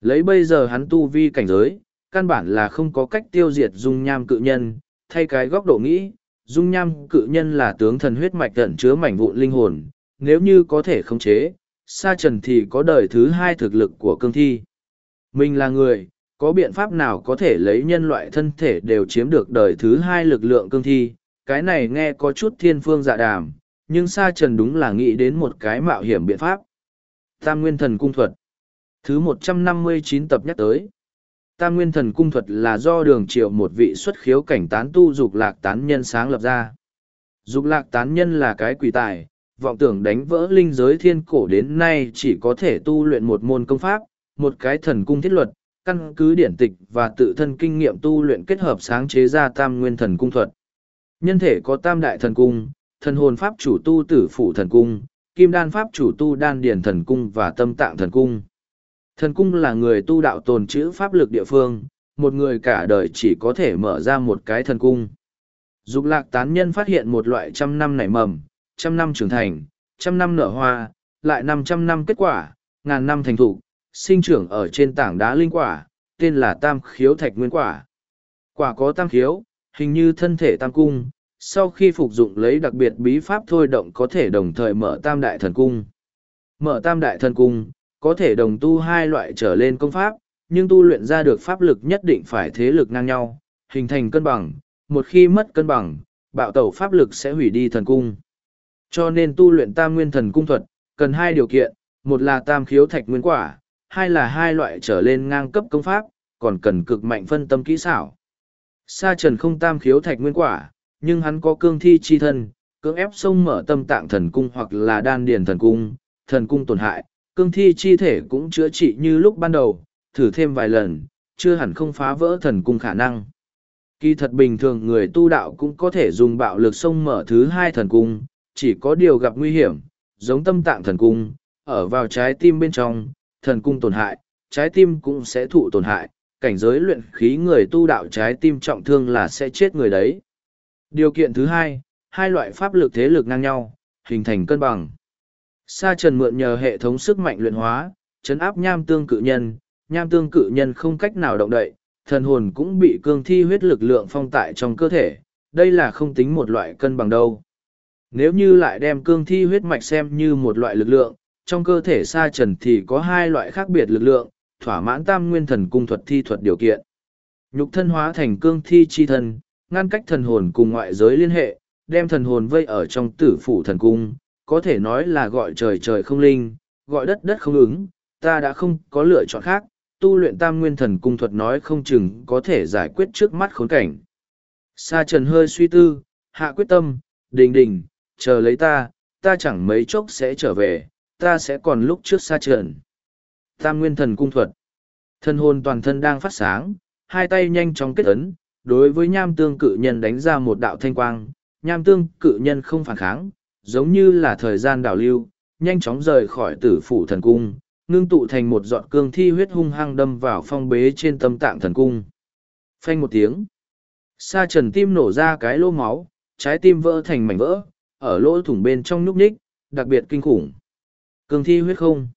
Lấy bây giờ hắn tu vi cảnh giới, căn bản là không có cách tiêu diệt dung nham cự nhân, thay cái góc độ nghĩ, dung nham cự nhân là tướng thần huyết mạch tận chứa mảnh vụn linh hồn, nếu như có thể khống chế, sa trần thì có đời thứ hai thực lực của cương thi. Mình là người, có biện pháp nào có thể lấy nhân loại thân thể đều chiếm được đời thứ hai lực lượng cương thi, cái này nghe có chút thiên phương dạ đàm, nhưng sa trần đúng là nghĩ đến một cái mạo hiểm biện pháp. Tam Nguyên Thần Cung Thuật Thứ một trăm năm mươi chín tập nhắc tới. Tam Nguyên Thần Cung Thuật là do đường triệu một vị xuất khiếu cảnh tán tu dục lạc tán nhân sáng lập ra. Dục lạc tán nhân là cái quỷ tài, vọng tưởng đánh vỡ linh giới thiên cổ đến nay chỉ có thể tu luyện một môn công pháp, một cái thần cung thiết luật, căn cứ điển tịch và tự thân kinh nghiệm tu luyện kết hợp sáng chế ra tam nguyên thần cung thuật. Nhân thể có tam đại thần cung, thần hồn pháp chủ tu tử phủ thần cung, kim đan pháp chủ tu đan điển thần cung và tâm tạng thần cung. Thần cung là người tu đạo tồn chữ pháp lực địa phương, một người cả đời chỉ có thể mở ra một cái thần cung. Dục lạc tán nhân phát hiện một loại trăm năm nảy mầm, trăm năm trưởng thành, trăm năm nở hoa, lại năm trăm năm kết quả, ngàn năm thành thụ, sinh trưởng ở trên tảng đá linh quả, tên là tam khiếu thạch nguyên quả. Quả có tam khiếu, hình như thân thể tam cung, sau khi phục dụng lấy đặc biệt bí pháp thôi động có thể đồng thời mở tam đại thần cung. Mở tam đại thần cung, có thể đồng tu hai loại trở lên công pháp, nhưng tu luyện ra được pháp lực nhất định phải thế lực ngang nhau, hình thành cân bằng, một khi mất cân bằng, bạo tẩu pháp lực sẽ hủy đi thần cung. Cho nên tu luyện tam nguyên thần cung thuật, cần hai điều kiện, một là tam khiếu thạch nguyên quả, hai là hai loại trở lên ngang cấp công pháp, còn cần cực mạnh phân tâm kỹ xảo. Sa trần không tam khiếu thạch nguyên quả, nhưng hắn có cương thi chi thân, cưỡng ép sông mở tâm tạng thần cung hoặc là đan điền thần cung, thần cung tổn hại, cương thi chi thể cũng chữa trị như lúc ban đầu, thử thêm vài lần, chưa hẳn không phá vỡ thần cung khả năng. Kỳ thật bình thường người tu đạo cũng có thể dùng bạo lực sông mở thứ hai thần cung, chỉ có điều gặp nguy hiểm, giống tâm tạng thần cung, ở vào trái tim bên trong, thần cung tổn hại, trái tim cũng sẽ thụ tổn hại, cảnh giới luyện khí người tu đạo trái tim trọng thương là sẽ chết người đấy. Điều kiện thứ hai, hai loại pháp lực thế lực ngang nhau, hình thành cân bằng. Sa trần mượn nhờ hệ thống sức mạnh luyện hóa, chấn áp nham tương cự nhân, nham tương cự nhân không cách nào động đậy, thần hồn cũng bị cương thi huyết lực lượng phong tại trong cơ thể, đây là không tính một loại cân bằng đâu. Nếu như lại đem cương thi huyết mạch xem như một loại lực lượng, trong cơ thể sa trần thì có hai loại khác biệt lực lượng, thỏa mãn tam nguyên thần cung thuật thi thuật điều kiện. Nhục thân hóa thành cương thi chi thân, ngăn cách thần hồn cùng ngoại giới liên hệ, đem thần hồn vây ở trong tử phủ thần cung, có thể nói là gọi trời trời không linh, gọi đất đất không ứng, ta đã không có lựa chọn khác, tu luyện tam nguyên thần cung thuật nói không chừng có thể giải quyết trước mắt khốn cảnh. Sa trần hơi suy tư, hạ quyết tâm, đình đình, chờ lấy ta, ta chẳng mấy chốc sẽ trở về, ta sẽ còn lúc trước sa trần. Tam nguyên thần cung thuật. Thân hồn toàn thân đang phát sáng, hai tay nhanh chóng kết ấn, đối với nham tương cự nhân đánh ra một đạo thanh quang, nham tương cự nhân không phản kháng, giống như là thời gian đảo lưu, nhanh chóng rời khỏi tử phủ thần cung, ngưng tụ thành một giọt cương thi huyết hung hăng đâm vào phong bế trên tâm tạng thần cung. Phanh một tiếng. Sa trần tim nổ ra cái lô máu, trái tim vỡ thành mảnh vỡ, ở lỗ thủng bên trong nhúc nhích, đặc biệt kinh khủng. Cương thi huyết không.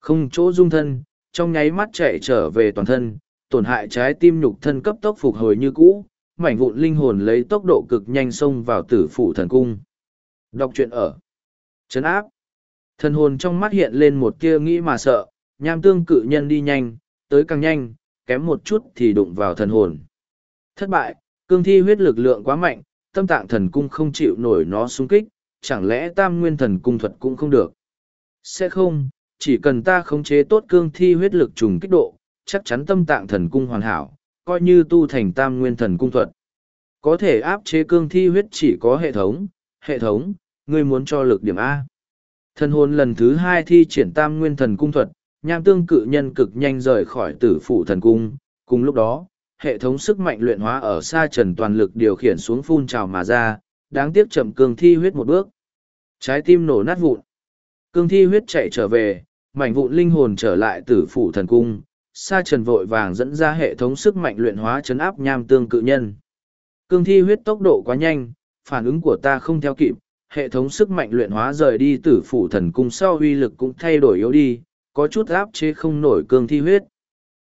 Không chỗ dung thân, trong nháy mắt chạy trở về toàn thân, tổn hại trái tim nhục thân cấp tốc phục hồi như cũ, mảnh vụn linh hồn lấy tốc độ cực nhanh xông vào tử phủ thần cung. Đọc truyện ở. Chấn áp. Thần hồn trong mắt hiện lên một tia nghĩ mà sợ, nham tương cự nhân đi nhanh, tới càng nhanh, kém một chút thì đụng vào thần hồn. Thất bại, cương thi huyết lực lượng quá mạnh, tâm tạng thần cung không chịu nổi nó xung kích, chẳng lẽ tam nguyên thần cung thuật cũng không được. Sẽ không, chỉ cần ta khống chế tốt cương thi huyết lực trùng kích độ, chắc chắn tâm tạng thần cung hoàn hảo, coi như tu thành tam nguyên thần cung thuật. Có thể áp chế cương thi huyết chỉ có hệ thống, hệ thống, ngươi muốn cho lực điểm A. Thần hồn lần thứ hai thi triển tam nguyên thần cung thuật, nham tương cự nhân cực nhanh rời khỏi tử phủ thần cung. Cùng lúc đó, hệ thống sức mạnh luyện hóa ở xa trần toàn lực điều khiển xuống phun trào mà ra, đáng tiếc chậm cương thi huyết một bước. Trái tim nổ nát vụn. Cương thi huyết chạy trở về, mảnh vụn linh hồn trở lại tử phủ thần cung. Sa trần vội vàng dẫn ra hệ thống sức mạnh luyện hóa chấn áp nham tương cự nhân. Cương thi huyết tốc độ quá nhanh, phản ứng của ta không theo kịp, hệ thống sức mạnh luyện hóa rời đi tử phủ thần cung sau uy lực cũng thay đổi yếu đi, có chút áp chế không nổi cương thi huyết.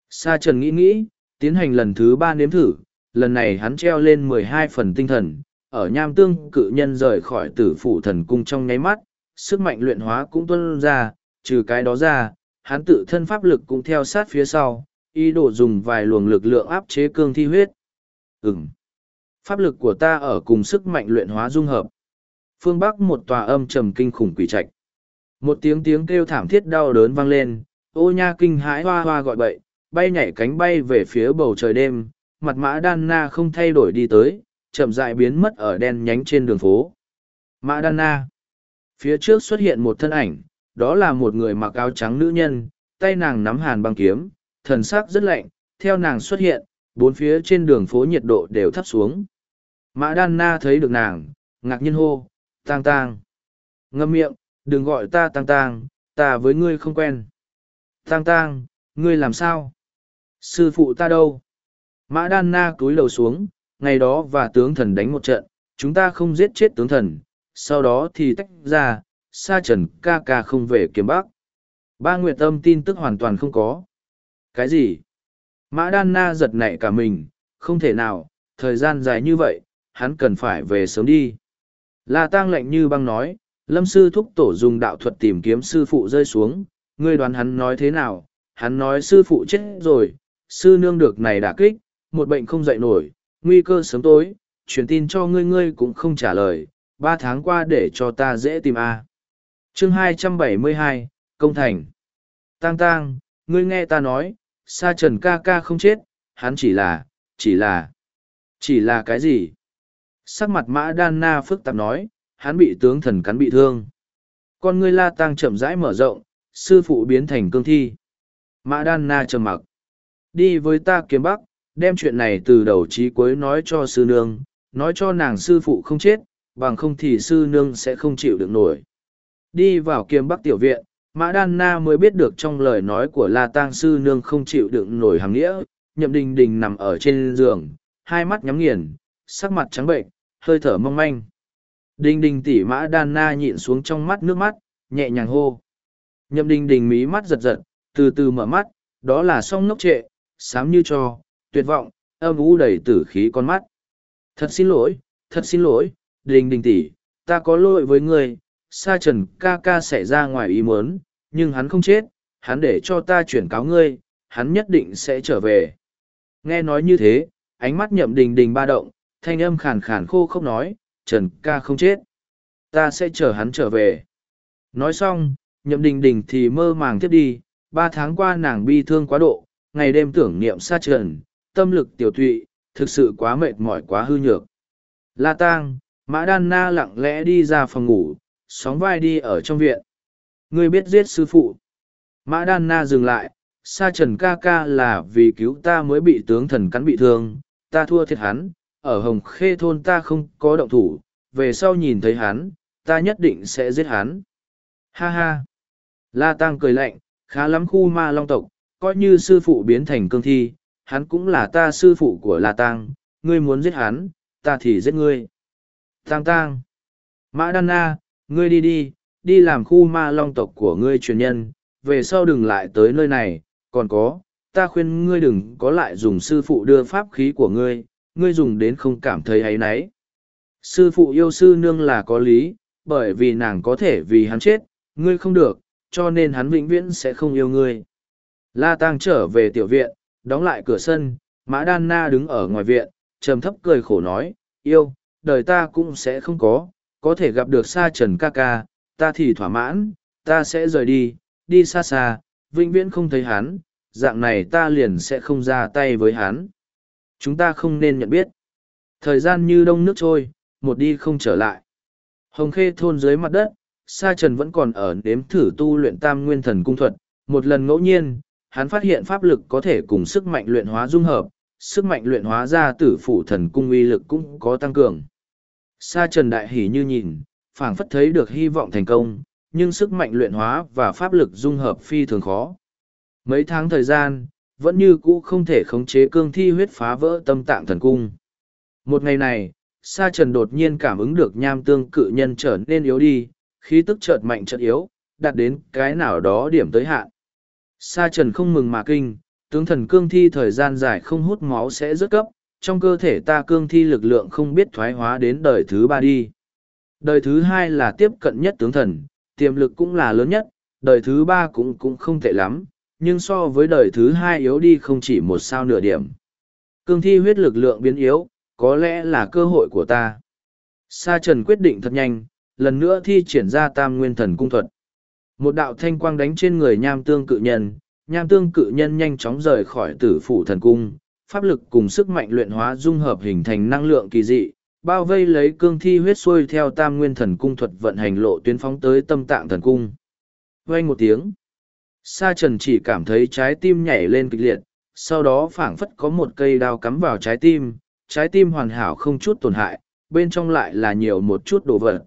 Sa trần nghĩ nghĩ, tiến hành lần thứ ba nếm thử, lần này hắn treo lên mười hai phần tinh thần, ở nham tương cự nhân rời khỏi tử phủ thần cung trong nháy mắt, sức mạnh luyện hóa cũng tuân ra, trừ cái đó ra, hắn tự thân pháp lực cũng theo sát phía sau, ý đồ dùng vài luồng lực lượng áp chế cương thi huyết. Ừm. Pháp lực của ta ở cùng sức mạnh luyện hóa dung hợp phương bắc một tòa âm trầm kinh khủng quỷ trạch một tiếng tiếng kêu thảm thiết đau đớn vang lên ô nha kinh hãi hoa hoa gọi bậy bay nhảy cánh bay về phía bầu trời đêm mặt mã đan na không thay đổi đi tới chậm dại biến mất ở đen nhánh trên đường phố mã đan na phía trước xuất hiện một thân ảnh, đó là một người mặc áo trắng nữ nhân, tay nàng nắm hàn băng kiếm, thần sắc rất lạnh, theo nàng xuất hiện, bốn phía trên đường phố nhiệt độ đều thấp xuống. Mã đan na thấy được nàng, ngạc nhiên hô, tang tang. Ngâm miệng, đừng gọi ta tang tang, ta với ngươi không quen. Tang tang, ngươi làm sao? Sư phụ ta đâu? Mã đan na cúi đầu xuống, ngày đó và tướng thần đánh một trận, chúng ta không giết chết tướng thần sau đó thì tách ra sa trần ca ca không về kiếm bắc ba nguyệt tâm tin tức hoàn toàn không có. Cái gì? Mã đan na giật nảy cả mình không thể nào thời gian dài như vậy hắn cần phải về sớm đi. La tăng lệnh như băng nói, Lâm sư thúc tổ dùng đạo thuật tìm kiếm sư phụ rơi xuống, ngươi đoán hắn nói thế nào? Hắn nói sư phụ chết rồi, sư nương được này đả kích, một bệnh không dậy nổi, nguy cơ sớm tối, truyền tin cho ngươi ngươi cũng không trả lời, ba tháng qua để cho ta dễ tìm a. Chương 272, Công Thành Tang Tang, ngươi nghe ta nói, Sa Trần ca ca không chết, hắn chỉ là, chỉ là, chỉ là cái gì? Sắc mặt mã đan na phức tạp nói, hắn bị tướng thần cắn bị thương. Con ngươi la Tang chậm rãi mở rộng, sư phụ biến thành cương thi. Mã đan na trầm mặc. Đi với ta kiếm bắc, đem chuyện này từ đầu chí cuối nói cho sư nương, nói cho nàng sư phụ không chết, bằng không thì sư nương sẽ không chịu được nổi. Đi vào kiêm bắc tiểu viện, Mã Đan Na mới biết được trong lời nói của La Tang sư nương không chịu đựng nổi hàng nghĩa, nhậm đình đình nằm ở trên giường, hai mắt nhắm nghiền, sắc mặt trắng bệnh, hơi thở mong manh. đình đình tỉ mã đan na nhịn xuống trong mắt nước mắt, nhẹ nhàng hô. Nhậm đình đình mí mắt giật giật, từ từ mở mắt, đó là song ngốc trệ, sám như cho, tuyệt vọng, âm u đầy tử khí con mắt. Thật xin lỗi, thật xin lỗi, đình đình tỷ, ta có lỗi với ngươi, sa trần ca ca xảy ra ngoài ý muốn, nhưng hắn không chết, hắn để cho ta chuyển cáo ngươi, hắn nhất định sẽ trở về. Nghe nói như thế, ánh mắt nhậm đình đình ba động, thanh âm khàn khàn khô không nói, trần ca không chết. Ta sẽ chờ hắn trở về. Nói xong, nhậm đình đình thì mơ màng tiếp đi, ba tháng qua nàng bi thương quá độ, ngày đêm tưởng niệm sa trần, tâm lực tiểu thụy, thực sự quá mệt mỏi quá hư nhược. La tang, mã đan na lặng lẽ đi ra phòng ngủ, sóng vai đi ở trong viện. Ngươi biết giết sư phụ. Mã đan na dừng lại, sa trần ca ca là vì cứu ta mới bị tướng thần cắn bị thương, ta thua thiệt hắn, ở hồng khê thôn ta không có động thủ, về sau nhìn thấy hắn, ta nhất định sẽ giết hắn. Ha ha! La Tăng cười lạnh, khá lắm khu ma long tộc, coi như sư phụ biến thành cương thi, hắn cũng là ta sư phụ của La Tăng, ngươi muốn giết hắn, ta thì giết ngươi. Tang tang. Mã Đan Na, ngươi đi đi, đi làm khu ma long tộc của ngươi truyền nhân, về sau đừng lại tới nơi này, còn có, ta khuyên ngươi đừng có lại dùng sư phụ đưa pháp khí của ngươi, ngươi dùng đến không cảm thấy ấy náy. Sư phụ yêu sư nương là có lý, bởi vì nàng có thể vì hắn chết, ngươi không được, cho nên hắn vĩnh viễn sẽ không yêu ngươi. La Tang trở về tiểu viện, đóng lại cửa sân, Mã Đan Na đứng ở ngoài viện, trầm thấp cười khổ nói, yêu, đời ta cũng sẽ không có, có thể gặp được sa trần ca ca, ta thì thỏa mãn, ta sẽ rời đi, đi xa xa, vĩnh viễn không thấy hắn, dạng này ta liền sẽ không ra tay với hắn. Chúng ta không nên nhận biết. Thời gian như đông nước trôi, một đi không trở lại. Hồng khê thôn dưới mặt đất, Sa Trần vẫn còn ở nếm thử tu luyện tam nguyên thần cung thuật. Một lần ngẫu nhiên, hắn phát hiện pháp lực có thể cùng sức mạnh luyện hóa dung hợp, sức mạnh luyện hóa ra tử phủ thần cung uy lực cũng có tăng cường. Sa Trần đại hỉ như nhìn, phảng phất thấy được hy vọng thành công, nhưng sức mạnh luyện hóa và pháp lực dung hợp phi thường khó. Mấy tháng thời gian, vẫn như cũ không thể khống chế cương thi huyết phá vỡ tâm tạng thần cung. Một ngày này, Sa Trần đột nhiên cảm ứng được nham tương cự nhân trở nên yếu đi, khí tức chợt mạnh chợt yếu, đạt đến cái nào đó điểm tới hạn. Sa Trần không mừng mà kinh, tướng thần cương thi thời gian dài không hút máu sẽ rất cấp, trong cơ thể ta cương thi lực lượng không biết thoái hóa đến đời thứ ba đi. Đời thứ hai là tiếp cận nhất tướng thần, tiềm lực cũng là lớn nhất, đời thứ ba cũng cũng không tệ lắm, nhưng so với đời thứ hai yếu đi không chỉ một sao nửa điểm. Cương thi huyết lực lượng biến yếu, có lẽ là cơ hội của ta. Sa trần quyết định thật nhanh, lần nữa thi triển ra tam nguyên thần cung thuật. Một đạo thanh quang đánh trên người nham tương cự nhân, nham tương cự nhân nhanh chóng rời khỏi tử phủ thần cung, pháp lực cùng sức mạnh luyện hóa dung hợp hình thành năng lượng kỳ dị, bao vây lấy cương thi huyết xuôi theo tam nguyên thần cung thuật vận hành lộ tuyến phóng tới tâm tạng thần cung. Vây một tiếng, Sa trần chỉ cảm thấy trái tim nhảy lên kịch liệt, sau đó phảng phất có một cây đao cắm vào trái tim, trái tim hoàn hảo không chút tổn hại, bên trong lại là nhiều một chút đồ vật.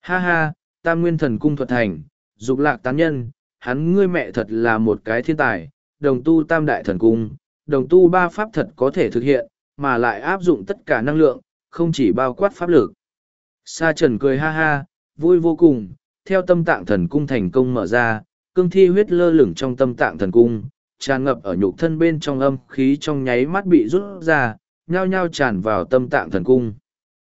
Ha ha, tam nguyên thần cung thuật thành, dục lạc tán nhân, hắn ngươi mẹ thật là một cái thiên tài, đồng tu tam đại thần cung, đồng tu ba pháp thật có thể thực hiện, mà lại áp dụng tất cả năng lượng, không chỉ bao quát pháp lực. Sa trần cười ha ha, vui vô cùng, theo tâm tạng thần cung thành công mở ra, cương thi huyết lơ lửng trong tâm tạng thần cung, tràn ngập ở nhục thân bên trong âm khí trong nháy mắt bị rút ra, nhao nhao tràn vào tâm tạng thần cung.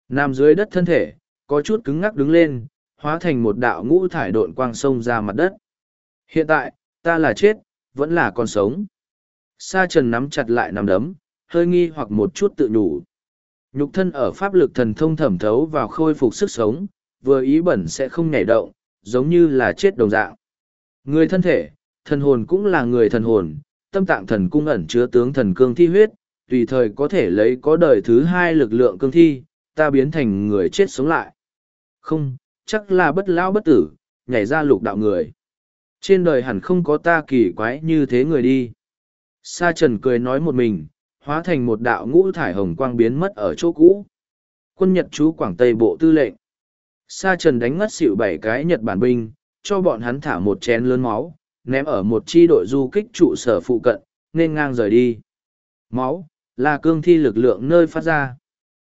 nam dưới đất thân thể, có chút cứng ngắc đứng lên, hóa thành một đạo ngũ thải độn quang sông ra mặt đất. Hiện tại, ta là chết, vẫn là con sống. Sa trần nắm chặt lại nằm đấm, hơi nghi hoặc một chút tự nhủ. Nhục thân ở pháp lực thần thông thẩm thấu vào khôi phục sức sống, vừa ý bẩn sẽ không nhảy động, giống như là chết đồng dạng. Người thân thể, thần hồn cũng là người thần hồn, tâm tạng thần cung ẩn chứa tướng thần cương thi huyết, tùy thời có thể lấy có đời thứ hai lực lượng cương thi, ta biến thành người chết sống lại. Không, chắc là bất lão bất tử, nhảy ra lục đạo người. Trên đời hẳn không có ta kỳ quái như thế người đi. Sa trần cười nói một mình, hóa thành một đạo ngũ thải hồng quang biến mất ở chỗ cũ. Quân Nhật chú Quảng Tây Bộ Tư lệnh. Sa trần đánh ngất xỉu bảy cái Nhật Bản binh, cho bọn hắn thả một chén lớn máu, ném ở một chi đội du kích trụ sở phụ cận, nên ngang rời đi. Máu, là cương thi lực lượng nơi phát ra.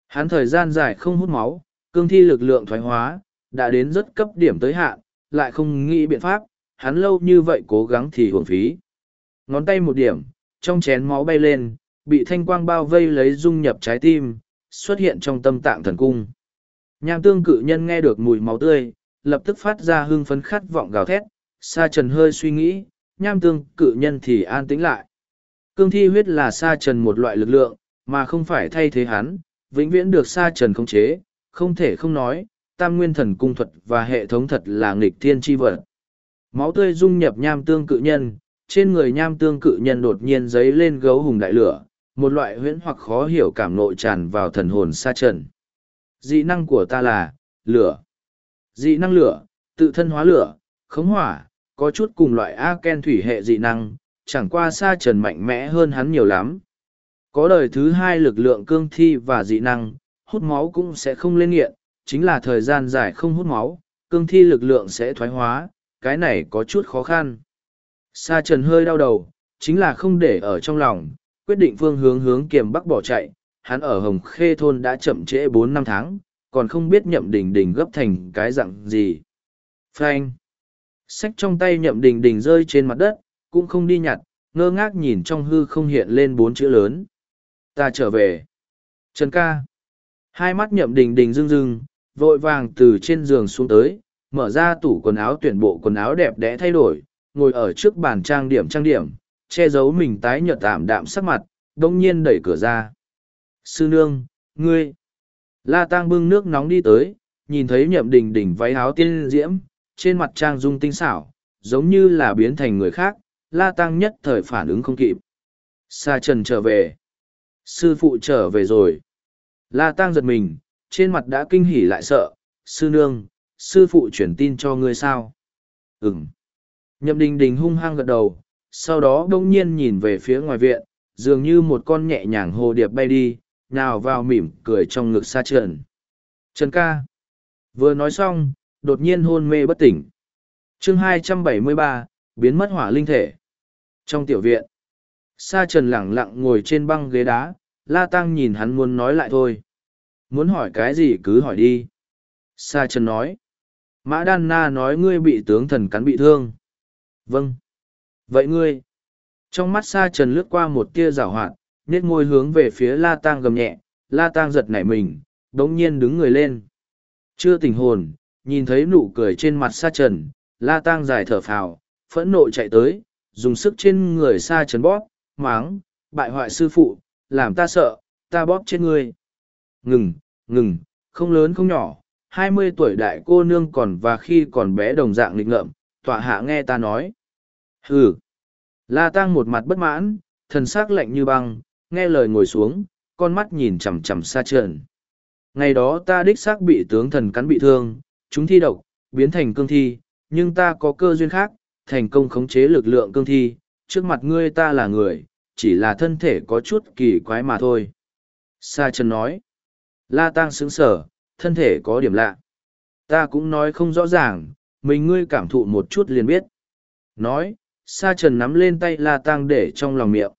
Hắn thời gian dài không hút máu, cương thi lực lượng thoái hóa, đã đến rất cấp điểm tới hạn, lại không nghĩ biện pháp, hắn lâu như vậy cố gắng thì hưởng phí. ngón tay một điểm, trong chén máu bay lên, bị thanh quang bao vây lấy dung nhập trái tim, xuất hiện trong tâm tạng thần cung. Nham tương cự nhân nghe được mùi máu tươi, lập tức phát ra hưng phấn khát vọng gào thét, sa trần hơi suy nghĩ, nham tương cự nhân thì an tĩnh lại. Cương thi huyết là sa trần một loại lực lượng, mà không phải thay thế hắn, vĩnh viễn được sa trần khống chế, không thể không nói, tam nguyên thần cung thuật và hệ thống thật là nghịch thiên chi vật. Máu tươi dung nhập nham tương cự nhân, trên người nham tương cự nhân đột nhiên giấy lên gấu hùng đại lửa, một loại huyễn hoặc khó hiểu cảm nội tràn vào thần hồn sa trần. Dị năng của ta là, lửa. Dị năng lửa, tự thân hóa lửa, khống hỏa, có chút cùng loại A Ken thủy hệ dị năng, chẳng qua sa trần mạnh mẽ hơn hắn nhiều lắm. Có đời thứ hai lực lượng cương thi và dị năng, hút máu cũng sẽ không lên nghiện, chính là thời gian dài không hút máu, cương thi lực lượng sẽ thoái hóa, cái này có chút khó khăn. Sa trần hơi đau đầu, chính là không để ở trong lòng, quyết định phương hướng hướng kiềm bắc bỏ chạy, hắn ở Hồng Khê Thôn đã chậm trễ bốn năm tháng, còn không biết nhậm đình đình gấp thành cái dạng gì. Frank! Sách trong tay nhậm đình đình rơi trên mặt đất, cũng không đi nhặt, ngơ ngác nhìn trong hư không hiện lên bốn chữ lớn. Ta trở về. Trần ca. Hai mắt nhậm đình đình rưng rưng, vội vàng từ trên giường xuống tới, mở ra tủ quần áo tuyển bộ quần áo đẹp đẽ thay đổi, ngồi ở trước bàn trang điểm trang điểm, che giấu mình tái nhợt tạm đạm sắc mặt, đông nhiên đẩy cửa ra. Sư nương, ngươi. La tang bưng nước nóng đi tới, nhìn thấy nhậm đình đình váy áo tiên diễm, trên mặt trang dung tinh xảo, giống như là biến thành người khác, la tăng nhất thời phản ứng không kịp. Sa trần trở về. Sư phụ trở về rồi. La tăng giật mình, trên mặt đã kinh hỉ lại sợ. Sư nương, sư phụ chuyển tin cho ngươi sao? Ừm. Nhậm đình đình hung hăng gật đầu, sau đó đông nhiên nhìn về phía ngoài viện, dường như một con nhẹ nhàng hồ điệp bay đi, nào vào mỉm cười trong ngực sa trần. Trần ca. Vừa nói xong, đột nhiên hôn mê bất tỉnh. chương 273, biến mất hỏa linh thể. Trong tiểu viện, Sa Trần lẳng lặng ngồi trên băng ghế đá, La Tăng nhìn hắn muốn nói lại thôi. Muốn hỏi cái gì cứ hỏi đi. Sa Trần nói. Mã Đan Na nói ngươi bị tướng thần cắn bị thương. Vâng. Vậy ngươi? Trong mắt Sa Trần lướt qua một tia rào hoạt, nét môi hướng về phía La Tăng gầm nhẹ, La Tăng giật nảy mình, đống nhiên đứng người lên. Chưa tỉnh hồn, nhìn thấy nụ cười trên mặt Sa Trần, La Tăng dài thở phào, phẫn nộ chạy tới, dùng sức trên người Sa Trần bóp, máng, bại hoại sư phụ, làm ta sợ, ta bóp trên ngươi. Ngừng, ngừng, không lớn không nhỏ, hai mươi tuổi đại cô nương còn và khi còn bé đồng dạng lịch ngợm, tọa hạ nghe ta nói. Hừ. La Tăng một mặt bất mãn, thần sắc lạnh như băng, nghe lời ngồi xuống, con mắt nhìn chằm chằm Sa Trần. Ngày đó ta đích xác bị tướng thần cắn bị thương, chúng thi độc, biến thành cương thi, nhưng ta có cơ duyên khác, thành công khống chế lực lượng cương thi, trước mặt ngươi ta là người, chỉ là thân thể có chút kỳ quái mà thôi. Sa Trần nói, La Tăng sững sở, thân thể có điểm lạ. Ta cũng nói không rõ ràng, mình ngươi cảm thụ một chút liền biết. Nói, Sa Trần nắm lên tay La Tăng để trong lòng miệng.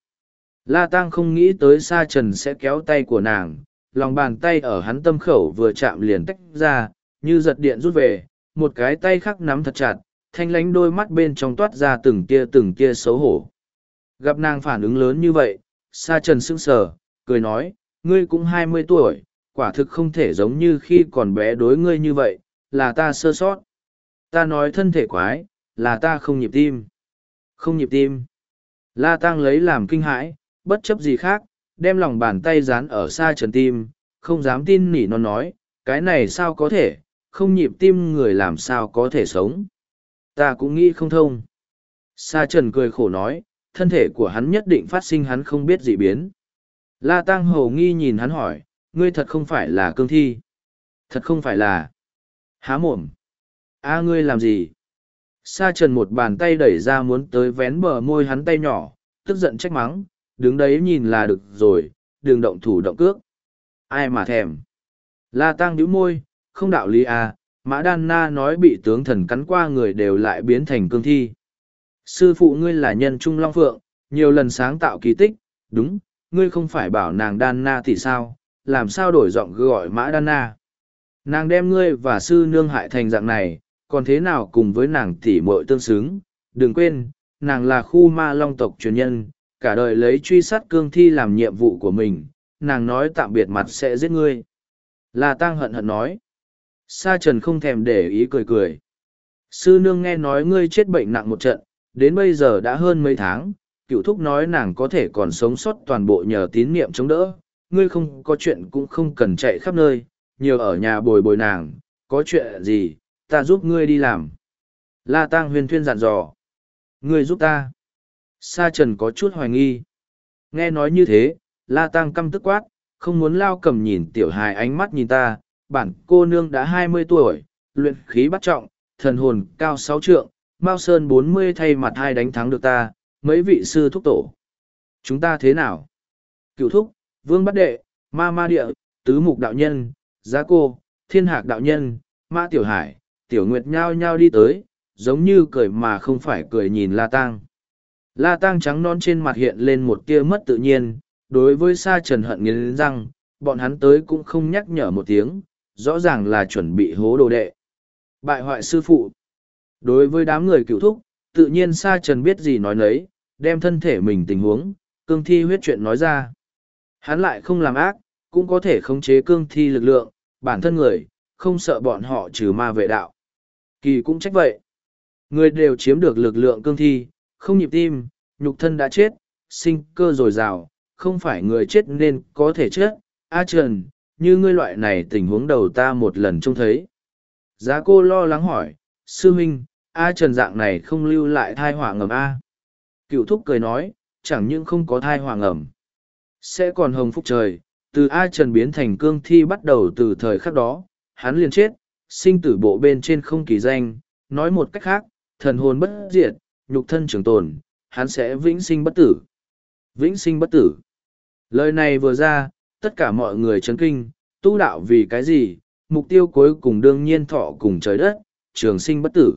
La Tăng không nghĩ tới Sa Trần sẽ kéo tay của nàng, lòng bàn tay ở hắn tâm khẩu vừa chạm liền tách ra, như giật điện rút về, một cái tay khác nắm thật chặt, thanh lánh đôi mắt bên trong toát ra từng tia từng tia xấu hổ. Gặp nàng phản ứng lớn như vậy, Sa Trần sững sờ, cười nói, ngươi cũng hai mươi tuổi, quả thực không thể giống như khi còn bé đối ngươi như vậy, là ta sơ sót. Ta nói thân thể quái, là ta không nhịp tim. Không nhịp tim. La Tăng lấy làm kinh hãi, bất chấp gì khác, đem lòng bàn tay dán ở xa Trần tim, không dám tin nỉ non nói, cái này sao có thể, không nhịp tim người làm sao có thể sống. Ta cũng nghĩ không thông. Sa trần cười khổ nói, thân thể của hắn nhất định phát sinh hắn không biết gì biến. La Tăng Hầu nghi nhìn hắn hỏi, ngươi thật không phải là cương thi. Thật không phải là. Há mồm. a ngươi làm gì? Sa trần một bàn tay đẩy ra muốn tới vén bờ môi hắn tay nhỏ, tức giận trách mắng, đứng đấy nhìn là được rồi, đừng động thủ động cước. Ai mà thèm. La Tăng nhíu môi, không đạo lý à, Mã Đan Na nói bị tướng thần cắn qua người đều lại biến thành cương thi. Sư phụ ngươi là nhân trung long phượng, nhiều lần sáng tạo kỳ tích, đúng, ngươi không phải bảo nàng Đan Na thì sao, làm sao đổi giọng gọi Mã Đan Na. Nàng đem ngươi và sư nương hại thành dạng này, còn thế nào cùng với nàng tỉ mội tương xứng, đừng quên, nàng là khu ma long tộc truyền nhân, cả đời lấy truy sát cương thi làm nhiệm vụ của mình, nàng nói tạm biệt mặt sẽ giết ngươi. là Tăng hận hận nói. Sa Trần không thèm để ý cười cười. Sư nương nghe nói ngươi chết bệnh nặng một trận, đến bây giờ đã hơn mấy tháng, cựu thúc nói nàng có thể còn sống sót toàn bộ nhờ tín niệm chống đỡ, ngươi không có chuyện cũng không cần chạy khắp nơi, nhiều ở nhà bồi bồi nàng, có chuyện gì, ta giúp ngươi đi làm. La Tăng huyền thuyên dặn dò. Ngươi giúp ta. Sa Trần có chút hoài nghi. Nghe nói như thế, La Tăng căm tức quát, không muốn lao cầm nhìn tiểu hài ánh mắt nhìn ta, bản cô nương đã hai mươi tuổi, luyện khí bắt trọng, thần hồn cao sáu trượng, Mao Sơn bốn mươi thay mặt hai đánh thắng được ta, mấy vị sư thúc tổ. Chúng ta thế nào? Cựu thúc, vương bắt đệ, ma ma địa, tứ mục đạo nhân, giá cô, thiên hạc đạo nhân, ma tiểu hải, tiểu nguyệt nhao nhao đi tới, giống như cười mà không phải cười nhìn La Tăng. La Tăng trắng non trên mặt hiện lên một tia mất tự nhiên, đối với Sa Trần hận nghiến răng, bọn hắn tới cũng không nhắc nhở một tiếng, rõ ràng là chuẩn bị hố đồ đệ. Bại hoại sư phụ. Đối với đám người cựu thúc, tự nhiên Sa Trần biết gì nói nấy, đem thân thể mình tình huống, cương thi huyết chuyện nói ra. Hắn lại không làm ác, cũng có thể khống chế cương thi lực lượng, bản thân người, không sợ bọn họ trừ ma vệ đạo. Kỳ cũng trách vậy. Người đều chiếm được lực lượng cương thi, không nhịp tim, nhục thân đã chết, sinh cơ dồi dào, không phải người chết nên có thể chết. A Trần, như ngươi loại này tình huống đầu ta một lần trông thấy. Giá cô lo lắng hỏi, sư huynh, A Trần dạng này không lưu lại thai hỏa ngầm A. Cựu thúc cười nói, chẳng những không có thai hỏa ngầm. Sẽ còn hồng phúc trời, từ A Trần biến thành cương thi bắt đầu từ thời khắc đó, hắn liền chết, sinh tử bộ bên trên không kỳ danh, nói một cách khác, thần hồn bất diệt, nhục thân trường tồn, hắn sẽ vĩnh sinh bất tử. Vĩnh sinh bất tử. Lời này vừa ra, tất cả mọi người chấn kinh, tu đạo vì cái gì, mục tiêu cuối cùng đương nhiên thọ cùng trời đất, trường sinh bất tử.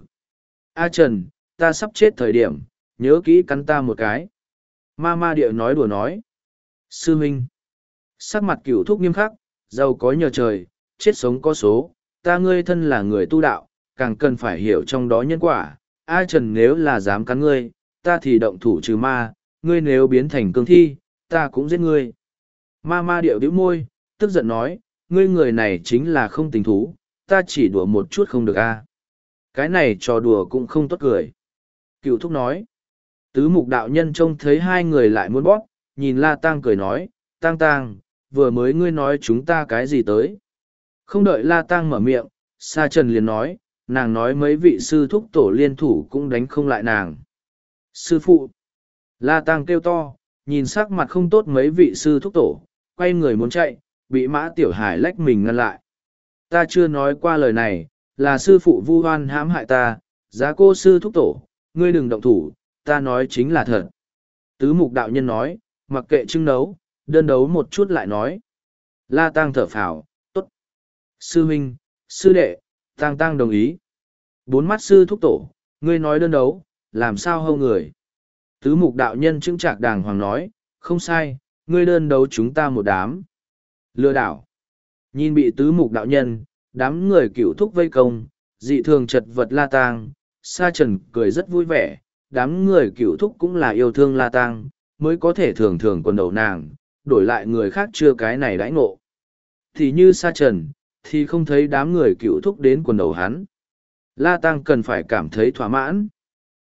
A Trần, ta sắp chết thời điểm, nhớ kỹ cắn ta một cái. Ma ma địa nói đùa nói. Sư Minh. Sắc mặt cửu thúc nghiêm khắc, giàu có nhờ trời, chết sống có số, ta ngươi thân là người tu đạo, càng cần phải hiểu trong đó nhân quả. A Trần nếu là dám cắn ngươi, ta thì động thủ trừ ma, ngươi nếu biến thành cương thi, ta cũng giết ngươi. Ma ma điệu đĩu môi, tức giận nói, ngươi người này chính là không tình thú, ta chỉ đùa một chút không được a. Cái này trò đùa cũng không tốt cười. Cựu thúc nói, tứ mục đạo nhân trông thấy hai người lại muốn bóp, nhìn la tang cười nói, tang tang, vừa mới ngươi nói chúng ta cái gì tới. Không đợi la tang mở miệng, sa trần liền nói, nàng nói mấy vị sư thúc tổ liên thủ cũng đánh không lại nàng. Sư phụ, la tang kêu to, nhìn sắc mặt không tốt mấy vị sư thúc tổ, quay người muốn chạy, bị mã tiểu hải lách mình ngăn lại. Ta chưa nói qua lời này, là sư phụ vu hoan hãm hại ta, giá cô sư thúc tổ, ngươi đừng động thủ, ta nói chính là thật. Tứ mục đạo nhân nói, mặc kệ trưng đấu, đơn đấu một chút lại nói. La Tăng thở phào, tốt. Sư huynh, sư đệ, Tăng Tăng đồng ý. Bốn mắt sư thúc tổ, ngươi nói đơn đấu, làm sao hâu người. Tứ mục đạo nhân chứng trạc đàng hoàng nói, không sai, ngươi đơn đấu chúng ta một đám. Lừa đảo. Nhìn bị tứ mục đạo nhân, đám người cựu thúc vây công, dị thường chật vật la tang, sa trần cười rất vui vẻ, đám người cựu thúc cũng là yêu thương la tang, mới có thể thường thường quần đầu nàng, đổi lại người khác chưa cái này đãi ngộ. Thì như sa trần, thì không thấy đám người cựu thúc đến quần đầu hắn. La Tăng cần phải cảm thấy thỏa mãn.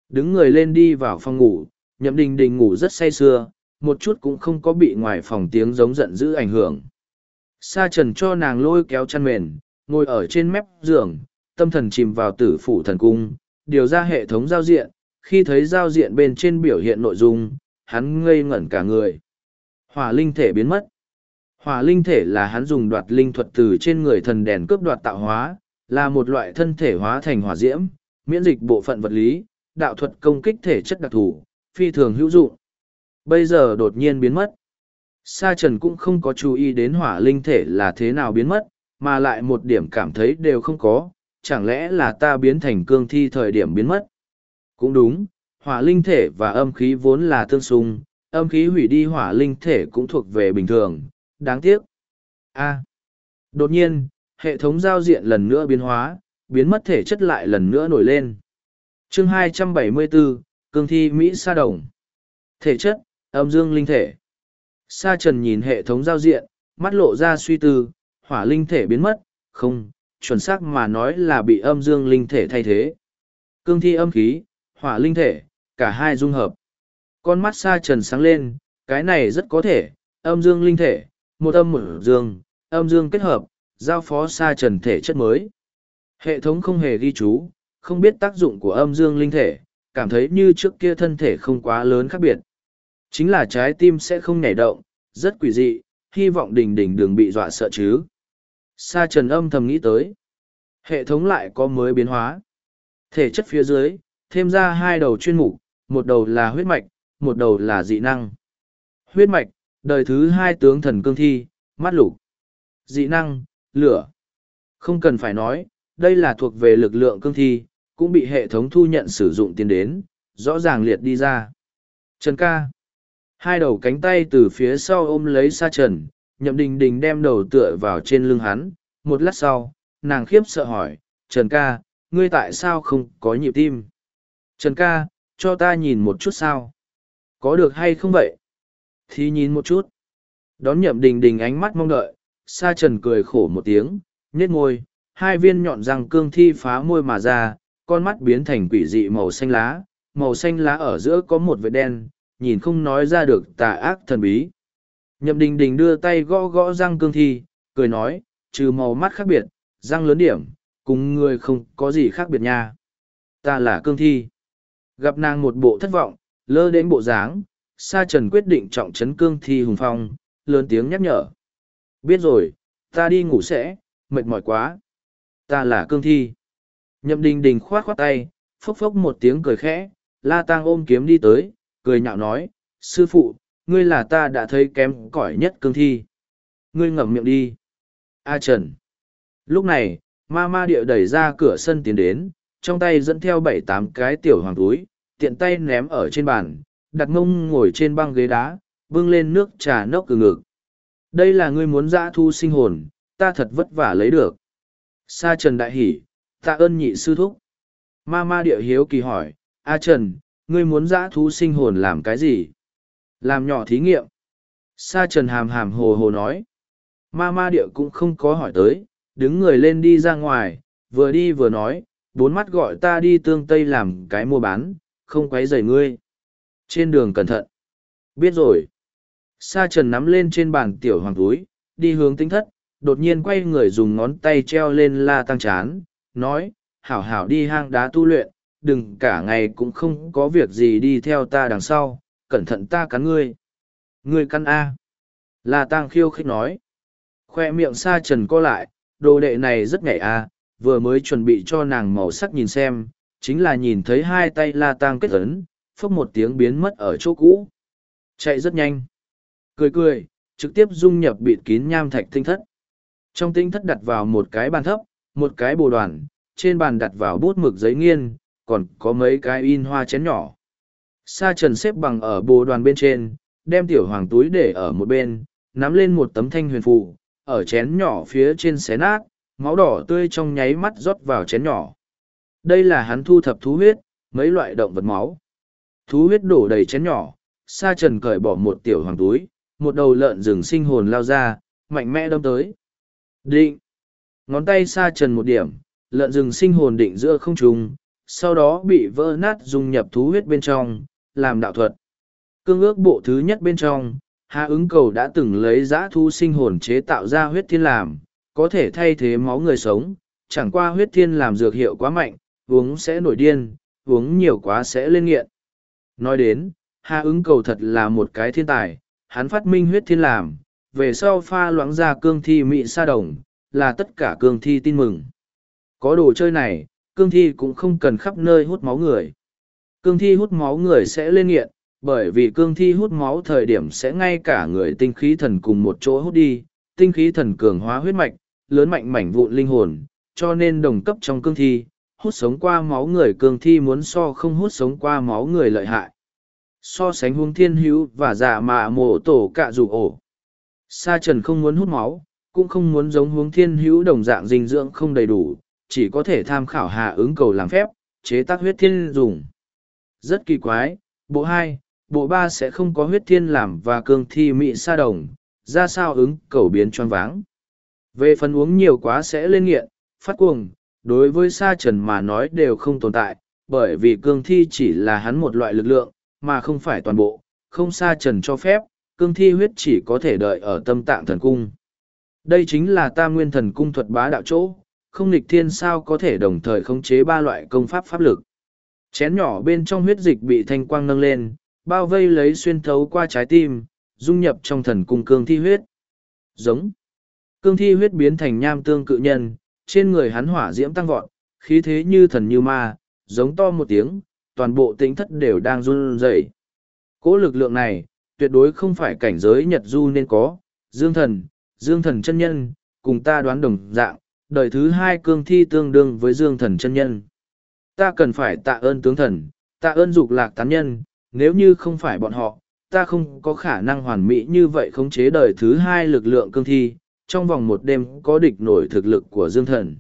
Đứng người lên đi vào phòng ngủ, nhậm đình đình ngủ rất say sưa, một chút cũng không có bị ngoài phòng tiếng giống giận dữ ảnh hưởng. Sa trần cho nàng lôi kéo chăn mền, ngồi ở trên mép giường, tâm thần chìm vào tử phủ thần cung, điều ra hệ thống giao diện, khi thấy giao diện bên trên biểu hiện nội dung, hắn ngây ngẩn cả người. Hỏa linh thể biến mất. Hỏa linh thể là hắn dùng đoạt linh thuật từ trên người thần đèn cướp đoạt tạo hóa, là một loại thân thể hóa thành hỏa diễm, miễn dịch bộ phận vật lý, đạo thuật công kích thể chất đặc thù, phi thường hữu dụng. Bây giờ đột nhiên biến mất. Sa Trần cũng không có chú ý đến hỏa linh thể là thế nào biến mất, mà lại một điểm cảm thấy đều không có, chẳng lẽ là ta biến thành cương thi thời điểm biến mất. Cũng đúng, hỏa linh thể và âm khí vốn là tương xung, âm khí hủy đi hỏa linh thể cũng thuộc về bình thường, đáng tiếc. A. Đột nhiên, hệ thống giao diện lần nữa biến hóa, biến mất thể chất lại lần nữa nổi lên. Chương 274, cương thi Mỹ sa đồng. Thể chất, âm dương linh thể. Sa trần nhìn hệ thống giao diện, mắt lộ ra suy tư, hỏa linh thể biến mất, không, chuẩn xác mà nói là bị âm dương linh thể thay thế. Cương thi âm khí, hỏa linh thể, cả hai dung hợp. Con mắt sa trần sáng lên, cái này rất có thể, âm dương linh thể, một âm một dương, âm dương kết hợp, giao phó sa trần thể chất mới. Hệ thống không hề ghi chú, không biết tác dụng của âm dương linh thể, cảm thấy như trước kia thân thể không quá lớn khác biệt. Chính là trái tim sẽ không nhảy động, rất quỷ dị, hy vọng đình đình đừng bị dọa sợ chứ. Sa trần âm thầm nghĩ tới. Hệ thống lại có mới biến hóa. Thể chất phía dưới, thêm ra hai đầu chuyên mục, một đầu là huyết mạch, một đầu là dị năng. Huyết mạch, đời thứ hai tướng thần cương thi, mắt lục. Dị năng, lửa. Không cần phải nói, đây là thuộc về lực lượng cương thi, cũng bị hệ thống thu nhận sử dụng tiền đến, rõ ràng liệt đi ra. Trần ca. Hai đầu cánh tay từ phía sau ôm lấy sa trần, nhậm đình đình đem đầu tựa vào trên lưng hắn. Một lát sau, nàng khiếp sợ hỏi, Trần ca, ngươi tại sao không có nhịp tim? Trần ca, cho ta nhìn một chút sao? Có được hay không vậy? Thì nhìn một chút. Đón nhậm đình đình ánh mắt mong đợi, sa trần cười khổ một tiếng, nhếch môi, hai viên nhọn răng cương thi phá môi mà ra, con mắt biến thành quỷ dị màu xanh lá, màu xanh lá ở giữa có một vệt đen, nhìn không nói ra được tà ác thần bí. Nhậm đình đình đưa tay gõ gõ răng cương thi, cười nói, trừ màu mắt khác biệt, răng lớn điểm, cùng người không có gì khác biệt nha. Ta là cương thi. Gặp nàng một bộ thất vọng, lơ đến bộ dáng, Sa Trần quyết định trọng trấn cương thi hùng phong, lớn tiếng nhắc nhở. Biết rồi, ta đi ngủ sẽ, mệt mỏi quá. Ta là cương thi. Nhậm đình đình khoát khoát tay, phốc phốc một tiếng cười khẽ, la tang ôm kiếm đi tới, cười nhạo nói, sư phụ, ngươi là ta đã thấy kém cỏi nhất cương thi. Ngươi ngậm miệng đi. A Trần. Lúc này, ma ma địa đẩy ra cửa sân tiến đến, trong tay dẫn theo bảy tám cái tiểu hoàng túi, tiện tay ném ở trên bàn, đặt ngông ngồi trên băng ghế đá, bưng lên nước trà nốc cử ngực. Đây là ngươi muốn dã thu sinh hồn, ta thật vất vả lấy được. Sa Trần đại hỉ, tạ ơn nhị sư thúc. Ma ma địa hiếu kỳ hỏi, A Trần, ngươi muốn dã thú sinh hồn làm cái gì? Làm nhỏ thí nghiệm. Sa Trần hàm hàm hồ hồ nói. Ma ma địa cũng không có hỏi tới, đứng người lên đi ra ngoài, vừa đi vừa nói, bốn mắt gọi ta đi tương tây làm cái mua bán, không quấy rầy ngươi. Trên đường cẩn thận. Biết rồi. Sa trần nắm lên trên bàn tiểu hoàng túi, đi hướng tinh thất, đột nhiên quay người dùng ngón tay treo lên la tăng chán, nói, hảo hảo đi hang đá tu luyện, đừng cả ngày cũng không có việc gì đi theo ta đằng sau, cẩn thận ta cắn ngươi. Ngươi căn A. La tăng khiêu khích nói. Khoe miệng sa trần co lại, đồ đệ này rất nhảy A, vừa mới chuẩn bị cho nàng màu sắc nhìn xem, chính là nhìn thấy hai tay la tang kết ấn, phốc một tiếng biến mất ở chỗ cũ. Chạy rất nhanh. Cười cười, trực tiếp dung nhập bịt kín nham thạch tinh thất. Trong tinh thất đặt vào một cái bàn thấp, một cái bồ đoàn, trên bàn đặt vào bút mực giấy nghiên, còn có mấy cái in hoa chén nhỏ. Sa trần xếp bằng ở bồ đoàn bên trên, đem tiểu hoàng túi để ở một bên, nắm lên một tấm thanh huyền phù, ở chén nhỏ phía trên xé nát, máu đỏ tươi trong nháy mắt rót vào chén nhỏ. Đây là hắn thu thập thú huyết, mấy loại động vật máu. Thú huyết đổ đầy chén nhỏ, sa trần cởi bỏ một tiểu hoàng túi, một đầu lợn rừng sinh hồn lao ra, mạnh mẽ đâm tới. Định! Ngón tay sa trần một điểm, lợn rừng sinh hồn định giữa không trung, sau đó bị vỡ nát dung nhập thú huyết bên trong, làm đạo thuật. Cương ước bộ thứ nhất bên trong, Hạ ứng cầu đã từng lấy giã thu sinh hồn chế tạo ra huyết thiên làm, có thể thay thế máu người sống, chẳng qua huyết thiên làm dược hiệu quá mạnh, uống sẽ nổi điên, uống nhiều quá sẽ lên nghiện. Nói đến, hà ứng cầu thật là một cái thiên tài, hắn phát minh huyết thiên làm, về sau pha loãng ra cương thi mị sa đồng, là tất cả cương thi tin mừng. Có đồ chơi này, cương thi cũng không cần khắp nơi hút máu người. Cương thi hút máu người sẽ lên nghiện, bởi vì cương thi hút máu thời điểm sẽ ngay cả người tinh khí thần cùng một chỗ hút đi, tinh khí thần cường hóa huyết mạch, lớn mạnh mảnh vụn linh hồn, cho nên đồng cấp trong cương thi, hút sống qua máu người cương thi muốn so không hút sống qua máu người lợi hại. So sánh huống thiên hữu và giả mạ mộ tổ cạ rủ ổ. Sa trần không muốn hút máu, cũng không muốn giống huống thiên hữu đồng dạng dinh dưỡng không đầy đủ, chỉ có thể tham khảo hạ ứng cầu làm phép, chế tác huyết thiên dùng. Rất kỳ quái, bộ hai, bộ ba sẽ không có huyết thiên làm và cương thi mị sa đồng, ra sao ứng cầu biến choáng váng. Về phần uống nhiều quá sẽ lên nghiện, phát cuồng, đối với sa trần mà nói đều không tồn tại, bởi vì cương thi chỉ là hắn một loại lực lượng, mà không phải toàn bộ, không sa trần cho phép, cương thi huyết chỉ có thể đợi ở tâm tạng thần cung. Đây chính là tam nguyên thần cung thuật bá đạo chỗ, không nghịch thiên sao có thể đồng thời khống chế ba loại công pháp pháp lực. Chén nhỏ bên trong huyết dịch bị thanh quang nâng lên, bao vây lấy xuyên thấu qua trái tim, dung nhập trong thần cung cương thi huyết. Giống. Cương thi huyết biến thành nham tương cự nhân, trên người hắn hỏa diễm tăng vọt, khí thế như thần như ma, giống to một tiếng, toàn bộ tính thất đều đang run rẩy. Cố lực lượng này, tuyệt đối không phải cảnh giới Nhật Du nên có, Dương Thần, Dương Thần chân nhân, cùng ta đoán đồng dạng, đời thứ hai cương thi tương đương với Dương Thần chân nhân. Ta cần phải tạ ơn tướng thần, tạ ơn dục lạc tán nhân, nếu như không phải bọn họ, ta không có khả năng hoàn mỹ như vậy khống chế đời thứ hai lực lượng cương thi, trong vòng một đêm có địch nổi thực lực của Dương Thần.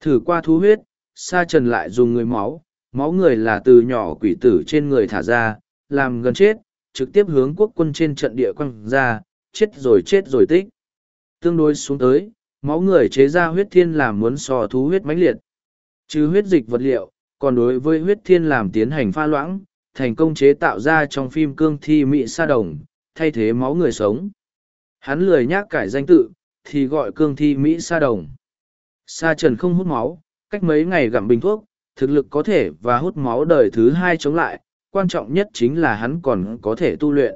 Thử qua thú huyết, Sa Trần lại dùng người máu, máu người là từ nhỏ quỷ tử trên người thả ra, làm gần chết, trực tiếp hướng quốc quân trên trận địa quăng ra, chết rồi chết rồi tích. Tương đối xuống tới, máu người chế ra huyết thiên làm muốn so thú huyết mãnh liệt. chứ huyết dịch vật liệu, còn đối với huyết thiên làm tiến hành pha loãng, thành công chế tạo ra trong phim cương thi mỹ sa đồng, thay thế máu người sống. Hắn lười nhác cải danh tự, thì gọi cương thi mỹ sa đồng. Sa trần không hút máu, cách mấy ngày gặm bình thuốc, thực lực có thể và hút máu đời thứ hai chống lại, quan trọng nhất chính là hắn còn có thể tu luyện.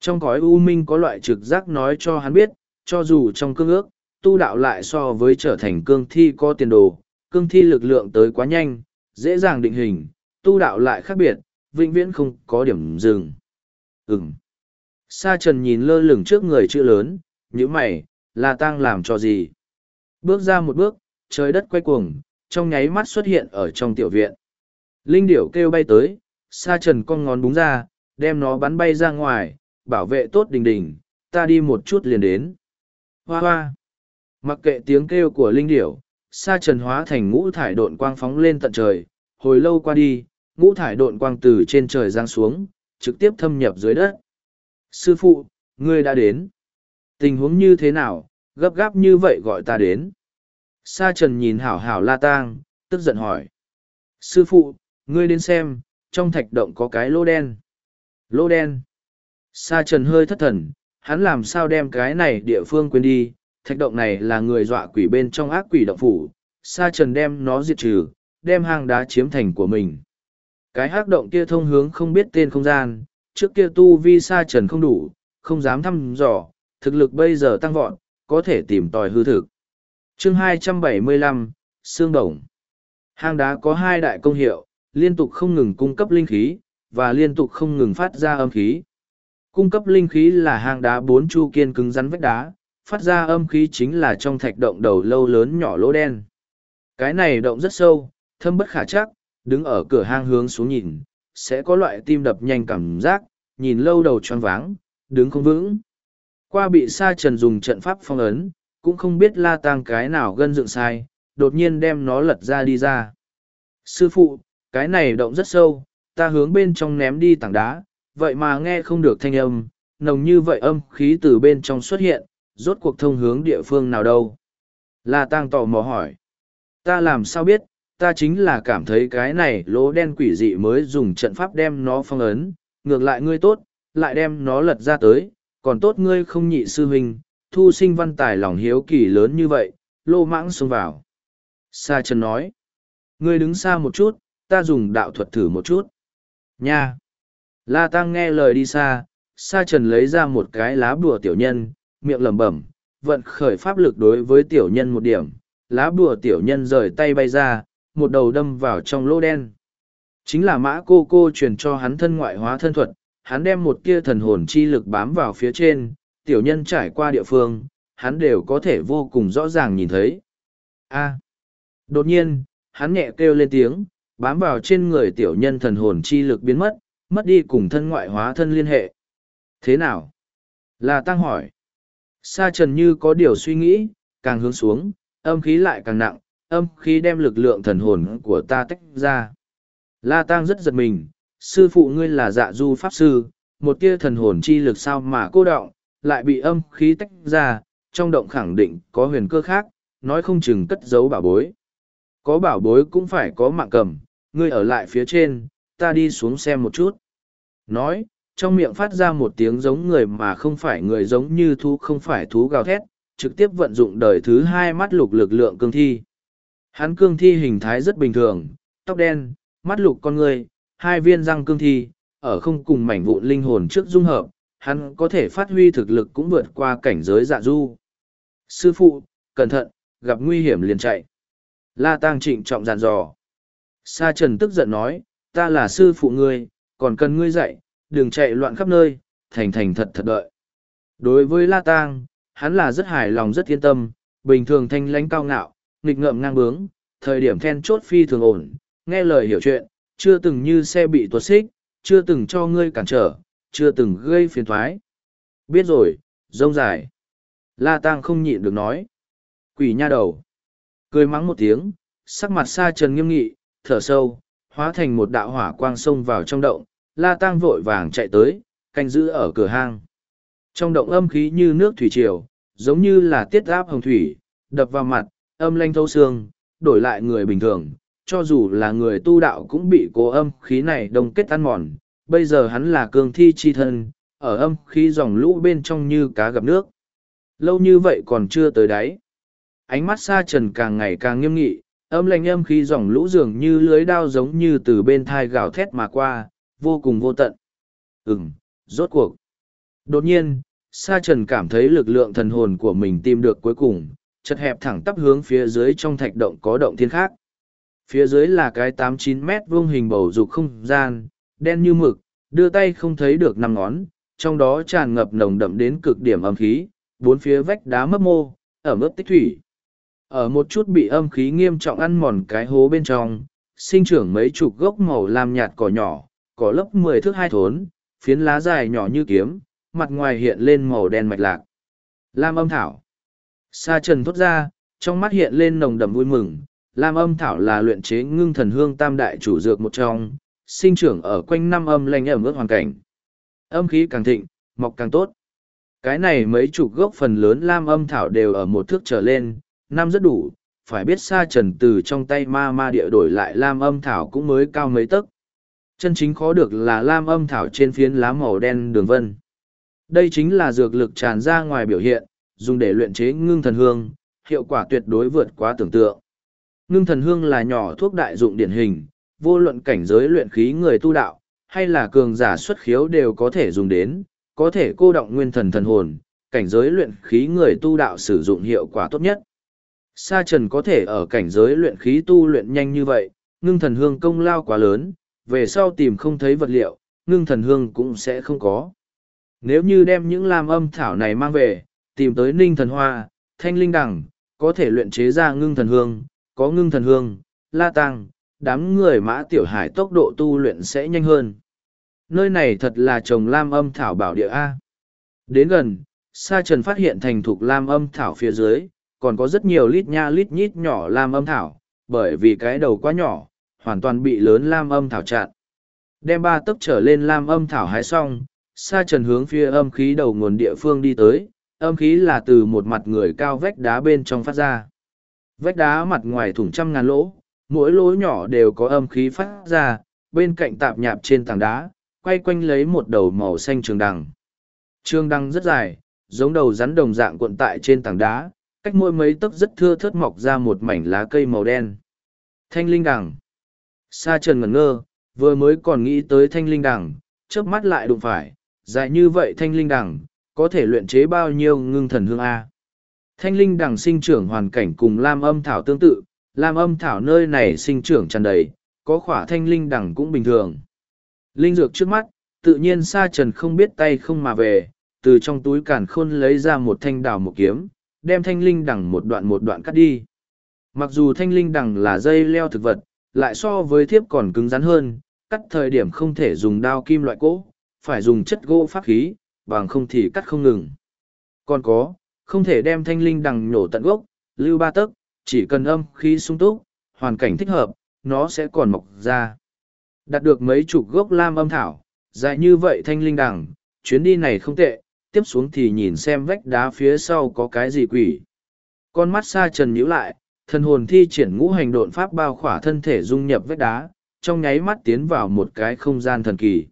Trong cõi U Minh có loại trực giác nói cho hắn biết, cho dù trong cương ước, tu đạo lại so với trở thành cương thi có tiền đồ, cương thi lực lượng tới quá nhanh, dễ dàng định hình, tu đạo lại khác biệt, vĩnh viễn không có điểm dừng. Ừm. Sa trần nhìn lơ lửng trước người chữ lớn, như mày, là tang làm cho gì? Bước ra một bước, trời đất quay cuồng, trong nháy mắt xuất hiện ở trong tiểu viện. Linh điểu kêu bay tới, sa trần con ngón búng ra, đem nó bắn bay ra ngoài, bảo vệ tốt đình đình, ta đi một chút liền đến. Hoa hoa. Mặc kệ tiếng kêu của linh điểu, sa trần hóa thành ngũ thải độn quang phóng lên tận trời, hồi lâu qua đi, ngũ thải độn quang từ trên trời giáng xuống, trực tiếp thâm nhập dưới đất. Sư phụ, ngươi đã đến. Tình huống như thế nào, gấp gáp như vậy gọi ta đến. Sa trần nhìn hảo hảo la tang, tức giận hỏi. Sư phụ, ngươi đến xem, trong thạch động có cái lô đen. Lô đen. Sa trần hơi thất thần, hắn làm sao đem cái này địa phương quên đi, thạch động này là người dọa quỷ bên trong ác quỷ động phủ, sa trần đem nó diệt trừ, đem hang đá chiếm thành của mình. Cái hắc động kia thông hướng không biết tên không gian, trước kia tu vi sa trần không đủ, không dám thăm dò, thực lực bây giờ tăng vọt, có thể tìm tòi hư thực. Chương 275, Sương Đồng Hang đá có hai đại công hiệu, liên tục không ngừng cung cấp linh khí, và liên tục không ngừng phát ra âm khí. Cung cấp linh khí là hang đá bốn chu kiên cứng rắn vách đá, phát ra âm khí chính là trong thạch động đầu lâu lớn nhỏ lỗ đen. Cái này động rất sâu, thâm bất khả chắc, đứng ở cửa hang hướng xuống nhìn, sẽ có loại tim đập nhanh cảm giác, nhìn lâu đầu tròn váng, đứng không vững. Qua bị sa trần dùng trận pháp phong ấn, cũng không biết la tang cái nào gân dựng sai, đột nhiên đem nó lật ra đi ra. Sư phụ, cái này động rất sâu, ta hướng bên trong ném đi tảng đá, vậy mà nghe không được thanh âm, nồng như vậy âm khí từ bên trong xuất hiện, rốt cuộc thông hướng địa phương nào đâu. La Tăng tò mò hỏi. Ta làm sao biết, ta chính là cảm thấy cái này lỗ đen quỷ dị mới dùng trận pháp đem nó phong ấn, ngược lại ngươi tốt, lại đem nó lật ra tới, còn tốt ngươi không nhị sư huynh, thu sinh văn tài lòng hiếu kỳ lớn như vậy, lô mãng xông vào. Sa Trần nói, ngươi đứng xa một chút, ta dùng đạo thuật thử một chút. Nha! La Tăng nghe lời đi xa, Sa Trần lấy ra một cái lá bùa tiểu nhân, miệng lẩm bẩm, vận khởi pháp lực đối với tiểu nhân một điểm, lá bùa tiểu nhân rời tay bay ra, một đầu đâm vào trong lỗ đen. Chính là mã cô cô truyền cho hắn thân ngoại hóa thân thuật, hắn đem một kia thần hồn chi lực bám vào phía trên, tiểu nhân trải qua địa phương, hắn đều có thể vô cùng rõ ràng nhìn thấy. A. À. Đột nhiên, hắn nhẹ kêu lên tiếng, bám vào trên người tiểu nhân thần hồn chi lực biến mất, mất đi cùng thân ngoại hóa thân liên hệ. Thế nào? Là tăng hỏi. Sa trần như có điều suy nghĩ, càng hướng xuống, âm khí lại càng nặng, âm khí đem lực lượng thần hồn của ta tách ra. La Tăng rất giật mình, sư phụ ngươi là dạ du pháp sư, một tia thần hồn chi lực sao mà cô động, lại bị âm khí tách ra, trong động khẳng định có huyền cơ khác, nói không chừng cất giấu bảo bối. Có bảo bối cũng phải có mạng cầm, ngươi ở lại phía trên, ta đi xuống xem một chút. Nói, trong miệng phát ra một tiếng giống người mà không phải người giống như thú không phải thú gào thét, trực tiếp vận dụng đời thứ hai mắt lục lực lượng cương thi. Hắn cương thi hình thái rất bình thường, tóc đen, mắt lục con người, hai viên răng cương thi, ở không cùng mảnh vụn linh hồn trước dung hợp, hắn có thể phát huy thực lực cũng vượt qua cảnh giới dạ du. Sư phụ, cẩn thận, gặp nguy hiểm liền chạy. La Tăng trịnh trọng dàn dò. Sa Trần tức giận nói, ta là sư phụ ngươi, còn cần ngươi dạy, đừng chạy loạn khắp nơi, thành thành thật thật đợi. Đối với La Tăng, hắn là rất hài lòng rất yên tâm, bình thường thanh lãnh cao ngạo, nghịch ngợm ngang bướng, thời điểm then chốt phi thường ổn, nghe lời hiểu chuyện, chưa từng như xe bị tuột xích, chưa từng cho ngươi cản trở, chưa từng gây phiền thoái. Biết rồi, rông dài. La Tăng không nhịn được nói. Quỷ nha đầu. Cười mắng một tiếng, sắc mặt xa trần nghiêm nghị, thở sâu, hóa thành một đạo hỏa quang sông vào trong động. La Tăng vội vàng chạy tới, canh giữ ở cửa hang. Trong động âm khí như nước thủy triều, giống như là tiết áp hồng thủy, đập vào mặt, âm lanh thâu xương, đổi lại người bình thường, cho dù là người tu đạo cũng bị cố âm khí này đông kết ăn mòn. Bây giờ hắn là cương thi chi thân, ở âm khí dòng lũ bên trong như cá gặp nước. Lâu như vậy còn chưa tới đáy. Ánh mắt xa trần càng ngày càng nghiêm nghị, âm lạnh âm khí dòng lũ dường như lưới đao giống như từ bên thai gào thét mà qua, vô cùng vô tận. Ừm, rốt cuộc. Đột nhiên, Sa Trần cảm thấy lực lượng thần hồn của mình tìm được cuối cùng, chật hẹp thẳng tắp hướng phía dưới trong thạch động có động thiên khác. Phía dưới là cái tám chín mét vuông hình bầu dục không gian, đen như mực, đưa tay không thấy được năm ngón, trong đó tràn ngập nồng đậm đến cực điểm âm khí, bốn phía vách đá mấp mô, ở ướt tích thủy. Ở một chút bị âm khí nghiêm trọng ăn mòn cái hố bên trong, sinh trưởng mấy chục gốc màu lam nhạt cỏ nhỏ, cỏ lớp mười thước hai thốn, phiến lá dài nhỏ như kiếm, mặt ngoài hiện lên màu đen mạch lạc. Lam âm thảo. Sa trần thốt ra, trong mắt hiện lên nồng đậm vui mừng. Lam âm thảo là luyện chế ngưng thần hương tam đại chủ dược một trong, sinh trưởng ở quanh năm âm lành ở mức hoàn cảnh. Âm khí càng thịnh, mọc càng tốt. Cái này mấy chục gốc phần lớn lam âm thảo đều ở một thước trở lên, năm rất đủ, phải biết xa trần từ trong tay ma ma địa đổi lại lam âm thảo cũng mới cao mấy tấc. Chân chính khó được là lam âm thảo trên phiến lá màu đen đường vân. Đây chính là dược lực tràn ra ngoài biểu hiện, dùng để luyện chế ngưng thần hương, hiệu quả tuyệt đối vượt quá tưởng tượng. Ngưng thần hương là nhỏ thuốc đại dụng điển hình, vô luận cảnh giới luyện khí người tu đạo, hay là cường giả xuất khiếu đều có thể dùng đến, có thể cô động nguyên thần thần hồn, cảnh giới luyện khí người tu đạo sử dụng hiệu quả tốt nhất. Sa trần có thể ở cảnh giới luyện khí tu luyện nhanh như vậy, ngưng thần hương công lao quá lớn, về sau tìm không thấy vật liệu, ngưng thần hương cũng sẽ không có. Nếu như đem những lam âm thảo này mang về, tìm tới ninh thần hoa, thanh linh đằng, có thể luyện chế ra ngưng thần hương, có ngưng thần hương, la tăng, đám người mã tiểu hải tốc độ tu luyện sẽ nhanh hơn. Nơi này thật là trồng lam âm thảo bảo địa A. Đến gần, Sa Trần phát hiện thành thục lam âm thảo phía dưới, còn có rất nhiều lít nha lít nhít nhỏ lam âm thảo, bởi vì cái đầu quá nhỏ, hoàn toàn bị lớn lam âm thảo chặn. Đem ba tấc trở lên lam âm thảo hái xong, Sa Trần hướng phía âm khí đầu nguồn địa phương đi tới, âm khí là từ một mặt người cao vách đá bên trong phát ra. Vách đá mặt ngoài thủng trăm ngàn lỗ, mỗi lỗ nhỏ đều có âm khí phát ra, bên cạnh tạp nhạp trên tảng đá, quay quanh lấy một đầu màu xanh trường đằng. Trường đằng rất dài, giống đầu rắn đồng dạng cuộn tại trên tảng đá, cách mỗi mấy tấc rất thưa thớt mọc ra một mảnh lá cây màu đen. Thanh linh đằng. Sa trần ngẩn ngơ, vừa mới còn nghĩ tới thanh linh đằng, chớp mắt lại đụng phải, dài như vậy thanh linh đằng, có thể luyện chế bao nhiêu ngưng thần hương A. Thanh linh đằng sinh trưởng hoàn cảnh cùng lam âm thảo tương tự, lam âm thảo nơi này sinh trưởng tràn đầy, có khỏa thanh linh đằng cũng bình thường. Linh dược trước mắt, tự nhiên sa trần không biết tay không mà về, từ trong túi càn khôn lấy ra một thanh đào một kiếm, đem thanh linh đằng một đoạn một đoạn cắt đi. Mặc dù thanh linh đằng là dây leo thực vật, lại so với thiếp còn cứng rắn hơn, cắt thời điểm không thể dùng đao kim loại cỗ, phải dùng chất gỗ pháp khí, bằng không thì cắt không ngừng. Còn có, không thể đem thanh linh đằng nhổ tận gốc, lưu ba tấc, chỉ cần âm khí sung túc, hoàn cảnh thích hợp, nó sẽ còn mọc ra. Đặt được mấy chục gốc lam âm thảo, dài như vậy thanh linh đằng, chuyến đi này không tệ, tiếp xuống thì nhìn xem vách đá phía sau có cái gì quỷ. Con mắt xa trần nhíu lại, thần hồn thi triển ngũ hành độn pháp bao khỏa thân thể dung nhập vách đá, trong nháy mắt tiến vào một cái không gian thần kỳ.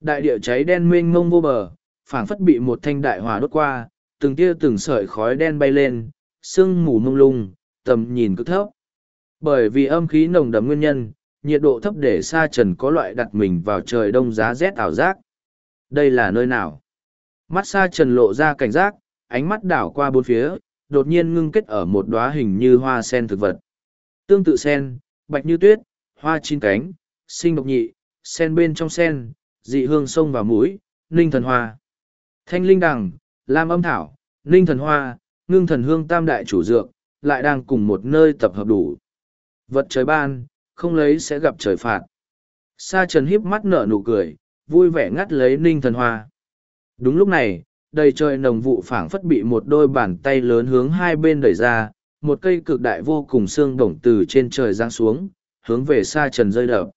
Đại địa cháy đen mênh mông vô bờ, phảng phất bị một thanh đại hỏa đốt qua, từng tia từng sợi khói đen bay lên, sương mù mông lung, tầm nhìn cứ thấp. Bởi vì âm khí nồng đậm nguyên nhân, nhiệt độ thấp để sa trần có loại đặt mình vào trời đông giá rét ảo giác. Đây là nơi nào? Mắt sa trần lộ ra cảnh giác, ánh mắt đảo qua bốn phía, đột nhiên ngưng kết ở một đóa hình như hoa sen thực vật. Tương tự sen, bạch như tuyết, hoa chín cánh, sinh độc nhị, sen bên trong sen, dị hương sông vào mũi, ninh thần hoa. Thanh linh đằng, lam âm thảo, ninh thần hoa, ngưng thần hương tam đại chủ dược, lại đang cùng một nơi tập hợp đủ. Vật trời ban, không lấy sẽ gặp trời phạt. Sa trần híp mắt nở nụ cười, vui vẻ ngắt lấy ninh thần hoa. Đúng lúc này, đầy trời nồng vụ phảng phất bị một đôi bàn tay lớn hướng hai bên đẩy ra, một cây cực đại vô cùng xương bổng từ trên trời giáng xuống, hướng về Sa trần rơi đập.